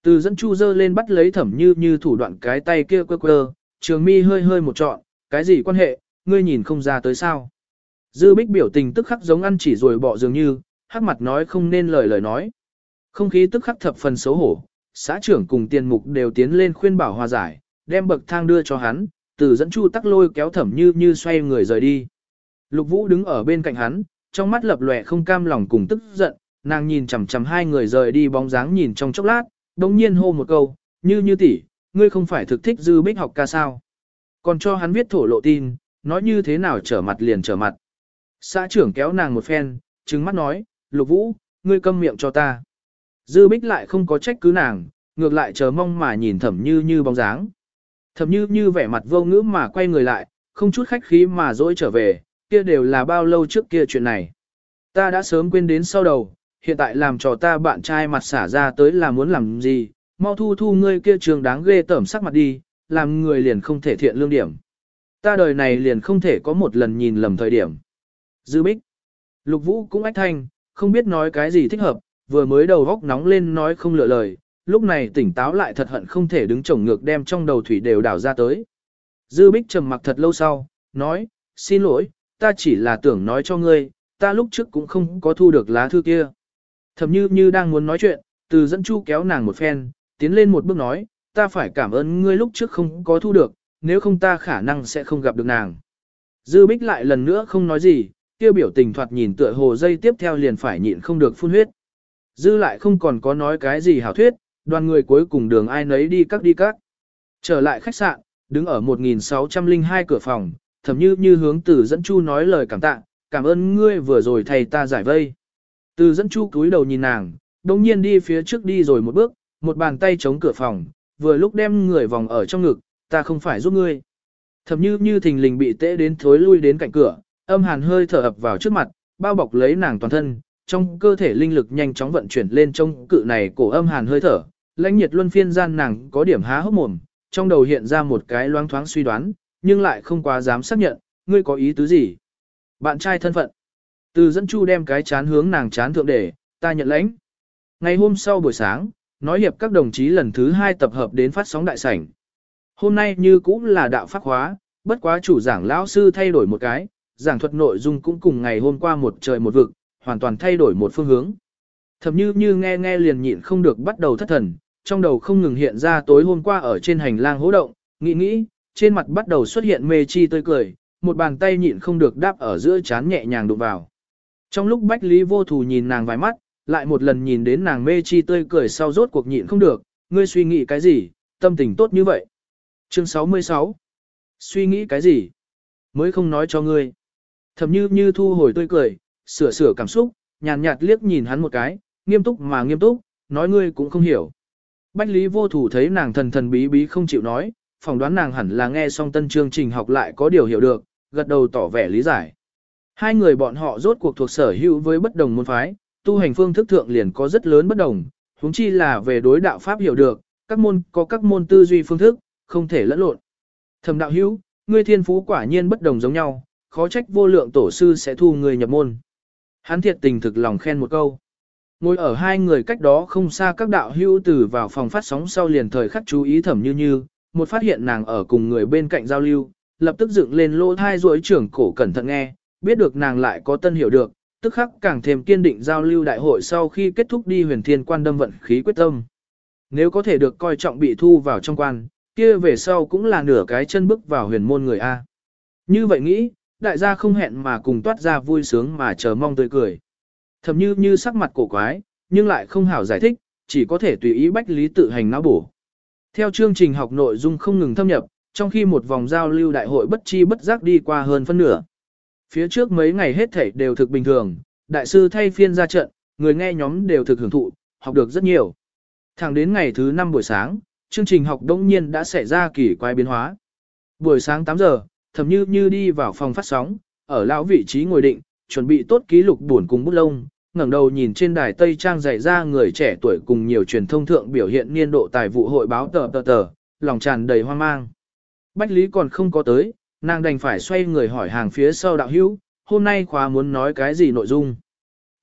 Từ dẫn chu dơ lên bắt lấy thẩm như như thủ đoạn cái tay kia quơ quơ, trường mi hơi hơi một trọn, cái gì quan hệ, ngươi nhìn không ra tới sao. Dư bích biểu tình tức khắc giống ăn chỉ rồi bỏ dường như, hắc mặt nói không nên lời lời nói. Không khí tức khắc thập phần xấu hổ, xã trưởng cùng tiền mục đều tiến lên khuyên bảo hòa giải, đem bậc thang đưa cho hắn, từ dẫn chu tắc lôi kéo thẩm như như xoay người rời đi. Lục vũ đứng ở bên cạnh hắn, trong mắt lập lòe không cam lòng cùng tức giận, nàng nhìn chằm chằm hai người rời đi bóng dáng nhìn trong chốc lát, đồng nhiên hô một câu, như như tỷ, ngươi không phải thực thích dư bích học ca sao. Còn cho hắn viết thổ lộ tin, nói như thế nào trở mặt liền trở mặt. Xã trưởng kéo nàng một phen, trừng mắt nói, lục vũ, ngươi câm miệng cho ta. Dư bích lại không có trách cứ nàng, ngược lại chờ mong mà nhìn thẩm như như bóng dáng thậm như như vẻ mặt vô ngữ mà quay người lại, không chút khách khí mà dỗi trở về, kia đều là bao lâu trước kia chuyện này. Ta đã sớm quên đến sau đầu, hiện tại làm cho ta bạn trai mặt xả ra tới là muốn làm gì, mau thu thu ngươi kia trường đáng ghê tởm sắc mặt đi, làm người liền không thể thiện lương điểm. Ta đời này liền không thể có một lần nhìn lầm thời điểm. Dư bích. Lục vũ cũng ách thanh, không biết nói cái gì thích hợp, vừa mới đầu góc nóng lên nói không lựa lời, lúc này tỉnh táo lại thật hận không thể đứng chồng ngược đem trong đầu thủy đều đảo ra tới. Dư bích trầm mặc thật lâu sau, nói, xin lỗi, ta chỉ là tưởng nói cho ngươi, ta lúc trước cũng không có thu được lá thư kia. Thầm như như đang muốn nói chuyện, từ dẫn chu kéo nàng một phen, tiến lên một bước nói, ta phải cảm ơn ngươi lúc trước không có thu được, nếu không ta khả năng sẽ không gặp được nàng. Dư bích lại lần nữa không nói gì, tiêu biểu tình thoạt nhìn tựa hồ dây tiếp theo liền phải nhịn không được phun huyết. Dư lại không còn có nói cái gì hảo thuyết, đoàn người cuối cùng đường ai nấy đi các đi các. Trở lại khách sạn, đứng ở 1602 cửa phòng, thầm như như hướng từ dẫn chu nói lời cảm tạ, cảm ơn ngươi vừa rồi thầy ta giải vây. Từ dẫn chu cúi đầu nhìn nàng, đồng nhiên đi phía trước đi rồi một bước, một bàn tay chống cửa phòng, vừa lúc đem người vòng ở trong ngực, ta không phải giúp ngươi. Thầm như như thình lình bị tễ đến thối lui đến cạnh cửa, âm hàn hơi thở ập vào trước mặt, bao bọc lấy nàng toàn thân, trong cơ thể linh lực nhanh chóng vận chuyển lên trong cự này cổ âm hàn hơi thở, lãnh nhiệt luân phiên gian nàng có điểm há hốc mồm, trong đầu hiện ra một cái loáng thoáng suy đoán, nhưng lại không quá dám xác nhận, ngươi có ý tứ gì? Bạn trai thân phận. Từ dẫn chu đem cái chán hướng nàng chán thượng để, ta nhận lãnh. Ngày hôm sau buổi sáng, nói hiệp các đồng chí lần thứ hai tập hợp đến phát sóng đại sảnh. Hôm nay như cũng là đạo pháp hóa, bất quá chủ giảng lão sư thay đổi một cái, giảng thuật nội dung cũng cùng ngày hôm qua một trời một vực, hoàn toàn thay đổi một phương hướng. Thậm như như nghe nghe liền nhịn không được bắt đầu thất thần, trong đầu không ngừng hiện ra tối hôm qua ở trên hành lang hố động, nghĩ nghĩ, trên mặt bắt đầu xuất hiện mê chi tươi cười, một bàn tay nhịn không được đáp ở giữa chán nhẹ nhàng đụng vào. Trong lúc Bách Lý vô thù nhìn nàng vài mắt, lại một lần nhìn đến nàng mê chi tươi cười sau rốt cuộc nhịn không được, ngươi suy nghĩ cái gì, tâm tình tốt như vậy. Chương 66 Suy nghĩ cái gì? Mới không nói cho ngươi. Thầm như như thu hồi tươi cười, sửa sửa cảm xúc, nhàn nhạt liếc nhìn hắn một cái, nghiêm túc mà nghiêm túc, nói ngươi cũng không hiểu. Bách Lý vô thủ thấy nàng thần thần bí bí không chịu nói, phỏng đoán nàng hẳn là nghe xong tân chương trình học lại có điều hiểu được, gật đầu tỏ vẻ lý giải. Hai người bọn họ rốt cuộc thuộc sở hữu với bất đồng môn phái, tu hành phương thức thượng liền có rất lớn bất đồng, huống chi là về đối đạo pháp hiểu được, các môn có các môn tư duy phương thức, không thể lẫn lộn. Thẩm đạo hữu, ngươi thiên phú quả nhiên bất đồng giống nhau, khó trách vô lượng tổ sư sẽ thu người nhập môn. Hắn thiệt tình thực lòng khen một câu. Ngồi ở hai người cách đó không xa các đạo hữu từ vào phòng phát sóng sau liền thời khắc chú ý thẩm như như, một phát hiện nàng ở cùng người bên cạnh giao lưu, lập tức dựng lên lỗ thai rối trưởng cổ cẩn thận nghe, biết được nàng lại có tân hiểu được, tức khắc càng thêm kiên định giao lưu đại hội sau khi kết thúc đi huyền thiên quan đâm vận khí quyết tâm. Nếu có thể được coi trọng bị thu vào trong quan, kia về sau cũng là nửa cái chân bước vào huyền môn người A. Như vậy nghĩ, đại gia không hẹn mà cùng toát ra vui sướng mà chờ mong tươi cười. Thầm như như sắc mặt cổ quái, nhưng lại không hảo giải thích, chỉ có thể tùy ý bách lý tự hành não bổ. Theo chương trình học nội dung không ngừng thâm nhập, trong khi một vòng giao lưu đại hội bất chi bất giác đi qua hơn phân nửa. Phía trước mấy ngày hết thảy đều thực bình thường, đại sư thay phiên ra trận, người nghe nhóm đều thực hưởng thụ, học được rất nhiều. Thẳng đến ngày thứ 5 buổi sáng, chương trình học đông nhiên đã xảy ra kỳ quái biến hóa. Buổi sáng 8 giờ, thầm như như đi vào phòng phát sóng, ở lão vị trí ngồi định, chuẩn bị tốt ký lục buồn cùng bút lông, ngẩng đầu nhìn trên đài Tây Trang dạy ra người trẻ tuổi cùng nhiều truyền thông thượng biểu hiện niên độ tài vụ hội báo tờ tờ tờ, lòng tràn đầy hoang mang. Bách Lý còn không có tới, nàng đành phải xoay người hỏi hàng phía sau đạo hữu, hôm nay khóa muốn nói cái gì nội dung.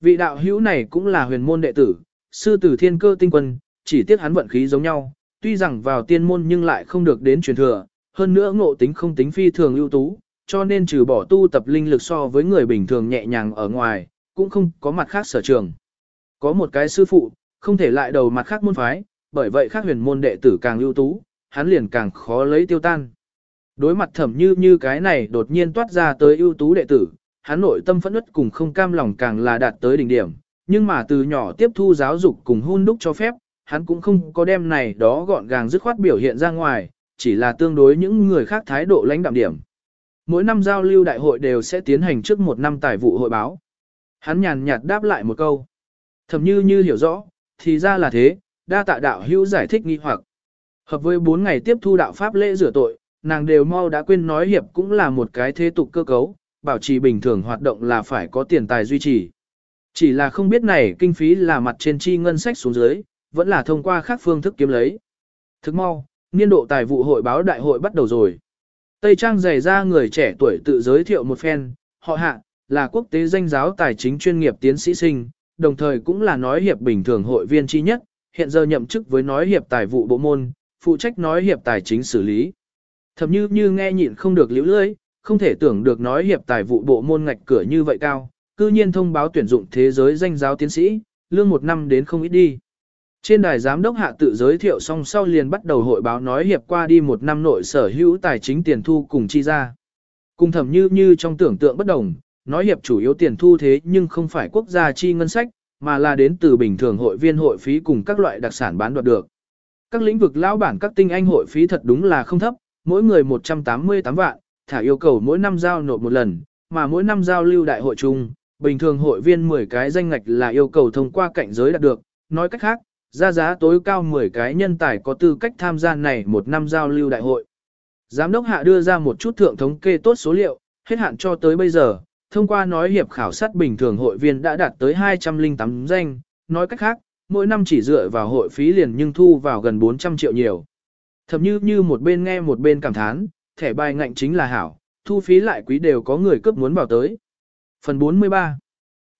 Vị đạo hữu này cũng là huyền môn đệ tử, sư tử thiên cơ tinh quân, chỉ tiếc hắn vận khí giống nhau, tuy rằng vào tiên môn nhưng lại không được đến truyền thừa, hơn nữa ngộ tính không tính phi thường ưu tú, cho nên trừ bỏ tu tập linh lực so với người bình thường nhẹ nhàng ở ngoài, cũng không có mặt khác sở trường. Có một cái sư phụ, không thể lại đầu mặt khác môn phái, bởi vậy khác huyền môn đệ tử càng ưu tú, hắn liền càng khó lấy tiêu tan. Đối mặt thẩm như như cái này đột nhiên toát ra tới ưu tú đệ tử, hắn nội tâm phẫn nứt cùng không cam lòng càng là đạt tới đỉnh điểm, nhưng mà từ nhỏ tiếp thu giáo dục cùng hun đúc cho phép, hắn cũng không có đem này đó gọn gàng dứt khoát biểu hiện ra ngoài, chỉ là tương đối những người khác thái độ lãnh đạm điểm. Mỗi năm giao lưu đại hội đều sẽ tiến hành trước một năm tài vụ hội báo. Hắn nhàn nhạt đáp lại một câu. Thầm như như hiểu rõ, thì ra là thế, đa tạ đạo hữu giải thích nghi hoặc. Hợp với 4 ngày tiếp thu đạo pháp lễ rửa tội, nàng đều mau đã quên nói hiệp cũng là một cái thế tục cơ cấu, bảo trì bình thường hoạt động là phải có tiền tài duy trì. Chỉ là không biết này kinh phí là mặt trên chi ngân sách xuống dưới, vẫn là thông qua khác phương thức kiếm lấy. Thức mau, niên độ tài vụ hội báo đại hội bắt đầu rồi. Tây Trang dày ra người trẻ tuổi tự giới thiệu một phen, họ hạ, là quốc tế danh giáo tài chính chuyên nghiệp tiến sĩ sinh, đồng thời cũng là nói hiệp bình thường hội viên chi nhất, hiện giờ nhậm chức với nói hiệp tài vụ bộ môn, phụ trách nói hiệp tài chính xử lý. Thậm như như nghe nhịn không được liễu lưỡi, không thể tưởng được nói hiệp tài vụ bộ môn ngạch cửa như vậy cao, cư nhiên thông báo tuyển dụng thế giới danh giáo tiến sĩ, lương một năm đến không ít đi. Trên đài giám đốc hạ tự giới thiệu xong sau liền bắt đầu hội báo nói hiệp qua đi một năm nội sở hữu tài chính tiền thu cùng chi ra. Cùng thẩm như như trong tưởng tượng bất đồng, nói hiệp chủ yếu tiền thu thế nhưng không phải quốc gia chi ngân sách, mà là đến từ bình thường hội viên hội phí cùng các loại đặc sản bán đoạt được. Các lĩnh vực lão bản các tinh anh hội phí thật đúng là không thấp, mỗi người 188 vạn, thả yêu cầu mỗi năm giao nộp một lần, mà mỗi năm giao lưu đại hội chung, bình thường hội viên 10 cái danh ngạch là yêu cầu thông qua cạnh giới đạt được, nói cách khác, ra giá tối cao 10 cái nhân tài có tư cách tham gia này một năm giao lưu đại hội. Giám đốc hạ đưa ra một chút thượng thống kê tốt số liệu, hết hạn cho tới bây giờ, thông qua nói hiệp khảo sát bình thường hội viên đã đạt tới 208 danh, nói cách khác, mỗi năm chỉ dựa vào hội phí liền nhưng thu vào gần 400 triệu nhiều. Thậm như như một bên nghe một bên cảm thán, thẻ bài ngạnh chính là hảo, thu phí lại quý đều có người cướp muốn vào tới. Phần 43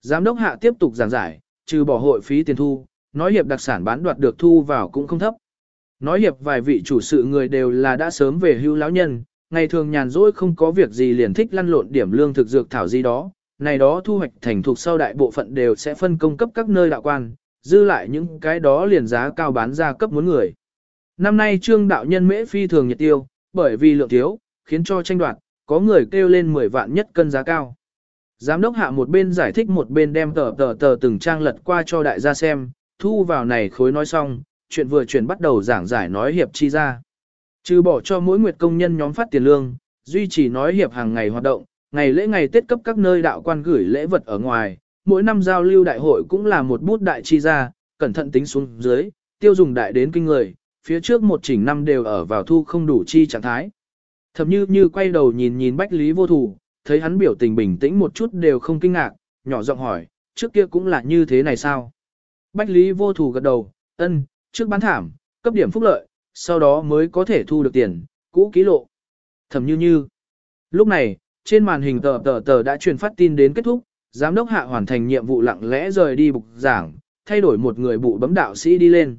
Giám đốc hạ tiếp tục giảng giải, trừ bỏ hội phí tiền thu, nói hiệp đặc sản bán đoạt được thu vào cũng không thấp. Nói hiệp vài vị chủ sự người đều là đã sớm về hưu lão nhân, ngày thường nhàn rỗi không có việc gì liền thích lăn lộn điểm lương thực dược thảo gì đó, này đó thu hoạch thành thuộc sau đại bộ phận đều sẽ phân công cấp các nơi đạo quan, dư lại những cái đó liền giá cao bán ra cấp muốn người. Năm nay trương đạo nhân mễ phi thường nhiệt tiêu, bởi vì lượng thiếu, khiến cho tranh đoạt, có người kêu lên 10 vạn nhất cân giá cao. Giám đốc hạ một bên giải thích một bên đem tờ tờ tờ từng trang lật qua cho đại gia xem, thu vào này khối nói xong, chuyện vừa chuyển bắt đầu giảng giải nói hiệp chi ra. Trừ bỏ cho mỗi nguyệt công nhân nhóm phát tiền lương, duy trì nói hiệp hàng ngày hoạt động, ngày lễ ngày Tết cấp các nơi đạo quan gửi lễ vật ở ngoài, mỗi năm giao lưu đại hội cũng là một bút đại chi ra, cẩn thận tính xuống dưới, tiêu dùng đại đến kinh người, phía trước một chỉnh năm đều ở vào thu không đủ chi trạng thái. Thậm như như quay đầu nhìn nhìn Bách Lý vô thủ, thấy hắn biểu tình bình tĩnh một chút đều không kinh ngạc, nhỏ giọng hỏi, trước kia cũng là như thế này sao? Bách Lý vô thủ gật đầu, ân, trước bán thảm, cấp điểm phúc lợi, sau đó mới có thể thu được tiền, cũ ký lộ. Thẩm như như. Lúc này, trên màn hình tờ tờ tờ đã truyền phát tin đến kết thúc, giám đốc hạ hoàn thành nhiệm vụ lặng lẽ rời đi bục giảng, thay đổi một người bụ bấm đạo sĩ đi lên.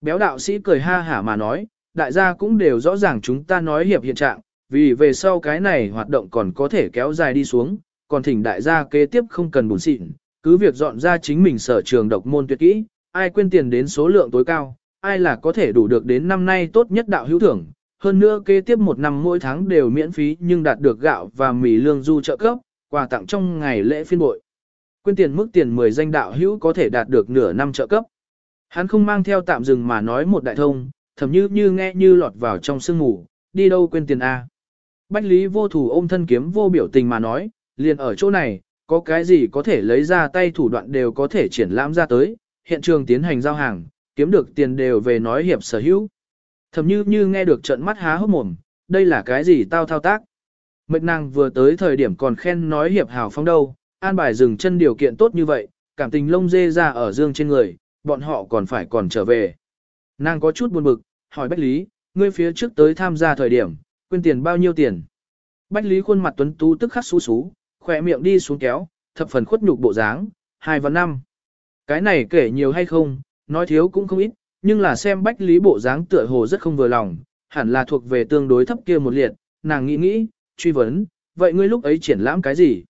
Béo đạo sĩ cười ha hả mà nói, đại gia cũng đều rõ ràng chúng ta nói hiệp hiện trạng, vì về sau cái này hoạt động còn có thể kéo dài đi xuống, còn thỉnh đại gia kế tiếp không cần bùn xịn, cứ việc dọn ra chính mình sở trường độc môn tuyệt kỹ, ai quên tiền đến số lượng tối cao, ai là có thể đủ được đến năm nay tốt nhất đạo hữu thưởng. Hơn nữa kế tiếp một năm mỗi tháng đều miễn phí nhưng đạt được gạo và mì lương du trợ cấp, quà tặng trong ngày lễ phiên bội. Quyên tiền mức tiền 10 danh đạo hữu có thể đạt được nửa năm trợ cấp. Hắn không mang theo tạm dừng mà nói một đại thông, thầm như như nghe như lọt vào trong sương ngủ, đi đâu quên tiền A. Bách Lý vô thủ ôm thân kiếm vô biểu tình mà nói, liền ở chỗ này, có cái gì có thể lấy ra tay thủ đoạn đều có thể triển lãm ra tới, hiện trường tiến hành giao hàng, kiếm được tiền đều về nói hiệp sở hữu. Thầm như như nghe được trận mắt há hốc mồm, đây là cái gì tao thao tác. Mệnh nàng vừa tới thời điểm còn khen nói hiệp hào phong đâu, an bài dừng chân điều kiện tốt như vậy, cảm tình lông dê ra ở dương trên người, bọn họ còn phải còn trở về. Nàng có chút buồn bực, hỏi Bách Lý, ngươi phía trước tới tham gia thời điểm, quên tiền bao nhiêu tiền. Bách Lý khuôn mặt tuấn tú tức khắc xú xú, khỏe miệng đi xuống kéo, thập phần khuất nhục bộ dáng, hai và năm. Cái này kể nhiều hay không, nói thiếu cũng không ít, nhưng là xem Bách Lý bộ dáng tựa hồ rất không vừa lòng, hẳn là thuộc về tương đối thấp kia một liệt, nàng nghĩ nghĩ, truy vấn, vậy ngươi lúc ấy triển lãm cái gì?